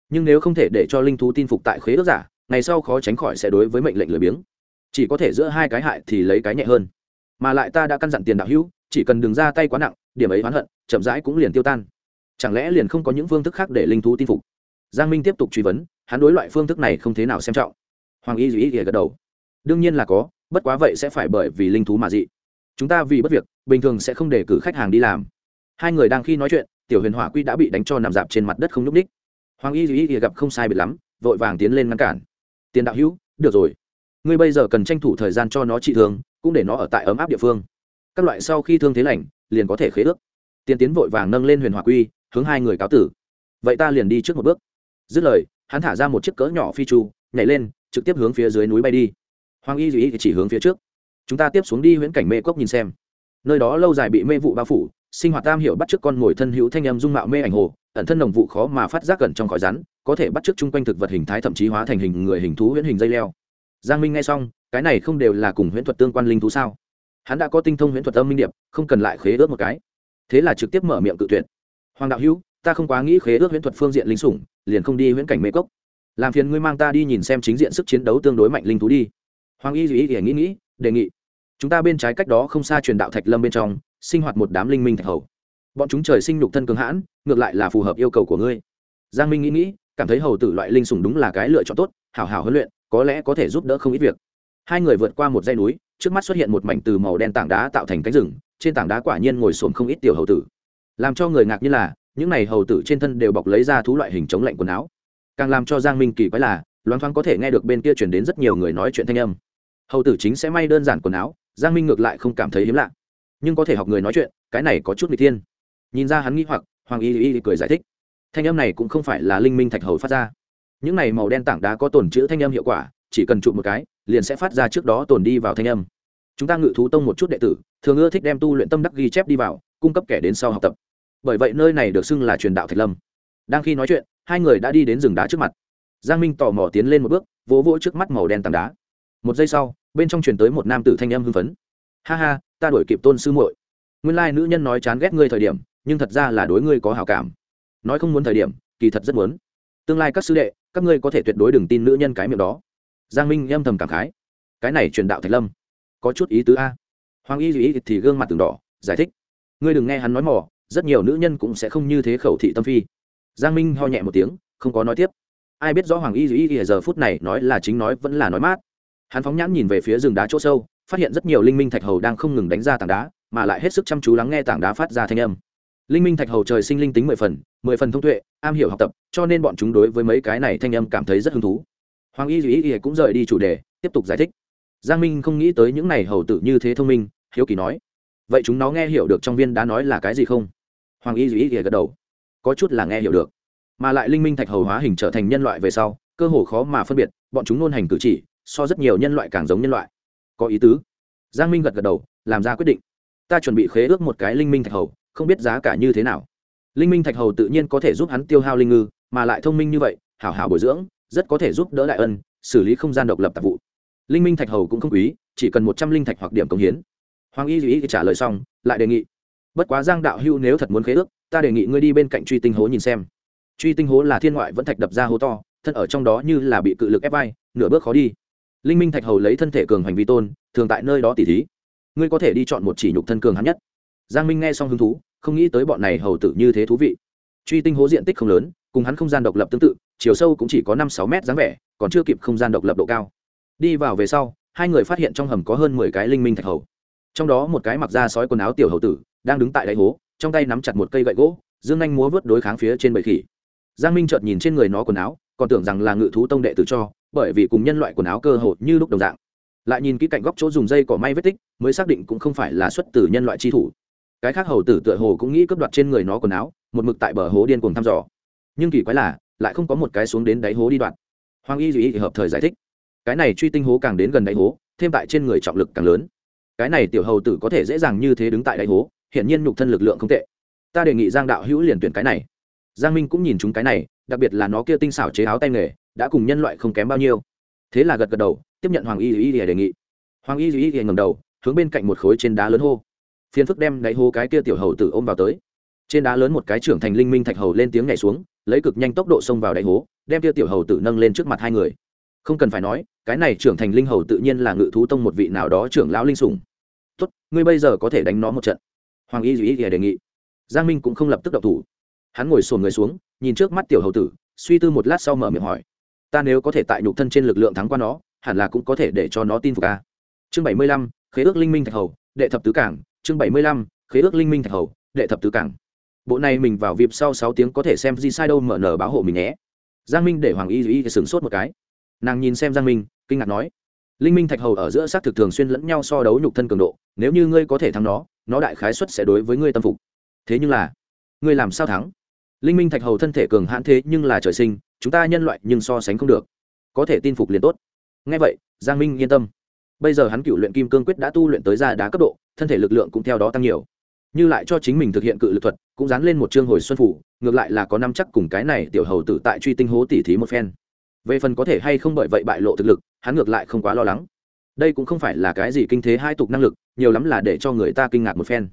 Nhưng nếu không thể để cho linh thú tin phục tại khế ước giả, ngày sau khó tránh khỏi sẽ đối với mệnh lệnh lười biếng. Chỉ có thể giữa hai cái hại thì lấy cái nhẹ hơn. Mà lại ta đã căn dặn tiền đạo hữu, chỉ cần đừng ra tay quá nặng, điểm ấy oán hận, chậm rãi cũng liền tiêu tan. Chẳng lẽ liền không có những phương thức khác để linh thú tin phục? Giang minh tiếp tục truy vấn, hắn đối loại phương thức này không thế nào xem trọng. Hoàng y duy gật đầu. Đương nhiên là có bất quá vậy sẽ phải bởi vì linh thú mà dị. Chúng ta vì bất việc, bình thường sẽ không để cử khách hàng đi làm. Hai người đang khi nói chuyện, tiểu huyền hỏa quy đã bị đánh cho nằm dạp trên mặt đất không nhúc ních hoàng y duy gặp không sai biệt lắm, vội vàng tiến lên ngăn cản. Tiền đạo hữu, được rồi. Ngươi bây giờ cần tranh thủ thời gian cho nó trị thương, cũng để nó ở tại ấm áp địa phương. Các loại sau khi thương thế lành, liền có thể khế ước. Tiền tiến vội vàng nâng lên huyền hỏa quy, hướng hai người cáo tử. Vậy ta liền đi trước một bước. Dứt lời, hắn thả ra một chiếc cỡ nhỏ phi chu, nhảy lên, trực tiếp hướng phía dưới núi bay đi hoàng y duy chỉ hướng phía trước. Chúng ta tiếp xuống đi huyễn cảnh mê cốc nhìn xem. Nơi đó lâu dài bị mê vụ bao phủ, sinh hoạt tam hiểu bắt chước con mồi thân hữu thanh em dung mạo mê ảnh hồ, ẩn thân đồng vụ khó mà phát giác gần trong khỏi rắn, có thể bắt chước chung quanh thực vật hình thái thậm chí hóa thành hình người hình thú huyễn hình dây leo. Giang minh nghe xong, cái này không đều là cùng huyễn thuật tương quan linh thú sao? Hắn đã có tinh thông huyễn thuật âm minh điệp, không cần lại khế ước một cái. Thế là trực tiếp mở miệng cự tuyệt. Hoàng đạo hữu, ta không quá nghĩ khế ước huyễn thuật phương diện linh sủng, liền không đi huyễn cảnh mê cốc làm phiền ngươi mang ta đi nhìn xem chính diện sức chiến đấu tương đối mạnh linh thú đi hoàng y dù ý nghĩ nghĩ, đề nghị. Chúng ta bên trái cách đó không xa truyền đạo thạch lâm bên trong, sinh hoạt một đám linh minh thạch hầu. Bọn chúng trời sinh nhục thân cường hãn, ngược lại là phù hợp yêu cầu của ngươi. Giang minh nghĩ nghĩ, cảm thấy hầu tử loại linh sủng đúng là cái lựa chọn tốt, hảo hảo huấn luyện, có lẽ có thể giúp đỡ không ít việc. Hai người vượt qua một dãy núi, trước mắt xuất hiện một mảnh từ màu đen tảng đá tạo thành cánh rừng, trên tảng đá quả nhiên ngồi xổm không ít tiểu hầu tử. Làm cho người ngạc như là, những này hầu tử trên thân đều bọc lấy ra thú loại hình chống lạnh quần áo. Càng làm cho giang minh kỳ quái là, loáng thoáng có thể nghe được bên kia chuyển đến rất nhiều người nói chuyện thanh âm hầu tử chính sẽ may đơn giản quần áo, giang minh ngược lại không cảm thấy hiếm lạ. Nhưng có thể học người nói chuyện, cái này có chút n g ư ờ thiên. Nhìn ra hắn nghĩ hoặc, hoàng y y cười giải thích. Thanh âm này cũng không phải là linh minh thạch hầu phát ra. Những này màu đen tảng đá có tồn chữ thanh âm hiệu quả, chỉ cần chụp một cái, liền sẽ phát ra trước đó tồn đi vào thanh âm. Chúng ta ngự thú tông một chút đệ tử, thường ưa thích đem tu luyện tâm đắc ghi chép đi vào, cung cấp kẻ đến sau học tập. Bởi vậy nơi này được xưng là truyền đạo thạch lâm. Đang khi nói chuyện, hai người đã đi đến rừng đá trước mặt. Giang minh tò mò tiến lên một bước, vỗ vỗ trước mắt màu đen tảng đá một giây sau, bên trong truyền tới một nam tử thanh âm hưng phấn. Ha ha, ta đổi kịp tôn sư muội. Nguyên lai nữ nhân nói chán ghét ngươi thời điểm, nhưng thật ra là đối ngươi có hảo cảm. Nói không muốn thời điểm, kỳ thật rất muốn. Tương lai các sư đệ, các ngươi có thể tuyệt đối đừng tin nữ nhân cái miệng đó. Giang minh âm thầm cảm khái. Cái này truyền đạo thạch lâm. Có chút ý tứ a. Hoàng y duy thì gương mặt từng đỏ, giải thích. Ngươi đừng nghe hắn nói mỏ, rất nhiều nữ nhân cũng sẽ không như thế khẩu thị tâm phi. Giang minh ho nhẹ một tiếng, không có nói tiếp. Ai biết rõ hoàng y duy giờ phút này nói là chính nói vẫn là nói mát hắn phóng nhãn nhìn về phía rừng đá chỗ sâu, phát hiện rất nhiều linh minh thạch hầu đang không ngừng đánh ra tảng đá, mà lại hết sức chăm chú lắng nghe tảng đá phát ra thanh âm. Linh minh thạch hầu trời sinh linh tính mười phần mười phần thông tuệ, am hiểu học tập, cho nên bọn chúng đối với mấy cái này thanh âm cảm thấy rất hứng thú. Hoàng y duy y cũng rời đi chủ đề, tiếp tục giải thích. Giang minh không nghĩ tới những này hầu tử như thế thông minh, hiếu kỳ nói. Vậy chúng nó nghe hiểu được trong viên đá nói là cái gì không? Hoàng y duy y gật đầu. Có chút là nghe hiểu được. Mà lại linh minh thạch hầu hóa hình trở thành nhân loại về sau, cơ hồ khó mà phân biệt, bọn chúng nôn hành cử chỉ so rất nhiều nhân loại càng giống nhân loại. Có ý tứ. Giang minh gật gật đầu, làm ra quyết định. Ta chuẩn bị khế ước một cái linh minh thạch hầu, không biết giá cả như thế nào. Linh minh thạch hầu tự nhiên có thể giúp hắn tiêu hao linh ngư, mà lại thông minh như vậy, hảo hảo bồi dưỡng, rất có thể giúp đỡ đại ân, xử lý không gian độc lập tạp vụ. Linh minh thạch hầu cũng không quý, chỉ cần một trăm linh thạch hoặc điểm công hiến. Hoàng y duy trả lời xong, lại đề nghị. Bất quá giang đạo hưu nếu thật muốn khế ước, ta đề nghị ngươi đi bên cạnh truy tinh hố nhìn xem. Truy tinh hố là thiên ngoại vẫn thạch đập ra hố to, thân ở trong đó như là bị cự lực ép vai, nửa bước khó đi linh minh thạch hầu lấy thân thể cường hành vi tôn, thường tại nơi đó tỉ thí. Ngươi có thể đi chọn một chỉ nhục thân cường hắn nhất. Giang minh nghe xong hứng thú, không nghĩ tới bọn này hầu tử như thế thú vị. Truy tinh hố diện tích không lớn, cùng hắn không gian độc lập tương tự, chiều sâu cũng chỉ có năm sáu mét dáng vẻ, còn chưa kịp không gian độc lập độ cao. Đi vào về sau, hai người phát hiện trong hầm có hơn mười cái linh minh thạch hầu. Trong đó một cái mặc da sói quần áo tiểu hầu tử, đang đứng tại đáy hố, trong tay nắm chặt một cây gậy gỗ, dương anh múa vớt đối kháng phía trên bầy khỉ. Giang minh chợt nhìn trên người nó quần áo, còn tưởng rằng là ngự thú tông đệ tử cho bởi vì cùng nhân loại quần áo cơ hồ như lúc đồng dạng. Lại nhìn kỹ cạnh góc chỗ dùng dây cỏ may vết tích, mới xác định cũng không phải là xuất từ nhân loại chi thủ. Cái khác hầu tử tựa hồ cũng nghĩ cướp đoạt trên người nó quần áo, một mực tại bờ hố điên cuồng thăm dò. Nhưng kỳ quái là, lại không có một cái xuống đến đáy hố đi đoạn. Hoàng y duy hợp thời giải thích, cái này truy tinh hố càng đến gần đáy hố, thêm tại trên người trọng lực càng lớn. Cái này tiểu hầu tử có thể dễ dàng như thế đứng tại đáy hố hiện nhiên nhục thân lực lượng không tệ. Ta đề nghị giang đạo hữu liền tuyển cái này. Giang minh cũng nhìn chúng cái này, đặc biệt là nó kia tinh xảo chế áo tay nghề đã cùng nhân loại không kém bao nhiêu. Thế là gật gật đầu, tiếp nhận hoàng y y y đề nghị. Hoàng y y y ngầm đầu, hướng bên cạnh một khối trên đá lớn hô. Phiền phức đem đáy hô cái kia tiểu hầu tử ôm vào tới. Trên đá lớn một cái trưởng thành linh minh thạch hầu lên tiếng nhảy xuống, lấy cực nhanh tốc độ xông vào đáy hố, đem kia tiểu hầu tử nâng lên trước mặt hai người. Không cần phải nói, cái này trưởng thành linh hầu tự nhiên là ngự thú tông một vị nào đó trưởng lão linh sủng. Tốt, ngươi bây giờ có thể đánh nó một trận. Hoàng y duy y đề nghị. Giang minh cũng không lập tức độc thủ. Hắn ngồi sồn người xuống, nhìn trước mắt tiểu hầu tử, suy tư một lát sau mở miệng hỏi ta nếu có thể tại nhục thân trên lực lượng thắng qua nó, hẳn là cũng có thể để cho nó tin phục ta chương bảy mươi lăm, khế ước linh minh thạch hầu, đệ thập tứ cảng. Chương bảy mươi lăm, khế ước linh minh thạch hầu, đệ thập tứ cảng. Bộ này mình vào vịp sau sáu tiếng có thể xem gì sai đâu mở nở báo hộ mình nhé. Giang minh để hoàng y y sửng sốt một cái. Nàng nhìn xem giang minh, kinh ngạc nói, linh minh thạch hầu ở giữa xác thực thường xuyên lẫn nhau so đấu nhục thân cường độ, nếu như ngươi có thể thắng nó nó đại khái xuất sẽ đối với ngươi tâm phục. Thế nhưng là, ngươi làm sao thắng? Linh minh thạch hầu thân thể cường hãn thế nhưng là trời sinh, chúng ta nhân loại nhưng so sánh không được. Có thể tin phục liền tốt. Ngay vậy, giang minh yên tâm. Bây giờ hắn cựu luyện kim cương quyết đã tu luyện tới ra đá cấp độ, thân thể lực lượng cũng theo đó tăng nhiều. Như lại cho chính mình thực hiện cự lực thuật, cũng dán lên một chương hồi xuân phủ, ngược lại là có năm chắc cùng cái này tiểu hầu tử tại truy tinh hố tỉ thí một phen. Về phần có thể hay không bởi vậy bại lộ thực lực, hắn ngược lại không quá lo lắng. Đây cũng không phải là cái gì kinh thế hai tục năng lực, nhiều lắm là để cho người ta kinh ngạc một phen.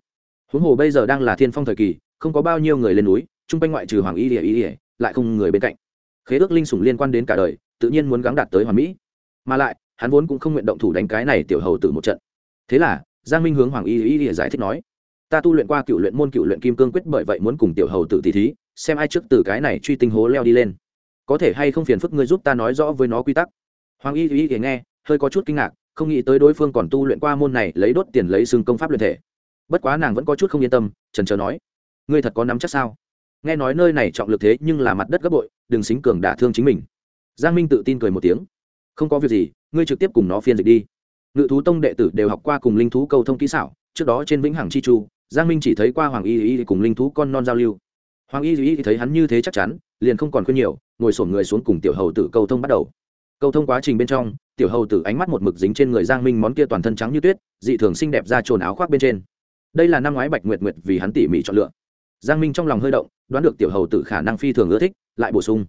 Huống hồ bây giờ đang là thiên phong thời kỳ, không có bao nhiêu người lên núi chung quanh ngoại trừ hoàng y ỉa y ỉa lại không người bên cạnh. Khế ước linh sủng liên quan đến cả đời, tự nhiên muốn gắng đạt tới hoàn mỹ. Mà lại, hắn vốn cũng không nguyện động thủ đánh cái này tiểu hầu tử một trận. Thế là, giang minh hướng hoàng y y y giải thích nói, ta tu luyện qua cựu luyện môn, cựu luyện kim cương quyết bởi vậy muốn cùng tiểu hầu tử tỷ thí, xem ai trước từ cái này truy tinh hố leo đi lên. Có thể hay không phiền phức ngươi giúp ta nói rõ với nó quy tắc? Hoàng y y y nghe, hơi có chút kinh ngạc, không nghĩ tới đối phương còn tu luyện qua môn này, lấy đốt tiền lấy xương công pháp luyện thể. Bất quá nàng vẫn có chút không yên tâm trần trờ nói, ngươi thật có nắm chắc sao? Nghe nói nơi này trọng lực thế nhưng là mặt đất gấp bội, đừng xính cường đả thương chính mình. Giang minh tự tin cười một tiếng. Không có việc gì, ngươi trực tiếp cùng nó phiên dịch đi. Ngự thú tông đệ tử đều học qua cùng linh thú cầu thông kỹ xảo, trước đó trên vĩnh hằng chi chu, giang minh chỉ thấy qua hoàng y y cùng linh thú con non giao lưu. Hoàng y y thấy hắn như thế chắc chắn, liền không còn khuyên nhiều, ngồi sổm người xuống cùng tiểu hầu tử cầu thông bắt đầu. Cầu thông quá trình bên trong, tiểu hầu tử ánh mắt một mực dính trên người giang minh món kia toàn thân trắng như tuyết, dị thường xinh đẹp ra trồn áo khoác bên trên. Đây là năm ngoái bạch nguyệt nguyệt vì hắn tỉ mỉ chọn lựa giang minh trong lòng hơi động, đoán được tiểu hầu tử khả năng phi thường ưa thích, lại bổ sung.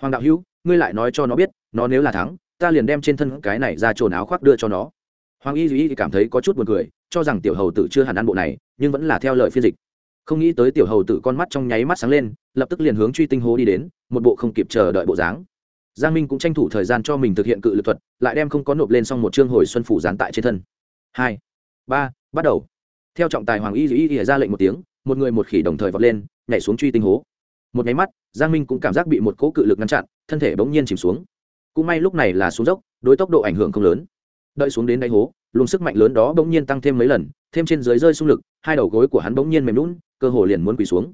Hoàng đạo hữu, ngươi lại nói cho nó biết, nó nếu là thắng, ta liền đem trên thân cái này ra trồn áo khoác đưa cho nó. Hoàng y duy cảm thấy có chút buồn cười, cho rằng tiểu hầu tử chưa hẳn ăn bộ này, nhưng vẫn là theo lời phiên dịch. Không nghĩ tới tiểu hầu tử con mắt trong nháy mắt sáng lên, lập tức liền hướng truy tinh hố đi đến, một bộ không kịp chờ đợi bộ dáng. Giang minh cũng tranh thủ thời gian cho mình thực hiện cự lực thuật, lại đem không có nộp lên xong một chương hồi xuân phủ dán tại trên thân. Hai, ba, bắt đầu. Theo trọng tài hoàng y duy ra lệnh một tiếng một người một khỉ đồng thời vọt lên, nhảy xuống truy tinh hố. Một nháy mắt, giang minh cũng cảm giác bị một cỗ cự lực ngăn chặn, thân thể bỗng nhiên chìm xuống. Cũng may lúc này là xuống dốc, đối tốc độ ảnh hưởng không lớn. Đợi xuống đến đáy hố, luồng sức mạnh lớn đó bỗng nhiên tăng thêm mấy lần, thêm trên dưới rơi xung lực, hai đầu gối của hắn bỗng nhiên mềm lún cơ hồ liền muốn quỳ xuống.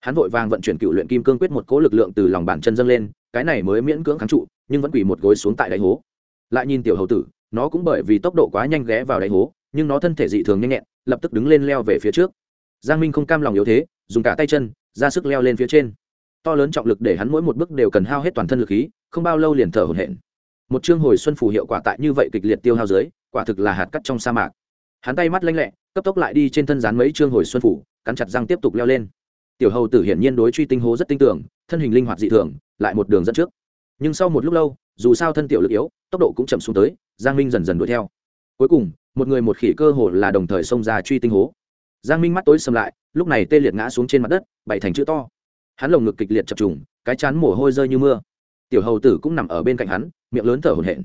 Hắn vội vàng vận chuyển cựu luyện kim cương quyết một cỗ lực lượng từ lòng bàn chân dâng lên, cái này mới miễn cưỡng kháng trụ, nhưng vẫn quỳ một gối xuống tại đáy hố. Lại nhìn tiểu hầu tử, nó cũng bởi vì tốc độ quá nhanh ghé vào đáy hố, nhưng nó thân thể dị thường nhanh nhẹn, lập tức đứng lên leo về phía trước giang minh không cam lòng yếu thế, dùng cả tay chân, ra sức leo lên phía trên. To lớn trọng lực để hắn mỗi một bước đều cần hao hết toàn thân lực khí, không bao lâu liền thở hổn hển. Một chương hồi xuân phù hiệu quả tại như vậy kịch liệt tiêu hao dưới, quả thực là hạt cắt trong sa mạc. Hắn tay mắt lanh lẹ, cấp tốc lại đi trên thân dán mấy chương hồi xuân phủ cắn chặt răng tiếp tục leo lên. Tiểu hầu tử hiển nhiên đối truy tinh hố rất tinh tưởng, thân hình linh hoạt dị thường, lại một đường dẫn trước. Nhưng sau một lúc lâu, dù sao thân tiểu lực yếu, tốc độ cũng chậm xuống tới, giang minh dần dần đuổi theo. Cuối cùng, một người một khỉ cơ hồ là đồng thời xông ra truy tinh hố giang minh mắt tối xâm lại, lúc này tê liệt ngã xuống trên mặt đất, bày thành chữ to. Hắn lồng ngực kịch liệt chập trùng, cái chán mồ hôi rơi như mưa. Tiểu hầu tử cũng nằm ở bên cạnh hắn, miệng lớn thở hổn hển.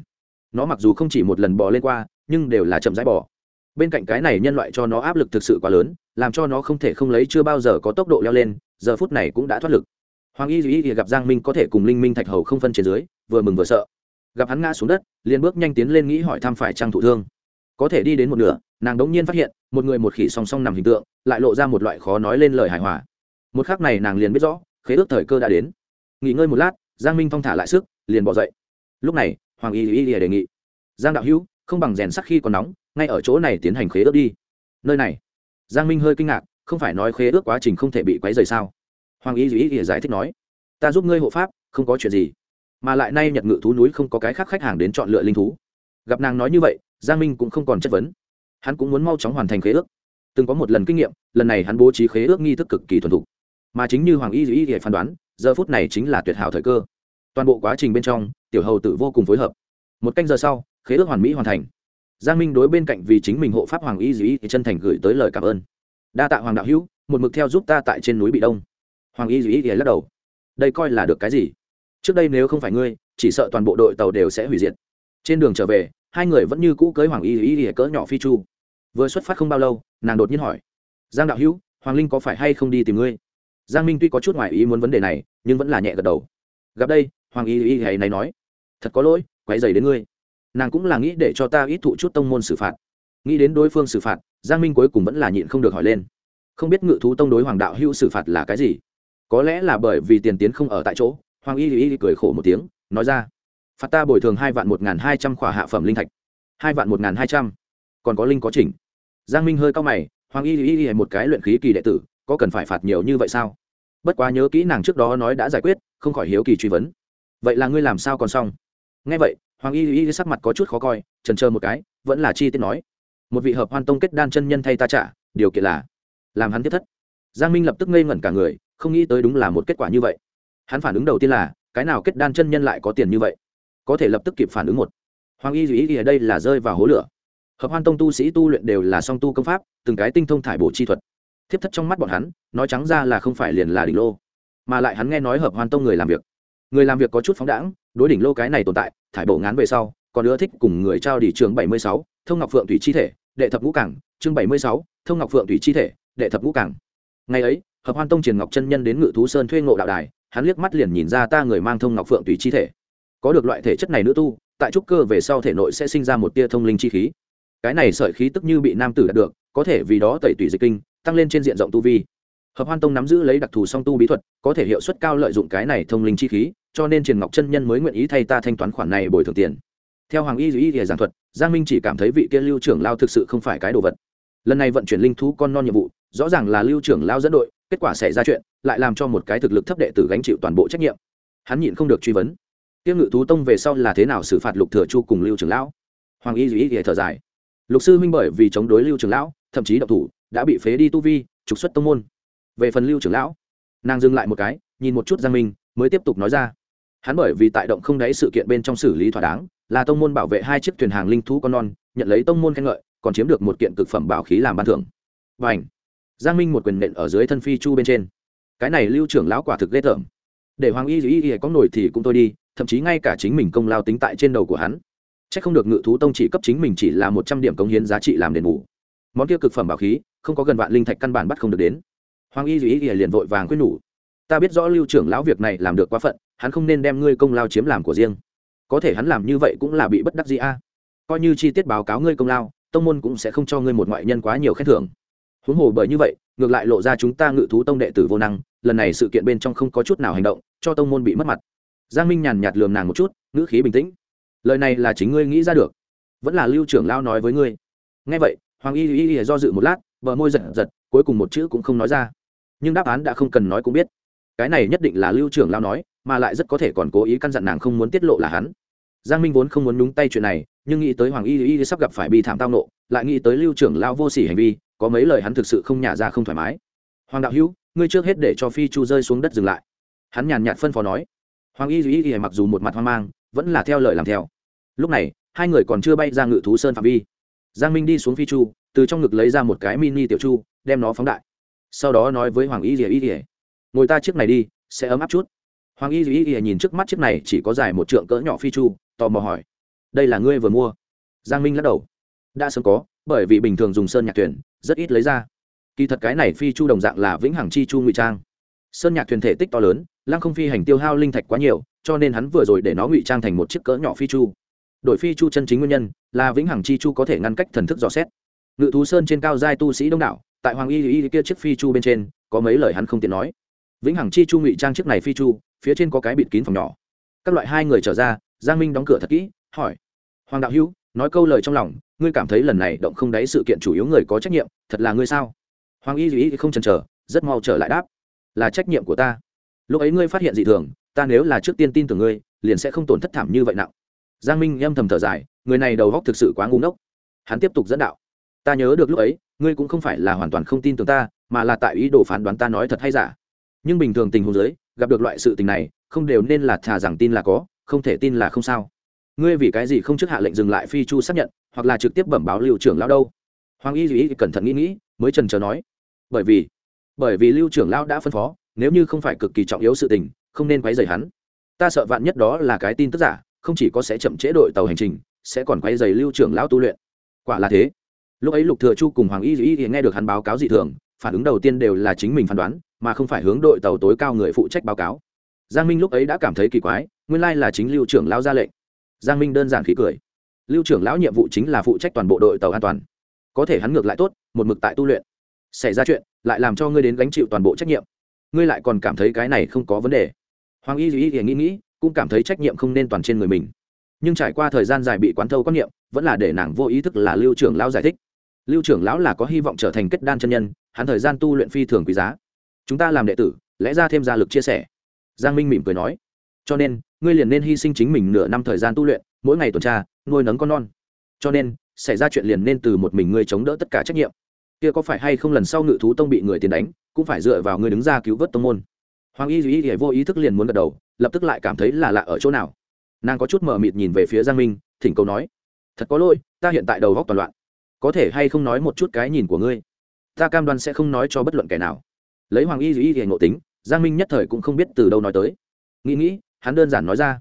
Nó mặc dù không chỉ một lần bò lên qua, nhưng đều là chậm rãi bò. Bên cạnh cái này nhân loại cho nó áp lực thực sự quá lớn, làm cho nó không thể không lấy chưa bao giờ có tốc độ leo lên, giờ phút này cũng đã thoát lực. Hoàng y duy gặp giang minh có thể cùng linh minh thạch hầu không phân trên dưới, vừa mừng vừa sợ. Gặp hắn ngã xuống đất, liền bước nhanh tiến lên nghĩ hỏi thăm phải trang thụ thương. Có thể đi đến một nửa nàng đống nhiên phát hiện, một người một khỉ song song nằm hình tượng, lại lộ ra một loại khó nói lên lời hài hòa. Một khác này nàng liền biết rõ, khế ước thời cơ đã đến. Nghỉ ngơi một lát, giang minh thong thả lại sức, liền bỏ dậy. Lúc này, hoàng y y đề nghị. Giang đạo hữu, không bằng rèn sắc khi còn nóng, ngay ở chỗ này tiến hành khế ước đi. Nơi này. Giang minh hơi kinh ngạc, không phải nói khế ước quá trình không thể bị quấy rầy sao? Hoàng y y giải thích nói. Ta giúp ngươi hộ pháp, không có chuyện gì. Mà lại nay nhật ngự thú núi không có cái khác khách hàng đến chọn lựa linh thú. Gặp nàng nói như vậy, giang minh cũng không còn chất vấn hắn cũng muốn mau chóng hoàn thành khế ước. Từng có một lần kinh nghiệm, lần này hắn bố trí khế ước nghi thức cực kỳ thuần thục. Mà chính như hoàng y dĩ thì phán đoán, giờ phút này chính là tuyệt hảo thời cơ. Toàn bộ quá trình bên trong, tiểu hầu tử vô cùng phối hợp. Một canh giờ sau, khế ước hoàn mỹ hoàn thành. Giang minh đối bên cạnh vì chính mình hộ pháp hoàng y dĩ thì chân thành gửi tới lời cảm ơn. Đa tạ hoàng đạo hữu, một mực theo giúp ta tại trên núi bị đông. Hoàng y dĩ thì lắc đầu. Đây coi là được cái gì? Trước đây nếu không phải ngươi, chỉ sợ toàn bộ đội tàu đều sẽ hủy diệt. Trên đường trở về, hai người vẫn như cũ cưới hoàng y dĩ y cỡ nhỏ phi chu vừa xuất phát không bao lâu, nàng đột nhiên hỏi, giang đạo hữu, hoàng linh có phải hay không đi tìm ngươi? Giang minh tuy có chút ngoài ý muốn vấn đề này, nhưng vẫn là nhẹ gật đầu. Gặp đây, hoàng y y hay này nói, thật có lỗi, quấy dày đến ngươi. Nàng cũng là nghĩ để cho ta ít thụ chút tông môn xử phạt. Nghĩ đến đối phương xử phạt, giang minh cuối cùng vẫn là nhịn không được hỏi lên, không biết ngự thú tông đối hoàng đạo hữu xử phạt là cái gì? Có lẽ là bởi vì tiền tiến không ở tại chỗ, hoàng y y cười khổ một tiếng, nói ra, phạt ta bồi thường hai vạn một n g h n hai trăm khỏa hạ phẩm linh thạch. Hai vạn một n g h n hai trăm. Còn có linh có chỉnh giang minh hơi cao mày, hoàng y y y một cái luyện khí kỳ đệ tử, có cần phải phạt nhiều như vậy sao? Bất quá nhớ kỹ nàng trước đó nói đã giải quyết, không khỏi hiếu kỳ truy vấn. Vậy là ngươi làm sao còn xong? Ngay vậy, hoàng y y sắc mặt có chút khó coi trần trơ một cái, vẫn là chi tiết nói. Một vị hợp hoan tông kết đan chân nhân thay ta trả, điều kiện là làm hắn tiếp thất. Giang minh lập tức ngây ngẩn cả người, không nghĩ tới đúng là một kết quả như vậy. Hắn phản ứng đầu tiên là, cái nào kết đan chân nhân lại có tiền như vậy? Có thể lập tức kịp phản ứng một. Hoàng y dù ý ở đây là rơi vào hố lửa hợp hoan tông tu sĩ tu luyện đều là song tu công pháp, từng cái tinh thông thải bổ chi thuật. Thiếp thất trong mắt bọn hắn, nói trắng ra là không phải liền là đỉnh lô. Mà lại hắn nghe nói hợp hoan tông người làm việc. Người làm việc có chút phóng đãng, đối đỉnh lô cái này tồn tại, thải bộ ngán về sau, còn ưa thích cùng người trao đi trường bảy mươi sáu, thông ngọc phượng thủy chi thể, đệ thập ngũ cảng, chương bảy mươi sáu, thông ngọc phượng thủy chi thể, đệ thập ngũ cảng. Ngày ấy, hợp hoan tông triền ngọc chân nhân đến ngự thú sơn thuê ngộ đạo đài, hắn liếc mắt liền nhìn ra ta người mang thông ngọc phượng thủy chi thể. Có được loại thể chất này nữ tu, tại trúc cơ về sau thể nội sẽ sinh ra một tia thông linh chi khí cái này sợi khí tức như bị nam tử đạt được, có thể vì đó tẩy tủy dịch kinh, tăng lên trên diện rộng tu vi. Hợp hoan tông nắm giữ lấy đặc thù song tu bí thuật, có thể hiệu suất cao lợi dụng cái này thông linh chi khí, cho nên triền ngọc chân nhân mới nguyện ý thay ta thanh toán khoản này bồi thường tiền. Theo hoàng y y y giảng thuật, giang minh chỉ cảm thấy vị kia lưu trưởng lao thực sự không phải cái đồ vật. Lần này vận chuyển linh thú con non nhiệm vụ, rõ ràng là lưu trưởng lao dẫn đội, kết quả xảy ra chuyện, lại làm cho một cái thực lực thấp đệ tử gánh chịu toàn bộ trách nhiệm. Hắn nhịn không được truy vấn. Tiêu ngự thú tông về sau là thế nào xử phạt lục thừa chu cùng lưu trưởng lão? Hoàng y dĩ ý thở dài lục sư huynh bởi vì chống đối lưu trưởng lão, thậm chí độc thủ, đã bị phế đi tu vi, trục xuất tông môn. Về phần lưu trưởng lão, nàng dừng lại một cái, nhìn một chút giang minh, mới tiếp tục nói ra. Hắn bởi vì tại động không đáy sự kiện bên trong xử lý thỏa đáng, là tông môn bảo vệ hai chiếc thuyền hàng linh thú con non, nhận lấy tông môn khen ngợi, còn chiếm được một kiện cực phẩm bảo khí làm ban thưởng. Và ảnh giang minh một quyền nện ở dưới thân phi chu bên trên. Cái này lưu trưởng lão quả thực ghê tởm. Để hoàng y y y có nổi thì cũng tôi đi, thậm chí ngay cả chính mình công lao tính tại trên đầu của hắn chắc không được ngự thú tông chỉ cấp chính mình chỉ là một trăm điểm cống hiến giá trị làm đền bù. Món kia cực phẩm bảo khí, không có gần vạn linh thạch căn bản bắt không được đến. Hoàng y duy ý liền vội vàng khuyên nhủ, ta biết rõ lưu trưởng lão việc này làm được quá phận, hắn không nên đem ngươi công lao chiếm làm của riêng. Có thể hắn làm như vậy cũng là bị bất đắc dĩ a. Coi như chi tiết báo cáo ngươi công lao, tông môn cũng sẽ không cho ngươi một ngoại nhân quá nhiều khen thưởng. Huống hồ bởi như vậy, ngược lại lộ ra chúng ta ngự thú tông đệ tử vô năng, lần này sự kiện bên trong không có chút nào hành động, cho tông môn bị mất mặt. Giang minh nhàn nhạt lườm nàng một chút, ngữ khí bình tĩnh lời này là chính ngươi nghĩ ra được, vẫn là lưu trưởng lao nói với ngươi. Nghe vậy, hoàng y y y do dự một lát vợ môi giật giật, cuối cùng một chữ cũng không nói ra. Nhưng đáp án đã không cần nói cũng biết. Cái này nhất định là lưu trưởng lao nói, mà lại rất có thể còn cố ý căn dặn nàng không muốn tiết lộ là hắn. Giang minh vốn không muốn nhúng tay chuyện này, nhưng nghĩ tới hoàng y y sắp gặp phải bi thảm tao nộ, lại nghĩ tới lưu trưởng lao vô sỉ hành vi, có mấy lời hắn thực sự không nhả ra không thoải mái. Hoàng đạo hữu, ngươi trước hết để cho phi chu rơi xuống đất dừng lại. Hắn nhàn nhạt phân phó nói. Hoàng y y y mặc dù một mặt hoang mang vẫn là theo lời làm theo. Lúc này, hai người còn chưa bay ra ngự thú sơn phạm vi. Giang minh đi xuống phi chu, từ trong ngực lấy ra một cái mini tiểu chu, đem nó phóng đại. Sau đó nói với hoàng y y y ngồi ta chiếc này đi, sẽ ấm áp chút. Hoàng y y y nhìn trước mắt chiếc này chỉ có dài một trượng cỡ nhỏ phi chu, tò mò hỏi, đây là ngươi vừa mua? Giang minh lắc đầu, đã sớm có, bởi vì bình thường dùng sơn nhạc thuyền, rất ít lấy ra. Kỳ thật cái này phi chu đồng dạng là vĩnh hằng chi chu ngụy trang. Sơn nhạc thuyền thể tích to lớn, lăng không phi hành tiêu hao linh thạch quá nhiều cho nên hắn vừa rồi để nó ngụy trang thành một chiếc cỡ nhỏ phi chu. Đội phi chu chân chính nguyên nhân là vĩnh hằng chi chu có thể ngăn cách thần thức dò xét. Ngự thú sơn trên cao giai tu sĩ đông đảo, tại hoàng y y kia chiếc phi chu bên trên, có mấy lời hắn không tiện nói. Vĩnh hằng chi chu ngụy trang chiếc này phi chu, phía trên có cái bịt kín phòng nhỏ. Các loại hai người trở ra, giang minh đóng cửa thật kỹ, hỏi. Hoàng đạo hữu, nói câu lời trong lòng, ngươi cảm thấy lần này động không đáy sự kiện chủ yếu người có trách nhiệm, thật là ngươi sao? Hoàng y y không chần chờ, rất mau trở lại đáp. Là trách nhiệm của ta. Lúc ấy ngươi phát hiện dị thường ta nếu là trước tiên tin tưởng ngươi, liền sẽ không tổn thất thảm như vậy nặng. Giang minh âm thầm thở dài, người này đầu góc thực sự quá ngu ngốc. Hắn tiếp tục dẫn đạo. Ta nhớ được lúc ấy, ngươi cũng không phải là hoàn toàn không tin tưởng ta, mà là tại ý đồ phán đoán ta nói thật hay giả. Nhưng bình thường tình huống giới gặp được loại sự tình này, không đều nên là thà rằng tin là có, không thể tin là không sao. Ngươi vì cái gì không trước hạ lệnh dừng lại phi chu xác nhận, hoặc là trực tiếp bẩm báo lưu trưởng lao đâu? Hoàng y duy cẩn thận nghĩ nghĩ, mới trần trờ nói. Bởi vì bởi vì lưu trưởng lao đã phân phó, nếu như không phải cực kỳ trọng yếu sự tình không nên quấy rầy hắn. Ta sợ vạn nhất đó là cái tin tức giả, không chỉ có sẽ chậm trễ đội tàu hành trình, sẽ còn quấy rầy lưu trưởng lão tu luyện. Quả là thế. Lúc ấy lục thừa chu cùng hoàng y duy nghe được hắn báo cáo dị thường, phản ứng đầu tiên đều là chính mình phán đoán, mà không phải hướng đội tàu tối cao người phụ trách báo cáo. Giang minh lúc ấy đã cảm thấy kỳ quái, nguyên lai là chính lưu trưởng lão ra lệnh. Giang minh đơn giản khí cười. Lưu trưởng lão nhiệm vụ chính là phụ trách toàn bộ đội tàu an toàn. Có thể hắn ngược lại tốt, một mực tại tu luyện. Xảy ra chuyện, lại làm cho ngươi đến gánh chịu toàn bộ trách nhiệm. Ngươi lại còn cảm thấy cái này không có vấn đề hoàng y duy nghĩ nghĩ, cũng cảm thấy trách nhiệm không nên toàn trên người mình. Nhưng trải qua thời gian dài bị quán thâu quan niệm, vẫn là để nàng vô ý thức là lưu trưởng lão giải thích. Lưu trưởng lão là có hy vọng trở thành kết đan chân nhân, hắn thời gian tu luyện phi thường quý giá. Chúng ta làm đệ tử, lẽ ra thêm gia lực chia sẻ. Giang minh mỉm cười nói. Cho nên, ngươi liền nên hy sinh chính mình nửa năm thời gian tu luyện, mỗi ngày tuần tra, nuôi nấng con non. Cho nên, xảy ra chuyện liền nên từ một mình ngươi chống đỡ tất cả trách nhiệm. Kia có phải hay không lần sau ngự thú tông bị người tiền đánh, cũng phải dựa vào ngươi đứng ra cứu vớt tông môn hoàng y duy y vô ý thức liền muốn gật đầu, lập tức lại cảm thấy là lạ ở chỗ nào. Nàng có chút mờ mịt nhìn về phía giang minh, thỉnh cầu nói, thật có lỗi, ta hiện tại đầu góc toàn loạn. Có thể hay không nói một chút cái nhìn của ngươi? Ta cam đoan sẽ không nói cho bất luận kẻ nào. Lấy hoàng y duy ý ngộ tính, giang minh nhất thời cũng không biết từ đâu nói tới. Nghĩ nghĩ, hắn đơn giản nói ra,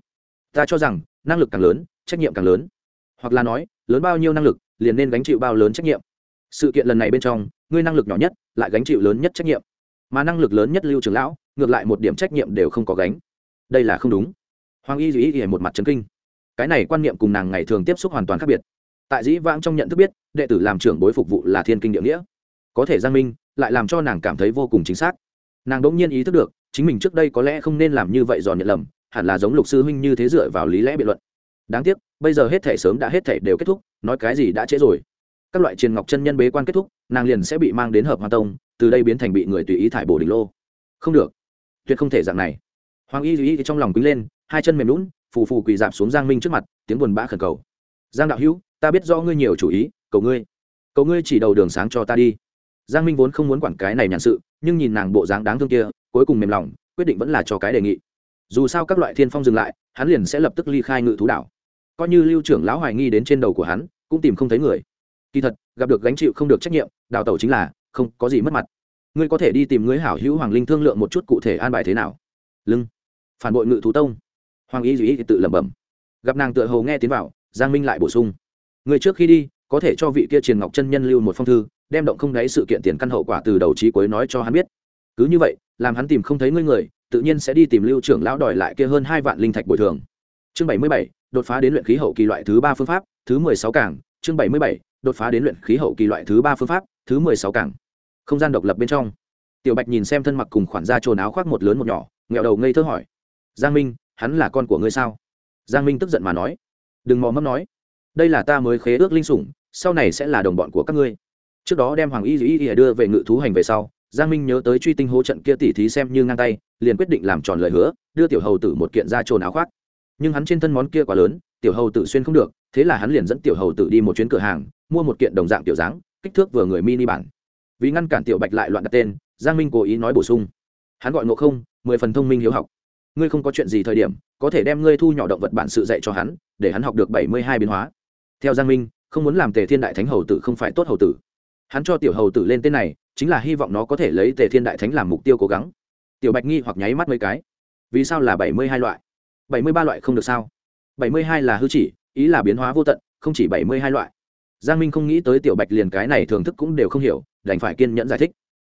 ta cho rằng, năng lực càng lớn, trách nhiệm càng lớn. Hoặc là nói, lớn bao nhiêu năng lực, liền nên gánh chịu bao lớn trách nhiệm. Sự kiện lần này bên trong, ngươi năng lực nhỏ nhất, lại gánh chịu lớn nhất trách nhiệm. Mà năng lực lớn nhất lưu trường lão ngược lại một điểm trách nhiệm đều không có gánh. Đây là không đúng. Hoàng y dĩ ỉa một mặt trấn kinh. Cái này quan niệm cùng nàng ngày thường tiếp xúc hoàn toàn khác biệt. Tại dĩ vãng trong nhận thức biết, đệ tử làm trưởng bối phục vụ là thiên kinh địa nghĩa. Có thể giang minh lại làm cho nàng cảm thấy vô cùng chính xác. Nàng đ ỗ n g nhiên ý thức được, chính mình trước đây có lẽ không nên làm như vậy dò nhận lầm, hẳn là giống lục sư huynh như thế dựa vào lý lẽ biện luận. Đáng tiếc, bây giờ hết thể sớm đã hết thể đều kết thúc, nói cái gì đã trễ rồi. Các loại triền ngọc chân nhân bế quan kết thúc, nàng liền sẽ bị mang đến hợp hoa tông, từ đây biến thành bị người tùy ý thải bổ đỉnh lô. Không được tuyệt không thể dạng này. Hoàng y duy trong lòng quý lên, hai chân mềm lún phù phù quỳ dạp xuống giang minh trước mặt, tiếng buồn bã khẩn cầu. Giang đạo hữu, ta biết do ngươi nhiều chủ ý, cầu ngươi cầu ngươi chỉ đầu đường sáng cho ta đi. Giang minh vốn không muốn quản cái này nhàn sự, nhưng nhìn nàng bộ dáng đáng thương kia, cuối cùng mềm lòng, quyết định vẫn là cho cái đề nghị. Dù sao các loại thiên phong dừng lại, hắn liền sẽ lập tức ly khai ngự thú đảo. Coi như lưu trưởng lão hoài nghi đến trên đầu của hắn, cũng tìm không thấy người. Kỳ thật, gặp được gánh chịu không được trách nhiệm, đào tẩu chính là, không có gì mất mặt ngươi có thể đi tìm người hảo hữu hoàng linh thương lượng một chút cụ thể an bài thế nào? Lưng. Phản bội ngự thú tông. Hoàng y duy tự lẩm bẩm. Gặp nàng tựa hầu nghe tiến vào giang minh lại bổ sung. Người trước khi đi, có thể cho vị kia triền ngọc chân nhân lưu một phong thư, đem động không đáy sự kiện tiền căn hậu quả từ đầu trí cuối nói cho hắn biết. Cứ như vậy, làm hắn tìm không thấy ngươi người, tự nhiên sẽ đi tìm lưu trưởng lão đòi lại kia hơn hai vạn linh thạch bồi thường. Chương bảy mươi bảy, đột phá đến luyện khí hậu kỳ loại thứ ba phương pháp, thứ mười sáu cảng. Chương bảy mươi bảy, đột phá đến luyện khí hậu kỳ loại thứ ba phương pháp, thứ mười sáu cảng không gian độc lập bên trong. Tiểu bạch nhìn xem thân mặc cùng khoản da trồn áo khoác một lớn một nhỏ, nghẹo đầu ngây thơ hỏi, giang minh, hắn là con của ngươi sao? Giang minh tức giận mà nói, đừng mò mẫm nói. Đây là ta mới khế ước linh sủng, sau này sẽ là đồng bọn của các ngươi. Trước đó đem hoàng y dĩ ỉa đưa về ngự thú hành về sau, giang minh nhớ tới truy tinh hố trận kia tỉ thí xem như ngang tay, liền quyết định làm tròn lời hứa, đưa tiểu hầu tử một kiện ra trồn áo khoác. Nhưng hắn trên thân món kia quá lớn, tiểu hầu tử xuyên không được, thế là hắn liền dẫn tiểu hầu tử đi một chuyến cửa hàng, mua một kiện đồng dạng tiểu dáng, kích thước vừa người mini bản vì ngăn cản tiểu bạch lại loạn đặt tên, giang minh cố ý nói bổ sung. Hắn gọi ngộ không, mười phần thông minh hiếu học. Ngươi không có chuyện gì thời điểm, có thể đem ngươi thu nhỏ động vật bản sự dạy cho hắn, để hắn học được bảy mươi hai biến hóa. Theo giang minh, không muốn làm tề thiên đại thánh hầu tử không phải tốt hầu tử. Hắn cho tiểu hầu tử lên tên này, chính là hy vọng nó có thể lấy tề thiên đại thánh làm mục tiêu cố gắng. Tiểu bạch nghi hoặc nháy mắt mấy cái. Vì sao là bảy mươi hai loại? bảy mươi ba loại không được sao? bảy mươi hai là hư chỉ, ý là biến hóa vô tận, không chỉ bảy mươi hai loại giang minh không nghĩ tới tiểu bạch liền cái này thưởng thức cũng đều không hiểu, đành phải kiên nhẫn giải thích.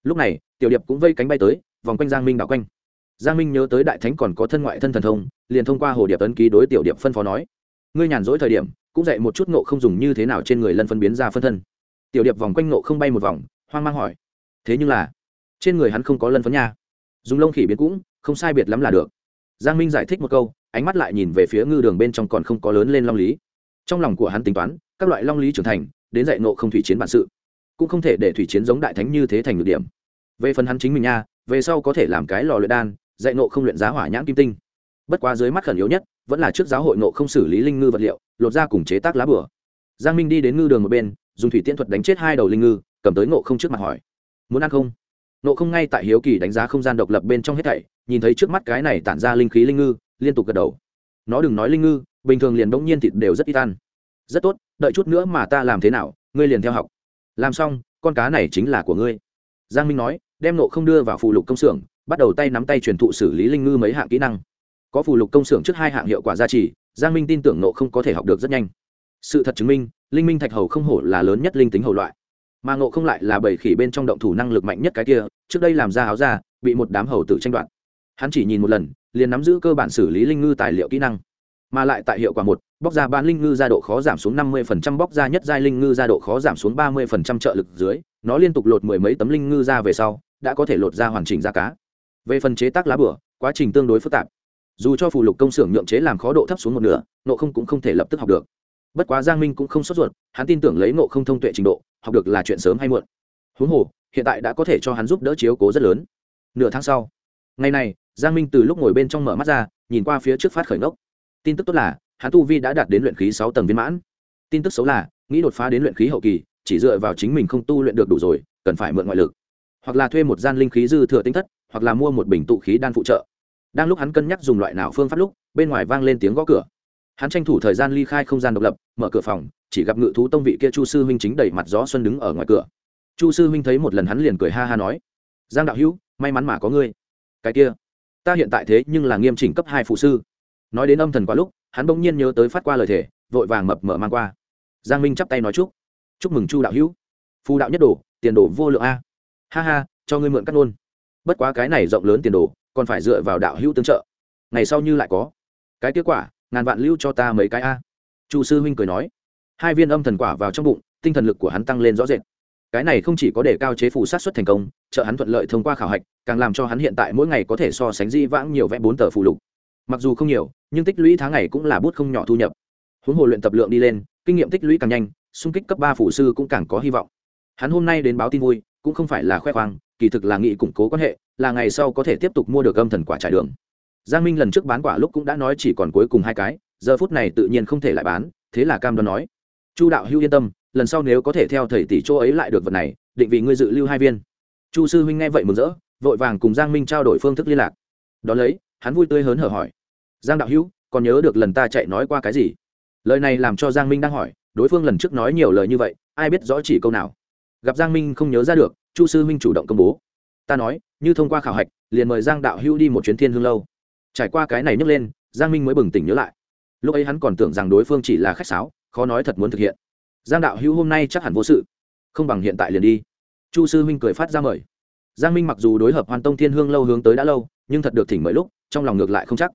Lúc này, tiểu điệp cũng vây cánh bay tới, vòng quanh giang minh đảo quanh. Giang minh nhớ tới đại thánh còn có thân ngoại thân thần thông, liền thông qua hồ điệp ấn ký đối tiểu điệp phân phó nói, ngươi nhàn rỗi thời điểm, cũng dạy một chút nộ không dùng như thế nào trên người lân phân biến ra phân thân. Tiểu điệp vòng quanh nộ không bay một vòng, hoang mang hỏi, thế nhưng là, trên người hắn không có lân phấn nha. Dùng lông khỉ biến cũng, không sai biệt lắm là được. Giang minh giải thích một câu, ánh mắt lại nhìn về phía ngư đường bên trong còn không có lớn lên long lý. Trong lòng của hắn tính toán các loại long lý trưởng thành, đến dạy nộ không thủy chiến bản sự. Cũng không thể để thủy chiến giống đại thánh như thế thành được điểm. Về phần hắn chính mình nha, về sau có thể làm cái lò luyện đan, dạy nộ không luyện giá hỏa nhãn kim tinh. Bất quá dưới mắt khẩn yếu nhất, vẫn là trước giáo hội nộ không xử lý linh ngư vật liệu, lột ra cùng chế tác lá bửa giang minh đi đến ngư đường một bên, dùng thủy tiễn thuật đánh chết hai đầu linh ngư, cầm tới nộ không trước mặt hỏi, muốn ăn không? Nộ không ngay tại hiếu kỳ đánh giá không gian độc lập bên trong hết thảy, nhìn thấy trước mắt cái này tản ra linh khí linh ngư, liên tục gật đầu. Nó đừng nói linh ngư, bình thường liền bỗng nhiên thịt đều rất ít ăn. Rất tốt đợi chút nữa mà ta làm thế nào, ngươi liền theo học. Làm xong, con cá này chính là của ngươi. Giang minh nói, đem nộ không đưa vào phụ lục công xưởng, bắt đầu tay nắm tay truyền thụ xử lý linh ngư mấy hạng kỹ năng. Có phụ lục công xưởng trước hai hạng hiệu quả gia trì, giang minh tin tưởng nộ không có thể học được rất nhanh. Sự thật chứng minh, linh minh thạch hầu không hổ là lớn nhất linh tính hầu loại. Mà nộ không lại là bảy khỉ bên trong động thủ năng lực mạnh nhất cái kia, trước đây làm ra áo ra bị một đám hầu tử tranh đoạt. Hắn chỉ nhìn một lần, liền nắm giữ cơ bản xử lý linh ngư tài liệu kỹ năng mà lại tại hiệu quả một, bóc ra bán linh ngư ra độ khó giảm xuống năm mươi phần trăm, bóc ra nhất giai linh ngư ra độ khó giảm xuống ba mươi phần trăm trợ lực dưới, nó liên tục lột mười mấy tấm linh ngư ra về sau, đã có thể lột ra hoàn chỉnh ra cá. Về phần chế tác lá bửa, quá trình tương đối phức tạp. Dù cho phù lục công xưởng nhượng chế làm khó độ thấp xuống một nửa, nộ không cũng không thể lập tức học được. Bất quá giang minh cũng không sốt ruột, hắn tin tưởng lấy nộ không thông tuệ trình độ, học được là chuyện sớm hay muộn. Huống hồ, hiện tại đã có thể cho hắn giúp đỡ chiếu cố rất lớn. Nửa tháng sau, ngày này, giang minh từ lúc ngồi bên trong mở mắt ra, nhìn qua phía trước phát khởi ngốc tin tức tốt là, hắn tu vi đã đạt đến luyện khí sáu tầng viên mãn. Tin tức xấu là, nghĩ đột phá đến luyện khí hậu kỳ, chỉ dựa vào chính mình không tu luyện được đủ rồi, cần phải mượn ngoại lực. Hoặc là thuê một gian linh khí dư thừa tính thất, hoặc là mua một bình tụ khí đan phụ trợ. Đang lúc hắn cân nhắc dùng loại nào phương pháp lúc, bên ngoài vang lên tiếng gõ cửa. Hắn tranh thủ thời gian ly khai không gian độc lập, mở cửa phòng, chỉ gặp ngự thú tông vị kia chu sư huynh chính đẩy mặt gió xuân đứng ở ngoài cửa. Chu sư huynh thấy một lần hắn liền cười ha ha nói, giang đạo hữu, may mắn mà có ngươi. Cái kia, ta hiện tại thế nhưng là nghiêm chỉnh cấp hai phụ sư nói đến âm thần quá lúc, hắn bỗng nhiên nhớ tới phát qua lời thề, vội vàng mập mở mang qua. Giang minh chắp tay nói chúc. Chúc mừng chu đạo hữu. Phù đạo nhất đồ, tiền đồ vô lượng a. Ha ha, cho ngươi mượn cắt nôn bất quá cái này rộng lớn tiền đồ, còn phải dựa vào đạo hữu tương trợ. Ngày sau như lại có. Cái kết quả, ngàn vạn lưu cho ta mấy cái a. Chu sư huynh cười nói. Hai viên âm thần quả vào trong bụng, tinh thần lực của hắn tăng lên rõ rệt. Cái này không chỉ có để cao chế phủ sát xuất thành công, trợ hắn thuận lợi thông qua khảo hạch, càng làm cho hắn hiện tại mỗi ngày có thể so sánh di vãng nhiều vẽ bốn tờ phụ lục mặc dù không nhiều, nhưng tích lũy tháng ngày cũng là bút không nhỏ thu nhập. Huống hồ luyện tập lượng đi lên, kinh nghiệm tích lũy càng nhanh, xung kích cấp ba phủ sư cũng càng có hy vọng. Hắn hôm nay đến báo tin vui, cũng không phải là khoe khoang, kỳ thực là nghị củng cố quan hệ, là ngày sau có thể tiếp tục mua được âm thần quả trải đường. Giang minh lần trước bán quả lúc cũng đã nói chỉ còn cuối cùng hai cái, giờ phút này tự nhiên không thể lại bán, thế là cam đoan nói, chu đạo hữu yên tâm, lần sau nếu có thể theo thầy tỷ chỗ ấy lại được vật này, định vị ngươi dự lưu hai viên. Chu sư huynh nghe vậy mừng rỡ, vội vàng cùng giang minh trao đổi phương thức liên lạc. Đón lấy hắn vui tươi hớn hở hỏi. Giang đạo hữu, còn nhớ được lần ta chạy nói qua cái gì? Lời này làm cho giang minh đang hỏi, đối phương lần trước nói nhiều lời như vậy, ai biết rõ chỉ câu nào? Gặp giang minh không nhớ ra được, chu sư minh chủ động công bố. Ta nói, như thông qua khảo hạch, liền mời giang đạo hữu đi một chuyến thiên hương lâu. Trải qua cái này nhấc lên, giang minh mới bừng tỉnh nhớ lại. Lúc ấy hắn còn tưởng rằng đối phương chỉ là khách sáo, khó nói thật muốn thực hiện. Giang đạo hữu hôm nay chắc hẳn vô sự. Không bằng hiện tại liền đi. Chu sư minh cười phát ra mời. Giang minh mặc dù đối hợp hoàn tông thiên hương lâu hướng tới đã lâu, nhưng thật được thỉnh mời lúc trong lòng ngược lại không chắc.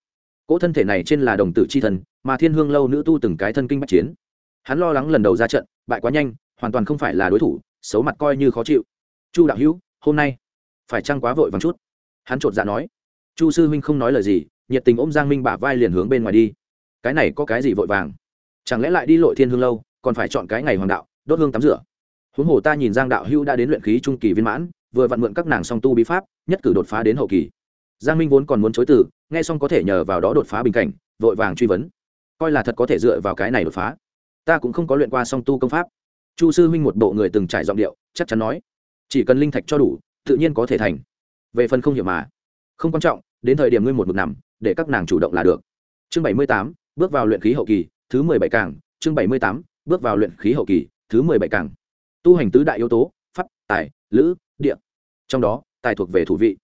Cỗ thân thể này trên là đồng tử c h i thần, mà thiên hương lâu nữ tu từng cái thân kinh bách chiến. Hắn lo lắng lần đầu ra trận, bại quá nhanh, hoàn toàn không phải là đối thủ, xấu mặt coi như khó chịu. Chu đạo hữu, hôm nay phải chăng quá vội vàng chút? Hắn chột dạ nói. Chu sư huynh không nói lời gì, nhiệt tình ôm giang minh bả vai liền hướng bên ngoài đi. Cái này có cái gì vội vàng? Chẳng lẽ lại đi lội thiên hương lâu, còn phải chọn cái ngày hoàng đạo, đốt hương tắm rửa? Huống hồ ta nhìn giang đạo hữu đã đến luyện khí trung kỳ viên mãn, vừa vặn mượn các nàng song tu bí pháp, nhất cử đột phá đến hậu kỳ giang minh vốn còn muốn chối từ, nghe xong có thể nhờ vào đó đột phá bình cảnh, vội vàng truy vấn. Coi là thật có thể dựa vào cái này đột phá. Ta cũng không có luyện qua song tu công pháp. Chu sư huynh một bộ người từng trải giọng điệu, chắc chắn nói. Chỉ cần linh thạch cho đủ, tự nhiên có thể thành. Về phần không hiểu mà. Không quan trọng, đến thời điểm ngươi một mực nằm, để các nàng chủ động là được. Chương bảy mươi tám, bước vào luyện khí hậu kỳ, thứ mười bảy càng. Chương bảy mươi tám, bước vào luyện khí hậu kỳ, thứ mười bảy càng. Tu hành tứ đại yếu tố, pháp, tài, lữ, địa. Trong đó, tài thuộc về thủ vị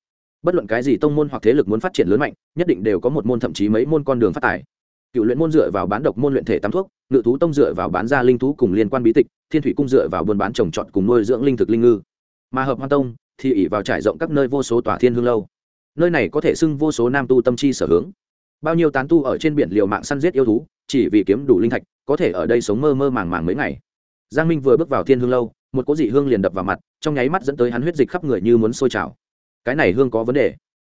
bất luận cái gì tông môn hoặc thế lực muốn phát triển lớn mạnh, nhất định đều có một môn thậm chí mấy môn con đường phát tài. Cựu luyện môn dựa vào bán độc môn luyện thể tắm thuốc, ngự thú tông dựa vào bán gia linh thú cùng liên quan bí tịch, thiên thủy cung dựa vào buôn bán trồng trọt cùng nuôi dưỡng linh thực linh ngư. Mà hợp hoa tông thì ỉ vào trải rộng các nơi vô số tòa thiên hương lâu. Nơi này có thể xưng vô số nam tu tâm chi sở hướng. Bao nhiêu tán tu ở trên biển liều mạng săn giết yêu thú, chỉ vì kiếm đủ linh thạch, có thể ở đây sống mơ mơ màng màng mấy ngày. Giang minh vừa bước vào thiên hương lâu, một cỗ dị hương liền đập vào mặt, trong nháy mắt dẫn tới hắn huyết dịch khắp người như muốn sôi trào cái này hương có vấn đề.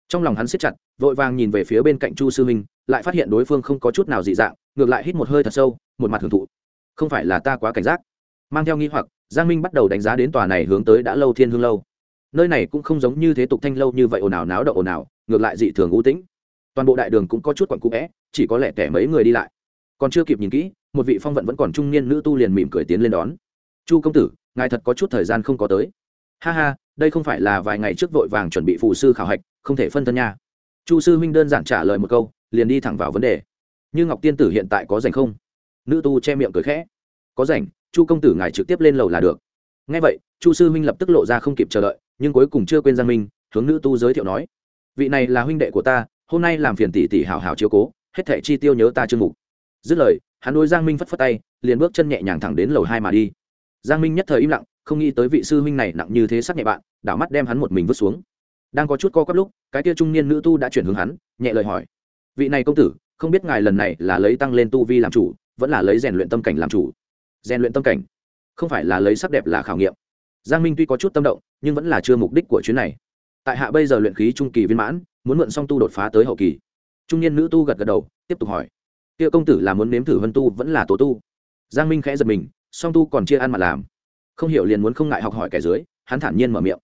Trong lòng hắn siết chặt, vội vàng nhìn về phía bên cạnh chu sư minh, lại phát hiện đối phương không có chút nào dị dạng, ngược lại hít một hơi thật sâu, một mặt hưởng thụ. Không phải là ta quá cảnh giác. Mang theo nghi hoặc, giang minh bắt đầu đánh giá đến tòa này hướng tới đã lâu thiên hương lâu. Nơi này cũng không giống như thế tục thanh lâu như vậy ồn ào náo động ồn ào, ngược lại dị thường u tĩnh. Toàn bộ đại đường cũng có chút quặn cũ vẽ chỉ có lẽ kẻ mấy người đi lại. Còn chưa kịp nhìn kỹ, một vị phong vận vẫn còn trung niên nữ tu liền mỉm cười tiến lên đón. Chu công tử, ngài thật có chút thời gian không có tới. Ha ha đây không phải là vài ngày trước vội vàng chuẩn bị phụ sư khảo hạch, không thể phân thân nha. Chu sư huynh đơn giản trả lời một câu, liền đi thẳng vào vấn đề. Như ngọc tiên tử hiện tại có rảnh không? Nữ tu che miệng cười khẽ. Có rảnh, chu công tử ngài trực tiếp lên lầu là được. Ngay vậy, chu sư huynh lập tức lộ ra không kịp chờ đợi, nhưng cuối cùng chưa quên giang minh, hướng nữ tu giới thiệu nói, vị này là huynh đệ của ta, hôm nay làm phiền tỷ tỷ hào hào chiếu cố, hết thẻ chi tiêu nhớ ta chương mục dứt lời, hắn đôi giang minh phất phất tay, liền bước chân nhẹ nhàng thẳng đến lầu hai mà đi. Giang minh nhất thời im lặng không nghĩ tới vị sư huynh này nặng như thế sắc nhẹ bạn, đảo mắt đem hắn một mình vứt xuống. Đang có chút co quắp lúc, cái tia trung niên nữ tu đã chuyển hướng hắn, nhẹ lời hỏi. Vị này công tử, không biết ngài lần này là lấy tăng lên tu vi làm chủ, vẫn là lấy rèn luyện tâm cảnh làm chủ? Rèn luyện tâm cảnh? Không phải là lấy sắc đẹp là khảo nghiệm. Giang minh tuy có chút tâm động, nhưng vẫn là chưa mục đích của chuyến này. Tại hạ bây giờ luyện khí trung kỳ viên mãn, muốn mượn song tu đột phá tới hậu kỳ. Trung niên nữ tu gật gật đầu, tiếp tục hỏi. Kia công tử là muốn nếm thử vân tu vẫn là tố tu? Giang minh khẽ giật mình, song tu còn chia ăn mà làm không hiểu liền muốn không ngại học hỏi kẻ dưới, hắn thản nhiên mở miệng.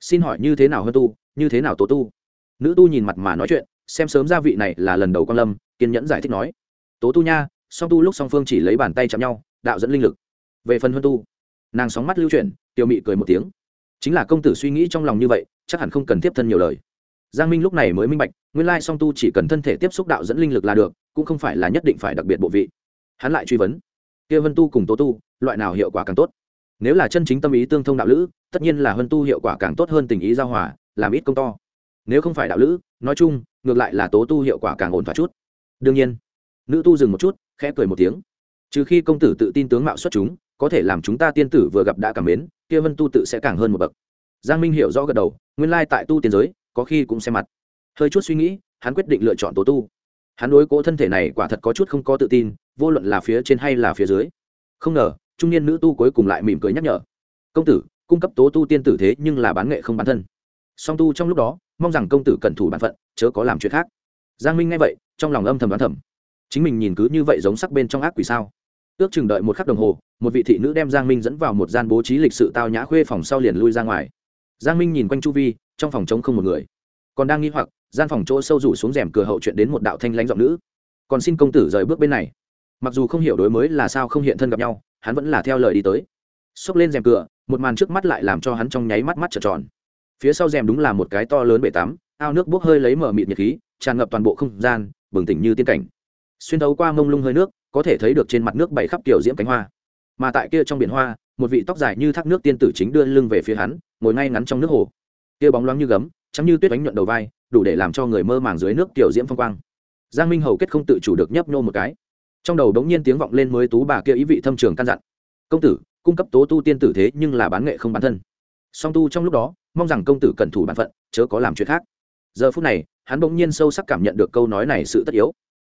Xin hỏi như thế nào hơn tu, như thế nào tố tu? Nữ tu nhìn mặt mà nói chuyện, xem sớm gia vị này là lần đầu quan lâm, kiên nhẫn giải thích nói. Tố tu nha, song tu lúc song phương chỉ lấy bàn tay chạm nhau, đạo dẫn linh lực. Về phần huân tu, nàng sóng mắt lưu chuyển tiêu mị cười một tiếng. Chính là công tử suy nghĩ trong lòng như vậy, chắc hẳn không cần tiếp thân nhiều lời. Giang minh lúc này mới minh bạch, nguyên lai song tu chỉ cần thân thể tiếp xúc đạo dẫn linh lực là được, cũng không phải là nhất định phải đặc biệt bộ vị. Hắn lại truy vấn. Kia vân tu cùng tố tu, loại nào hiệu quả càng tốt? Nếu là chân chính tâm ý tương thông đạo lữ, tất nhiên là hơn tu hiệu quả càng tốt hơn tình ý giao hòa, làm ít công to. Nếu không phải đạo lữ, nói chung, ngược lại là tố tu hiệu quả càng ổn thỏa chút. Đương nhiên, nữ tu dừng một chút, khẽ cười một tiếng. Trừ khi công tử tự tin tướng mạo xuất chúng, có thể làm chúng ta tiên tử vừa gặp đã cảm mến, kia vân tu tự sẽ càng hơn một bậc. Giang minh hiểu rõ gật đầu, nguyên lai tại tu tiên giới, có khi cũng xem mặt. Hơi chút suy nghĩ, hắn quyết định lựa chọn tố tu. Hắn đối cố thân thể này quả thật có chút không có tự tin, vô luận là phía trên hay là phía dưới. Không ngờ trung niên nữ tu cuối cùng lại mỉm cười nhắc nhở. Công tử, cung cấp tố tu tiên tử thế nhưng là bán nghệ không bán thân. Song tu trong lúc đó, mong rằng công tử cẩn thủ bản phận, chớ có làm chuyện khác. Giang minh nghe vậy, trong lòng âm thầm đoán thầm. Chính mình nhìn cứ như vậy giống sắc bên trong ác quỷ sao? Ước chừng đợi một khắc đồng hồ, một vị thị nữ đem giang minh dẫn vào một gian bố trí lịch sự tao nhã khuê phòng sau liền lui ra ngoài. Giang minh nhìn quanh chu vi, trong phòng trống không một người. Còn đang nghi hoặc, gian phòng chỗ sâu rủ xuống rèm cửa hậu chuyện đến một đạo thanh lãnh giọng nữ. Còn xin công tử rời bước bên này. Mặc dù không hiểu đối mới là sao không hiện thân gặp nhau hắn vẫn là theo lời đi tới. Xốc lên rèm cửa, một màn trước mắt lại làm cho hắn trong nháy mắt mắt trợn tròn. Phía sau rèm đúng là một cái to lớn bể tắm, ao nước bốc hơi lấy mở mịt nhiệt khí, tràn ngập toàn bộ không gian, bừng tỉnh như tiên cảnh. Xuyên thấu qua mông lung hơi nước, có thể thấy được trên mặt nước bảy khắp kiểu diễm cánh hoa. Mà tại kia trong biển hoa, một vị tóc dài như thác nước tiên tử chính đưa lưng về phía hắn, ngồi ngay ngắn trong nước hồ. Kia bóng loáng như gấm chắm như tuyết đánh nhuận đầu vai, đủ để làm cho người mơ màng dưới nước kiểu diễm phong quang. Giang minh hầu kết không tự chủ được nhấp nhô một cái trong đầu đống nhiên tiếng vọng lên mới tú bà kia ý vị thâm trường căn dặn. Công tử, cung cấp tố tu tiên tử thế nhưng là bán nghệ không bán thân. Song tu trong lúc đó, mong rằng công tử cẩn thủ bản phận, chớ có làm chuyện khác. Giờ phút này, hắn bỗng nhiên sâu sắc cảm nhận được câu nói này sự tất yếu.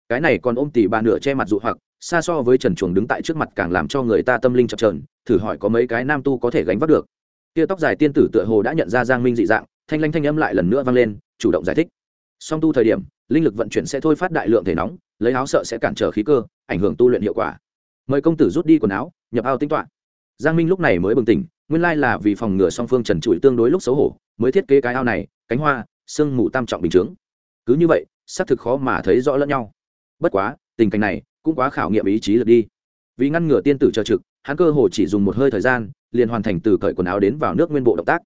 Cái này còn ôm tỉ bà nửa che mặt dụ hoặc, xa so với trần chuồng đứng tại trước mặt càng làm cho người ta tâm linh chập trờn thử hỏi có mấy cái nam tu có thể gánh vác được. Tia tóc dài tiên tử tựa hồ đã nhận ra giang minh dị dạng, thanh lanh thanh âm lại lần nữa vang lên, chủ động giải thích. Song tu thời điểm, linh lực vận chuyển sẽ thôi phát đại lượng thể nóng, lấy áo sợ sẽ cản trở khí cơ ảnh hưởng tu luyện hiệu quả. Mời công tử rút đi quần áo, nhập ao tính toạ giang minh lúc này mới bừng tỉnh, nguyên lai là vì phòng ngừa song phương trần trụi tương đối lúc xấu hổ, mới thiết kế cái ao này, cánh hoa, sương mù tam trọng bình chướng. Cứ như vậy, xác thực khó mà thấy rõ lẫn nhau. Bất quá, tình cảnh này cũng quá khảo nghiệm ý chí lực đi. Vì ngăn ngừa tiên tử chờ trực, hắn cơ hồ chỉ dùng một hơi thời gian, liền hoàn thành từ cởi quần áo đến vào nước nguyên bộ động tác.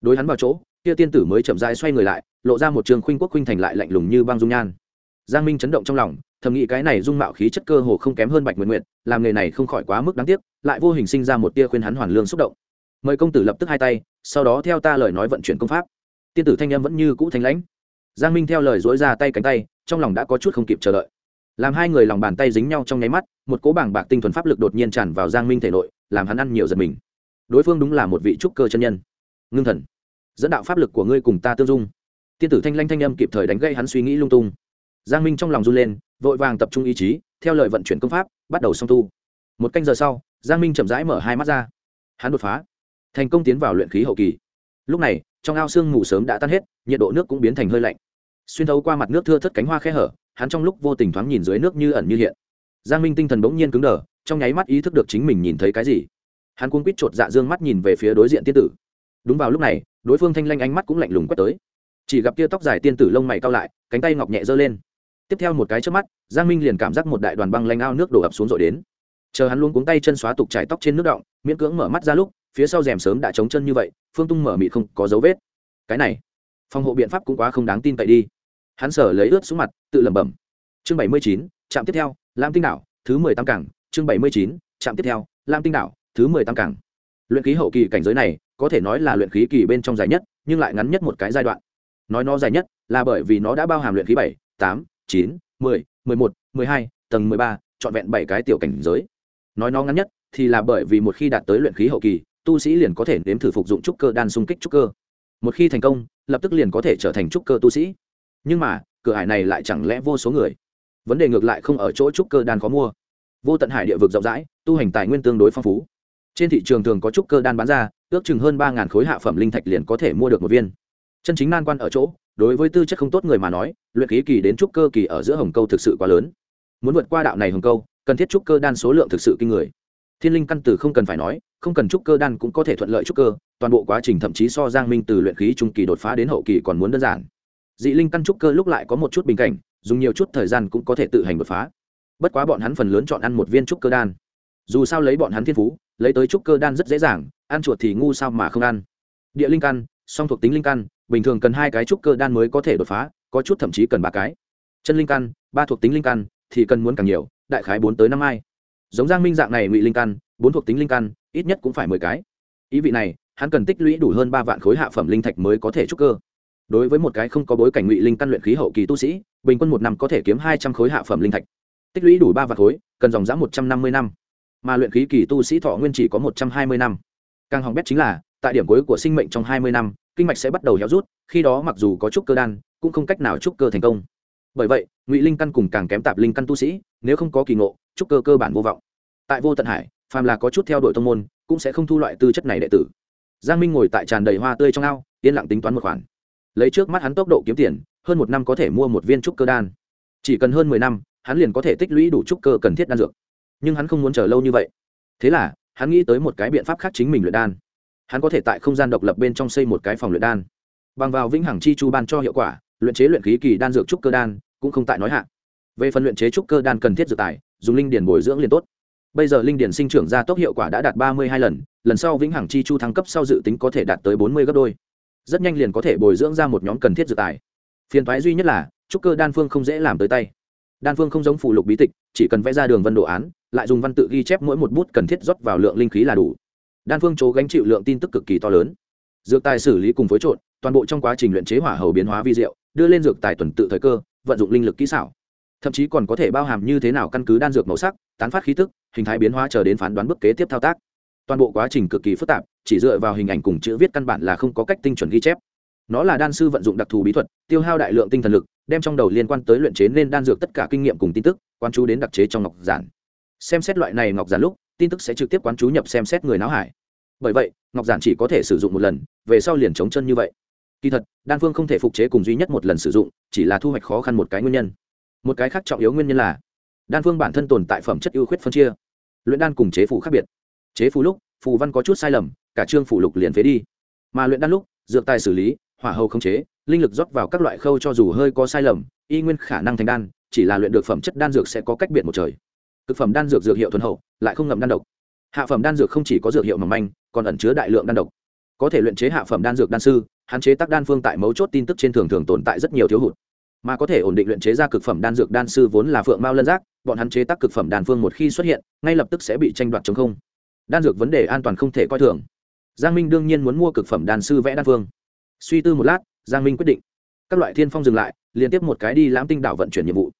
Đối hắn vào chỗ, kia tiên tử mới chậm rãi xoay người lại, lộ ra một trường khuynh quốc khuynh thành lại lạnh lùng như băng dung nhan. Giang minh chấn động trong lòng thầm nghĩ cái này dung mạo khí chất cơ hồ không kém hơn bạch nguyện nguyện làm nghề này không khỏi quá mức đáng tiếc, lại vô hình sinh ra một tia khuyên hắn hoàn lương xúc động. Mời công tử lập tức hai tay, sau đó theo ta lời nói vận chuyển công pháp. Tiên tử thanh em vẫn như cũ thanh lãnh. Giang minh theo lời dối ra tay cánh tay, trong lòng đã có chút không kịp chờ đợi. Làm hai người lòng bàn tay dính nhau trong nháy mắt, một cỗ bảng bạc tinh thuần pháp lực đột nhiên tràn vào giang minh thể nội, làm hắn ăn nhiều giật mình. Đối phương đúng là một vị trúc cơ chân nhân. Ngưng thần. Dẫn đạo pháp lực của ngươi cùng ta tương dung. Tiên tử thanh lanh thanh âm kịp thời đánh gây hắn suy nghĩ lung tung. Giang minh trong lòng run lên vội vàng tập trung ý chí, theo lời vận chuyển công pháp, bắt đầu song tu. Một canh giờ sau, giang minh chậm rãi mở hai mắt ra. Hắn đột phá. Thành công tiến vào luyện khí hậu kỳ. Lúc này, trong ao sương mù sớm đã tan hết, nhiệt độ nước cũng biến thành hơi lạnh. Xuyên thấu qua mặt nước thưa thất cánh hoa khe hở, hắn trong lúc vô tình thoáng nhìn dưới nước như ẩn như hiện. Giang minh tinh thần bỗng nhiên cứng đờ, trong nháy mắt ý thức được chính mình nhìn thấy cái gì. Hắn cuốn quýt chột dạ dương mắt nhìn về phía đối diện tiên tử. Đúng vào lúc này, đối phương thanh lanh ánh mắt cũng lạnh lùng quét tới. Chỉ gặp kia tóc dài tiên tử lông mày cao lại, cánh tay ngọc nhẹ giơ lên tiếp theo một cái trước mắt, giang minh liền cảm giác một đại đoàn băng lanh ao nước đổ ập xuống rồi đến. Chờ hắn luôn cuống tay chân xóa tục trải tóc trên nước động, miễn cưỡng mở mắt ra lúc, phía sau rèm sớm đã trống chân như vậy, phương tung mở mị không có dấu vết. Cái này, phòng hộ biện pháp cũng quá không đáng tin cậy đi. Hắn sở lấy ướt xuống mặt, tự lẩm bẩm. Chương bảy mươi chín, trạm tiếp theo, lam tinh đảo, thứ mười tám cảng. Chương bảy mươi chín, trạm tiếp theo, lam tinh đảo, thứ mười tám cảng. Luyện khí hậu kỳ cảnh giới này, có thể nói là luyện khí kỳ bên trong dài nhất, nhưng lại ngắn nhất một cái giai đoạn. Nói nó dài nhất là bởi vì nó đã bao hàm luyện khí bảy, tám chín, mười mười một, mười hai, tầng mười ba, trọn vẹn bảy cái tiểu cảnh giới. Nói nó ngắn nhất thì là bởi vì một khi đạt tới luyện khí hậu kỳ, tu sĩ liền có thể nếm thử phục dụng trúc cơ đan xung kích trúc cơ. Một khi thành công, lập tức liền có thể trở thành trúc cơ tu sĩ. Nhưng mà, cửa hải này lại chẳng lẽ vô số người? Vấn đề ngược lại không ở chỗ trúc cơ đan khó mua. Vô tận hải địa vực rộng rãi, tu hành tài nguyên tương đối phong phú. Trên thị trường thường có trúc cơ đan bán ra, ước chừng hơn ba khối hạ phẩm linh thạch liền có thể mua được một viên. Chân chính nan quan ở chỗ đối với tư chất không tốt người mà nói, luyện khí kỳ đến trúc cơ kỳ ở giữa hồng câu thực sự quá lớn. Muốn vượt qua đạo này hồng câu, cần thiết trúc cơ đan số lượng thực sự kinh người. Thiên linh căn tử không cần phải nói, không cần trúc cơ đan cũng có thể thuận lợi trúc cơ, toàn bộ quá trình thậm chí so giang minh từ luyện khí trung kỳ đột phá đến hậu kỳ còn muốn đơn giản. Dị linh căn trúc cơ lúc lại có một chút bình cảnh, dùng nhiều chút thời gian cũng có thể tự hành đột phá. Bất quá bọn hắn phần lớn chọn ăn một viên trúc cơ đan. Dù sao lấy bọn hắn thiên phú, lấy tới trúc cơ đan rất dễ dàng, ăn chuột thì ngu sao mà không ăn. Địa linh căn, song thuộc tính linh căn bình thường cần hai cái trúc cơ đan mới có thể đột phá, có chút thậm chí cần ba cái. Chân linh căn, ba thuộc tính linh căn, thì cần muốn càng nhiều, đại khái bốn tới năm ai giống giang minh dạng này ngụy linh căn, bốn thuộc tính linh căn, ít nhất cũng phải mười cái. Ý vị này, hắn cần tích lũy đủ hơn ba vạn khối hạ phẩm linh thạch mới có thể trúc cơ. Đối với một cái không có bối cảnh ngụy linh căn luyện khí hậu kỳ tu sĩ, bình quân một năm có thể kiếm hai trăm khối hạ phẩm linh thạch. Tích lũy đủ ba vạn khối, cần dòng dã một trăm năm mươi năm. Mà luyện khí kỳ tu sĩ thọ nguyên chỉ có một trăm hai mươi năm. Càng hỏng bét chính là tại điểm cuối của sinh mệnh trong hai mươi năm, kinh mạch sẽ bắt đầu héo rút, khi đó mặc dù có trúc cơ đan, cũng không cách nào trúc cơ thành công. Bởi vậy, ngụy linh căn cùng càng kém tạp linh căn tu sĩ, nếu không có kỳ ngộ, trúc cơ cơ bản vô vọng. Tại vô tận hải, phàm là có chút theo đuổi tông môn, cũng sẽ không thu loại tư chất này đệ tử. Giang minh ngồi tại tràn đầy hoa tươi trong ao, yên lặng tính toán một khoản. Lấy trước mắt hắn tốc độ kiếm tiền, hơn một năm có thể mua một viên trúc cơ đan. Chỉ cần hơn mười năm, hắn liền có thể tích lũy đủ trúc cơ cần thiết đan dược. Nhưng hắn không muốn chờ lâu như vậy. Thế là, hắn nghĩ tới một cái biện pháp khác chính mình luyện đan hắn có thể tại không gian độc lập bên trong xây một cái phòng luyện đan. Bằng vào vĩnh hằng chi chu ban cho hiệu quả, luyện chế luyện khí kỳ đan dược trúc cơ đan cũng không tại nói hạn. Về phần luyện chế trúc cơ đan cần thiết dược tài, dùng linh điển bồi dưỡng liền tốt. Bây giờ linh điển sinh trưởng ra tốc hiệu quả đã đạt ba mươi hai lần lần sau vĩnh hằng chi chu thăng cấp sau dự tính có thể đạt tới bốn mươi gấp đôi. Rất nhanh liền có thể bồi dưỡng ra một nhóm cần thiết dược tài. Phiền thoái duy nhất là, trúc cơ đan phương không dễ làm tới tay. Đan phương không giống phụ lục bí tịch, chỉ cần vẽ ra đường vân đồ án, lại dùng văn tự ghi chép mỗi một bút cần thiết rót vào lượng linh khí là đủ đan phương chỗ gánh chịu lượng tin tức cực kỳ to lớn. Dược tài xử lý cùng phối trộn, toàn bộ trong quá trình luyện chế hỏa hầu biến hóa vi diệu, đưa lên dược tài tuần tự thời cơ, vận dụng linh lực kỹ xảo. Thậm chí còn có thể bao hàm như thế nào căn cứ đan dược màu sắc, tán phát khí tức, hình thái biến hóa chờ đến phán đoán bước kế tiếp thao tác. Toàn bộ quá trình cực kỳ phức tạp, chỉ dựa vào hình ảnh cùng chữ viết căn bản là không có cách tinh chuẩn ghi chép. Nó là đan sư vận dụng đặc thù bí thuật, tiêu hao đại lượng tinh thần lực, đem trong đầu liên quan tới luyện chế nên đan dược tất cả kinh nghiệm cùng tin tức, quan chú đến đặc chế trong ngọc giản. Xem xét loại này ngọc giản lúc tin tức sẽ trực tiếp quán chú nhập xem xét người não hải. Bởi vậy, ngọc giản chỉ có thể sử dụng một lần, về sau liền chống chân như vậy. Kỳ thật, đan phương không thể phục chế cùng duy nhất một lần sử dụng, chỉ là thu hoạch khó khăn một cái nguyên nhân. Một cái khác trọng yếu nguyên nhân là, đan phương bản thân tồn tại phẩm chất ưu khuyết phân chia. Luyện đan cùng chế phù khác biệt. Chế phù lúc, phù văn có chút sai lầm, cả trương phủ lục liền phế đi. Mà luyện đan lúc, dược tài xử lý, hỏa hầu không chế, linh lực rót vào các loại khâu cho dù hơi có sai lầm, y nguyên khả năng thành đan, chỉ là luyện được phẩm chất đan dược sẽ có cách biệt một trời thực phẩm đan dược dược hiệu thuần hậu, lại không ngậm đan độc. Hạ phẩm đan dược không chỉ có dược hiệu mỏng manh, còn ẩn chứa đại lượng đan độc. Có thể luyện chế hạ phẩm đan dược đan sư hạn chế tác đan phương tại mấu chốt tin tức trên thường thường tồn tại rất nhiều thiếu hụt. Mà có thể ổn định luyện chế ra cực phẩm đan dược đan sư vốn là phượng mao lân giác, bọn hắn chế tác cực phẩm đan phương một khi xuất hiện, ngay lập tức sẽ bị tranh đoạt chống không. Đan dược vấn đề an toàn không thể coi thường. Giang minh đương nhiên muốn mua cực phẩm đan sư vẽ đan phương. Suy tư một lát, giang minh quyết định. Các loại thiên phong dừng lại, liên tiếp một cái đi lãm tinh đảo vận chuyển nhiệm vụ.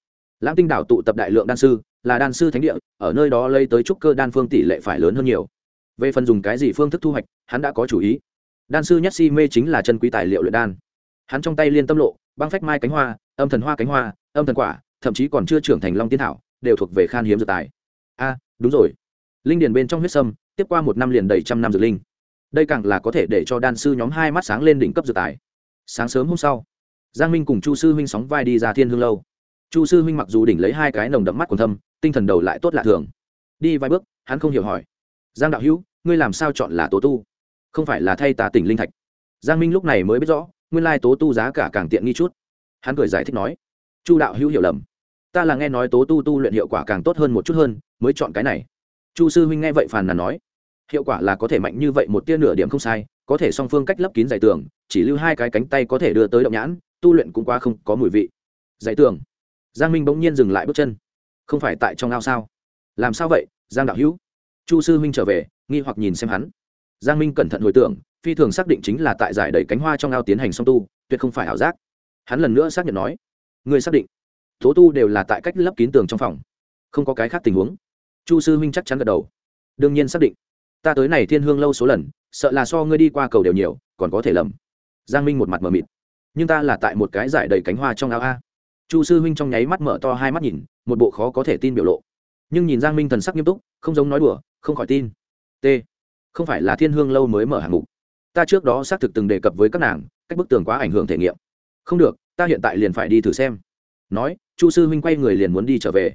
Lãm tinh đảo tụ tập đại lượng đan sư là đan sư thánh địa, ở nơi đó lấy tới trúc cơ đan phương tỷ lệ phải lớn hơn nhiều. Về phần dùng cái gì phương thức thu hoạch, hắn đã có chủ ý. Đan sư nhất si mê chính là chân quý tài liệu luyện đan. Hắn trong tay liên tâm lộ, băng phách mai cánh hoa, âm thần hoa cánh hoa, âm thần quả, thậm chí còn chưa trưởng thành long tiên thảo, đều thuộc về khan hiếm dược tài. A, đúng rồi. Linh điền bên trong huyết sâm, tiếp qua một năm liền đầy trăm năm dược linh. Đây càng là có thể để cho đan sư nhóm hai mắt sáng lên đỉnh cấp dược tài. Sáng sớm hôm sau, giang minh cùng chu sư huynh sóng vai đi ra thiên hương lâu. Chu sư huynh mặc dù đỉnh lấy hai cái nồng đậm mắt còn thâm tinh thần đầu lại tốt lạ thường. Đi vài bước, hắn không hiểu hỏi. Giang đạo hữu, ngươi làm sao chọn là tố tu? Không phải là thay ta tỉnh linh thạch. Giang minh lúc này mới biết rõ, nguyên lai tố tu giá cả càng tiện nghi chút. Hắn cười giải thích nói. Chu đạo hữu hiểu lầm. Ta là nghe nói tố tu tu luyện hiệu quả càng tốt hơn một chút hơn, mới chọn cái này. Chu sư huynh nghe vậy phàn là nói. Hiệu quả là có thể mạnh như vậy một tia nửa điểm không sai, có thể song phương cách lấp kín giải tường, chỉ lưu hai cái cánh tay có thể đưa tới động nhãn, tu luyện cũng quá không có mùi vị. Giải tường. Giang minh bỗng nhiên dừng lại bước chân không phải tại trong ao sao? Làm sao vậy, giang đạo hữu? Chu sư huynh trở về, nghi hoặc nhìn xem hắn. Giang minh cẩn thận hồi tưởng, phi thường xác định chính là tại giải đầy cánh hoa trong ao tiến hành song tu, tuyệt không phải ảo giác. Hắn lần nữa xác nhận nói người xác định tố tu đều là tại cách lấp kín tường trong phòng, không có cái khác tình huống. Chu sư huynh chắc chắn gật đầu. Đương nhiên xác định. Ta tới này thiên hương lâu số lần, sợ là so ngươi đi qua cầu đều nhiều, còn có thể lầm. Giang minh một mặt mờ mịt. Nhưng ta là tại một cái giải đầy cánh hoa trong ao a. Chu sư huynh trong nháy mắt mở to hai mắt nhìn một bộ khó có thể tin biểu lộ. Nhưng nhìn giang minh thần sắc nghiêm túc, không giống nói đùa, không khỏi tin. T. Không phải là thiên hương lâu mới mở hạng mục. Ta trước đó xác thực từng đề cập với các nàng, cách bức tường quá ảnh hưởng thể nghiệm. Không được, ta hiện tại liền phải đi thử xem. Nói, chu sư huynh quay người liền muốn đi trở về.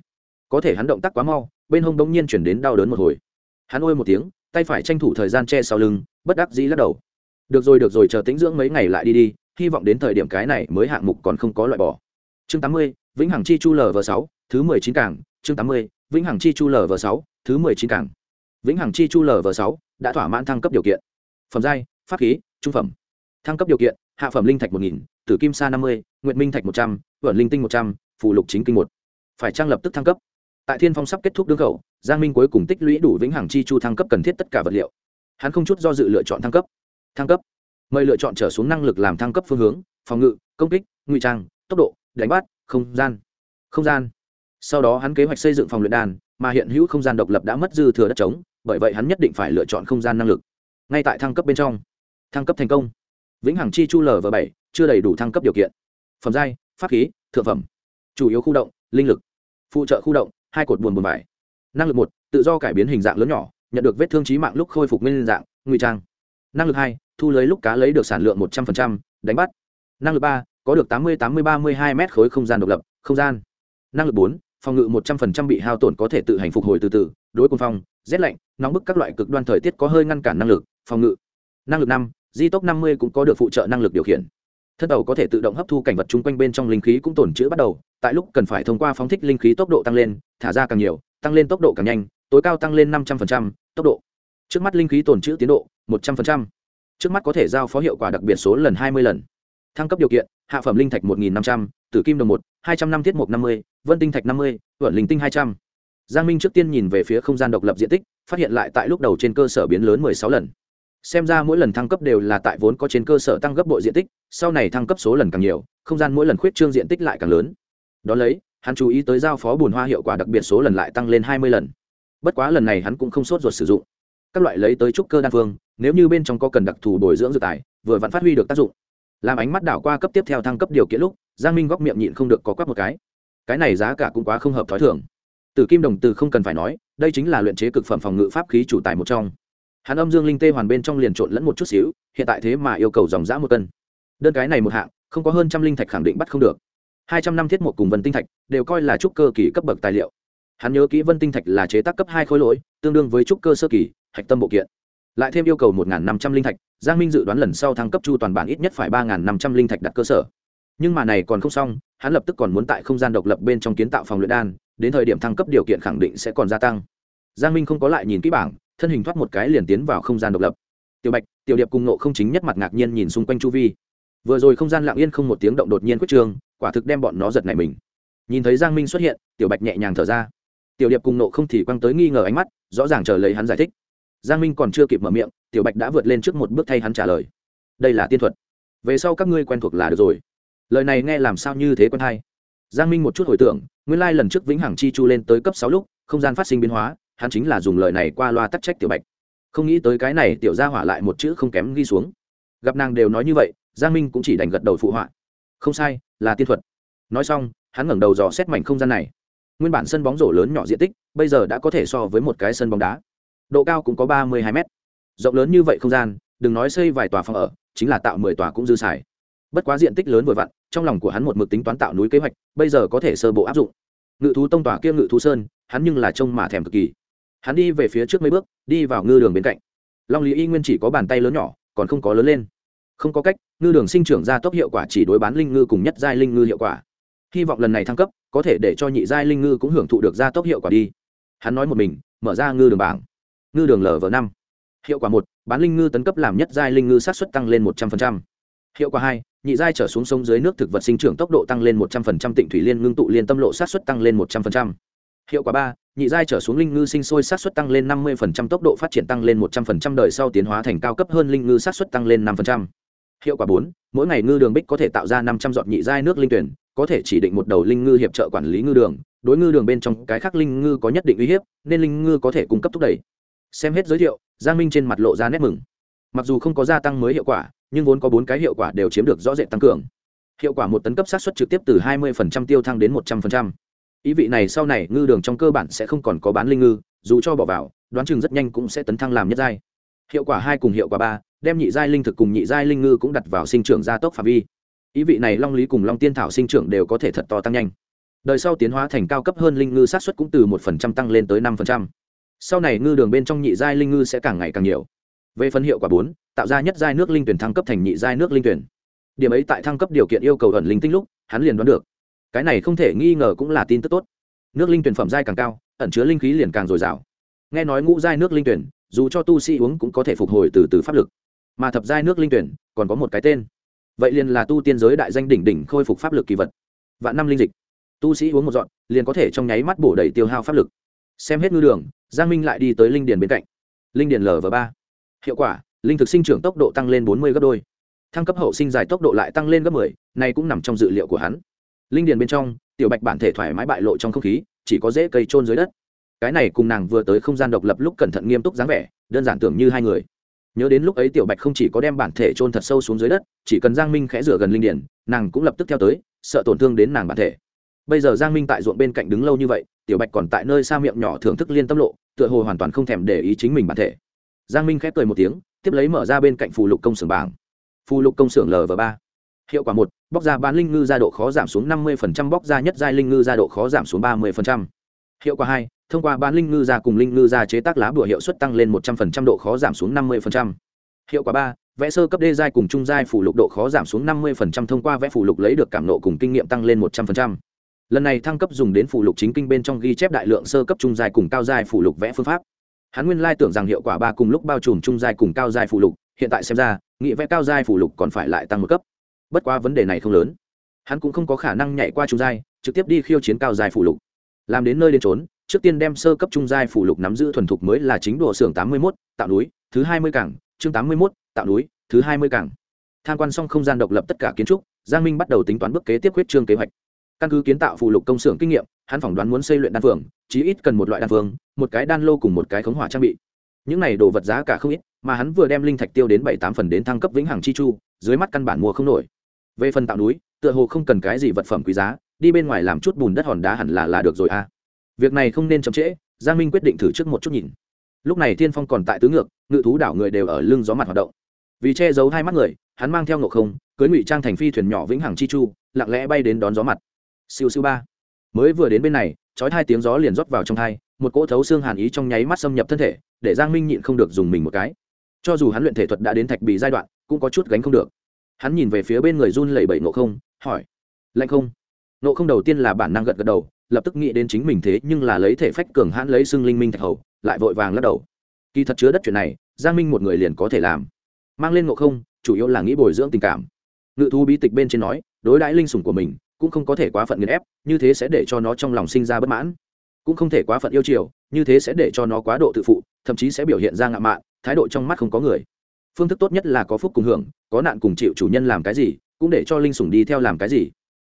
Có thể hắn động tác quá mau, bên hông bỗng nhiên chuyển đến đau đớn một hồi. Hắn ôi một tiếng, tay phải tranh thủ thời gian che sau lưng, bất đắc dĩ lắc đầu. Được rồi được rồi, chờ tĩnh dưỡng mấy ngày lại đi đi, hy vọng đến thời điểm cái này mới hạng mục còn không có loại bỏ. Chương tám mươi, vĩnh hằng chi chu lv sáu thứ mười chín cảng, chương tám mươi, vĩnh hằng chi chu lv sáu, thứ mười chín cảng. Vĩnh hằng chi chu lv sáu đã thỏa mãn thăng cấp điều kiện. Phẩm giai, pháp khí, trung phẩm. Thăng cấp điều kiện, hạ phẩm linh thạch một nghìn, tử kim sa năm mươi nguyện minh thạch một trăm vẩn linh tinh một trăm, phù lục chính kinh một. Phải trang lập tức thăng cấp? Tại thiên phong sắp kết thúc đương khẩu, giang minh cuối cùng tích lũy đủ vĩnh hằng chi chu thăng cấp cần thiết tất cả vật liệu. Hắn không chút do dự lựa chọn thăng cấp. Thăng cấp. Mời lựa chọn trở xuống năng lực làm thăng cấp phương hướng, phòng ngự, công kích ngụy trang, tốc độ, đánh bắt, không gian. Không gian sau đó hắn kế hoạch xây dựng phòng luyện đan, mà hiện hữu không gian độc lập đã mất dư thừa đất trống, bởi vậy hắn nhất định phải lựa chọn không gian năng lực. Ngay tại thăng cấp bên trong. Thăng cấp thành công. Vĩnh hằng chi chu lv bảy, chưa đầy đủ thăng cấp điều kiện. Phẩm giai, pháp khí, thượng phẩm. Chủ yếu khu động, linh lực. Phụ trợ khu động, hai cột buồn buồn vải. Năng lực một, tự do cải biến hình dạng lớn nhỏ, nhận được vết thương trí mạng lúc khôi phục nguyên dạng, ngụy trang. Năng lực hai, thu lấy lúc cá lấy được sản lượng một trăm linh đánh bắt. Năng lực ba, có được tám mươi tám mươi, ba mươi hai mét khối không gian độc lập, không gian. Năng lực bốn phòng ngự một trăm linh bị hao tổn có thể tự hành phục hồi từ từ, đối quân phong, rét lạnh, nóng bức các loại cực đoan thời tiết có hơi ngăn cản năng lực, phòng ngự. Năng lực năm di tốc năm mươi cũng có được phụ trợ năng lực điều khiển. Thân tàu có thể tự động hấp thu cảnh vật chung quanh bên trong linh khí cũng tổn chữ bắt đầu, tại lúc cần phải thông qua phóng thích linh khí tốc độ tăng lên, thả ra càng nhiều, tăng lên tốc độ càng nhanh, tối cao tăng lên năm trăm linh tốc độ. Trước mắt linh khí tổn chữ tiến độ, một trăm linh trước mắt có thể giao phó hiệu quả đặc biệt số lần hai mươi lần. Thăng cấp điều kiện, hạ phẩm linh thạch một nghìn năm trăm, tử kim đồng một, hai trăm năm thiết mục năm mươi vân tinh thạch năm mươi vẩn linh tinh hai trăm. Giang minh trước tiên nhìn về phía không gian độc lập diện tích, phát hiện lại tại lúc đầu trên cơ sở biến lớn mười sáu lần. Xem ra mỗi lần thăng cấp đều là tại vốn có trên cơ sở tăng gấp bội diện tích, sau này thăng cấp số lần càng nhiều, không gian mỗi lần khuyết trương diện tích lại càng lớn. Đ ó lấy, hắn chú ý tới giao phó bùn hoa hiệu quả đặc biệt số lần lại tăng lên hai mươi lần. Bất quá lần này hắn cũng không sốt ruột sử dụng. Các loại lấy tới trúc cơ đan phương, nếu như bên trong có cần đặc thù bồi dưỡng dự tài, vừa vẫn phát huy được tác dụng. Làm ánh mắt đảo qua cấp tiếp theo thăng cấp điều kiện lúc, giang minh góc miệng nhịn không được có quắc một cái cái này giá cả cũng quá không hợp t h ó i thường. Từ kim đồng từ không cần phải nói, đây chính là luyện chế cực phẩm phòng ngự pháp khí chủ tài một trong. Hắn âm dương linh tê hoàn bên trong liền trộn lẫn một chút xíu, hiện tại thế mà yêu cầu dòng giã một cân. Đơn cái này một hạng, không có hơn trăm linh thạch khẳng định bắt không được. Hai trăm năm thiết một cùng vân tinh thạch đều coi là trúc cơ kỳ cấp bậc tài liệu. Hắn nhớ kỹ vân tinh thạch là chế tác cấp hai khối lỗi, tương đương với trúc cơ sơ kỳ, hạch tâm bộ kiện. Lại thêm yêu cầu một năm trăm linh thạch, giang minh dự đoán lần sau thăng cấp chu toàn bản ít nhất phải ba năm trăm linh thạch đặt cơ sở nhưng mà này còn không xong, hắn lập tức còn muốn tại không gian độc lập bên trong kiến tạo phòng luyện đan, đến thời điểm thăng cấp điều kiện khẳng định sẽ còn gia tăng. Giang minh không có lại nhìn kỹ bảng, thân hình thoát một cái liền tiến vào không gian độc lập. Tiểu bạch, tiểu điệp cùng nộ không chính nhất mặt ngạc nhiên nhìn xung quanh chu vi. Vừa rồi không gian lặng yên không một tiếng động đột nhiên quyết trường, quả thực đem bọn nó giật này mình. Nhìn thấy giang minh xuất hiện, tiểu bạch nhẹ nhàng thở ra. Tiểu điệp cùng nộ không thì quăng tới nghi ngờ ánh mắt, rõ ràng chờ lấy hắn giải thích. Giang minh còn chưa kịp mở miệng, tiểu bạch đã vượt lên trước một bước thay hắn trả lời. Đây là tiên thuật. Về sau các ngươi quen thuộc là được rồi lời này nghe làm sao như thế quân hay? Giang minh một chút hồi tưởng, nguyên lai lần trước vĩnh hằng chi chu lên tới cấp sáu lúc, không gian phát sinh biến hóa, hắn chính là dùng lời này qua loa tắc trách tiểu bạch. Không nghĩ tới cái này tiểu ra hỏa lại một chữ không kém ghi xuống. Gặp nàng đều nói như vậy, giang minh cũng chỉ đành gật đầu phụ họa. Không sai, là tiên thuật. Nói xong, hắn ngẩng đầu dò xét mảnh không gian này. Nguyên bản sân bóng rổ lớn nhỏ diện tích, bây giờ đã có thể so với một cái sân bóng đá. Độ cao cũng có ba mươi hai mét. Rộng lớn như vậy không gian, đừng nói xây vài tòa phòng ở, chính là tạo mười tòa cũng dư xài. Bất quá diện tích lớn vừa vặn trong lòng của hắn một mực tính toán tạo núi kế hoạch, bây giờ có thể sơ bộ áp dụng. Ngự thú tông tòa kia ngự thú sơn, hắn nhưng là trông mà thèm cực kỳ. Hắn đi về phía trước mấy bước, đi vào ngư đường bên cạnh. Long lý y nguyên chỉ có bàn tay lớn nhỏ, còn không có lớn lên. Không có cách, ngư đường sinh trưởng ra tốc hiệu quả chỉ đối bán linh ngư cùng nhất giai linh ngư hiệu quả. Hy vọng lần này thăng cấp, có thể để cho nhị giai linh ngư cũng hưởng thụ được gia tốc hiệu quả đi. Hắn nói một mình, mở ra ngư đường bảng. Ngư đường lv năm. Hiệu quả một, bán linh ngư tấn cấp làm nhất giai linh ngư sát xuất tăng lên một trăm linh hiệu quả hai, nhị giai trở xuống sông dưới nước thực vật sinh trưởng tốc độ tăng lên một trăm linh tịnh thủy liên ngưng tụ liên tâm lộ sát xuất tăng lên một trăm linh hiệu quả ba, nhị giai trở xuống linh ngư sinh sôi sát xuất tăng lên năm mươi tốc độ phát triển tăng lên một trăm linh đời sau tiến hóa thành cao cấp hơn linh ngư sát xuất tăng lên năm hiệu quả bốn, mỗi ngày ngư đường bích có thể tạo ra năm trăm giọt nhị giai nước linh tuyển, có thể chỉ định một đầu linh ngư hiệp trợ quản lý ngư đường, đối ngư đường bên trong cái khác linh ngư có nhất định uy hiếp, nên linh ngư có thể cung cấp thúc đẩy. Xem hết giới thiệu, giang minh trên mặt lộ ra nét mừng. Mặc dù không có gia tăng mới hiệu quả nhưng vốn có bốn cái hiệu quả đều chiếm được rõ rệt tăng cường. Hiệu quả một tấn cấp sát xuất trực tiếp từ 20% tiêu thăng đến 100%. ý vị này sau này ngư đường trong cơ bản sẽ không còn có bán linh ngư, dù cho bỏ vào, đoán chừng rất nhanh cũng sẽ tấn thăng làm nhất giai. Hiệu quả hai cùng hiệu quả ba, đem nhị giai linh thực cùng nhị giai linh ngư cũng đặt vào sinh trưởng gia tốc phạm vi. Ý vị này long lý cùng long tiên thảo sinh trưởng đều có thể thật to tăng nhanh. Đời sau tiến hóa thành cao cấp hơn linh ngư sát xuất cũng từ 1% tăng lên tới 5%. sau này ngư đường bên trong nhị giai linh ngư sẽ càng ngày càng nhiều về phần hiệu quả bốn, tạo ra nhất giai nước linh tuyển thăng cấp thành nhị giai nước linh tuyển. Điểm ấy tại thăng cấp điều kiện yêu cầu ẩn linh tinh lúc, hắn liền đoán được. Cái này không thể nghi ngờ cũng là tin tức tốt. Nước linh tuyển phẩm giai càng cao, ẩn chứa linh khí liền càng dồi dào. Nghe nói ngũ giai nước linh tuyển, dù cho tu sĩ uống cũng có thể phục hồi từ từ pháp lực. Mà thập giai nước linh tuyển, còn có một cái tên. Vậy liền là tu tiên giới đại danh đỉnh đỉnh khôi phục pháp lực kỳ vật. Vạn năm linh dịch. Tu sĩ uống một dọn, liền có thể trong nháy mắt bổ đầy tiêu hao pháp lực. Xem hết ngư đường, giang minh lại đi tới linh điền bên cạnh. Linh điền lv ba hiệu quả linh thực sinh trưởng tốc độ tăng lên bốn mươi gấp đôi. Thăng cấp hậu sinh dài tốc độ lại tăng lên gấp mười này cũng nằm trong dự liệu của hắn. Linh điền bên trong tiểu bạch bản thể thoải mái bại lộ trong không khí chỉ có dễ cây trôn dưới đất. Cái này cùng nàng vừa tới không gian độc lập lúc cẩn thận nghiêm túc dáng vẻ đơn giản tưởng như hai người. Nhớ đến lúc ấy tiểu bạch không chỉ có đem bản thể trôn thật sâu xuống dưới đất chỉ cần giang minh khẽ rửa gần linh điền, nàng cũng lập tức theo tới sợ tổn thương đến nàng bản thể. Bây giờ giang minh tại ruộng bên cạnh đứng lâu như vậy tiểu bạch còn tại nơi xa miệng nhỏ thưởng thức liên tâm lộ tựa hồ hoàn toàn không thèm để ý chính mình bản thể giang minh khép cười một tiếng, tiếp lấy mở ra bên cạnh phù lục công xưởng bảng. Phù lục công xưởng lv ba. Hiệu quả một, bóc ra bán linh ngư ra độ khó giảm xuống năm mươi bóc ra nhất giai linh ngư ra độ khó giảm xuống ba mươi hiệu quả hai, thông qua bán linh ngư ra cùng linh ngư ra chế tác lá bùa hiệu suất tăng lên một trăm linh độ khó giảm xuống năm mươi hiệu quả ba, vẽ sơ cấp đê giai cùng trung giai phủ lục độ khó giảm xuống năm mươi thông qua vẽ phủ lục lấy được cảm nộ cùng kinh nghiệm tăng lên một trăm linh lần này thăng cấp dùng đến phủ lục chính kinh bên trong ghi chép đại lượng sơ cấp trung giai cùng cao giai phủ lục vẽ phương pháp hắn nguyên lai tưởng rằng hiệu quả ba cùng lúc bao trùm trung giai cùng cao giai phụ lục, hiện tại xem ra, nghị vẽ cao giai phụ lục còn phải lại tăng một cấp. Bất quá vấn đề này không lớn. Hắn cũng không có khả năng nhảy qua trung giai, trực tiếp đi khiêu chiến cao giai phụ lục. Làm đến nơi đến trốn trước tiên đem sơ cấp trung giai phụ lục nắm giữ thuần thục mới là chính đồ xưởng tám mươi mốt, tạo núi, thứ hai mươi cảng, chương tám mươi mốt, tạo núi, thứ hai mươi cảng. Tham quan xong không gian độc lập tất cả kiến trúc, giang minh bắt đầu tính toán bước kế tiếp huyết trương kế hoạch. Căn cứ kiến tạo phụ lục công xưởng kinh nghiệm hắn phỏng đoán muốn xây luyện đan phường chí ít cần một loại đan phương, một cái đan lô cùng một cái khống hỏa trang bị. Những này đồ vật giá cả không ít, mà hắn vừa đem linh thạch tiêu đến bảy tám phần đến thăng cấp vĩnh hằng chi chu, dưới mắt căn bản mua không nổi. Về phần tạo núi, tựa hồ không cần cái gì vật phẩm quý giá, đi bên ngoài làm chút bùn đất hòn đá hẳn là là được rồi à. việc này không nên chậm trễ, giang minh quyết định thử trước một chút nhìn. Lúc này thiên phong còn tại tứ ngược, ngự thú đảo người đều ở lưng gió mặt hoạt động. Vì che giấu hai mắt người, hắn mang theo ngộ không cưới ngụy trang thành phi thuyền nhỏ vĩnh hằng chi chu, lặng lẽ bay đến đón gió mặt. Siêu siêu ba mới vừa đến bên này trói hai tiếng gió liền rót vào trong thai, một cỗ thấu xương hàn ý trong nháy mắt xâm nhập thân thể, để giang minh nhịn không được dùng mình một cái. Cho dù hắn luyện thể thuật đã đến thạch bị giai đoạn, cũng có chút gánh không được. Hắn nhìn về phía bên người run lẩy bẩy nộ không, hỏi, lạnh không? Nộ không đầu tiên là bản năng gật gật đầu, lập tức nghĩ đến chính mình thế nhưng là lấy thể phách cường hãn lấy xưng linh minh thạch hầu, lại vội vàng lắc đầu. Kỳ thật chứa đất chuyện này, giang minh một người liền có thể làm. Mang lên nộ không, chủ yếu là nghĩ bồi dưỡng tình cảm. Ngự thú bí tịch bên trên nói, đối đãi linh sủng của mình cũng không có thể quá phận nghiền ép, như thế sẽ để cho nó trong lòng sinh ra bất mãn. Cũng không thể quá phận yêu chiều, như thế sẽ để cho nó quá độ tự phụ, thậm chí sẽ biểu hiện ra ngạo mạn, thái độ trong mắt không có người. Phương thức tốt nhất là có phúc cùng hưởng, có nạn cùng chịu chủ nhân làm cái gì, cũng để cho linh sủng đi theo làm cái gì.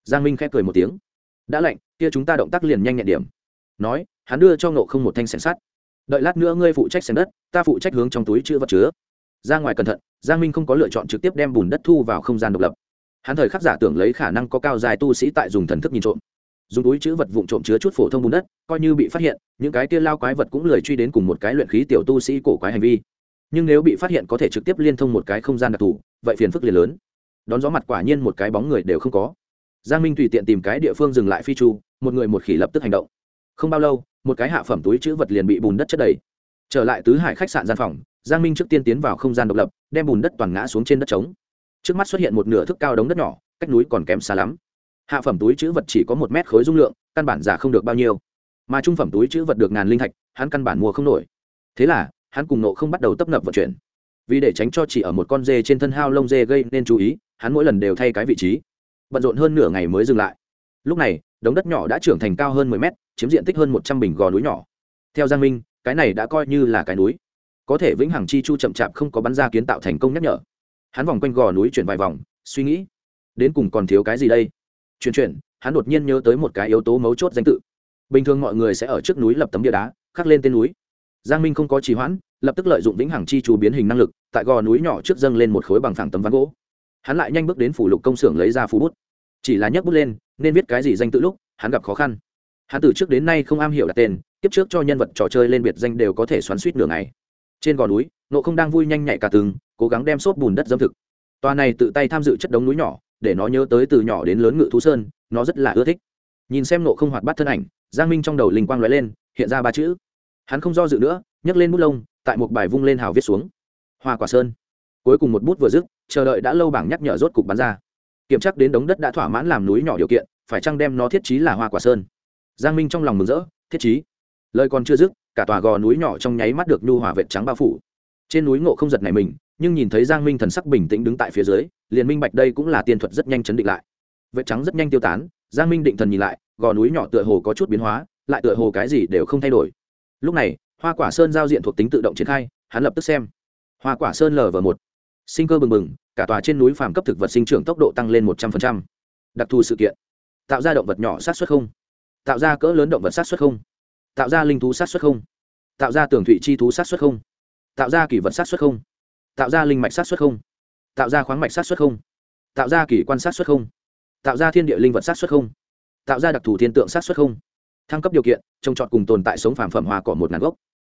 Giang minh khép cười một tiếng. Đã lạnh, kia chúng ta động tác liền nhanh nhẹn điểm. Nói, hắn đưa cho ngộ không một thanh sẻng sắt. Đợi lát nữa ngươi phụ trách sẻng đất, ta phụ trách hướng trong túi chứa vật chứa. Ra ngoài cẩn thận, giang minh không có lựa chọn trực tiếp đem bùn đất thu vào không gian độc lập hắn thời khắc giả tưởng lấy khả năng có cao dài tu sĩ tại dùng thần thức nhìn trộm. Dùng túi chữ vật vụn trộm chứa chút phổ thông bùn đất, coi như bị phát hiện, những cái kia lao quái vật cũng lười truy đến cùng một cái luyện khí tiểu tu sĩ cổ quái hành vi. Nhưng nếu bị phát hiện có thể trực tiếp liên thông một cái không gian đặc thù, vậy phiền phức liền lớn. Đón gió mặt quả nhiên một cái bóng người đều không có. Giang minh tùy tiện tìm cái địa phương dừng lại phi chu, một người một khỉ lập tức hành động. Không bao lâu, một cái hạ phẩm túi chữ vật liền bị bùn đất chất đầy. Trở lại tứ hải khách sạn gian phòng, giang minh trước tiên tiến vào không gian độc lập, đem bùn đất toàn ngã xuống trên đất trống trước mắt xuất hiện một nửa thức cao đống đất nhỏ, cách núi còn kém xa lắm. Hạ phẩm túi chữ vật chỉ có một mét khối dung lượng, căn bản giả không được bao nhiêu. Mà trung phẩm túi chữ vật được ngàn linh thạch, hắn căn bản mua không nổi. Thế là, hắn cùng nộ không bắt đầu tấp nập vận chuyển. Vì để tránh cho chỉ ở một con dê trên thân hao lông dê gây nên chú ý, hắn mỗi lần đều thay cái vị trí. Bận rộn hơn nửa ngày mới dừng lại. Lúc này, đống đất nhỏ đã trưởng thành cao hơn mười mét, chiếm diện tích hơn một trăm bình gò núi nhỏ. Theo giang minh, cái này đã coi như là cái núi. Có thể vĩnh hằng chi chu chậm chạp không có bắn ra kiến tạo thành công nhắc nhở hắn vòng quanh gò núi chuyển vài vòng, suy nghĩ, đến cùng còn thiếu cái gì đây? Chuyển chuyển, hắn đột nhiên nhớ tới một cái yếu tố mấu chốt danh tự. Bình thường mọi người sẽ ở trước núi lập tấm bia đá, khắc lên tên núi. Giang minh không có trì hoãn, lập tức lợi dụng vĩnh hằng chi chú biến hình năng lực, tại gò núi nhỏ trước dâng lên một khối bằng thẳng tấm ván gỗ. Hắn lại nhanh bước đến phủ lục công xưởng lấy ra phú bút. Chỉ là nhấc bút lên, nên viết cái gì danh tự lúc, hắn gặp khó khăn. Hắn từ trước đến nay không am hiểu đặt tên, kiếp trước cho nhân vật trò chơi lên biệt danh đều có thể xoắn suýt nửa ngày. Trên gò núi nộ không đang vui nhanh nhạy cả từng, cố gắng đem xốp bùn đất dâm thực. Tòa này tự tay tham dự chất đống núi nhỏ, để nó nhớ tới từ nhỏ đến lớn ngự thú sơn, nó rất là ưa thích. Nhìn xem nộ không hoạt bắt thân ảnh, giang minh trong đầu linh quang lóe lên, hiện ra ba chữ. Hắn không do dự nữa, nhấc lên bút lông, tại một bài vung lên hào viết xuống. Hoa quả sơn. Cuối cùng một bút vừa dứt, chờ đợi đã lâu bảng nhắc nhở rốt cục bắn ra. Kiểm chắc đến đống đất đã thỏa mãn làm núi nhỏ điều kiện, phải chăng đem nó thiết trí là hoa quả sơn? Giang minh trong lòng mừng rỡ, thiết trí. Lời còn chưa dứt, cả tòa gò núi nhỏ trong nháy mắt được nhu hòa vệt trắng bao phủ trên núi ngộ không giật này mình, nhưng nhìn thấy giang minh thần sắc bình tĩnh đứng tại phía dưới, liền minh bạch đây cũng là tiên thuật rất nhanh chấn định lại. Vệt trắng rất nhanh tiêu tán, giang minh định thần nhìn lại, gò núi nhỏ tựa hồ có chút biến hóa, lại tựa hồ cái gì đều không thay đổi. Lúc này, hoa quả sơn giao diện thuộc tính tự động triển khai, hắn lập tức xem. Hoa quả sơn lv một. Sinh cơ bừng bừng, cả tòa trên núi phàm cấp thực vật sinh trưởng tốc độ tăng lên một trăm linh đặc thù sự kiện. Tạo ra động vật nhỏ sát xuất không? Tạo ra cỡ lớn động vật sát xuất không? Tạo ra linh thú sát xuất không? Tạo ra tường thụy chi thú sát xuất không? Tạo ra kỷ vật sát xuất không? Tạo ra linh mạch sát xuất không? Tạo ra khoáng mạch sát xuất không? Tạo ra kỷ quan sát xuất không? Tạo ra thiên địa linh vật sát xuất không? Tạo ra đặc thù thiên tượng sát xuất không? Thăng cấp điều kiện, trồng trọt cùng tồn tại sống phàm phẩm hoa cỏ một ngàn gốc.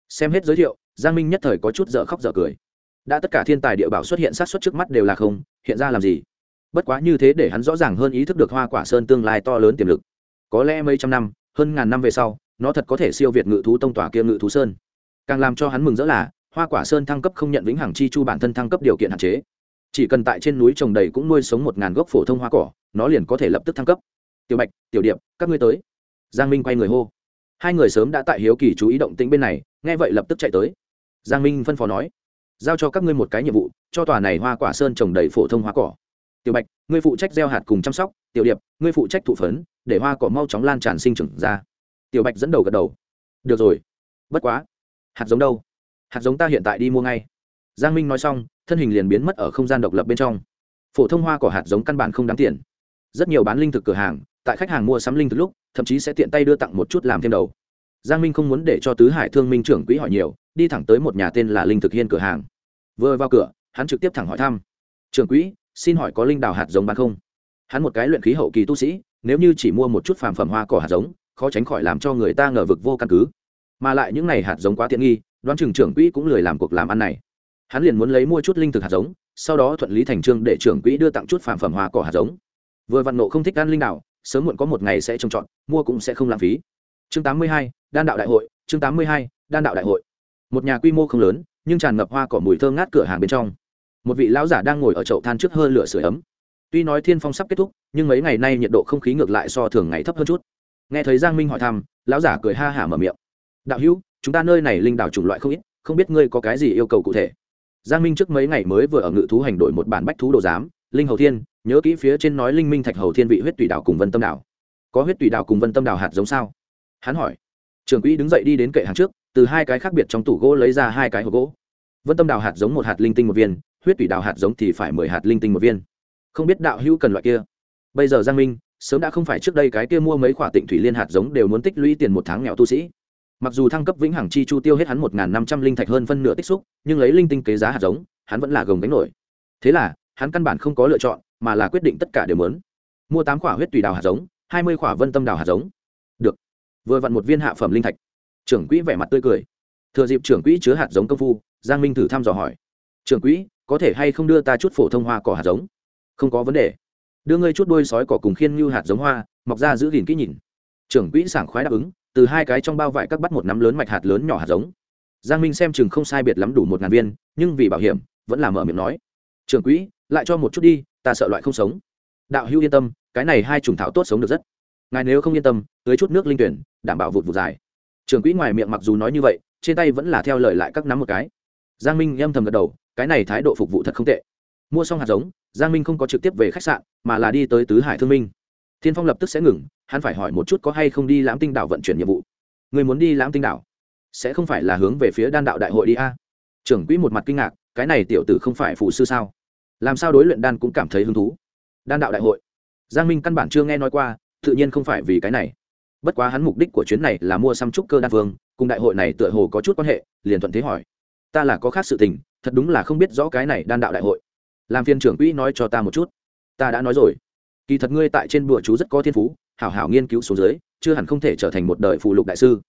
Xem hết giới thiệu, giang minh nhất thời có chút dở khóc dở cười. Đã tất cả thiên tài địa bảo xuất hiện sát xuất trước mắt đều là không, hiện ra làm gì? Bất quá như thế để hắn rõ ràng hơn ý thức được hoa quả sơn tương lai to lớn tiềm lực. Có lẽ mấy trăm năm, hơn ngàn năm về sau, nó thật có thể siêu việt ngự thú tông tỏa kia ngự thú sơn. Càng làm cho hắn mừng rỡ là hoa quả sơn thăng cấp không nhận vĩnh hằng chi chu bản thân thăng cấp điều kiện hạn chế. Chỉ cần tại trên núi trồng đầy cũng nuôi sống một ngàn gốc phổ thông hoa cỏ, nó liền có thể lập tức thăng cấp. Tiểu bạch, tiểu điệp, các ngươi tới. Giang minh quay người hô. Hai người sớm đã tại hiếu kỳ chú ý động tĩnh bên này, nghe vậy lập tức chạy tới. Giang minh phân phó nói, giao cho các ngươi một cái nhiệm vụ, cho tòa này hoa quả sơn trồng đầy phổ thông hoa cỏ. Tiểu bạch, ngươi phụ trách gieo hạt cùng chăm sóc, tiểu điệp, ngươi phụ trách thụ phấn, để hoa cỏ mau chóng lan tràn sinh trưởng ra. Tiểu bạch dẫn đầu gật đầu. Được rồi, bất quá, hạt giống đâu? Hạt giống ta hiện tại đi mua ngay. Giang minh nói xong, thân hình liền biến mất ở không gian độc lập bên trong. Phổ thông hoa cỏ hạt giống căn bản không đáng tiền. Rất nhiều bán linh thực cửa hàng, tại khách hàng mua sắm linh thực lúc, thậm chí sẽ tiện tay đưa tặng một chút làm thêm đầu. Giang minh không muốn để cho tứ hải thương minh trưởng quỹ hỏi nhiều, đi thẳng tới một nhà tên là linh thực hiên cửa hàng. Vừa vào cửa, hắn trực tiếp thẳng hỏi thăm. Trưởng quỹ, xin hỏi có linh đào hạt giống bán không? Hắn một cái luyện khí hậu kỳ tu sĩ, nếu như chỉ mua một chút phàm phẩm hoa cỏ hạt giống, khó tránh khỏi làm cho người ta ngờ vực vô căn cứ mà lại những này hạt giống quá tiện nghi đoán chừng trưởng quỹ cũng lười làm cuộc làm ăn này. Hắn liền muốn lấy mua chút linh thực hạt giống sau đó thuận lý thành trương để trưởng quỹ đưa tặng chút phàm phẩm hoa cỏ hạt giống. Vừa vặn nộ không thích ăn linh đạo sớm muộn có một ngày sẽ trông trọt mua cũng sẽ không lãng phí. Chương 82, đan đạo đại hội chương 82, đan đạo đại hội. Một nhà quy mô không lớn nhưng tràn ngập hoa cỏ mùi thơ ngát cửa hàng bên trong. Một vị lão giả đang ngồi ở chậu than trước hơi lửa sưởi ấm. Tuy nói thiên phong sắp kết thúc nhưng mấy ngày nay nhiệt độ không khí ngược lại so thường ngày thấp hơn chút. Nghe thấy giang minh hỏi thăm lão giả cười ha hả mở miệng đạo hữu, chúng ta nơi này linh đảo chủng loại không ít, không biết ngươi có cái gì yêu cầu cụ thể? Giang minh trước mấy ngày mới vừa ở ngự thú hành đội một bản bách thú đồ giám, linh hầu thiên, nhớ kỹ phía trên nói linh minh thạch hầu thiên vị huyết tùy đảo cùng vân tâm đảo. Có huyết tùy đảo cùng vân tâm đảo hạt giống sao? Hắn hỏi. Trưởng quỹ đứng dậy đi đến kệ hàng trước, từ hai cái khác biệt trong tủ gỗ lấy ra hai cái hộp gỗ. Vân tâm đảo hạt giống một hạt linh tinh một viên, huyết tùy đảo hạt giống thì phải mười hạt linh tinh một viên. Không biết đạo hữu cần loại kia. Bây giờ giang minh, sớm đã không phải trước đây cái kia mua mấy khoả tịnh thủy liên hạt giống đều muốn tích lũy tiền một tháng nghèo tu sĩ mặc dù thăng cấp vĩnh hằng chi chu tiêu hết hắn một năm trăm linh thạch hơn phân nửa tích xúc, nhưng lấy linh tinh kế giá hạt giống, hắn vẫn là gồng đánh nổi. Thế là, hắn căn bản không có lựa chọn, mà là quyết định tất cả đều muốn. Mua tám quả huyết tùy đào hạt giống, hai mươi quả vân tâm đào hạt giống. Được. Vừa vặn một viên hạ phẩm linh thạch. Trưởng quỹ vẻ mặt tươi cười. Thừa dịp trưởng quỹ chứa hạt giống công phu, giang minh thử thăm dò hỏi. Trưởng quỹ, có thể hay không đưa ta chút phổ thông hoa cỏ hạt giống? Không có vấn đề. Đưa ngươi chút đôi sói cỏ cùng khiên như hạt giống hoa, mọc ra giữ gìn kỹ nhìn. Trưởng quỹ sảng khoái đáp ứng từ hai cái trong bao vải các bắt một nắm lớn mạch hạt lớn nhỏ hạt giống. Giang minh xem chừng không sai biệt lắm đủ một ngàn viên, nhưng vì bảo hiểm, vẫn là mở miệng nói. Trưởng quỹ, lại cho một chút đi, ta sợ loại không sống. Đạo hữu yên tâm, cái này hai trùng thảo tốt sống được rất. Ngài nếu không yên tâm, tưới chút nước linh tuyển, đảm bảo vụt vụt dài. Trưởng quỹ ngoài miệng mặc dù nói như vậy, trên tay vẫn là theo lời lại các nắm một cái. Giang minh âm thầm gật đầu, cái này thái độ phục vụ thật không tệ. Mua xong hạt giống, giang minh không có trực tiếp về khách sạn, mà là đi tới tứ hải thương minh thiên phong lập tức sẽ ngừng, hắn phải hỏi một chút có hay không đi lãm tinh đảo vận chuyển nhiệm vụ. Người muốn đi lãm tinh đảo? Sẽ không phải là hướng về phía đan đạo đại hội đi a? Trưởng quỹ một mặt kinh ngạc, cái này tiểu tử không phải phụ sư sao? Làm sao đối luyện đan cũng cảm thấy hứng thú? Đan đạo đại hội. Giang minh căn bản chưa nghe nói qua, tự nhiên không phải vì cái này. Bất quá hắn mục đích của chuyến này là mua xăm trúc cơ đan phương cùng đại hội này tựa hồ có chút quan hệ, liền thuận thế hỏi. Ta là có khác sự tình, thật đúng là không biết rõ cái này đan đạo đại hội. Làm phiên trưởng quỹ nói cho ta một chút. Ta đã nói rồi kỳ thật ngươi tại trên bùa chú rất có thiên phú, hảo hảo nghiên cứu số dưới, chưa hẳn không thể trở thành một đời phụ lục đại sư.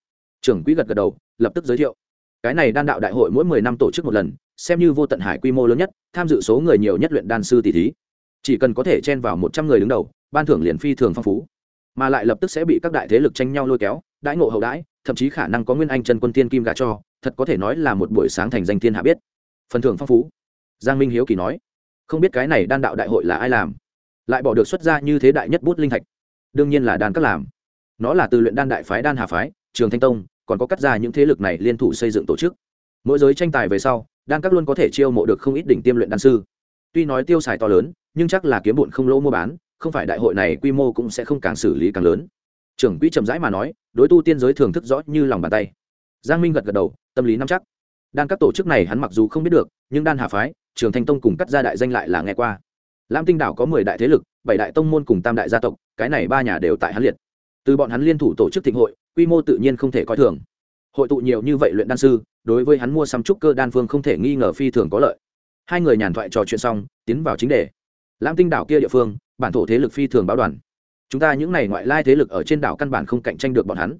Trưởng quỹ gật gật đầu, lập tức giới thiệu. Cái này đan đạo đại hội mỗi mười năm tổ chức một lần, xem như vô tận hải quy mô lớn nhất, tham dự số người nhiều nhất luyện đan sư tỷ thí. Chỉ cần có thể chen vào một trăm người đứng đầu, ban thưởng liền phi thường phong phú. Mà lại lập tức sẽ bị các đại thế lực tranh nhau lôi kéo, đãi ngộ hậu đãi, thậm chí khả năng có nguyên anh chân quân tiên kim gà cho, thật có thể nói là một buổi sáng thành danh thiên hạ biết. Phần thưởng phong phú. Giang minh hiếu kỳ nói, không biết cái này đan đạo đại hội là ai làm? Lại bỏ được xuất ra như thế đại nhất bút linh thạch. Đương nhiên là đan các làm. Nó là từ luyện đan đại phái đan hà phái, trường thanh tông, còn có cắt ra những thế lực này liên thủ xây dựng tổ chức. Mỗi giới tranh tài về sau, đan các luôn có thể chiêu mộ được không ít đỉnh tiêm luyện đan sư. Tuy nói tiêu xài to lớn, nhưng chắc là kiếm bụn không lỗ mua bán, không phải đại hội này quy mô cũng sẽ không càng xử lý càng lớn. Trưởng quỹ trầm rãi mà nói, đối tu tiên giới thường thức rõ như lòng bàn tay. Giang minh gật gật đầu, tâm lý nắm chắc. Đan các tổ chức này hắn mặc dù không biết được, nhưng đan hà phái, trường thanh tông cùng cắt ra đại danh lại là nghe qua lam tinh đảo có mười đại thế lực, bảy đại tông môn cùng tam đại gia tộc, cái này ba nhà đều tại hắn liệt. Từ bọn hắn liên thủ tổ chức thịnh hội, quy mô tự nhiên không thể coi thường. Hội tụ nhiều như vậy luyện đan sư, đối với hắn mua xăm trúc cơ đan phương không thể nghi ngờ phi thường có lợi. Hai người nhàn thoại trò chuyện xong, tiến vào chính đề. Lam tinh đảo kia địa phương, bản thổ thế lực phi thường báo đoàn. Chúng ta những n à y ngoại lai thế lực ở trên đảo căn bản không cạnh tranh được bọn hắn.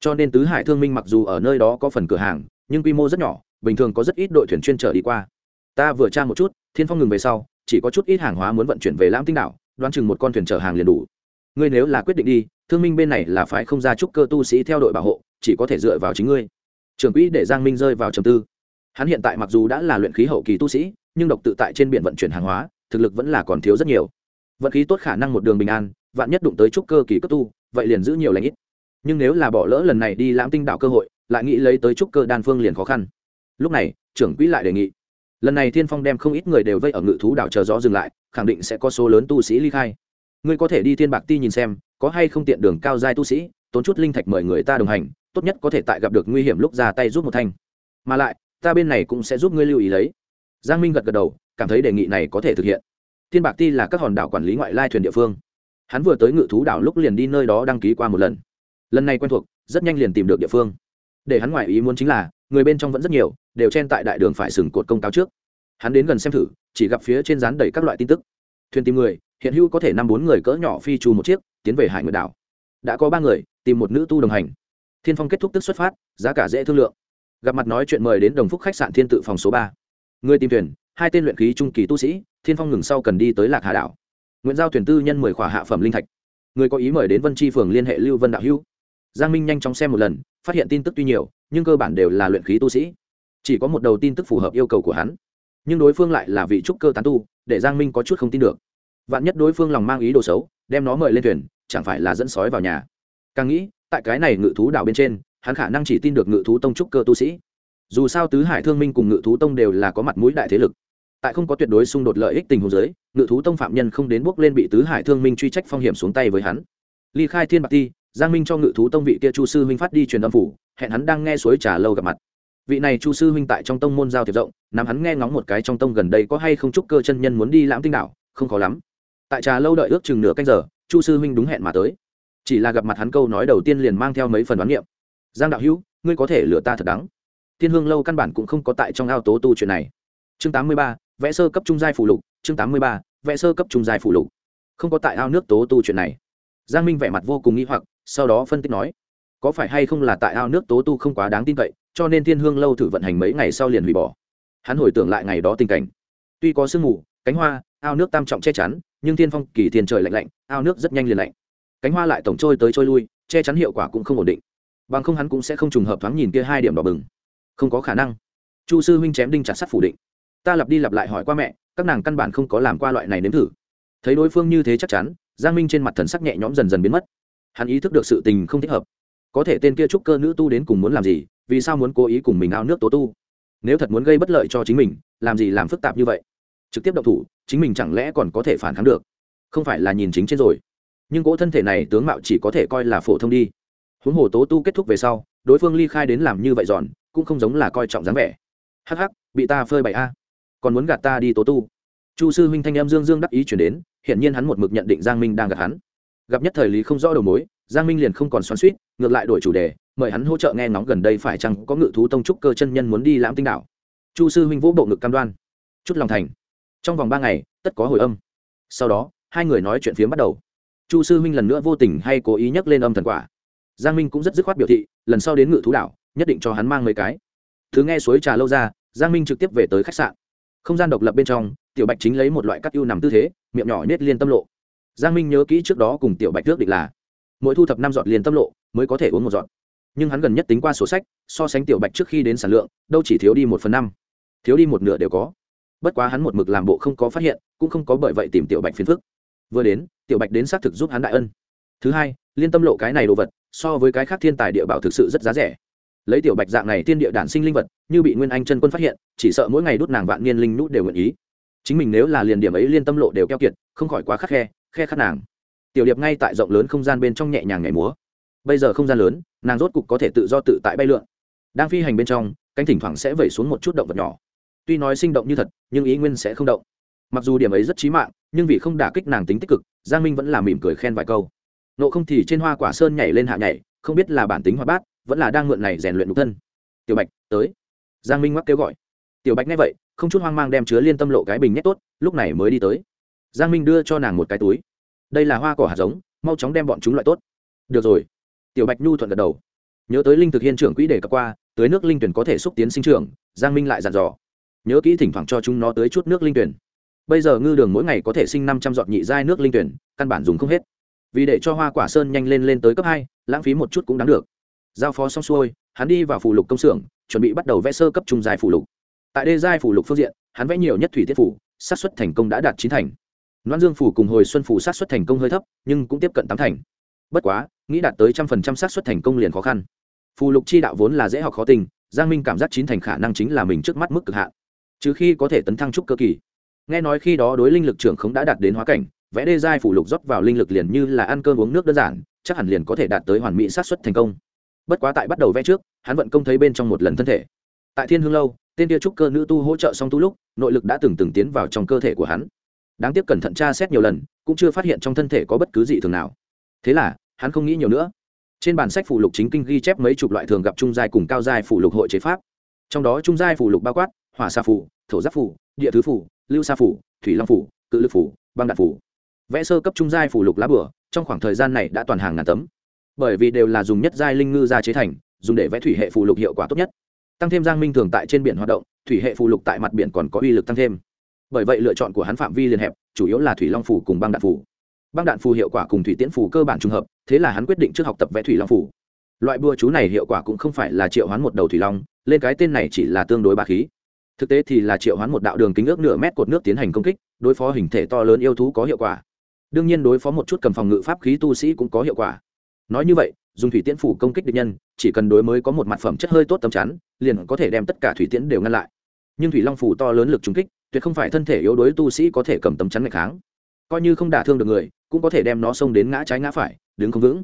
Cho nên tứ hải thương minh mặc dù ở nơi đó có phần cửa hàng, nhưng quy mô rất nhỏ, bình thường có rất ít đội thuyền chuyên trở đi qua. Ta vừa tra một chút, thiên phong ngừng về sau chỉ có chút ít hàng hóa muốn vận chuyển về lãm tinh đảo, đoán chừng một con thuyền chở hàng liền đủ. Ngươi nếu là quyết định đi, thương minh bên này là phải không ra chúc cơ tu sĩ theo đội bảo hộ, chỉ có thể dựa vào chính ngươi. Trưởng quỹ để giang minh rơi vào trầm tư. Hắn hiện tại mặc dù đã là luyện khí hậu kỳ tu sĩ, nhưng độc tự tại trên biển vận chuyển hàng hóa, thực lực vẫn là còn thiếu rất nhiều. Vận khí tốt khả năng một đường bình an, vạn nhất đụng tới trúc cơ kỳ cấp tu, vậy liền giữ nhiều lãnh ít. Nhưng nếu là bỏ lỡ lần này đi lãm tinh đảo cơ hội, lại nghĩ lấy tới trúc cơ đan phương liền khó khăn. Lúc này, trưởng quỹ lại đề nghị lần này thiên phong đem không ít người đều vây ở ngự thú đảo chờ gió dừng lại, khẳng định sẽ có số lớn tu sĩ ly khai. Ngươi có thể đi thiên bạc ti nhìn xem, có hay không tiện đường cao giai tu sĩ, tốn chút linh thạch mời người ta đồng hành, tốt nhất có thể tại gặp được nguy hiểm lúc ra tay giúp một thanh. Mà lại, ta bên này cũng sẽ giúp ngươi lưu ý lấy. Giang minh gật gật đầu, cảm thấy đề nghị này có thể thực hiện. Thiên bạc ti là các hòn đảo quản lý ngoại lai thuyền địa phương. Hắn vừa tới ngự thú đảo lúc liền đi nơi đó đăng ký qua một lần. Lần này quen thuộc, rất nhanh liền tìm được địa phương. Để hắn ngoại ý muốn chính là người bên trong vẫn rất nhiều, đều chen tại đại đường phải sừng cột công cáo trước. Hắn đến gần xem thử, chỉ gặp phía trên rán đầy các loại tin tức. Thuyền tìm người, hiện hữu có thể năm bốn người cỡ nhỏ phi trù một chiếc, tiến về hải nguyệt đảo. Đã có ba người, tìm một nữ tu đồng hành. Thiên phong kết thúc tức xuất phát, giá cả dễ thương lượng. Gặp mặt nói chuyện mời đến đồng phúc khách sạn thiên tự phòng số ba. Người tìm thuyền, hai tên luyện khí trung kỳ tu sĩ, thiên phong ngừng sau cần đi tới lạc hà đảo. Nguyễn giao thuyền tư nhân mười khỏa hạ phẩm linh thạch. Người có ý mời đến vân tri phường liên hệ lưu vân đạo hữu. Giang minh nhanh chóng xem một lần, phát hiện tin tức tuy nhiều nhưng cơ bản đều là luyện khí tu sĩ. Chỉ có một đầu tin tức phù hợp yêu cầu của hắn. Nhưng đối phương lại là vị trúc cơ tán tu, để giang minh có chút không tin được. Vạn nhất đối phương lòng mang ý đồ xấu, đem nó mời lên thuyền, chẳng phải là dẫn sói vào nhà. Càng nghĩ, tại cái này ngự thú đảo bên trên, hắn khả năng chỉ tin được ngự thú tông trúc cơ tu sĩ. Dù sao tứ hải thương minh cùng ngự thú tông đều là có mặt mũi đại thế lực. Tại không có tuyệt đối xung đột lợi ích tình huống giới ngự thú tông phạm nhân không đến bước lên bị tứ hải thương minh truy trách phong hiểm xuống tay với hắn. Ly khai thiên bạc ti giang minh cho ngự thú tông vị kia chu sư huynh phát đi truyền âm phủ, hẹn hắn đang nghe suối trà lâu gặp mặt. Vị này chu sư huynh tại trong tông môn giao thiệp rộng, nắm hắn nghe ngóng một cái trong tông gần đây có hay không chúc cơ chân nhân muốn đi lãm tinh đảo, không khó lắm. Tại trà lâu đợi ước chừng nửa canh giờ, chu sư huynh đúng hẹn mà tới. Chỉ là gặp mặt hắn câu nói đầu tiên liền mang theo mấy phần đoán niệm. Giang đạo hữu, ngươi có thể lừa ta thật đắng. Thiên hương lâu căn bản cũng không có tại trong ao tố tu chuyện này. Chương tám mươi ba, vẽ sơ cấp trung giai phụ lục, chương tám mươi ba, vẽ sơ cấp trung giai phụ lục. Không có tại ao nước tố tu chuyện này. Giang minh vẻ mặt vô cùng nghi hoặc sau đó phân tích nói, có phải hay không là tại ao nước tố tu không quá đáng tin cậy, cho nên thiên hương lâu thử vận hành mấy ngày sau liền hủy bỏ. Hắn hồi tưởng lại ngày đó tình cảnh. Tuy có sương mù, cánh hoa, ao nước tam trọng che chắn, nhưng thiên phong kỳ thiên trời lạnh lạnh, ao nước rất nhanh liền lạnh. Cánh hoa lại tổng trôi tới trôi lui, che chắn hiệu quả cũng không ổn định. Bằng không hắn cũng sẽ không trùng hợp thoáng nhìn kia hai điểm đỏ bừng. Không có khả năng. Chu sư huynh chém đinh chặt sắt phủ định. Ta lặp đi lặp lại hỏi qua mẹ, các nàng căn bản không có làm qua loại này nếm thử. Thấy đối phương như thế chắc chắn, giang minh trên mặt thần sắc nhẹ nhõm dần dần biến mất hắn ý thức được sự tình không thích hợp. Có thể tên kia trúc cơ nữ tu đến cùng muốn làm gì, vì sao muốn cố ý cùng mình ao nước tố tu? Nếu thật muốn gây bất lợi cho chính mình, làm gì làm phức tạp như vậy? Trực tiếp động thủ, chính mình chẳng lẽ còn có thể phản kháng được? Không phải là nhìn chính trên rồi. Nhưng cỗ thân thể này tướng mạo chỉ có thể coi là phổ thông đi. Huống hồ tố tu kết thúc về sau, đối phương ly khai đến làm như vậy giòn, cũng không giống là coi trọng dáng vẻ. Hắc hắc, bị ta phơi bày a. Còn muốn gạt ta đi tố tu. Chu sư huynh thanh em dương dương đắc ý chuyển đến hiện nhiên hắn một mực nhận định giang minh đang gạt hắn gặp nhất thời lý không rõ đầu mối, giang minh liền không còn xoắn suýt ngược lại đổi chủ đề, mời hắn hỗ trợ nghe ngóng gần đây phải chăng có ngự thú tông trúc cơ chân nhân muốn đi lãm tinh đảo. Chu sư huynh vũ bộ ngực cam đoan. Chút lòng thành. Trong vòng ba ngày, tất có hồi âm. Sau đó, hai người nói chuyện phiếm bắt đầu. Chu sư huynh lần nữa vô tình hay cố ý nhắc lên âm thần quả. Giang minh cũng rất dứt khoát biểu thị, lần sau đến ngự thú đảo, nhất định cho hắn mang mấy cái. Thứ nghe suối trà lâu ra, giang minh trực tiếp về tới khách sạn. Không gian độc lập bên trong, tiểu bạch chính lấy một loại cắt ưu nằm tư thế, miệng nhỏ nhét liên tâm lộ giang minh nhớ kỹ trước đó cùng tiểu bạch trước định là, mỗi thu thập năm giọt liền tâm lộ, mới có thể uống một giọt. Nhưng hắn gần nhất tính qua sổ sách, so sánh tiểu bạch trước khi đến sản lượng, đâu chỉ thiếu đi một phần năm, thiếu đi một nửa đều có. Bất quá hắn một mực làm bộ không có phát hiện, cũng không có bởi vậy tìm tiểu bạch phiền phức. Vừa đến, tiểu bạch đến xác thực giúp hắn đại ân. Thứ hai, liên tâm lộ cái này đồ vật, so với cái khác thiên tài địa bảo thực sự rất giá rẻ. Lấy tiểu bạch dạng này thiên địa đản sinh linh vật, như bị nguyên anh chân quân phát hiện, chỉ sợ mỗi ngày đút nàng vạn niên linh nút đều nguyện ý. Chính mình nếu là liền điểm ấy liên tâm lộ đều keo kiệt, không khỏi quá khắc khe khe khắc nàng. Tiểu điệp ngay tại rộng lớn không gian bên trong nhẹ nhàng nhảy múa. Bây giờ không gian lớn, nàng rốt cục có thể tự do tự tại bay lượn. Đang phi hành bên trong, cánh thỉnh thoảng sẽ vẩy xuống một chút động vật nhỏ. Tuy nói sinh động như thật, nhưng ý nguyên sẽ không động. Mặc dù điểm ấy rất trí mạng, nhưng vì không đả kích nàng tính tích cực, giang minh vẫn là mỉm cười khen vài câu. Nộ không thì trên hoa quả sơn nhảy lên hạ nhảy, không biết là bản tính hoa bát, vẫn là đang mượn này rèn luyện nhục thân. Tiểu bạch, tới. Giang minh mắc kêu gọi. Tiểu bạch nghe vậy, không chút hoang mang đem chứa liên tâm lộ cái bình nhét tốt, lúc này mới đi tới. Giang minh đưa cho nàng một cái túi đây là hoa cỏ hạt giống, mau chóng đem bọn chúng loại tốt. Được rồi. Tiểu bạch nhu thuận gật đầu. Nhớ tới linh thực hiên trưởng quỹ đề cập qua tới nước linh tuyển có thể xúc tiến sinh trưởng, giang minh lại dặn dò. Nhớ kỹ thỉnh thoảng cho chúng nó tới chút nước linh tuyển. Bây giờ ngư đường mỗi ngày có thể sinh năm trăm giọt nhị giai nước linh tuyển, căn bản dùng không hết. Vì để cho hoa quả sơn nhanh lên lên tới cấp hai, lãng phí một chút cũng đáng được. Giao phó xong xuôi, hắn đi vào phủ lục công xưởng, chuẩn bị bắt đầu vẽ sơ cấp trung giai phủ lục. Tại đê giai phủ lục phương diện, hắn vẽ nhiều nhất thủy tiết phủ sát xuất thành công đã đạt chín thành loan dương phủ cùng hồi xuân phủ sát xuất thành công hơi thấp, nhưng cũng tiếp cận tám thành. Bất quá, nghĩ đạt tới trăm phần trăm sát xuất thành công liền khó khăn. Phù lục chi đạo vốn là dễ học khó tình, giang minh cảm giác chín thành khả năng chính là mình trước mắt mức cực hạn. Trừ khi có thể tấn thăng trúc cơ kỳ. Nghe nói khi đó đối linh lực trưởng không đã đạt đến hóa cảnh, vẽ đê giai phủ lục rót vào linh lực liền như là ăn cơm uống nước đơn giản, chắc hẳn liền có thể đạt tới hoàn mỹ sát xuất thành công. Bất quá tại bắt đầu vẽ trước, hắn vận công thấy bên trong một lần thân thể. Tại thiên hương lâu, tên kia trúc cơ nữ tu hỗ trợ song tu lúc, nội lực đã từng từng tiến vào trong cơ thể của hắn đáng tiếc cẩn thận tra xét nhiều lần, cũng chưa phát hiện trong thân thể có bất cứ gì thường nào. Thế là, hắn không nghĩ nhiều nữa. Trên bản sách phụ lục chính kinh ghi chép mấy chục loại thường gặp trung giai cùng cao giai phụ lục hội chế pháp. Trong đó trung giai phụ lục bao quát, hỏa sa phủ thổ giáp phủ địa thứ phủ lưu sa phủ thủy long phủ cự lực phủ băng đạn phủ vẽ sơ cấp trung giai phụ lục lá bửa trong khoảng thời gian này đã toàn hàng ngàn tấm. Bởi vì đều là dùng nhất giai linh ngư ra chế thành, dùng để vẽ thủy hệ phụ lục hiệu quả tốt nhất. Tăng thêm giang minh thường tại trên biển hoạt động, thủy hệ phụ lục tại mặt biển còn có uy lực tăng thêm bởi vậy lựa chọn của hắn phạm vi liên hẹp, chủ yếu là thủy long phủ cùng băng đạn phủ. Băng đạn phù hiệu quả cùng thủy tiễn phù cơ bản trùng hợp, thế là hắn quyết định trước học tập vẽ thủy long phủ. Loại bùa chú này hiệu quả cũng không phải là triệu hoán một đầu thủy long, lên cái tên này chỉ là tương đối ba khí. Thực tế thì là triệu hoán một đạo đường kính ước nửa mét cột nước tiến hành công kích, đối phó hình thể to lớn yêu thú có hiệu quả. Đương nhiên đối phó một chút cầm phòng ngự pháp khí tu sĩ cũng có hiệu quả. Nói như vậy, dùng thủy tiễn phủ công kích địch nhân, chỉ cần đối mới có một mặt phẩm chất hơi tốt tấm chắn, liền có thể đem tất cả thủy tiễn đều ngăn lại. Nhưng thủy long phủ to lớn lực trúng kích tuyệt không phải thân thể yếu đuối tu sĩ có thể cầm tấm chắn ngày kháng. Coi như không đả thương được người, cũng có thể đem nó xông đến ngã trái ngã phải, đứng không vững.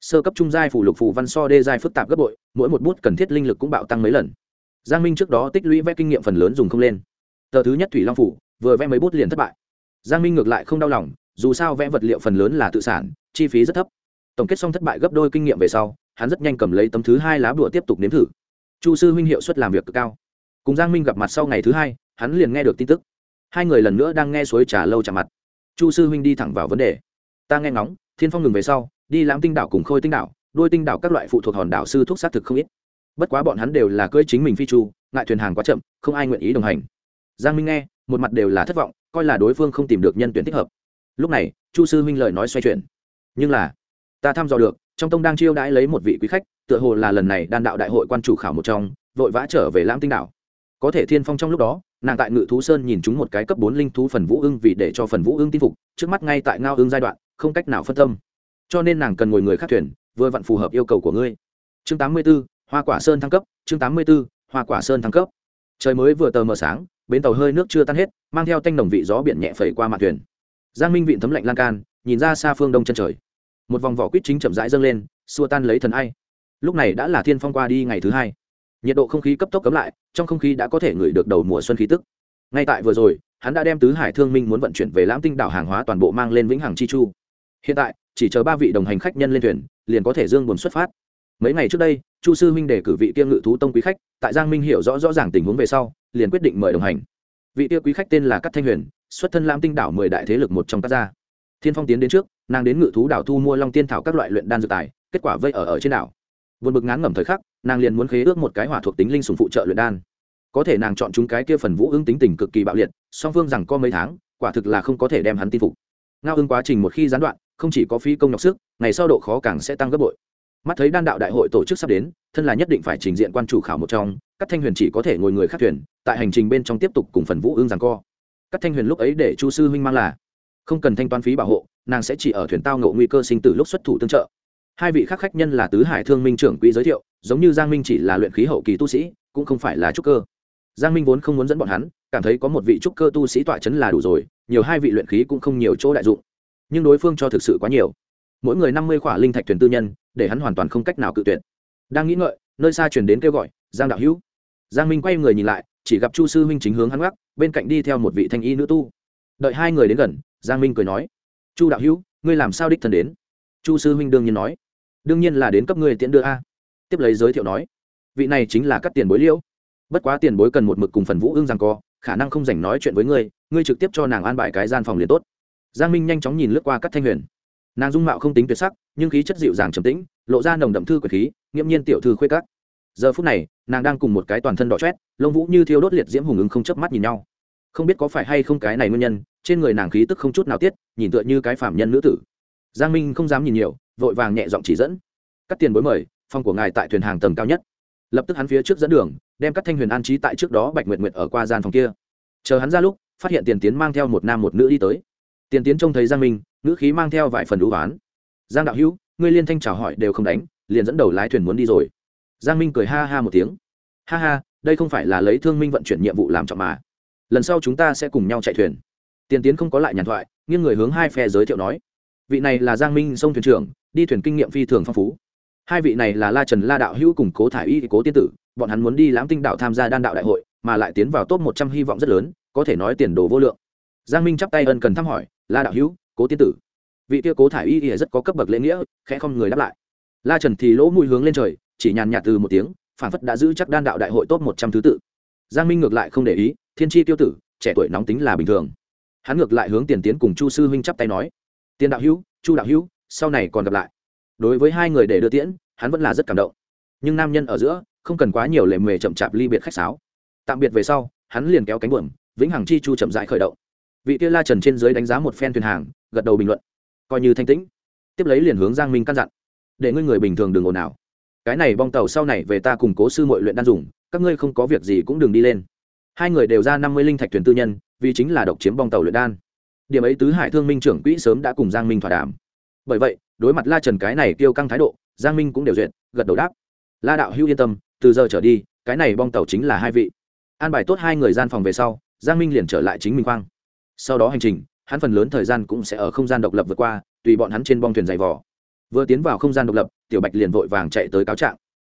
Sơ cấp trung giai phủ lục phủ văn so đê giai phức tạp gấp bội, mỗi một bút cần thiết linh lực cũng bạo tăng mấy lần. Giang minh trước đó tích lũy vẽ kinh nghiệm phần lớn dùng không lên. Tờ thứ nhất thủy long phủ, vừa vẽ mấy bút liền thất bại. Giang minh ngược lại không đau lòng, dù sao vẽ vật liệu phần lớn là tự sản, chi phí rất thấp. Tổng kết xong thất bại gấp đôi kinh nghiệm về sau, hắn rất nhanh cầm lấy tấm thứ hai lá bùa tiếp tục nếm thử. Chu sư huynh hiệu suất làm việc cực cao. Cùng giang minh gặp mặt sau ngày thứ hai hắn liền nghe được tin tức. Hai người lần nữa đang nghe suối trà lâu chạm mặt. Chu sư huynh đi thẳng vào vấn đề. Ta nghe ngóng, thiên phong ngừng về sau, đi lãm tinh đảo cùng khôi tinh đảo, đôi tinh đảo các loại phụ thuộc hòn đảo sư thuốc xác thực không ít. Bất quá bọn hắn đều là cưỡi chính mình phi chu, ngại thuyền hàng quá chậm, không ai nguyện ý đồng hành. Giang minh nghe, một mặt đều là thất vọng, coi là đối phương không tìm được nhân tuyển thích hợp. Lúc này, chu sư huynh lời nói xoay chuyển. Nhưng là, ta thăm dò được, trong tông đang chiêu đãi lấy một vị quý khách, tựa hồ là lần này đan đạo đại hội quan chủ khảo một trong, vội vã trở về lãm tinh đảo có thể thiên phong trong lúc đó, nàng tại ngự thú sơn nhìn chúng một cái cấp bốn linh thú phần vũ ưng vì để cho phần vũ ưng tin phục, trước mắt ngay tại ngao ưng giai đoạn, không cách nào phân tâm. Cho nên nàng cần ngồi người khác thuyền, vừa vặn phù hợp yêu cầu của ngươi. Chương tám mươi b ố hoa quả sơn thăng cấp, chương tám mươi b ố hoa quả sơn thăng cấp. Trời mới vừa tờ mờ sáng, bến tàu hơi nước chưa tan hết, mang theo tanh đồng vị gió biển nhẹ phẩy qua mặt thuyền. Giang minh vịn thấm lạnh lan can, nhìn ra xa phương đông chân trời. Một vòng vỏ quýt chính chậm rãi dâng lên, xua tan lấy thần ai. Lúc này đã là thiên phong qua đi ngày thứ hai nhiệt độ không khí cấp tốc cấm lại, trong không khí đã có thể ngửi được đầu mùa xuân khí tức. Ngay tại vừa rồi, hắn đã đem tứ hải thương minh muốn vận chuyển về lãm tinh đảo hàng hóa toàn bộ mang lên vĩnh hằng chi chu. Hiện tại, chỉ chờ ba vị đồng hành khách nhân lên thuyền, liền có thể dương buồn xuất phát. Mấy ngày trước đây, chu sư minh để cử vị kia ngự thú tông quý khách, tại giang minh hiểu rõ rõ ràng tình huống về sau, liền quyết định mời đồng hành. Vị kia quý khách tên là cát thanh huyền, xuất thân lãm tinh đảo mười đại thế lực một trong các gia. Thiên phong tiến đến trước, nàng đến ngự thú đảo thu mua long tiên thảo các loại luyện đan dược tài, kết quả vây ở ở trên đảo buồn bực ngán ngẩm thời khắc, nàng liền muốn khế ước một cái hỏa thuộc tính linh sùng phụ trợ luyện đan. Có thể nàng chọn chúng cái kia phần vũ ứng tính tình cực kỳ bạo liệt, song phương rằng có mấy tháng, quả thực là không có thể đem hắn tin phục. Ngao ứng quá trình một khi gián đoạn, không chỉ có phí công nhọc sức, ngày sau độ khó càng sẽ tăng gấp bội. Mắt thấy đan đạo đại hội tổ chức sắp đến, thân là nhất định phải trình diện quan chủ khảo một trong các thanh huyền chỉ có thể ngồi người khác thuyền, tại hành trình bên trong tiếp tục cùng phần vũ ương rằng co. Các thanh huyền lúc ấy để chu sư huynh mang là, không cần thanh toán phí bảo hộ, nàng sẽ chỉ ở thuyền tao ngộ nguy cơ sinh tử lúc xuất thủ tương trợ hai vị khác khách nhân là tứ hải thương minh trưởng quỹ giới thiệu, giống như giang minh chỉ là luyện khí hậu kỳ tu sĩ, cũng không phải là trúc cơ. Giang minh vốn không muốn dẫn bọn hắn, cảm thấy có một vị trúc cơ tu sĩ tọa chấn là đủ rồi, nhiều hai vị luyện khí cũng không nhiều chỗ đại dụng. Nhưng đối phương cho thực sự quá nhiều. Mỗi người năm mươi khỏa linh thạch thuyền tư nhân, để hắn hoàn toàn không cách nào cự tuyệt. Đang nghĩ ngợi, nơi xa truyền đến kêu gọi, giang đạo hữu. Giang minh quay người nhìn lại, chỉ gặp chu sư huynh chính hướng hắn gác, bên cạnh đi theo một vị thanh y nữ tu. Đợi hai người đến gần, giang minh cười nói, chu đạo hữu, ngươi làm sao đích thân đến? Chu sư huynh đương nhiên nói đương nhiên là đến cấp ngươi tiễn đưa a. Tiếp lấy giới thiệu nói, vị này chính là các tiền bối liễu. Bất quá tiền bối cần một mực cùng phần vũ ương rằng co, khả năng không dành nói chuyện với ngươi ngươi trực tiếp cho nàng an bài cái gian phòng liền tốt. Giang minh nhanh chóng nhìn lướt qua các thanh huyền. Nàng dung mạo không tính tuyệt sắc, nhưng khí chất dịu dàng trầm tĩnh, lộ ra nồng đậm thư quyền khí nghiễm nhiên tiểu thư khuê cắt giờ phút này, nàng đang cùng một cái toàn thân đỏ chét lông vũ như thiêu đốt liệt diễm hùng ứng không chớp mắt nhìn nhau. Không biết có phải hay không cái này nguyên nhân, trên người nàng khí tức không chút nào tiết, nhìn tựa như cái phạm nhân nữ tử. Giang minh không dám nhìn nhiều vội vàng nhẹ giọng chỉ dẫn. Các tiền bối mời, phòng của ngài tại thuyền hàng tầng cao nhất. Lập tức hắn phía trước dẫn đường, đem các thanh huyền an trí tại trước đó bạch nguyệt nguyệt ở qua gian phòng kia. Chờ hắn ra lúc, phát hiện tiền tiến mang theo một nam một nữ đi tới. Tiền tiến trông thấy giang minh nữ khí mang theo vài phần đũ oán. Giang đạo hữu, ngươi liên thanh chào hỏi đều không đánh, liền dẫn đầu lái thuyền muốn đi rồi. Giang minh cười ha ha một tiếng. Ha ha, đây không phải là lấy thương minh vận chuyển nhiệm vụ làm trọng mà. Lần sau chúng ta sẽ cùng nhau chạy thuyền. Tiền tiến không có lại nhàn thoại, nghiêng người hướng hai phe giới thiệu nói. Vị này là giang minh sông thuyền trưởng đi thuyền kinh nghiệm phi thường phong phú. Hai vị này là la trần, la đạo hữu cùng cố thả y, cố tiên tử. Bọn hắn muốn đi lãm tinh đạo tham gia đan đạo đại hội, mà lại tiến vào top một trăm hy vọng rất lớn, có thể nói tiền đồ vô lượng. Giang minh chắp tay ân cần thăm hỏi, la đạo hữu, cố tiên tử. Vị kia cố thả y thì rất có cấp bậc lễ nghĩa, khẽ không người đáp lại. La trần thì lỗ mũi hướng lên trời, chỉ nhàn nhạt từ một tiếng, phản phất đã giữ chắc đan đạo đại hội top một trăm thứ tự. Giang minh ngược lại không để ý, thiên tri tiêu tử, trẻ tuổi nóng tính là bình thường. Hắn ngược lại hướng tiền tiến cùng chu sư huynh chắp tay nói, tiền đạo hữu, chu đạo hữu sau này còn gặp lại. Đối với hai người để đưa tiễn, hắn vẫn là rất cảm động. Nhưng nam nhân ở giữa, không cần quá nhiều lề mề chậm chạp ly biệt khách sáo. Tạm biệt về sau, hắn liền kéo cánh buồm, vĩnh hằng chi chu chậm dại khởi động. Vị kia la trần trên dưới đánh giá một phen thuyền hàng, gật đầu bình luận. Coi như thanh tĩnh. Tiếp lấy liền hướng giang minh căn dặn. Để ngươi người bình thường đừng ồn nào cái này bong tàu sau này về ta cùng cố sư mọi luyện đan dùng, các ngươi không có việc gì cũng đừng đi lên. Hai người đều ra năm mươi linh thạch thuyền tư nhân, vì chính là độc chiếm bong tàu luyện đan. Điểm ấy tứ hải thương minh trưởng quỹ sớm đã cùng giang minh thỏa đàm bởi vậy, đối mặt la trần cái này kêu căng thái độ, giang minh cũng đều duyệt, gật đầu đáp. La đạo hữu yên tâm, từ giờ trở đi, cái này bong tàu chính là hai vị. An bài tốt hai người gian phòng về sau, giang minh liền trở lại chính minh khoang. Sau đó hành trình, hắn phần lớn thời gian cũng sẽ ở không gian độc lập vượt qua, tùy bọn hắn trên bong thuyền dày vỏ vừa tiến vào không gian độc lập, tiểu bạch liền vội vàng chạy tới cáo trạng.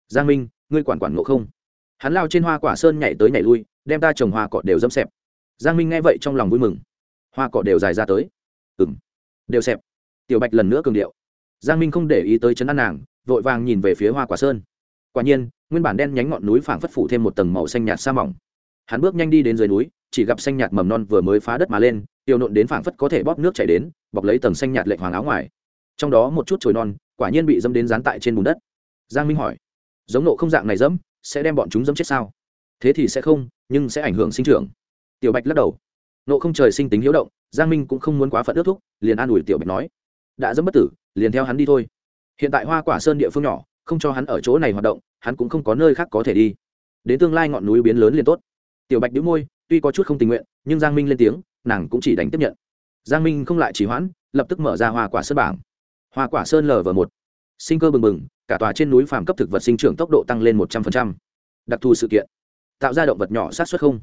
Giang minh, ngươi quản quản ngộ không? Hắn lao trên hoa quả sơn nhảy tới nhảy lui, đem ta trồng hoa cọ đều dâm xẹp. Giang minh nghe vậy trong lòng vui mừng. Hoa cọ đều dài ra tới. Ừng đều xẹp tiểu bạch lần nữa cường điệu. Giang minh không để ý tới chấn an nàng, vội vàng nhìn về phía hoa quả sơn. Quả nhiên, nguyên bản đen nhánh ngọn núi phảng phất phủ thêm một tầng màu xanh nhạt sa mỏng. Hắn bước nhanh đi đến dưới núi, chỉ gặp xanh nhạt mầm non vừa mới phá đất mà lên, tiêu nộn đến phảng phất có thể bóp nước chảy đến, bọc lấy tầng xanh nhạt lệnh hoàng áo ngoài. Trong đó một chút chồi non, quả nhiên bị dâm đến dán tại trên bùn đất. Giang minh hỏi, giống nộ không dạng này dẫm, sẽ đem bọn chúng dẫm chết sao? Thế thì sẽ không, nhưng sẽ ảnh hưởng sinh trưởng. Tiểu bạch lắc đầu. Nộ không trời sinh tính hiếu động, giang minh cũng không muốn quá phận ước thúc, liền an ủi tiểu bạch nói đã dẫm bất tử, liền theo hắn đi thôi. Hiện tại hoa quả sơn địa phương nhỏ, không cho hắn ở chỗ này hoạt động, hắn cũng không có nơi khác có thể đi. Đến tương lai ngọn núi biến lớn liền tốt. Tiểu bạch đĩu môi, tuy có chút không tình nguyện, nhưng giang minh lên tiếng, nàng cũng chỉ đánh tiếp nhận. Giang minh không lại chỉ hoãn, lập tức mở ra hoa quả sơn bảng. Hoa quả sơn lv một. Sinh cơ bừng bừng, cả tòa trên núi phàm cấp thực vật sinh trưởng tốc độ tăng lên một trăm linh đặc thù sự kiện. Tạo ra động vật nhỏ sát xuất không.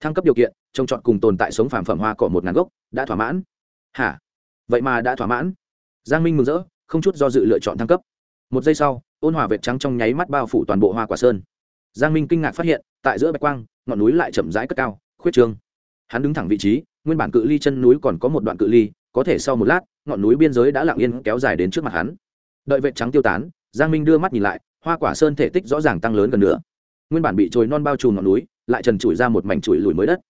Thăng cấp điều kiện, trồng trọt cùng tồn tại sống phàm phẩm hoa cỏ một ngàn gốc, đã thỏa mãn. Hả? Vậy mà đã thỏa mãn giang minh mừng rỡ, không chút do dự lựa chọn thăng cấp. Một giây sau, ôn hòa vệt trắng trong nháy mắt bao phủ toàn bộ hoa quả sơn. Giang minh kinh ngạc phát hiện, tại giữa bạch quang, ngọn núi lại chậm rãi cất cao, khuyết trương. Hắn đứng thẳng vị trí, nguyên bản cự ly chân núi còn có một đoạn cự ly, có thể sau một lát, ngọn núi biên giới đã lặng yên kéo dài đến trước mặt hắn. Đợi vệ trắng tiêu tán, giang minh đưa mắt nhìn lại, hoa quả sơn thể tích rõ ràng tăng lớn gần nữa. Nguyên bản bị trồi non bao trùm ngọn núi, lại trần trụi ra một mảnh trụi lùi mới đất.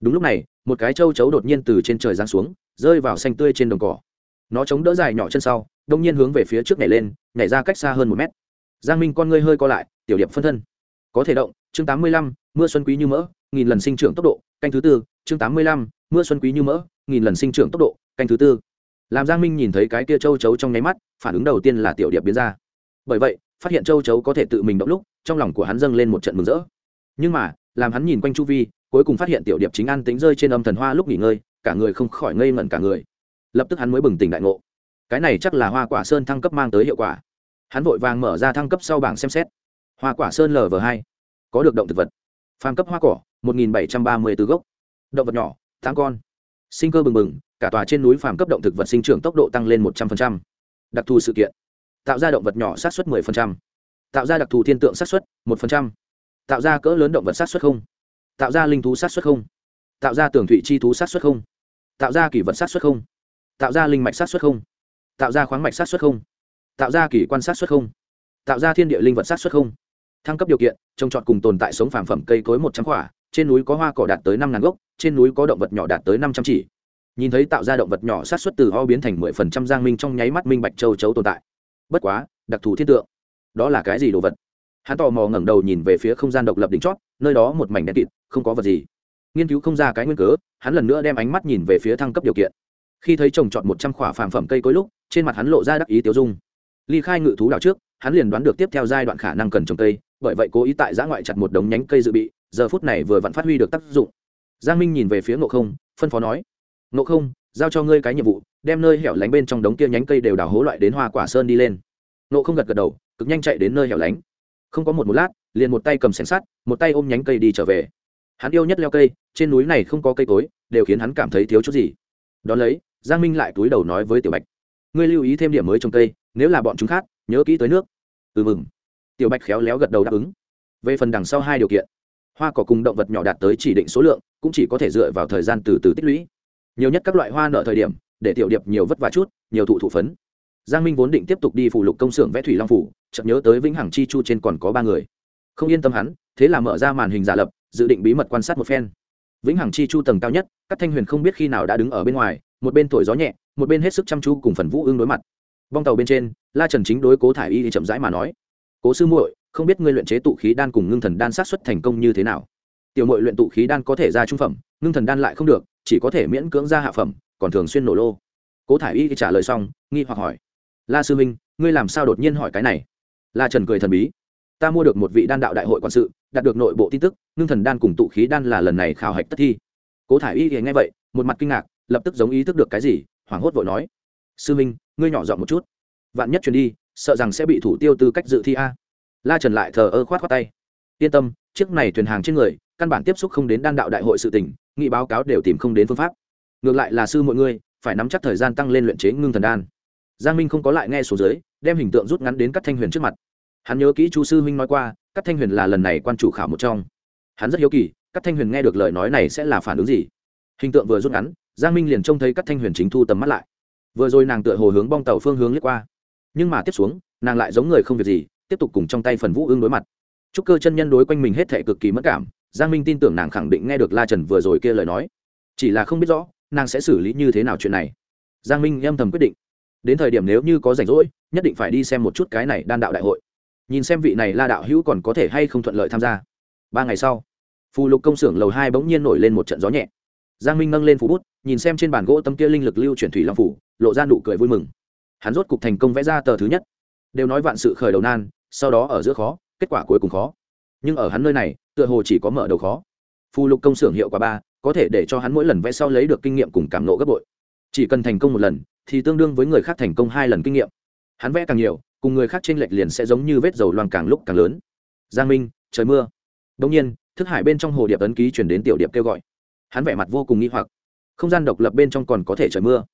Đúng lúc này, một cái châu chấu đột nhiên từ trên trời giáng xuống, rơi vào xanh tươi trên đồng cỏ nó chống đỡ dài nhỏ chân sau, đông nhiên hướng về phía trước nhảy lên, nhảy ra cách xa hơn một mét. Giang minh con ngươi hơi co lại, tiểu điệp phân thân. Có thể động, chương tám mươi lăm, mưa xuân quý như mỡ, nghìn lần sinh trưởng tốc độ, canh thứ tư, chương tám mươi lăm, mưa xuân quý như mỡ, nghìn lần sinh trưởng tốc độ, canh thứ tư. Làm giang minh nhìn thấy cái kia châu chấu trong nháy mắt, phản ứng đầu tiên là tiểu điệp biến ra. Bởi vậy, phát hiện châu chấu có thể tự mình động lúc, trong lòng của hắn dâng lên một trận mừng rỡ. Nhưng mà, làm hắn nhìn quanh chu vi, cuối cùng phát hiện tiểu điệp chính an tính rơi trên âm thần hoa lúc nghỉ ngơi, cả người không khỏi ngây ngẩn cả người lập tức hắn mới bừng tỉnh đại ngộ. Cái này chắc là hoa quả sơn thăng cấp mang tới hiệu quả. Hắn vội vàng mở ra thăng cấp sau bảng xem xét. Hoa quả sơn lv hai có được động thực vật. Phàm cấp hoa cỏ một nghìn bảy trăm ba mươi từ gốc. Động vật nhỏ tám con. Sinh cơ bừng bừng cả tòa trên núi phàm cấp động thực vật sinh trưởng tốc độ tăng lên một trăm linh đặc thù sự kiện tạo ra động vật nhỏ sát xuất 10%, tạo ra đặc thù thiên tượng sát xuất 1%, tạo ra cỡ lớn động vật sát xuất không. Tạo ra linh thú sát xuất không. Tạo ra tường thụy chi thú sát xuất không. Tạo ra kỷ vật sát xuất không tạo ra linh mạch sát xuất không? Tạo ra khoáng mạch sát xuất không? Tạo ra kỷ quan sát xuất không? Tạo ra thiên địa linh vật sát xuất không? Thăng cấp điều kiện, trồng trọt cùng tồn tại sống phàm phẩm cây cối một trăm quả, trên núi có hoa cỏ đạt tới năm ngàn gốc, trên núi có động vật nhỏ đạt tới năm trăm chỉ. Nhìn thấy tạo ra động vật nhỏ sát xuất từ ho biến thành mười phần trăm giang minh trong nháy mắt minh bạch châu chấu tồn tại. Bất quá, đặc thù thiên tượng, đó là cái gì đồ vật? Hắn tò mò ngẩng đầu nhìn về phía không gian độc lập đỉnh chót, nơi đó một mảnh đen kịt, không có vật gì. Nghiên cứu không ra cái nguyên cớ, hắn lần nữa đem ánh mắt nhìn về phía thăng cấp điều kiện khi thấy trồng trọt một trăm khỏa phàm phẩm cây cối lúc, trên mặt hắn lộ ra đắc ý tiêu dung. Ly khai ngự thú đảo trước, hắn liền đoán được tiếp theo giai đoạn khả năng cần trồng cây, bởi vậy cố ý tại giã ngoại chặt một đống nhánh cây dự bị, giờ phút này vừa vặn phát huy được tác dụng. Giang minh nhìn về phía ngộ không, phân phó nói, ngộ không, giao cho ngươi cái nhiệm vụ, đem nơi hẻo lánh bên trong đống kia nhánh cây đều đào hố loại đến hoa quả sơn đi lên. Nộ không gật gật đầu, cực nhanh chạy đến nơi hẻo lánh. Không có một một lát, liền một tay cầm sẻng sắt, một tay ôm nhánh cây đi trở về. Hắn yêu nhất leo cây, trên núi này không có cây cối, đều khiến hắn cảm thấy thiếu chút gì. Đón lấy giang minh lại túi đầu nói với tiểu bạch, ngươi lưu ý thêm điểm mới trồng cây, nếu là bọn chúng khác, nhớ kỹ tới nước. Ừ mừng. Tiểu bạch khéo léo gật đầu đáp ứng. Về phần đằng sau hai điều kiện, hoa cỏ cùng động vật nhỏ đạt tới chỉ định số lượng, cũng chỉ có thể dựa vào thời gian từ từ tích lũy. Nhiều nhất các loại hoa nợ thời điểm, để tiểu điệp nhiều vất vả chút, nhiều thụ thụ phấn. Giang minh vốn định tiếp tục đi phụ lục công xưởng vẽ thủy long phủ, chợt nhớ tới vĩnh hằng chi chu trên còn có ba người. Không yên tâm hắn, thế là mở ra màn hình giả lập, dự định bí mật quan sát một phen. Vĩnh hằng chi chu tầng cao nhất, các thanh huyền không biết khi nào đã đứng ở bên ngoài một bên thổi gió nhẹ, một bên hết sức chăm chú cùng phần vũ ương đối mặt. Bong tàu bên trên, la trần chính đối cố thải y thì chậm rãi mà nói, cố sư muội, không biết ngươi luyện chế tụ khí đan cùng ngưng thần đan sát xuất thành công như thế nào? Tiểu muội luyện tụ khí đan có thể ra trung phẩm, ngưng thần đan lại không được, chỉ có thể miễn cưỡng ra hạ phẩm, còn thường xuyên nổ lô. Cố thải y trả lời xong, nghi hoặc hỏi, la sư minh ngươi làm sao đột nhiên hỏi cái này? La trần cười thần bí, ta mua được một vị đan đạo đại hội quản sự, đạt được nội bộ tin tức, ngưng thần đan cùng tụ khí đan là lần này khảo hạch tất thi. Cố thả y thì nghe vậy, một mặt kinh ngạc lập tức giống ý thức được cái gì, hoảng hốt vội nói, sư minh, ngươi nhỏ giọng một chút. Vạn nhất truyền đi, sợ rằng sẽ bị thủ tiêu tư cách dự thi a. La trần lại thờ ơ khoát khoát tay. Yên tâm, chiếc này thuyền hàng trên người, căn bản tiếp xúc không đến đan đạo đại hội sự tỉnh nghị báo cáo đều tìm không đến phương pháp. Ngược lại là sư mọi người, phải nắm chắc thời gian tăng lên luyện chế ngưng thần đan. Giang minh không có lại nghe số dưới, đem hình tượng rút ngắn đến các thanh huyền trước mặt. Hắn nhớ kỹ chu sư minh nói qua các thanh huyền là lần này quan chủ khảo một trong. Hắn rất hiếu kỳ các thanh huyền nghe được lời nói này sẽ là phản ứng gì. Hình tượng vừa rút ngắn giang minh liền trông thấy các thanh huyền chính thu tầm mắt lại. Vừa rồi nàng tựa hồ hướng bong tàu phương hướng lướt qua, nhưng mà tiếp xuống, nàng lại giống người không việc gì, tiếp tục cùng trong tay phần vũ ương đối mặt. Chúc cơ chân nhân đối quanh mình hết thệ cực kỳ mất cảm, giang minh tin tưởng nàng khẳng định nghe được la trần vừa rồi kia lời nói. Chỉ là không biết rõ, nàng sẽ xử lý như thế nào chuyện này. Giang minh âm thầm quyết định. Đến thời điểm nếu như có rảnh rỗi, nhất định phải đi xem một chút cái này đan đạo đại hội. Nhìn xem vị này la đạo hữu còn có thể hay không thuận lợi tham gia. Ba ngày sau, phù lục công xưởng lầu hai bỗng nhiên nổi lên một trận gió nhẹ giang minh nâng lên phú bút, nhìn xem trên bàn gỗ tấm kia linh lực lưu chuyển thủy long phủ, lộ ra nụ cười vui mừng. Hắn rốt cục thành công vẽ ra tờ thứ nhất. Đều nói vạn sự khởi đầu nan, sau đó ở giữa khó, kết quả cuối cùng khó. Nhưng ở hắn nơi này, tựa hồ chỉ có mở đầu khó. Phù lục công xưởng hiệu quả ba, có thể để cho hắn mỗi lần vẽ sau lấy được kinh nghiệm cùng cảm nộ gấp bội. Chỉ cần thành công một lần, thì tương đương với người khác thành công hai lần kinh nghiệm. Hắn vẽ càng nhiều, cùng người khác t r ê n lệch liền sẽ giống như vết dầu loang càng lúc càng lớn. Giang minh, trời mưa. Đông nhiên, thức hải bên trong hồ điệp ấn ký chuyển đến tiểu điệp kêu gọi hắn vẻ mặt vô cùng nghi hoặc. Không gian độc lập bên trong còn có thể trời mưa.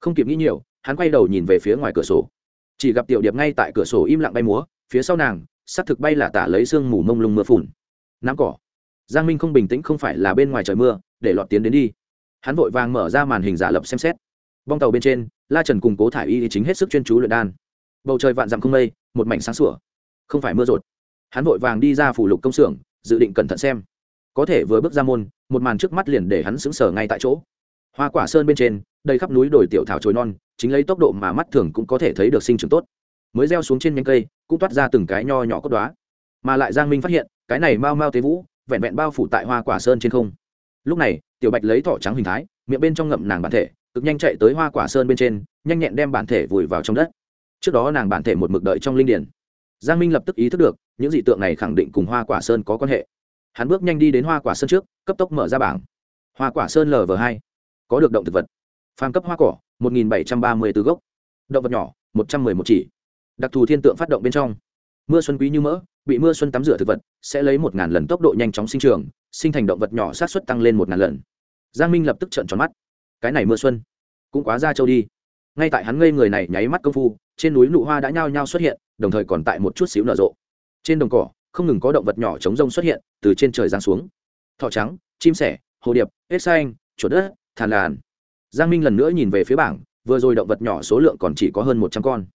Không kịp nghĩ nhiều, hắn quay đầu nhìn về phía ngoài cửa sổ. Chỉ gặp tiểu điệp ngay tại cửa sổ im lặng bay múa, phía sau nàng s á c thực bay là tả lấy sương mù mông lung mưa phùn. Nắm cỏ. Giang minh không bình tĩnh không phải là bên ngoài trời mưa, để lọt tiến đến đi. Hắn vội vàng mở ra màn hình giả lập xem xét. Bong tàu bên trên, la trần cùng cố thả y chính hết sức chuyên chú luyện đan. Bầu trời vạn dặm không mây, một mảnh sáng sủa. Không phải mưa rột. Hắn vội vàng đi ra phủ lục công xưởng, dự định cẩn thận xem có thể vừa bước ra môn, một màn trước mắt liền để hắn sững sờ ngay tại chỗ. Hoa quả sơn bên trên, đầy khắp núi đồi tiểu thảo trồi non, chính lấy tốc độ mà mắt thường cũng có thể thấy được sinh trưởng tốt. Mới gieo xuống trên nhánh cây, cũng toát ra từng cái nho nhỏ cốt đoá mà lại giang minh phát hiện, cái này mau mau tế vũ, vẹn vẹn bao phủ tại hoa quả sơn trên không. Lúc này, tiểu bạch lấy thỏ trắng hình thái, miệng bên trong ngậm nàng bản thể, cực nhanh chạy tới hoa quả sơn bên trên, nhanh nhẹn đem bản thể vùi vào trong đất. Trước đó nàng bản thể một mực đợi trong linh điển. Giang minh lập tức ý thức được, những dị tượng này khẳng định cùng hoa quả sơn có quan hệ hắn bước nhanh đi đến hoa quả sơn trước, cấp tốc mở ra bảng. Hoa quả sơn lv hai, có được động thực vật. Phàm cấp hoa cỏ, một nghìn bảy trăm ba mươi từ gốc. Động vật nhỏ, một trăm m ư ơ i một chỉ. Đặc thù thiên tượng phát động bên trong. Mưa xuân quý như mỡ, bị mưa xuân tắm rửa thực vật, sẽ lấy một ngàn lần tốc độ nhanh chóng sinh trường, sinh thành động vật nhỏ sát xuất tăng lên một ngàn lần. Giang minh lập tức trợn tròn mắt. Cái này mưa xuân, cũng quá ra châu đi. Ngay tại hắn ngây người này nháy mắt công phu, trên núi nụ hoa đã nhao nhao xuất hiện, đồng thời còn tại một chút xíu nở rộ. Trên đồng cỏ không ngừng có động vật nhỏ chống rông xuất hiện từ trên trời giáng xuống. Thọ trắng, chim sẻ, hồ điệp, ếch xanh, chuột đất, thàn làn. Giang minh lần nữa nhìn về phía bảng, vừa rồi động vật nhỏ số lượng còn chỉ có hơn một trăm con.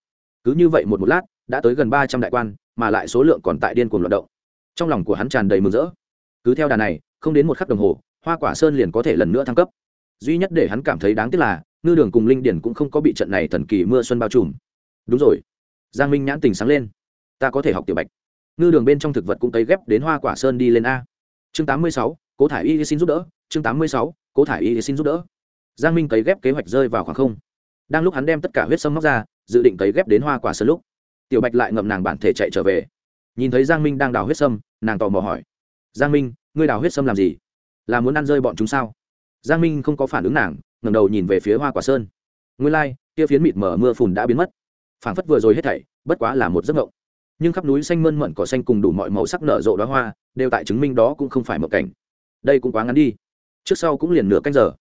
Cứ như vậy một một lát, đã tới gần ba trăm đại quan, mà lại số lượng còn tại điên cuồng loạt động. Trong lòng của hắn tràn đầy mừng rỡ. Cứ theo đà này, không đến một khắc đồng hồ, hoa quả sơn liền có thể lần nữa thăng cấp. Duy nhất để hắn cảm thấy đáng tiếc là, ngư đường cùng linh điển cũng không có bị trận này thần kỳ mưa xuân bao trùm. Đúng rồi. Giang minh nhãn tình sáng lên. Ta có thể học tiểu bạch ngư đường bên trong thực vật cũng cấy ghép đến hoa quả sơn đi lên a. Chương tám mươi sáu cố thả y xin giúp đỡ. Chương tám mươi sáu cố thả y xin giúp đỡ. Giang minh cấy ghép kế hoạch rơi vào khoảng không. Đang lúc hắn đem tất cả huyết sâm móc ra dự định cấy ghép đến hoa quả sơn lúc tiểu bạch lại ngậm nàng bản thể chạy trở về. Nhìn thấy giang minh đang đào huyết sâm nàng tò mò hỏi giang minh ngươi đào huyết sâm làm gì? Là muốn ăn rơi bọn chúng sao? Giang minh không có phản ứng nàng ngẩng đầu nhìn về phía hoa quả sơn. Nguyên lai、like, kia phiến mịt mở mưa phùn đã biến mất. Phảng phất vừa rồi hết thảy bất quá là một giấc mộng nhưng khắp núi xanh mơn mận cỏ xanh cùng đủ mọi màu sắc nở rộ đoá hoa, đều tại chứng minh đó cũng không phải mộng cảnh. Đây cũng quá ngắn đi. Trước sau cũng liền nửa canh giờ.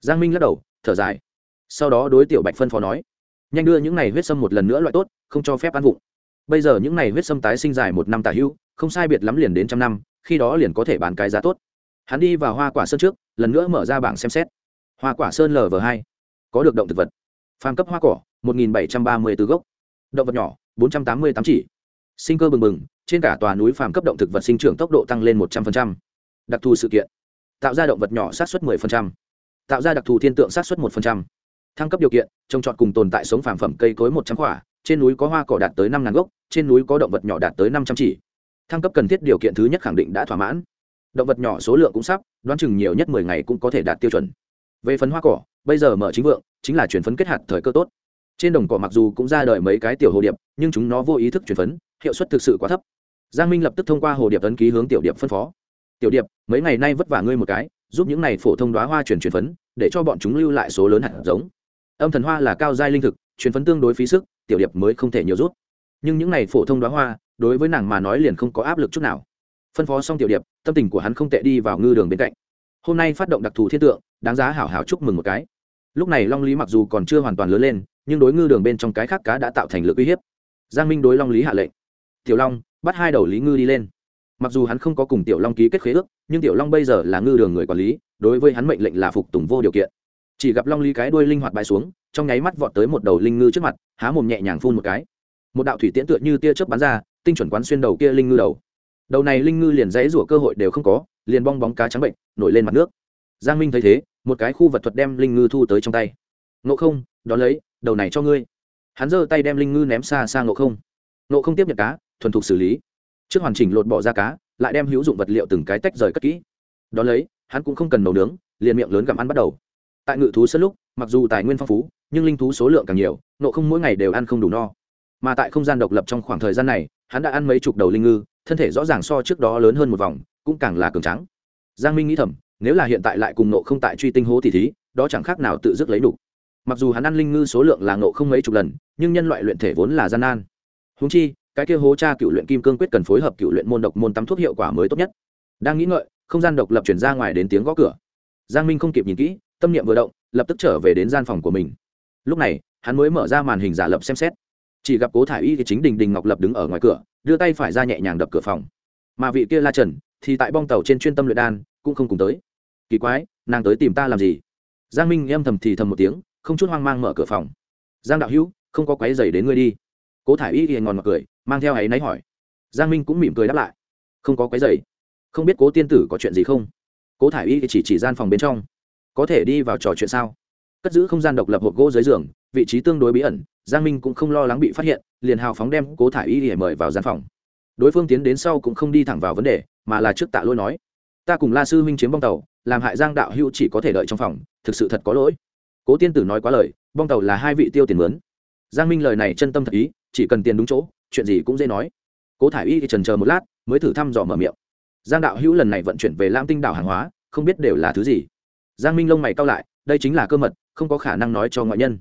Giang minh lắc đầu, thở dài. Sau đó đối tiểu bạch phân phó nói, nhanh đưa những này huyết sâm một lần nữa loại tốt, không cho phép ăn vụng. Bây giờ những này huyết sâm tái sinh dài một năm tả hưu, không sai biệt lắm liền đến trăm năm, khi đó liền có thể bán cái giá tốt. Hắn đi vào hoa quả sơn trước, lần nữa mở ra bảng xem xét. Hoa quả sơn lv hai, có được động thực vật. Phàm cấp hoa cỏ, một nghìn bảy trăm ba mươi từ gốc. Động vật nhỏ, bốn trăm tám mươi tám chỉ sinh cơ bừng bừng trên cả tòa núi phàm cấp động thực vật sinh trưởng tốc độ tăng lên một trăm linh đặc thù sự kiện tạo ra động vật nhỏ sát xuất 10%, tạo ra đặc thù thiên tượng sát xuất một thăng cấp điều kiện trồng trọt cùng tồn tại sống phàm phẩm cây cối một trăm quả trên núi có hoa cỏ đạt tới năm ngàn gốc trên núi có động vật nhỏ đạt tới năm trăm chỉ. Thăng cấp cần thiết điều kiện thứ nhất khẳng định đã thỏa mãn. Động vật nhỏ số lượng cũng sắp đoán chừng nhiều nhất mười ngày cũng có thể đạt tiêu chuẩn. Về phấn hoa cỏ bây giờ mở chính vượng chính là chuyển phấn kết hạt thời cơ tốt. Trên đồng cỏ mặc dù cũng ra đời mấy cái tiểu hồ điệp nhưng chúng nó vô ý thức chuyển phấn hiệu suất thực sự quá thấp. Giang minh lập tức thông qua hồ điệp ấn ký hướng tiểu điệp phân phó. Tiểu điệp, mấy ngày nay vất vả ngươi một cái, giúp những này phổ thông đoá hoa chuyển chuyển phấn, để cho bọn chúng lưu lại số lớn hạt giống. Âm thần hoa là cao giai linh thực, chuyển phấn tương đối phí sức, tiểu điệp mới không thể nhiều rút. Nhưng những này phổ thông đoá hoa, đối với nàng mà nói liền không có áp lực chút nào. Phân phó xong tiểu điệp, tâm tình của hắn không tệ đi vào ngư đường bên cạnh. Hôm nay phát động đặc thù thiên tượng, đáng giá hảo hảo chúc mừng một cái. Lúc này long lý mặc dù còn chưa hoàn toàn lớn lên, nhưng đối ngư đường bên trong cái khác cá đã tạo thành lực uy hiếp. Giang minh đối long lý hạ lệnh tiểu long, bắt hai đầu lý ngư đi lên. Mặc dù hắn không có cùng tiểu long ký kết khế ước, nhưng tiểu long bây giờ là ngư đường người quản lý, đối với hắn mệnh lệnh là phục tùng vô điều kiện. Chỉ gặp long lý cái đuôi linh hoạt bay xuống, trong nháy mắt vọt tới một đầu linh ngư trước mặt, há mồm nhẹ nhàng phun một cái. Một đạo thủy tiễn tựa như tia chớp bắn ra, tinh chuẩn quán xuyên đầu kia linh ngư đầu. Đầu này linh ngư liền dãy rủa cơ hội đều không có, liền bong bóng cá trắng bệnh, nổi lên mặt nước. Giang minh thấy thế, một cái khu vật thuật đem linh ngư thu tới trong tay. Ngộ không, đón lấy, đầu này cho ngươi. Hắn giơ tay đem linh ngư ném xa xa ngộ không. Ngộ không tiếp nhận cá thuần thục xử lý. Trước hoàn chỉnh lột bỏ ra cá, lại đem hữu dụng vật liệu từng cái tách rời cất kỹ. Đón lấy, hắn cũng không cần nấu nướng, liền miệng lớn gặm ăn bắt đầu. Tại ngự thú sân lúc, mặc dù tài nguyên phong phú, nhưng linh thú số lượng càng nhiều, nộ không mỗi ngày đều ăn không đủ no. Mà tại không gian độc lập trong khoảng thời gian này, hắn đã ăn mấy chục đầu linh ngư, thân thể rõ ràng so trước đó lớn hơn một vòng, cũng càng là cường trắng giang minh nghĩ thầm, nếu là hiện tại lại cùng nộ không tại truy tinh hố thì thí, đó chẳng khác nào tự dứt lấy đủ. Mặc dù hắn ăn linh ngư số lượng là nộ không mấy chục lần, nhưng nhân loại luyện thể vốn là gian nan. Húng chi cái kia hố cha cựu luyện kim cương quyết cần phối hợp cựu luyện môn độc môn tắm thuốc hiệu quả mới tốt nhất. Đang nghĩ ngợi, không gian độc lập chuyển ra ngoài đến tiếng gõ cửa. Giang minh không kịp nhìn kỹ, tâm niệm vừa động, lập tức trở về đến gian phòng của mình. Lúc này, hắn mới mở ra màn hình giả lập xem xét. Chỉ gặp cố thả i y thì chính đình đình ngọc lập đứng ở ngoài cửa, đưa tay phải ra nhẹ nhàng đập cửa phòng. Mà vị kia la trần thì tại bong tàu trên chuyên tâm luyện đan, cũng không cùng tới. Kỳ quái, nàng tới tìm ta làm gì? Giang minh em thầm thì thầm một tiếng, không chút hoang mang mở cửa phòng. Giang đạo hữu, không có quái dày đến ngươi đi. Cố thả i y thì ngòn mặc cười mang theo ấy náy hỏi. Giang minh cũng mỉm cười đáp lại. Không có quái dày không biết cố tiên tử có chuyện gì không? Cố thả i y chỉ chỉ gian phòng bên trong. Có thể đi vào trò chuyện sao? Cất giữ không gian độc lập hộp gỗ dưới giường, vị trí tương đối bí ẩn, giang minh cũng không lo lắng bị phát hiện, liền hào phóng đem cố thả y để mời vào gian phòng. Đối phương tiến đến sau cũng không đi thẳng vào vấn đề, mà là trước tạ lỗi nói, ta cùng la sư Minh chiếm bong tàu, làm hại giang đạo hữu chỉ có thể đợi trong phòng, thực sự thật có lỗi. Cố tiên tử nói quá lời, bong tàu là hai vị tiêu tiền mướn. Giang minh lời này chân tâm thật ý, chỉ cần tiền đúng chỗ chuyện gì cũng dễ nói. Cố thả y thì trần chờ một lát, mới thử thăm dò mở miệng. Giang đạo hữu lần này vận chuyển về lam tinh đảo hàng hóa, không biết đều là thứ gì. Giang minh lông mày cao lại, đây chính là cơ mật, không có khả năng nói cho ngoại nhân.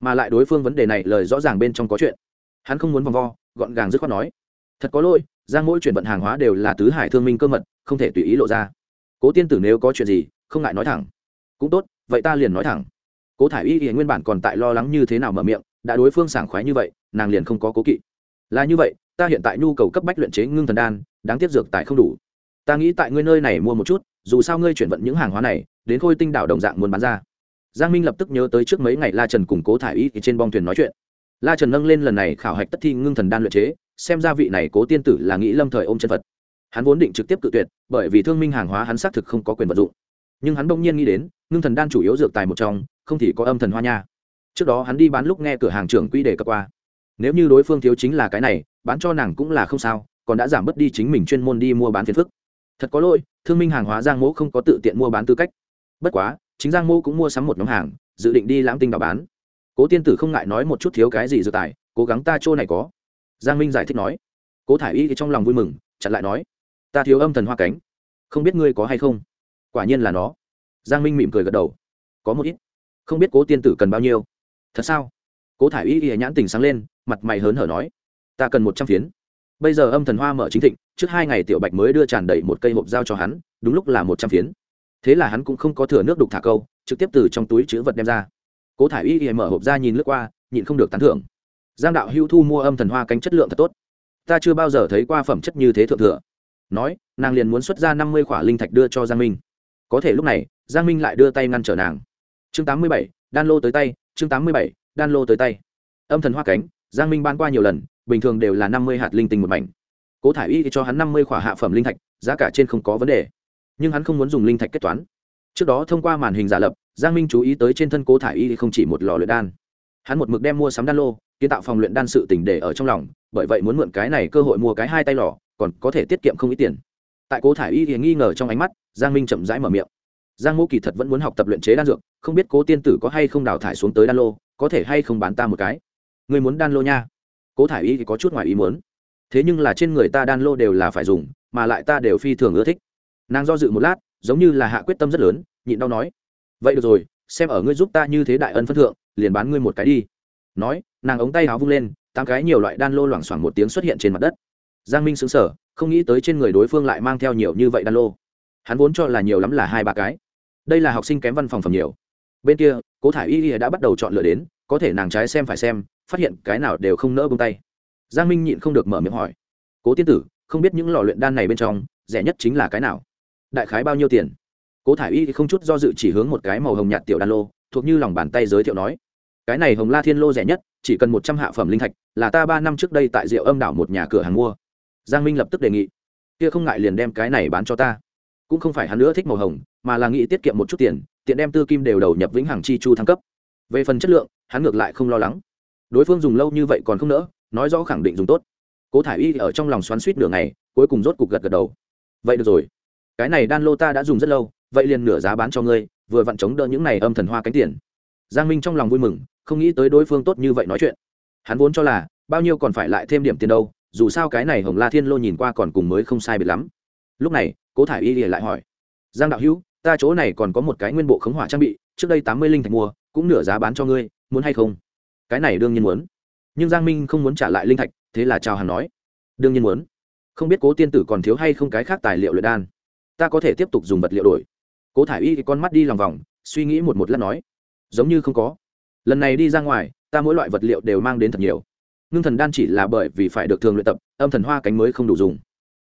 Mà lại đối phương vấn đề này lời rõ ràng bên trong có chuyện. Hắn không muốn vòng vo, gọn gàng dứt khoát nói. Thật có lỗi, giang mỗi chuyển vận hàng hóa đều là tứ hải thương minh cơ mật, không thể tùy ý lộ ra. Cố tiên tử nếu có chuyện gì, không ngại nói thẳng. Cũng tốt, vậy ta liền nói thẳng. Cố thả i y thì nguyên bản còn tại lo lắng như thế nào mở miệng, đã đối phương sảng khoái như vậy, nàng liền không có cố kỵ là như vậy, ta hiện tại nhu cầu cấp bách luyện chế ngưng thần đan, đáng tiếc dược tại không đủ. Ta nghĩ tại ngươi nơi này mua một chút, dù sao ngươi chuyển vận những hàng hóa này, đến khôi tinh đảo đồng dạng muốn bán ra. Giang minh lập tức nhớ tới trước mấy ngày la trần cùng cố thả y trên bong thuyền nói chuyện. La trần nâng lên lần này khảo hạch tất thi ngưng thần đan luyện chế, xem ra vị này cố tiên tử là nghĩ lâm thời ôm chân phật. Hắn vốn định trực tiếp cự tuyệt, bởi vì thương minh hàng hóa hắn xác thực không có quyền vận dụng. Nhưng hắn bỗng nhiên nghĩ đến, ngưng thần đan chủ yếu dược tài một trong, không thì có âm thần hoa nha. Trước đó hắn đi bán lúc nghe cửa hàng trưởng quy đề cập qua nếu như đối phương thiếu chính là cái này, bán cho nàng cũng là không sao, còn đã giảm bớt đi chính mình chuyên môn đi mua bán phiền phức. Thật có lỗi, thương minh hàng hóa giang mỗ không có tự tiện mua bán tư cách. Bất quá, chính giang mô cũng mua sắm một nhóm hàng, dự định đi lãng tinh đào bán. Cố tiên tử không ngại nói một chút thiếu cái gì dự tài, cố gắng ta chỗ này có. Giang minh giải thích nói. Cố thả i y thì trong lòng vui mừng, chặn lại nói. Ta thiếu âm thần hoa cánh. Không biết ngươi có hay không? Quả nhiên là nó. Giang minh mỉm cười gật đầu. Có một ít. Không biết cố tiên tử cần bao nhiêu. Thật sao? Cố thả i y y nhãn tình sáng lên mặt mày hớn hở nói, ta cần một trăm phiến. Bây giờ âm thần hoa mở chính thịnh, trước hai ngày tiểu bạch mới đưa tràn đầy một cây hộp dao cho hắn, đúng lúc là một trăm phiến. Thế là hắn cũng không có thừa nước đục thả câu, trực tiếp từ trong túi chữ vật đem ra. Cố thả i y mở hộp ra nhìn lướt qua, nhịn không được tán thưởng. Giang đạo hữu thu mua âm thần hoa cánh chất lượng thật tốt. Ta chưa bao giờ thấy qua phẩm chất như thế thượng thừa. Nói, nàng liền muốn xuất ra năm mươi khỏa linh thạch đưa cho giang minh. Có thể lúc này, giang minh lại đưa tay ngăn trở nàng. Chương tám mươi bảy, đan lô tới tay, chương tám mươi bảy, đan lô tới tay. Âm thần hoa cánh giang minh ban qua nhiều lần, bình thường đều là năm mươi hạt linh tinh một mảnh. Cố thả i y cho hắn năm mươi khỏa hạ phẩm linh thạch, giá cả trên không có vấn đề. Nhưng hắn không muốn dùng linh thạch kết toán. Trước đó thông qua màn hình giả lập, giang minh chú ý tới trên thân cố thả y không chỉ một lò luyện đan. Hắn một mực đem mua sắm đan lô, kiến tạo phòng luyện đan sự tỉnh để ở trong lòng, bởi vậy muốn mượn cái này cơ hội mua cái hai tay lò, còn có thể tiết kiệm không ít tiền. Tại cố thả y thì nghi ngờ trong ánh mắt, giang minh chậm rãi mở miệng. Giang mô kỳ thật vẫn muốn học tập luyện chế đan dược, không biết cố tiên tử có hay không đào thải xuống tới đan lô, có thể hay không bán ta một cái. Ngươi muốn đan lô nha. Cố thả y thì có chút ngoài ý muốn. Thế nhưng là trên người ta đan lô đều là phải dùng, mà lại ta đều phi thường ưa thích. Nàng do dự một lát, giống như là hạ quyết tâm rất lớn, nhịn đau nói, vậy được rồi, xem ở ngươi giúp ta như thế đại ân phân thượng, liền bán ngươi một cái đi. Nói, nàng ống tay áo vung lên, tám cái nhiều loại đan lô loảng xoảng một tiếng xuất hiện trên mặt đất. Giang minh xứng sở không nghĩ tới trên người đối phương lại mang theo nhiều như vậy đan lô. Hắn vốn cho là nhiều lắm là hai ba cái. Đây là học sinh kém văn phòng phẩm nhiều. Bên kia, cố thả y y đã bắt đầu chọn lựa đến, có thể nàng trái xem phải xem phát hiện cái nào đều không nỡ bông tay. Giang minh nhịn không được mở miệng hỏi. Cố tiên tử, không biết những lò luyện đan này bên trong, rẻ nhất chính là cái nào? Đại khái bao nhiêu tiền? Cố thả y không chút do dự chỉ hướng một cái màu hồng nhạt tiểu đan lô, thuộc như lòng bàn tay giới thiệu nói. Cái này hồng la thiên lô rẻ nhất, chỉ cần một trăm hạ phẩm linh thạch, là ta ba năm trước đây tại rượu âm đảo một nhà cửa hàng mua. Giang minh lập tức đề nghị. Kia không ngại liền đem cái này bán cho ta. Cũng không phải hắn nữa thích màu hồng, mà là nghĩ tiết kiệm một chút tiền, tiện đem tư kim đều đầu nhập vĩnh hằng chi chu thăng cấp. Về phần chất lượng, hắn ngược lại không lo lắng đối phương dùng lâu như vậy còn không nỡ, nói rõ khẳng định dùng tốt. Cố thả i y ở trong lòng xoắn suýt nửa ngày, cuối cùng rốt cục gật gật đầu. Vậy được rồi. Cái này đan lô ta đã dùng rất lâu, vậy liền nửa giá bán cho ngươi, vừa vặn chống đỡ những này âm thần hoa cánh tiền. Giang minh trong lòng vui mừng, không nghĩ tới đối phương tốt như vậy nói chuyện. Hắn vốn cho là, bao nhiêu còn phải lại thêm điểm tiền đâu, dù sao cái này hồng la thiên lô nhìn qua còn cùng mới không sai biệt lắm. Lúc này, cố thả i y lại hỏi, giang đạo hữu, ta chỗ này còn có một cái nguyên bộ khống hỏa trang bị, trước đây tám mươi linh thạch mua, cũng nửa giá bán cho ngươi, muốn hay không? Cái này đương nhiên muốn. Nhưng giang minh không muốn trả lại linh thạch, thế là chào Hàn nói, đương nhiên muốn. Không biết cố tiên tử còn thiếu hay không cái khác tài liệu luyện đan. Ta có thể tiếp tục dùng vật liệu đổi. Cố thả i y thì con mắt đi lòng vòng, suy nghĩ một một lát nói, giống như không có. Lần này đi ra ngoài, ta mỗi loại vật liệu đều mang đến thật nhiều. Ngưng thần đan chỉ là bởi vì phải được thường luyện tập, âm thần hoa cánh mới không đủ dùng.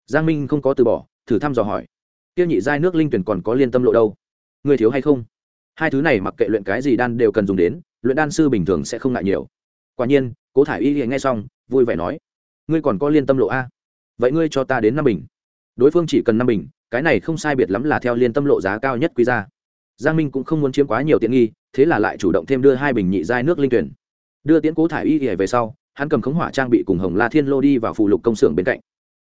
Giang minh không có từ bỏ, thử thăm dò hỏi, tiêu nhị giai nước linh tuyển còn có liên tâm lộ đâu? Người thiếu hay không? Hai thứ này mặc kệ luyện cái gì đan đều cần dùng đến luyện đan sư bình thường sẽ không ngại nhiều. Quả nhiên, cố thả i y nghe xong, vui vẻ nói, ngươi còn có liên tâm lộ a. Vậy ngươi cho ta đến năm bình. Đối phương chỉ cần năm bình, cái này không sai biệt lắm là theo liên tâm lộ giá cao nhất quý ra. Giang minh cũng không muốn chiếm quá nhiều tiện nghi, thế là lại chủ động thêm đưa hai bình nhị giai nước linh tuyển. Đưa tiễn cố thả y y về sau, hắn cầm khống hỏa trang bị cùng hồng la thiên lô đi vào phụ lục công xưởng bên cạnh.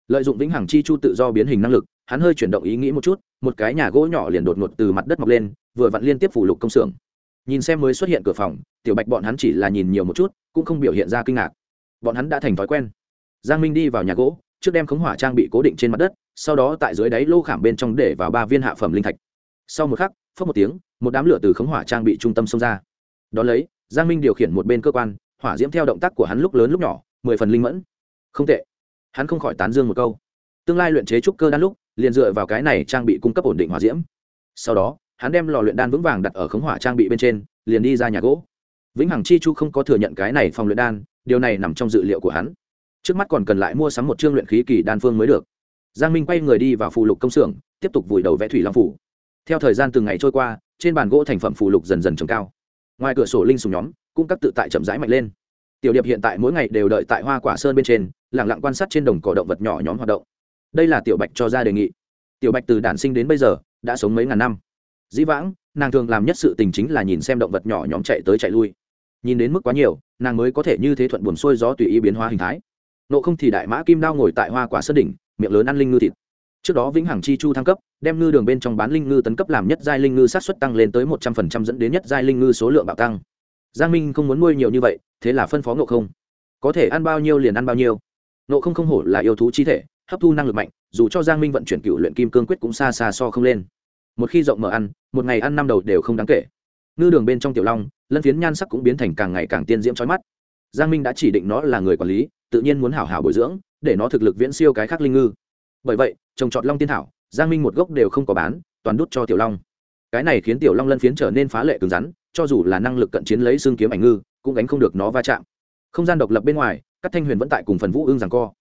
Lợi dụng vĩnh hằng chi chu tự do biến hình năng lực, hắn hơi chuyển động ý nghĩ một chút, một cái nhà gỗ nhỏ liền đột ngột từ mặt đất mọc lên, vừa vặn liên tiếp phủ lục công xưởng nhìn xem mới xuất hiện cửa phòng, tiểu bạch bọn hắn chỉ là nhìn nhiều một chút, cũng không biểu hiện ra kinh ngạc. Bọn hắn đã thành thói quen. Giang minh đi vào nhà gỗ, trước đem khống hỏa trang bị cố định trên mặt đất, sau đó tại dưới đáy lô khảm bên trong để vào ba viên hạ phẩm linh thạch. Sau một khắc phớt một tiếng, một đám lửa từ khống hỏa trang bị trung tâm xông ra. Đón lấy, giang minh điều khiển một bên cơ quan, hỏa diễm theo động tác của hắn lúc lớn lúc nhỏ, mười phần linh mẫn. Không tệ. Hắn không khỏi tán dương một câu. Tương lai luyện chế trúc cơ đan lúc, liền dựa vào cái này trang bị cung cấp ổn định hỏa diễm. Sau đó hắn đem lò luyện đan vững vàng đặt ở khống hỏa trang bị bên trên, liền đi ra nhà gỗ. Vĩnh hằng chi chu không có thừa nhận cái này phòng luyện đan, điều này nằm trong dự liệu của hắn. Trước mắt còn cần lại mua sắm một chương luyện khí kỳ đan phương mới được. Giang minh quay người đi vào phù lục công xưởng, tiếp tục vùi đầu vẽ thủy long phủ. Theo thời gian từng ngày trôi qua, trên bàn gỗ thành phẩm phù lục dần dần trồng cao. Ngoài cửa sổ linh sùng nhóm cung cấp tự tại chậm rãi mạnh lên. Tiểu điệp hiện tại mỗi ngày đều đợi tại hoa quả sơn bên trên lẳng lặng quan sát trên đồng cỏ động vật nhỏ nhóm hoạt động. Đây là tiểu bạch cho ra đề nghị. Tiểu bạch từ đản sinh đến bây giờ, đã sống mấy ngàn năm dĩ vãng, nàng thường làm nhất sự tình chính là nhìn xem động vật nhỏ nhóm chạy tới chạy lui. Nhìn đến mức quá nhiều, nàng mới có thể như thế thuận buồn xuôi gió tùy ý biến hóa hình thái. Nộ không thì đại mã kim đao ngồi tại hoa quả sơn đỉnh, miệng lớn ăn linh ngư thịt. Trước đó vĩnh hằng chi chu thăng cấp, đem ngư đường bên trong bán linh ngư tấn cấp làm nhất giai linh ngư sát xuất tăng lên tới một trăm phần trăm dẫn đến nhất giai linh ngư số lượng bạo tăng. Giang minh không muốn nuôi nhiều như vậy, thế là phân phó nộ không. Có thể ăn bao nhiêu liền ăn bao nhiêu. Nộ không không hổ là yêu thú chi thể, hấp thu năng lực mạnh, dù cho giang minh vận chuyển cựu luyện kim cương quyết cũng xa xa so không lên một khi rộng mở ăn, một ngày ăn năm đầu đều không đáng kể. Ngư đường bên trong tiểu long, lân phiến nhan sắc cũng biến thành càng ngày càng tiên diễm trói mắt. Giang minh đã chỉ định nó là người quản lý, tự nhiên muốn hảo hảo bồi dưỡng, để nó thực lực viễn siêu cái khác linh ngư. Bởi vậy, trồng trọt long tiên thảo, giang minh một gốc đều không có bán, toàn đút cho tiểu long. Cái này khiến tiểu long lân phiến trở nên phá lệ cứng rắn, cho dù là năng lực cận chiến lấy xương kiếm ảnh ngư, cũng gánh không được nó va chạm. Không gian độc lập bên ngoài, các thanh huyền vẫn tại cùng phần vũ ương rằng co.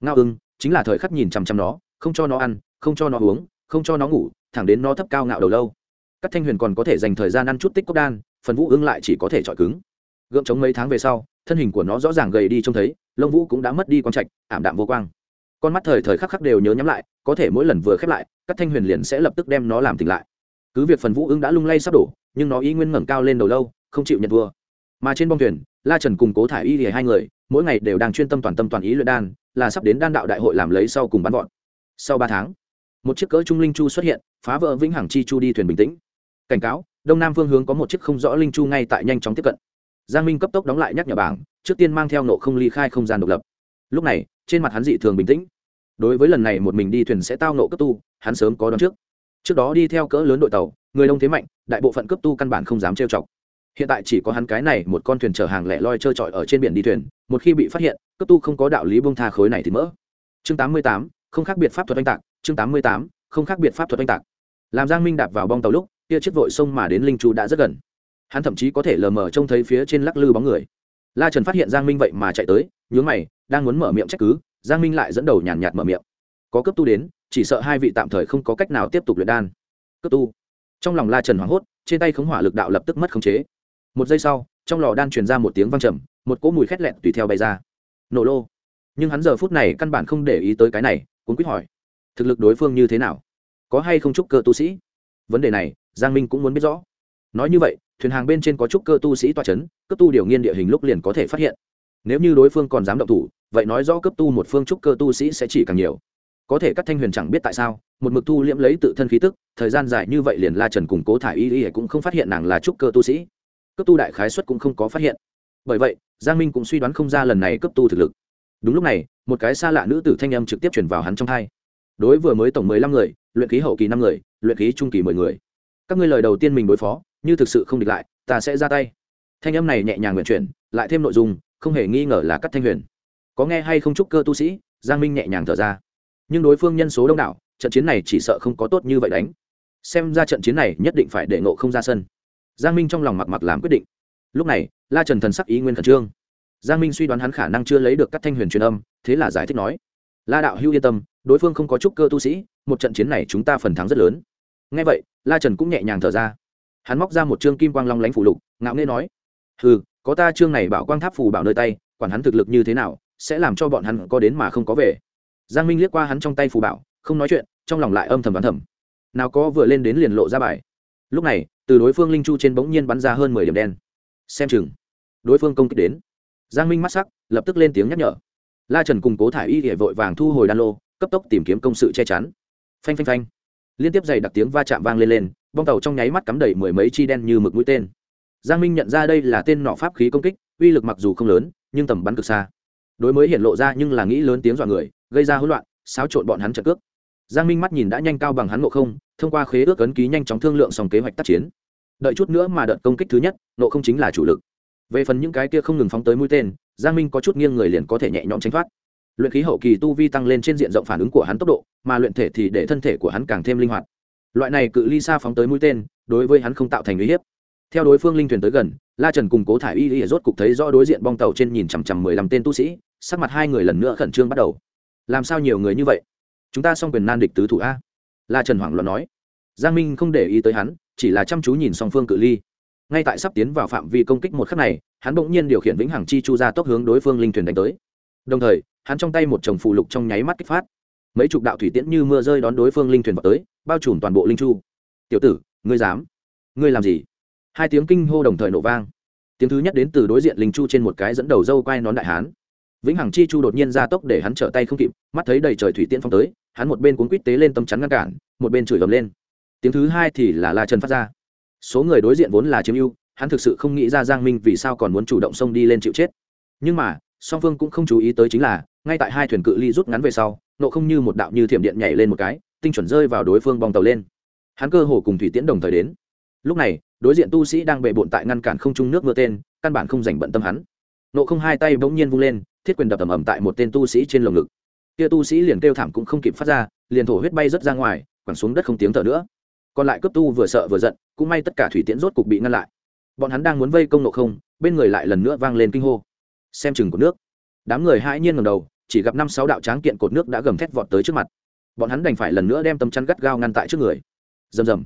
Ngao ưng, chính là thời khắc nhìn chằm chằm nó, không cho nó ăn, không cho nó uống, không cho nó ngủ thẳng đến nó thấp cao ngạo đầu lâu. Các thanh huyền còn có thể dành thời gian ăn chút tích cốc đan, phần vũ ưng lại chỉ có thể chọi cứng. Gượng chống mấy tháng về sau, thân hình của nó rõ ràng gầy đi trông thấy, lông vũ cũng đã mất đi quang trạch, ảm đạm vô quang. Con mắt thời thời khắc khắc đều nhớ nhắm lại, có thể mỗi lần vừa khép lại, các thanh huyền liền sẽ lập tức đem nó làm tỉnh lại. Cứ việc phần vũ ưng đã lung lay sắp đổ, nhưng nó ý nguyên ngẩng cao lên đầu lâu, không chịu nhận vua. mà trên bong thuyền, la trần cùng cố thả y thì hai người, mỗi ngày đều đang chuyên tâm toàn tâm toàn ý luyện đan, là sắp đến đan đạo đại hội làm lấy sau cùng bắn gọn sau ba tháng một chiếc cỡ trung linh chu xuất hiện, phá vỡ vĩnh hằng chi chu đi thuyền bình tĩnh. Cảnh cáo, đông nam phương hướng có một chiếc không rõ linh chu ngay tại nhanh chóng tiếp cận. Giang minh cấp tốc đóng lại nhắc nhở bảng, trước tiên mang theo nộ không ly khai không gian độc lập. Lúc này, trên mặt hắn dị thường bình tĩnh. Đối với lần này một mình đi thuyền sẽ tao nộ cấp tu, hắn sớm có đón trước. Trước đó đi theo cỡ lớn đội tàu, người đông thế mạnh, đại bộ phận cấp tu căn bản không dám trêu chọc. Hiện tại chỉ có hắn cái này một con thuyền chở hàng lẻ loi trơ trọi ở trên biển đi thuyền, một khi bị phát hiện, cấp tu không có đạo lý bông tha khối này thì mỡ. Chương tám mươi tám, không khác biệt pháp thuật oanh tạc chương tám mươi tám không khác biệt pháp thuật oanh tạc. Làm giang minh đạp vào bong tàu lúc kia chiếc vội sông mà đến linh chu đã rất gần. Hắn thậm chí có thể lờ mờ trông thấy phía trên lắc lư bóng người. La trần phát hiện giang minh vậy mà chạy tới nhướng mày đang muốn mở miệng trách cứ giang minh lại dẫn đầu nhàn nhạt, mở miệng. Có cấp tu đến chỉ sợ hai vị tạm thời không có cách nào tiếp tục luyện đan. Cấp tu. Trong lòng la trần hoảng hốt trên tay khống hỏa lực đạo lập tức mất khống chế. Một giây sau trong lò đan truyền ra một tiếng vang trầm một cỗ mùi khét lẹn tùy theo bay ra. Nổ lô. Nhưng hắn giờ phút này căn bản không để ý tới cái này cũng quýt hỏi thực lực đối phương như thế nào? Có hay không trúc cơ tu sĩ? Vấn đề này, giang minh cũng muốn biết rõ. Nói như vậy, thuyền hàng bên trên có trúc cơ tu sĩ toa c h ấ n cấp tu điều nghiên địa hình lúc liền có thể phát hiện. Nếu như đối phương còn dám động thủ, vậy nói rõ cấp tu một phương trúc cơ tu sĩ sẽ chỉ càng nhiều. Có thể các thanh huyền chẳng biết tại sao, một mực tu liễm lấy tự thân khí tức, thời gian dài như vậy liền la trần củng cố thả y y cũng không phát hiện nàng là trúc cơ tu sĩ. Cấp tu đại khái xuất cũng không có phát hiện. Bởi vậy, giang minh cũng suy đoán không ra lần này cấp tu thực lực. Đúng lúc này, một cái xa lạ nữ tử thanh âm trực tiếp chuyển vào hắn trong thai đối vừa mới tổng mười lăm người, luyện khí hậu kỳ năm người, luyện khí trung kỳ mười người. Các ngươi lời đầu tiên mình đối phó, như thực sự không địch lại, ta sẽ ra tay. Thanh âm này nhẹ nhàng nguyện chuyển, lại thêm nội dung, không hề nghi ngờ là cắt thanh huyền. Có nghe hay không chúc cơ tu sĩ? Giang minh nhẹ nhàng thở ra. Nhưng đối phương nhân số đông đảo, trận chiến này chỉ sợ không có tốt như vậy đánh. Xem ra trận chiến này nhất định phải để ngộ không ra sân. Giang minh trong lòng mặc mặc làm quyết định. Lúc này, la trần thần sắc ý nguyên khẩn trương. Giang minh suy đoán hắn khả năng chưa lấy được các thanh huyền truyền âm, thế là giải thích nói la đạo hưu yên tâm đối phương không có trúc cơ tu sĩ, một trận chiến này chúng ta phần thắng rất lớn. Ngay vậy, la trần cũng nhẹ nhàng thở ra. Hắn móc ra một chương kim quang long lánh phủ lục, ngạo nghê nói ừ có ta chương này bảo quang tháp phù bảo nơi tay, quản hắn thực lực như thế nào, sẽ làm cho bọn hắn có đến mà không có về. Giang minh liếc qua hắn trong tay phù bảo, không nói chuyện, trong lòng lại âm thầm đoán thầm. Nào có vừa lên đến liền lộ ra bài. Lúc này, từ đối phương linh chu trên bỗng nhiên bắn ra hơn mười điểm đen. Xem chừng, đối phương công kích đến. Giang minh mắt sắc, lập tức lên tiếng nhắc nhở. La trần cùng cố thả y địa vội vàng thu hồi đan lô cấp tốc tìm kiếm công sự che chắn. Phanh phanh phanh. Liên tiếp dày đặc tiếng va chạm vang lên lên, bong tàu trong nháy mắt cắm đầy mười mấy chi đen như mực mũi tên. Giang minh nhận ra đây là tên nọ pháp khí công kích, uy lực mặc dù không lớn, nhưng tầm bắn cực xa. Đối mới hiện lộ ra nhưng là nghĩ lớn tiếng dọa người, gây ra hỗn loạn, xáo trộn bọn hắn trận cước. Giang minh mắt nhìn đã nhanh cao bằng hắn ngộ không, thông qua khế ước ấn ký nhanh chóng thương lượng xong kế hoạch tác chiến. Đợi chút nữa mà đợt công kích thứ nhất nộ không chính là chủ lực. Về phần những cái kia không ngừng phóng tới mũi tên, giang minh có chút nghiêng người liền có thể nhẹ nhõm tránh thoát luyện khí hậu kỳ tu vi tăng lên trên diện rộng phản ứng của hắn tốc độ, mà luyện thể thì để thân thể của hắn càng thêm linh hoạt. Loại này cự ly xa phóng tới mũi tên, đối với hắn không tạo thành uy hiếp. Theo đối phương linh thuyền tới gần, la trần cùng cố thả y y rốt cục thấy rõ đối diện bong tàu trên nhìn chằm chằm mười lăm tên tu sĩ, sắc mặt hai người lần nữa khẩn trương bắt đầu. Làm sao nhiều người như vậy? Chúng ta xong quyền nan địch tứ thủ a. La trần hoảng loạn nói. Giang minh không để ý tới hắn, chỉ là chăm chú nhìn song phương cự ly. Ngay tại sắp tiến vào phạm vi công kích một khắc này, hắn bỗng nhiên điều khiển vĩnh hằng chi chu ra tốc hướng đối phương linh thuyền đánh tới. Đồng thời hắn trong tay một chồng phù lục trong nháy mắt kích phát. Mấy chục đạo thủy tiễn như mưa rơi đón đối phương linh thuyền vào tới, bao trùm toàn bộ linh chu. Tiểu tử, ngươi dám? Ngươi làm gì? Hai tiếng kinh hô đồng thời nổ vang. Tiếng thứ nhất đến từ đối diện linh chu trên một cái dẫn đầu dâu quai nón đại hán. Vĩnh hằng chi chu đột nhiên ra tốc để hắn trở tay không kịp, mắt thấy đầy trời thủy tiễn phong tới, hắn một bên cuốn quýt tế lên tâm chắn ngăn cản, một bên chửi ầm lên. Tiếng thứ hai thì là la trần phát ra. Số người đối diện vốn là chiếm ưu, hắn thực sự không nghĩ ra giang minh vì sao còn muốn chủ động xông đi lên chịu chết. Nhưng mà, song phương cũng không chú ý tới chính là ngay tại hai thuyền cự ly rút ngắn về sau, nộ không như một đạo như thiểm điện nhảy lên một cái, tinh chuẩn rơi vào đối phương bong tàu lên. Hắn cơ hồ cùng thủy tiễn đồng thời đến. Lúc này, đối diện tu sĩ đang bệ bộn tại ngăn cản không trung nước mưa tên, căn bản không dành bận tâm hắn. Nộ không hai tay bỗng nhiên vung lên, thiết quyền đập ầm ầm tại một tên tu sĩ trên lồng ngực. Kia tu sĩ liền kêu thảm cũng không kịp phát ra, liền thổ huyết bay rớt ra ngoài, quẳng xuống đất không tiếng thở nữa. Còn lại cấp tu vừa sợ vừa giận, cũng may tất cả thủy tiễn rốt cục bị ngăn lại. Bọn hắn đang muốn vây công nộ không, bên người lại lần nữa vang lên kinh hô. Xem chừng của nước. Đám người hãi nhiên ngầm đầu chỉ gặp năm sáu đạo tráng kiện cột nước đã gầm thét vọt tới trước mặt. Bọn hắn đành phải lần nữa đem tấm chắn gắt gao ngăn tại trước người. Rầm rầm.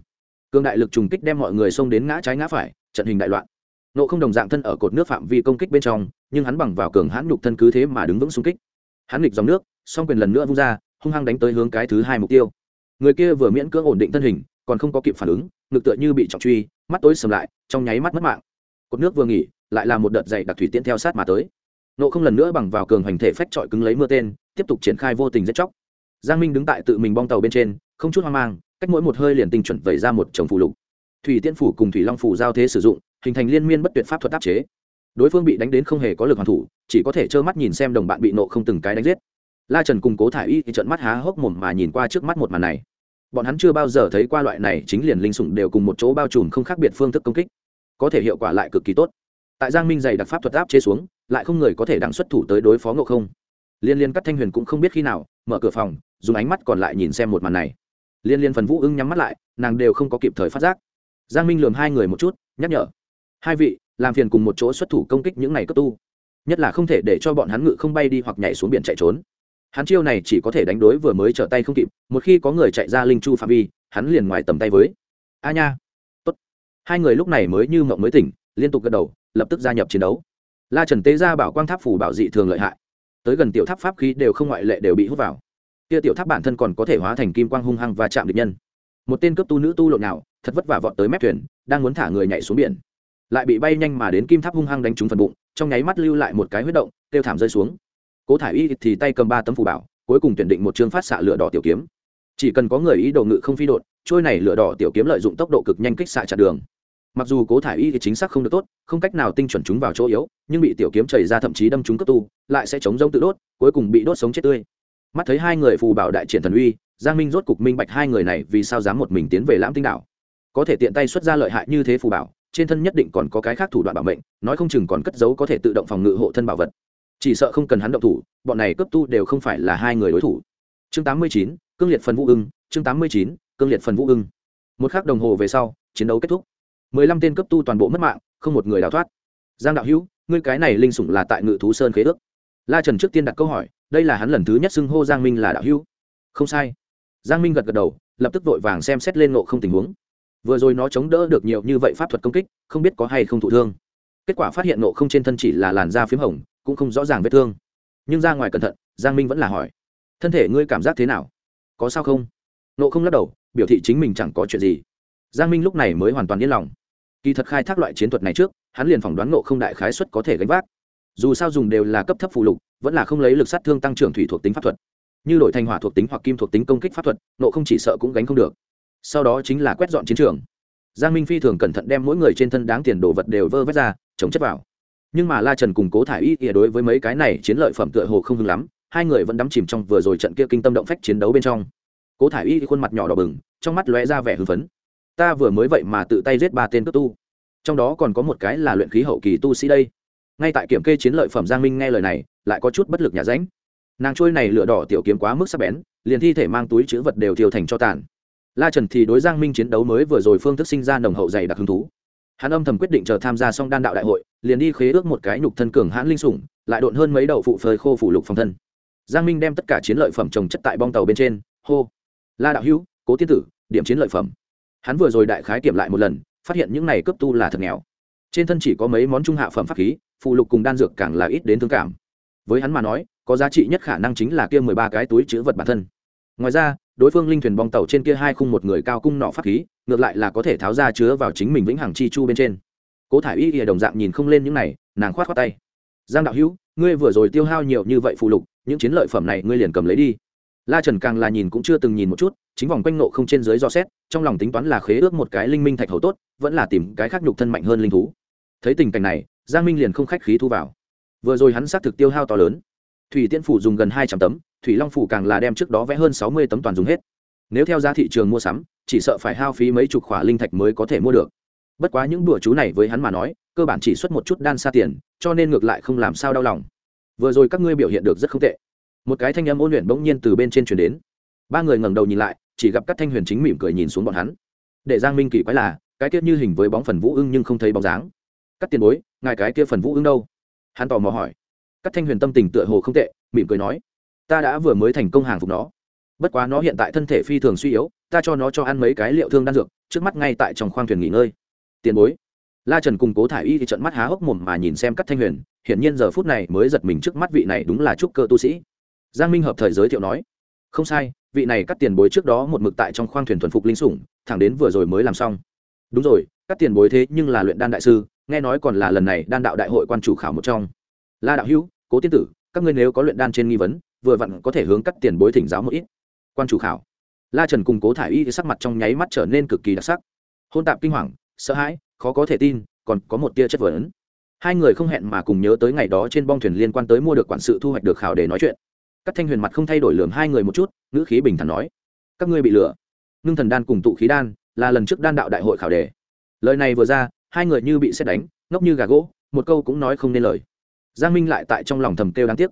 Cương đại lực trùng kích đem mọi người xông đến ngã trái ngã phải, trận hình đại loạn. Nộ không đồng dạng thân ở cột nước phạm vi công kích bên trong, nhưng hắn bằng vào cường hãn nhục thân cứ thế mà đứng vững xung kích. Hắn nghịch dòng nước, song quyền lần nữa vung ra, hung hăng đánh tới hướng cái thứ hai mục tiêu. Người kia vừa miễn cưỡng ổn định thân hình, còn không có kịp phản ứng, ngực tựa như bị trọng truy, mắt tối sầm lại, trong nháy mắt mất mạng. Cột nước vừa nghỉ, lại là một đợt dày đặc thủy tiễn theo sát mà tới nộ không lần nữa bằng vào cường hành thể phách trọi cứng lấy mưa tên, tiếp tục triển khai vô tình giết chóc. Giang minh đứng tại tự mình bong tàu bên trên, không chút hoang mang, cách mỗi một hơi liền tinh chuẩn vẩy ra một chồng phù lục. Thủy tiên phủ cùng thủy long phủ giao thế sử dụng, hình thành liên miên bất tuyệt pháp thuật áp chế. Đối phương bị đánh đến không hề có lực hoàn thủ, chỉ có thể trơ mắt nhìn xem đồng bạn bị nộ không từng cái đánh giết. La trần cùng cố thả y thì trận mắt há hốc mồm mà nhìn qua trước mắt một màn này. Bọn hắn chưa bao giờ thấy qua loại này chính liền linh sủng đều cùng một chỗ bao trùm không khác biệt phương thức công kích, có thể hiệu quả lại cực kỳ tốt. Tại giang minh dày đặc pháp thuật áp chế xuống lại không người có thể đặng xuất thủ tới đối phó ngộ không. Liên liên cắt thanh huyền cũng không biết khi nào, mở cửa phòng, dùng ánh mắt còn lại nhìn xem một màn này. Liên liên phần vũ ưng nhắm mắt lại, nàng đều không có kịp thời phát giác. Giang minh lườm hai người một chút, nhắc nhở. Hai vị, làm phiền cùng một chỗ xuất thủ công kích những này cấp tu. Nhất là không thể để cho bọn hắn ngự không bay đi hoặc nhảy xuống biển chạy trốn. Hắn chiêu này chỉ có thể đánh đối vừa mới trở tay không kịp, một khi có người chạy ra linh chu phạm vi, hắn liền ngoài tầm tay với. A nha. Tốt. Hai người lúc này mới như mộng mới tỉnh, liên tục gật đầu, lập tức gia nhập chiến đấu la trần tế ra bảo quang tháp phủ bảo dị thường lợi hại. Tới gần tiểu tháp pháp khí đều không ngoại lệ đều bị hút vào. Kia tiểu tháp bản thân còn có thể hóa thành kim quang hung hăng và chạm địch nhân. Một tên cướp tu nữ tu lộn nào, thật vất vả vọt tới mép thuyền, đang muốn thả người nhảy xuống biển. Lại bị bay nhanh mà đến kim tháp hung hăng đánh trúng phần bụng, trong nháy mắt lưu lại một cái huyết động, tiêu thảm rơi xuống. Cố thả y thì tay cầm ba tấm phù bảo, cuối cùng tuyển định một chương phát xạ lửa đỏ tiểu kiếm. Chỉ cần có người ý đồ ngự không phi đột trôi này lửa đỏ tiểu kiếm lợi dụng tốc độ cực nhanh kích xạ chặn đường mặc dù cố thả y thì chính xác không được tốt không cách nào tinh chuẩn chúng vào chỗ yếu nhưng bị tiểu kiếm chảy ra thậm chí đâm trúng cấp tu lại sẽ chống rông tự đốt cuối cùng bị đốt sống chết tươi. Mắt thấy hai người phù bảo đại triển thần uy giang minh rốt cục minh bạch hai người này vì sao dám một mình tiến về lãm tinh đảo. Có thể tiện tay xuất ra lợi hại như thế phù bảo trên thân nhất định còn có cái khác thủ đoạn bảo mệnh nói không chừng còn cất giấu có thể tự động phòng ngự hộ thân bảo vật. Chỉ sợ không cần hắn động thủ bọn này cấp tu đều không phải là hai người đối thủ. Chương 89, cương liệt phần vũ ưng chương 89, cương liệt phần vũ ưng. Một khắc đồng hồ về sau chiến đấu kết thúc mười lăm tên cấp tu toàn bộ mất mạng, không một người đào thoát. Giang đạo hữu, ngươi cái này linh sủng là tại ngự thú sơn khế ước. La trần trước tiên đặt câu hỏi, đây là hắn lần thứ nhất xưng hô giang minh là đạo hữu. Không sai. Giang minh gật gật đầu, lập tức vội vàng xem xét lên nộ không tình huống. Vừa rồi nó chống đỡ được nhiều như vậy pháp thuật công kích, không biết có hay không thụ thương. Kết quả phát hiện nộ không trên thân chỉ là làn da p h í m hồng, cũng không rõ ràng vết thương. Nhưng ra ngoài cẩn thận, giang minh vẫn là hỏi, thân thể ngươi cảm giác thế nào? Có sao không? Nộ không lắc đầu, biểu thị chính mình chẳng có chuyện gì giang minh lúc này mới hoàn toàn yên lòng. Kỳ thật khai thác loại chiến thuật này trước, hắn liền phỏng đoán nộ không đại khái xuất có thể gánh vác. Dù sao dùng đều là cấp thấp phụ lục, vẫn là không lấy lực sát thương tăng trưởng thủy thuộc tính pháp thuật. Như đổi thành hỏa thuộc tính hoặc kim thuộc tính công kích pháp thuật nộ không chỉ sợ cũng gánh không được. Sau đó chính là quét dọn chiến trường. Giang minh phi thường cẩn thận đem mỗi người trên thân đáng tiền đồ vật đều vơ vét ra, chống chất vào. Nhưng mà la trần cùng cố thả y ỉa đối với mấy cái này chiến lợi phẩm tựa hồ không hứng lắm, hai người vẫn đắm chìm trong vừa rồi trận kia kinh tâm động phách chiến đấu bên trong. Cố thả y khuôn mặt nhỏ đỏ bừng, trong mắt lóe ra vẻ hưng phấn ta vừa mới vậy mà tự tay giết ba tên cướp tu. Trong đó còn có một cái là luyện khí hậu kỳ tu sĩ đây. Ngay tại kiểm kê chiến lợi phẩm giang minh nghe lời này, lại có chút bất lực nhà ránh nàng trôi này lửa đỏ tiểu kiếm quá mức sắc bén, liền thi thể mang túi chữ vật đều thiêu thành cho tàn. La trần thì đối giang minh chiến đấu mới vừa rồi phương thức sinh ra nồng hậu dày đặc hứng thú. Hắn âm thầm quyết định chờ tham gia xong đan đạo đại hội, liền đi khế ước một cái nhục thân cường hãn linh sủng, lại độn hơn mấy đậu phụ phơi khô phủ lục phòng thân. Giang minh đem tất cả chiến lợi phẩm trồng chất tại bong tàu bên trên. Hô. La đạo hữu, cố tiên tử, điểm chiến lợi phẩm hắn vừa rồi đại khái kiểm lại một lần, phát hiện những này cấp tu là thật nghèo. Trên thân chỉ có mấy món trung hạ phẩm pháp khí, phụ lục cùng đan dược càng là ít đến thương cảm. Với hắn mà nói, có giá trị nhất khả năng chính là kia mười ba cái túi chữ vật bản thân. Ngoài ra, đối phương linh thuyền bong tàu trên kia hai khung một người cao cung nọ pháp khí, ngược lại là có thể tháo ra chứa vào chính mình vĩnh hằng chi chu bên trên. Cố thả i y đồng dạng nhìn không lên những này, nàng khoát khoát tay. Giang đạo hữu, ngươi vừa rồi tiêu hao nhiều như vậy phụ lục, những chiến lợi phẩm này ngươi liền cầm lấy đi la trần càng là nhìn cũng chưa từng nhìn một chút, chính vòng quanh nộ không trên dưới do xét, trong lòng tính toán là khế ước một cái linh minh thạch hầu tốt, vẫn là tìm cái khác nhục thân mạnh hơn linh thú. Thấy tình cảnh này, giang minh liền không khách khí thu vào. Vừa rồi hắn xác thực tiêu hao to lớn. Thủy tiên phủ dùng gần hai trăm tấm, thủy long phủ càng là đem trước đó vẽ hơn sáu mươi tấm toàn dùng hết. Nếu theo giá thị trường mua sắm, chỉ sợ phải hao phí mấy chục khỏa linh thạch mới có thể mua được. Bất quá những đùa chú này với hắn mà nói, cơ bản chỉ xuất một chút đan xa tiền, cho nên ngược lại không làm sao đau lòng. Vừa rồi các ngươi biểu hiện được rất không tệ một cái thanh âm ôn luyện bỗng nhiên từ bên trên chuyển đến. Ba người ngẩng đầu nhìn lại, chỉ gặp các thanh huyền chính mỉm cười nhìn xuống bọn hắn. Để giang minh kỳ quái là, cái tiết như hình với bóng phần vũ ưng nhưng không thấy bóng dáng. Các tiền bối, ngài cái kia phần vũ ưng đâu? Hắn tò mò hỏi. Các thanh huyền tâm tình tựa hồ không tệ, mỉm cười nói, ta đã vừa mới thành công hàng phục nó. Bất quá nó hiện tại thân thể phi thường suy yếu, ta cho nó cho ăn mấy cái liệu thương đan dược, trước mắt ngay tại trong khoang thuyền nghỉ ngơi. Tiền bối. La trần cùng cố thả i y thì trận mắt há hốc mồm mà nhìn xem các thanh huyền, hiển nhiên giờ phút này mới giật mình trước mắt vị này đúng là trúc cơ tu sĩ giang minh hợp thời giới thiệu nói, không sai, vị này cắt tiền bối trước đó một mực tại trong khoang thuyền thuần phục linh sủng, thẳng đến vừa rồi mới làm xong. Đúng rồi, cắt tiền bối thế nhưng là luyện đan đại sư, nghe nói còn là lần này đan đạo đại hội quan chủ khảo một trong. La đạo hữu, cố tiên tử, các ngươi nếu có luyện đan trên nghi vấn, vừa vặn có thể hướng cắt tiền bối thỉnh giáo một ít. Quan chủ khảo. La trần cùng cố thả i y sắc mặt trong nháy mắt trở nên cực kỳ đặc sắc. Hôn tạp kinh hoàng, sợ hãi, khó có thể tin, còn có một tia chất vấn. Hai người không hẹn mà cùng nhớ tới ngày đó trên bong thuyền liên quan tới mua được quản sự thu hoạch được khảo để nói chuyện các thanh huyền mặt không thay đổi lường hai người một chút, ngữ khí bình thản nói, các ngươi bị lừa. Ngưng thần đan cùng tụ khí đan là lần trước đan đạo đại hội khảo đề. Lời này vừa ra, hai người như bị xét đánh, ngốc như gà gỗ, một câu cũng nói không nên lời. Giang minh lại tại trong lòng thầm kêu đáng tiếc.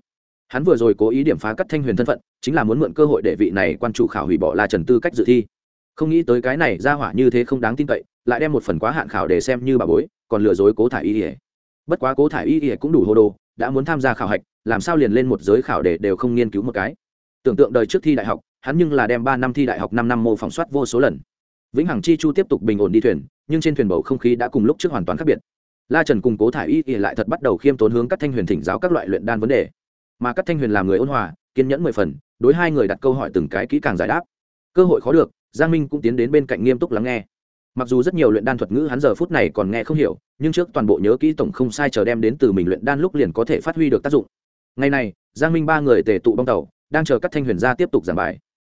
Hắn vừa rồi cố ý điểm phá cắt thanh huyền thân phận, chính là muốn mượn cơ hội để vị này quan chủ khảo hủy bỏ la trần tư cách dự thi. Không nghĩ tới cái này ra hỏa như thế không đáng tin cậy, lại đem một phần quá hạn khảo để xem như bà bối, còn lừa dối cố thả y ỉa bất quá cố thả y ỉa cũng đủ hô đồ, đã muốn tham gia khảo hạch làm sao liền lên một giới khảo để đều không nghiên cứu một cái? Tưởng tượng đời trước thi đại học, hắn nhưng là đem ba năm thi đại học năm năm mô phỏng soát vô số lần. Vĩnh hằng chi chu tiếp tục bình ổn đi thuyền, nhưng trên thuyền bầu không khí đã cùng lúc trước hoàn toàn khác biệt. La trần cùng cố thả y ỉa lại thật bắt đầu khiêm tốn hướng các thanh huyền thỉnh giáo các loại luyện đan vấn đề. Mà các thanh huyền làm người ôn hòa, kiên nhẫn mười phần, đối hai người đặt câu hỏi từng cái kỹ càng giải đáp. Cơ hội khó được, giang minh cũng tiến đến bên cạnh nghiêm túc lắng nghe. Mặc dù rất nhiều luyện đan thuật ngữ hắn giờ phút này còn nghe không hiểu, nhưng trước toàn bộ nhớ kỹ tổng không sai chờ đem đến từ mình luyện đan lúc liền có thể phát huy được tác dụng ngày này, giang minh ba người tề tụ bong tàu, đang chờ các thanh huyền ra tiếp tục giảng bài.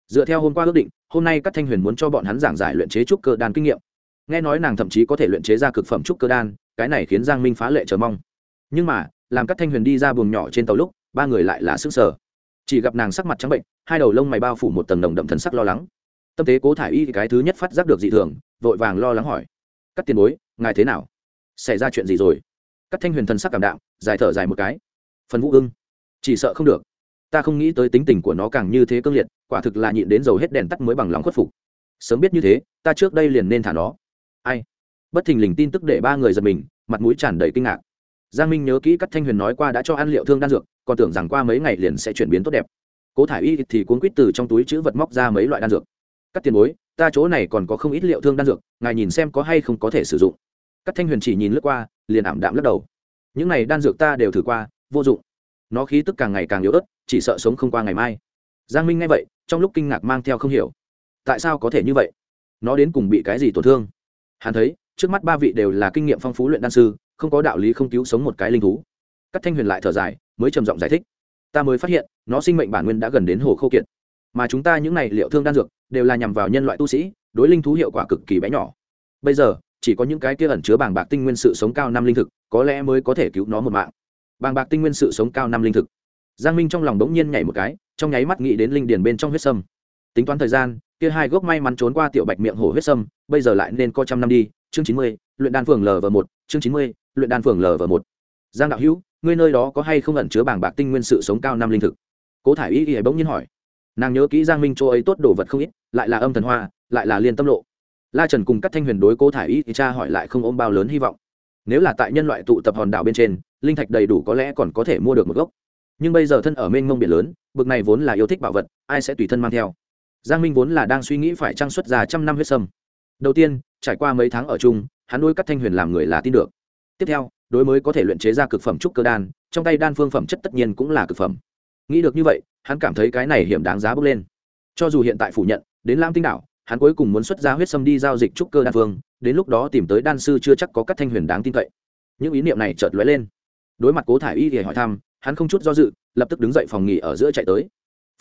Dựa theo hôm qua ước định, hôm nay các thanh huyền muốn cho bọn hắn giảng giải luyện chế trúc cơ đan kinh nghiệm. Nghe nói nàng thậm chí có thể luyện chế ra cực phẩm trúc cơ đan, cái này khiến giang minh phá lệ chờ mong. Nhưng mà, làm các thanh huyền đi ra buồng nhỏ trên tàu lúc, ba người lại là sức sở chỉ gặp nàng sắc mặt trắng bệnh, hai đầu lông mày bao phủ một tầng đồng đậm thần sắc lo lắng. Tâm tế cố thả y cái thứ nhất phát giác được dị thường, vội vàng lo lắng hỏi. Các tiền bối, ngài thế nào? Xảy ra chuyện gì rồi? Các thanh huyền thần sắc cảm đạm, dài thở dài một cái. Phần vũ ưng chỉ sợ không được. Ta không nghĩ tới tính tình của nó càng như thế cương liệt, quả thực là nhịn đến dầu hết đèn tắt mới bằng lòng khuất phục. Sớm biết như thế, ta trước đây liền nên thả nó. Ai? Bất thình lình tin tức để ba người giật mình, mặt mũi tràn đầy kinh ngạc. Giang minh nhớ kỹ các thanh huyền nói qua đã cho ăn liệu thương đan dược, còn tưởng rằng qua mấy ngày liền sẽ chuyển biến tốt đẹp. Cố thả y thì cuốn quýt từ trong túi chữ vật móc ra mấy loại đan dược. Các tiền bối, ta chỗ này còn có không ít liệu thương đan dược, ngài nhìn xem có hay không có thể sử dụng. Các thanh huyền chỉ nhìn lướt qua, liền ảm đạm lắc đầu. Những này đan dược ta đều thử qua, vô dụng nó khí tức càng ngày càng yếu ớt, chỉ sợ sống không qua ngày mai. Giang minh nghe vậy, trong lúc kinh ngạc mang theo không hiểu. Tại sao có thể như vậy? Nó đến cùng bị cái gì tổn thương? Hắn thấy, trước mắt ba vị đều là kinh nghiệm phong phú luyện đan sư, không có đạo lý không cứu sống một cái linh thú. Các thanh huyền lại thở dài, mới trầm giọng giải thích. Ta mới phát hiện, nó sinh mệnh bản nguyên đã gần đến hồ khâu kiệt. Mà chúng ta những này liệu thương đan dược, đều là nhằm vào nhân loại tu sĩ, đối linh thú hiệu quả cực kỳ bé nhỏ. Bây giờ, chỉ có những cái kia ẩn chứa bảng bạc tinh nguyên sự sống cao năm linh thực, có lẽ mới có thể cứu nó một mạng bàng bạc tinh nguyên sự sống cao năm linh thực. Giang minh trong lòng bỗng nhiên nhảy một cái, trong nháy mắt nghĩ đến linh điền bên trong huyết sâm. Tính toán thời gian, kia hai gốc may mắn trốn qua tiểu bạch miệng hổ huyết sâm, bây giờ lại nên co trăm năm đi. Chương chín mươi, luyện đan phường lv một. Chương chín mươi, luyện đan phường lv một. Giang đạo hữu, ngươi nơi đó có hay không ẩn chứa bảng bạc tinh nguyên sự sống cao năm linh thực? Cố thả y ý bỗng nhiên hỏi. Nàng nhớ kỹ giang minh chỗ ấy tốt đồ vật không ít, lại là âm thần hoa, lại là liên tâm lộ. La trần cùng các thanh huyền đối cố thả y thì cha hỏi lại không ôm bao lớn hy vọng. Nếu là tại nhân loại tụ tập hòn đảo bên trên linh thạch đầy đủ có lẽ còn có thể mua được một gốc. Nhưng bây giờ thân ở mênh mông biển lớn, bực này vốn là yêu thích bảo vật, ai sẽ tùy thân mang theo? Giang minh vốn là đang suy nghĩ phải trang xuất ra trăm năm huyết sâm. Đầu tiên, trải qua mấy tháng ở chung, hắn nuôi các thanh huyền làm người là tin được. Tiếp theo, đối mới có thể luyện chế ra cực phẩm trúc cơ đan, trong tay đan phương phẩm chất tất nhiên cũng là cực phẩm. Nghĩ được như vậy, hắn cảm thấy cái này hiểm đáng giá bước lên. Cho dù hiện tại phủ nhận, đến lam tinh đảo, hắn cuối cùng muốn xuất ra huyết sâm đi giao dịch trúc cơ đan phương, đến lúc đó tìm tới đan sư chưa chắc có các thanh huyền đáng tin cậy. Những ý niệm này chợt lóe lên đối mặt cố thả y thì hỏi thăm, hắn không chút do dự, lập tức đứng dậy phòng nghỉ ở giữa chạy tới.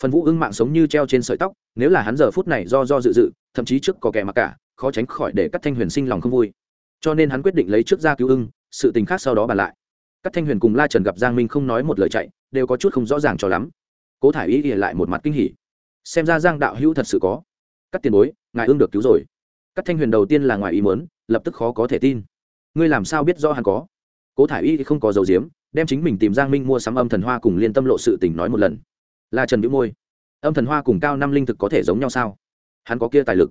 Phần vũ ưng mạng sống như treo trên sợi tóc, nếu là hắn giờ phút này do do dự dự, thậm chí trước có kẻ mặc cả, khó tránh khỏi để các thanh huyền sinh lòng không vui. Cho nên hắn quyết định lấy trước ra cứu ưng, sự tình khác sau đó bàn lại. Các thanh huyền cùng la trần gặp giang minh không nói một lời chạy, đều có chút không rõ ràng cho lắm. Cố thả ý ỉa lại một mặt kinh hỉ. Xem ra giang đạo hữu thật sự có. Các tiền bối, ngài ưng được cứu rồi. Các thanh huyền đầu tiên là ngoài ý mớn lập tức khó có thể tin. Ngươi làm sao biết do hắn có? Cố thả y không có dấu diếm đem chính mình tìm giang minh mua sắm âm thần hoa cùng liên tâm lộ sự tình nói một lần. Là trần vĩ môi. Âm thần hoa cùng cao năm linh thực có thể giống nhau sao? Hắn có kia tài lực.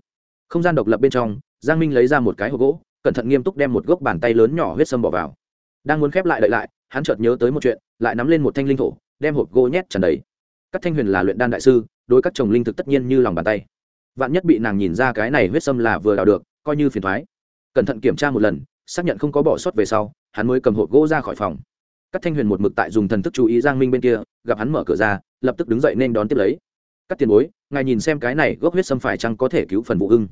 Không gian độc lập bên trong, giang minh lấy ra một cái hộp gỗ, cẩn thận nghiêm túc đem một gốc bàn tay lớn nhỏ huyết sâm bỏ vào. Đang muốn khép lại đợi lại, hắn chợt nhớ tới một chuyện, lại nắm lên một thanh linh thổ, đem hộp gỗ nhét tràn đầy. Các thanh huyền là luyện đan đại sư, đối các chồng linh thực tất nhiên như lòng bàn tay. Vạn nhất bị nàng nhìn ra cái này huyết sâm là vừa đào được, coi như phiền thoái. Cẩn thận kiểm tra một lần xác nhận không có bỏ sót về sau, hắn mới cầm hộp gỗ ra khỏi phòng. Các thanh huyền một mực tại dùng thần thức chú ý giang minh bên kia, gặp hắn mở cửa ra, lập tức đứng dậy nên đón tiếp lấy. Các tiền bối, ngài nhìn xem cái này gốc huyết sâm phải chăng có thể cứu phần vụ hưng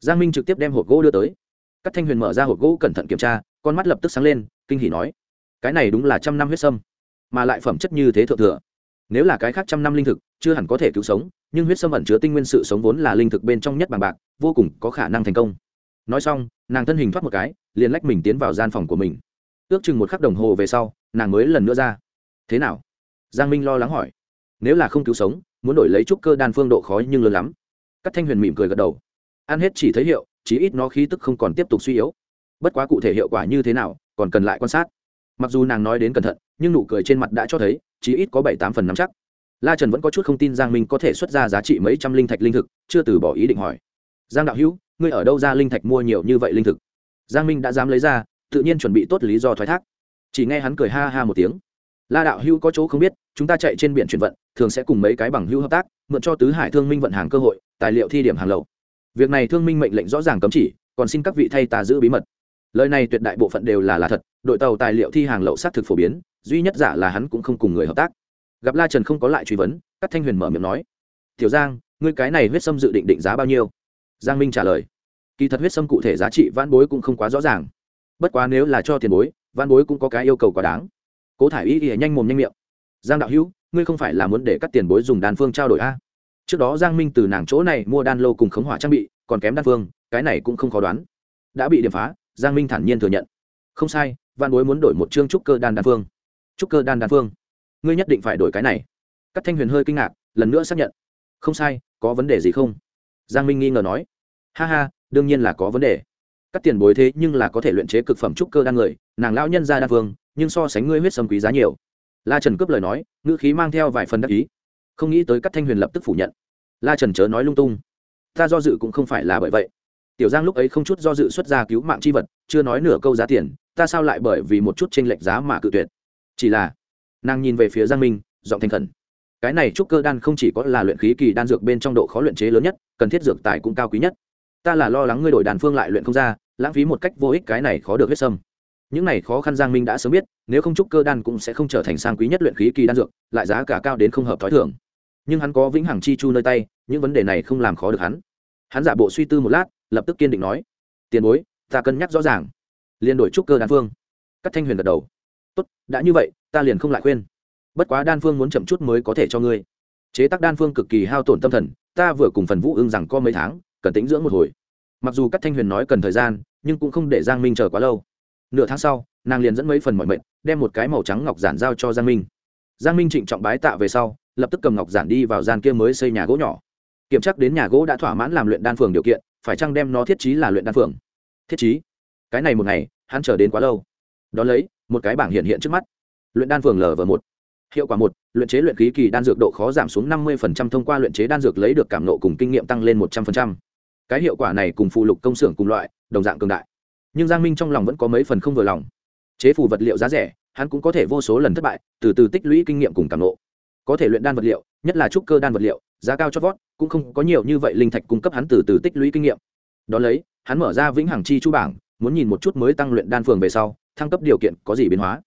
giang minh trực tiếp đem hộp gỗ đưa tới. Các thanh huyền mở ra hộp gỗ cẩn thận kiểm tra, con mắt lập tức sáng lên, kinh hỉ nói, cái này đúng là trăm năm huyết sâm, mà lại phẩm chất như thế thượng thừa. Nếu là cái khác trăm năm linh thực, chưa hẳn có thể cứu sống, nhưng huyết sâm ẩn chứa tinh nguyên sự sống vốn là linh thực bên trong nhất bằng bạc, vô cùng có khả năng thành công nói xong, nàng thân hình thoát một cái, liền lách mình tiến vào gian phòng của mình. Ước chừng một khắc đồng hồ về sau, nàng mới lần nữa ra. Thế nào? Giang minh lo lắng hỏi. Nếu là không cứu sống, muốn đổi lấy trúc cơ đan phương độ khó nhưng lớn lắm. Các thanh huyền mỉm cười gật đầu. Ăn hết chỉ thấy hiệu, chí ít nó khí tức không còn tiếp tục suy yếu. Bất quá cụ thể hiệu quả như thế nào, còn cần lại quan sát. Mặc dù nàng nói đến cẩn thận, nhưng nụ cười trên mặt đã cho thấy, chí ít có bảy tám phần nắm chắc. La trần vẫn có chút không tin giang minh có thể xuất ra giá trị mấy trăm linh thạch linh thực, chưa từ bỏ ý định hỏi. Giang đạo hữu ngươi ở đâu ra linh thạch mua nhiều như vậy linh thực? Giang minh đã dám lấy ra, tự nhiên chuẩn bị tốt lý do thoái thác. Chỉ nghe hắn cười ha ha một tiếng. La đạo hưu có chỗ không biết, chúng ta chạy trên biển chuyển vận, thường sẽ cùng mấy cái bằng hưu hợp tác, mượn cho tứ hải thương minh vận hàng cơ hội, tài liệu thi điểm hàng lậu. Việc này thương minh mệnh lệnh rõ ràng cấm chỉ, còn xin các vị thay ta giữ bí mật. Lời này tuyệt đại bộ phận đều là là thật, đội tàu tài liệu thi hàng lậu xác thực phổ biến, duy nhất giả là hắn cũng không cùng người hợp tác. Gặp la trần không có lại truy vấn, các thanh huyền mở miệng nói, tiểu giang, ngươi cái này huyết sâm dự định định giá bao nhiêu? Giang minh trả lời kỳ thật huyết sâm cụ thể giá trị văn bối cũng không quá rõ ràng. Bất quá nếu là cho tiền bối văn bối cũng có cái yêu cầu quá đáng. Cố thải y ỉa nhanh mồm nhanh miệng. Giang đạo hữu, ngươi không phải là muốn để các tiền bối dùng đan phương trao đổi a? Trước đó giang minh từ nàng chỗ này mua đan lô cùng khống hỏa trang bị, còn kém đan phương, cái này cũng không khó đoán. Đã bị điểm phá, giang minh thản nhiên thừa nhận. Không sai văn bối muốn đổi một chương trúc cơ đan đan phương. Trúc cơ đan đan phương. Ngươi nhất định phải đổi cái này. Các thanh huyền hơi kinh ngạc, lần nữa xác nhận. Không sai, có vấn đề gì không? Giang minh nghi ngờ nói. Ha ha đương nhiên là có vấn đề. Các tiền bối thế nhưng là có thể luyện chế cực phẩm trúc cơ đan người, nàng lão nhân ra đa phương nhưng so sánh ngươi huyết sâm quý giá nhiều. La trần cướp lời nói, ngữ khí mang theo vài phần đắc ý. Không nghĩ tới các thanh huyền lập tức phủ nhận. La trần chớ nói lung tung. Ta do dự cũng không phải là bởi vậy. Tiểu giang lúc ấy không chút do dự xuất ra cứu mạng c h i vật, chưa nói nửa câu giá tiền, ta sao lại bởi vì một chút t r ê n lệch giá mà cự tuyệt? Chỉ là, nàng nhìn về phía giang minh, giọng thành khẩn. Cái này trúc cơ đan không chỉ có là luyện khí kỳ đan dược bên trong độ khó luyện chế lớn nhất, cần thiết dược tài cũng cao quý nhất ta là lo lắng ngươi đổi đàn phương lại luyện không ra, lãng phí một cách vô ích cái này khó được huyết sâm. Những này khó khăn giang minh đã sớm biết, nếu không trúc cơ đan cũng sẽ không trở thành sang quý nhất luyện khí kỳ đan dược, lại giá cả cao đến không hợp t h ó i thường. Nhưng hắn có vĩnh hằng chi chu nơi tay, những vấn đề này không làm khó được hắn. Hắn giả bộ suy tư một lát, lập tức kiên định nói, tiền bối, ta cân nhắc rõ ràng. Liền đổi trúc cơ đan phương. Cắt thanh huyền gật đầu. Tốt, đã như vậy, ta liền không lại khuyên. Bất quá đan phương muốn chậm chút mới có thể cho ngươi. Chế tác đan phương cực kỳ hao tổn tâm thần, ta vừa cùng phần vũ ưng rằng có mấy tháng cần tính dưỡng một hồi. Mặc dù các thanh huyền nói cần thời gian, nhưng cũng không để giang minh chờ quá lâu. Nửa tháng sau, nàng liền dẫn mấy phần mọi mệnh, đem một cái màu trắng ngọc giản giao cho giang minh. Giang minh trịnh trọng bái tạ về sau, lập tức cầm ngọc giản đi vào gian kia mới xây nhà gỗ nhỏ. Kiểm tra đến nhà gỗ đã thỏa mãn làm luyện đan phường điều kiện, phải chăng đem nó thiết trí là luyện đan phường? Thiết trí? Cái này một ngày, hắn chờ đến quá lâu. Đón lấy, một cái bảng hiện hiện trước mắt. Luyện đan phường lv một. Hiệu quả một, luyện chế luyện khí kỳ đan dược độ khó giảm xuống năm mươi thông qua luyện chế đan dược lấy được cảm nộ cùng kinh nghiệm tăng lên một trăm linh cái hiệu quả này cùng phụ lục công xưởng cùng loại, đồng dạng cường đại. Nhưng giang minh trong lòng vẫn có mấy phần không vừa lòng. Chế phủ vật liệu giá rẻ, hắn cũng có thể vô số lần thất bại, từ từ tích lũy kinh nghiệm cùng cảm lộ có thể luyện đan vật liệu, nhất là trúc cơ đan vật liệu, giá cao chót vót, cũng không có nhiều như vậy linh thạch cung cấp hắn từ từ tích lũy kinh nghiệm. Đ ó lấy, hắn mở ra vĩnh hằng chi chu bảng, muốn nhìn một chút mới tăng luyện đan phường về sau, thăng cấp điều kiện có gì biến hóa.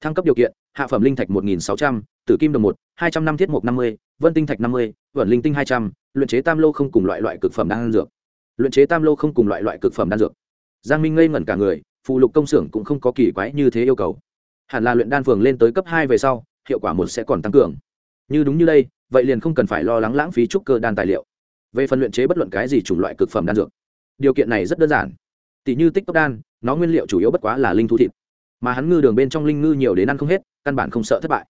Thăng cấp điều kiện, hạ phẩm linh thạch một nghìn sáu trăm, tử kim đồng một, hai trăm năm thiết mục năm mươi, vân tinh thạch năm mươi, vẩn linh tinh hai trăm, luyện chế tam lô không cùng loại loại cực phẩm đan dược luyện chế tam lô không cùng loại loại cực phẩm đan dược. Giang minh ngây ngẩn cả người, phụ lục công xưởng cũng không có kỳ quái như thế yêu cầu. Hẳn là luyện đan phường lên tới cấp hai về sau, hiệu quả một sẽ còn tăng cường. Như đúng như đây, vậy liền không cần phải lo lắng lãng phí trúc cơ đan tài liệu. Về phần luyện chế bất luận cái gì chủng loại cực phẩm đan dược, điều kiện này rất đơn giản. Tỷ như tích tốc đan, nó nguyên liệu chủ yếu bất quá là linh thu thịt, mà hắn ngư đường bên trong linh ngư nhiều đến ăn không hết, căn bản không sợ thất bại.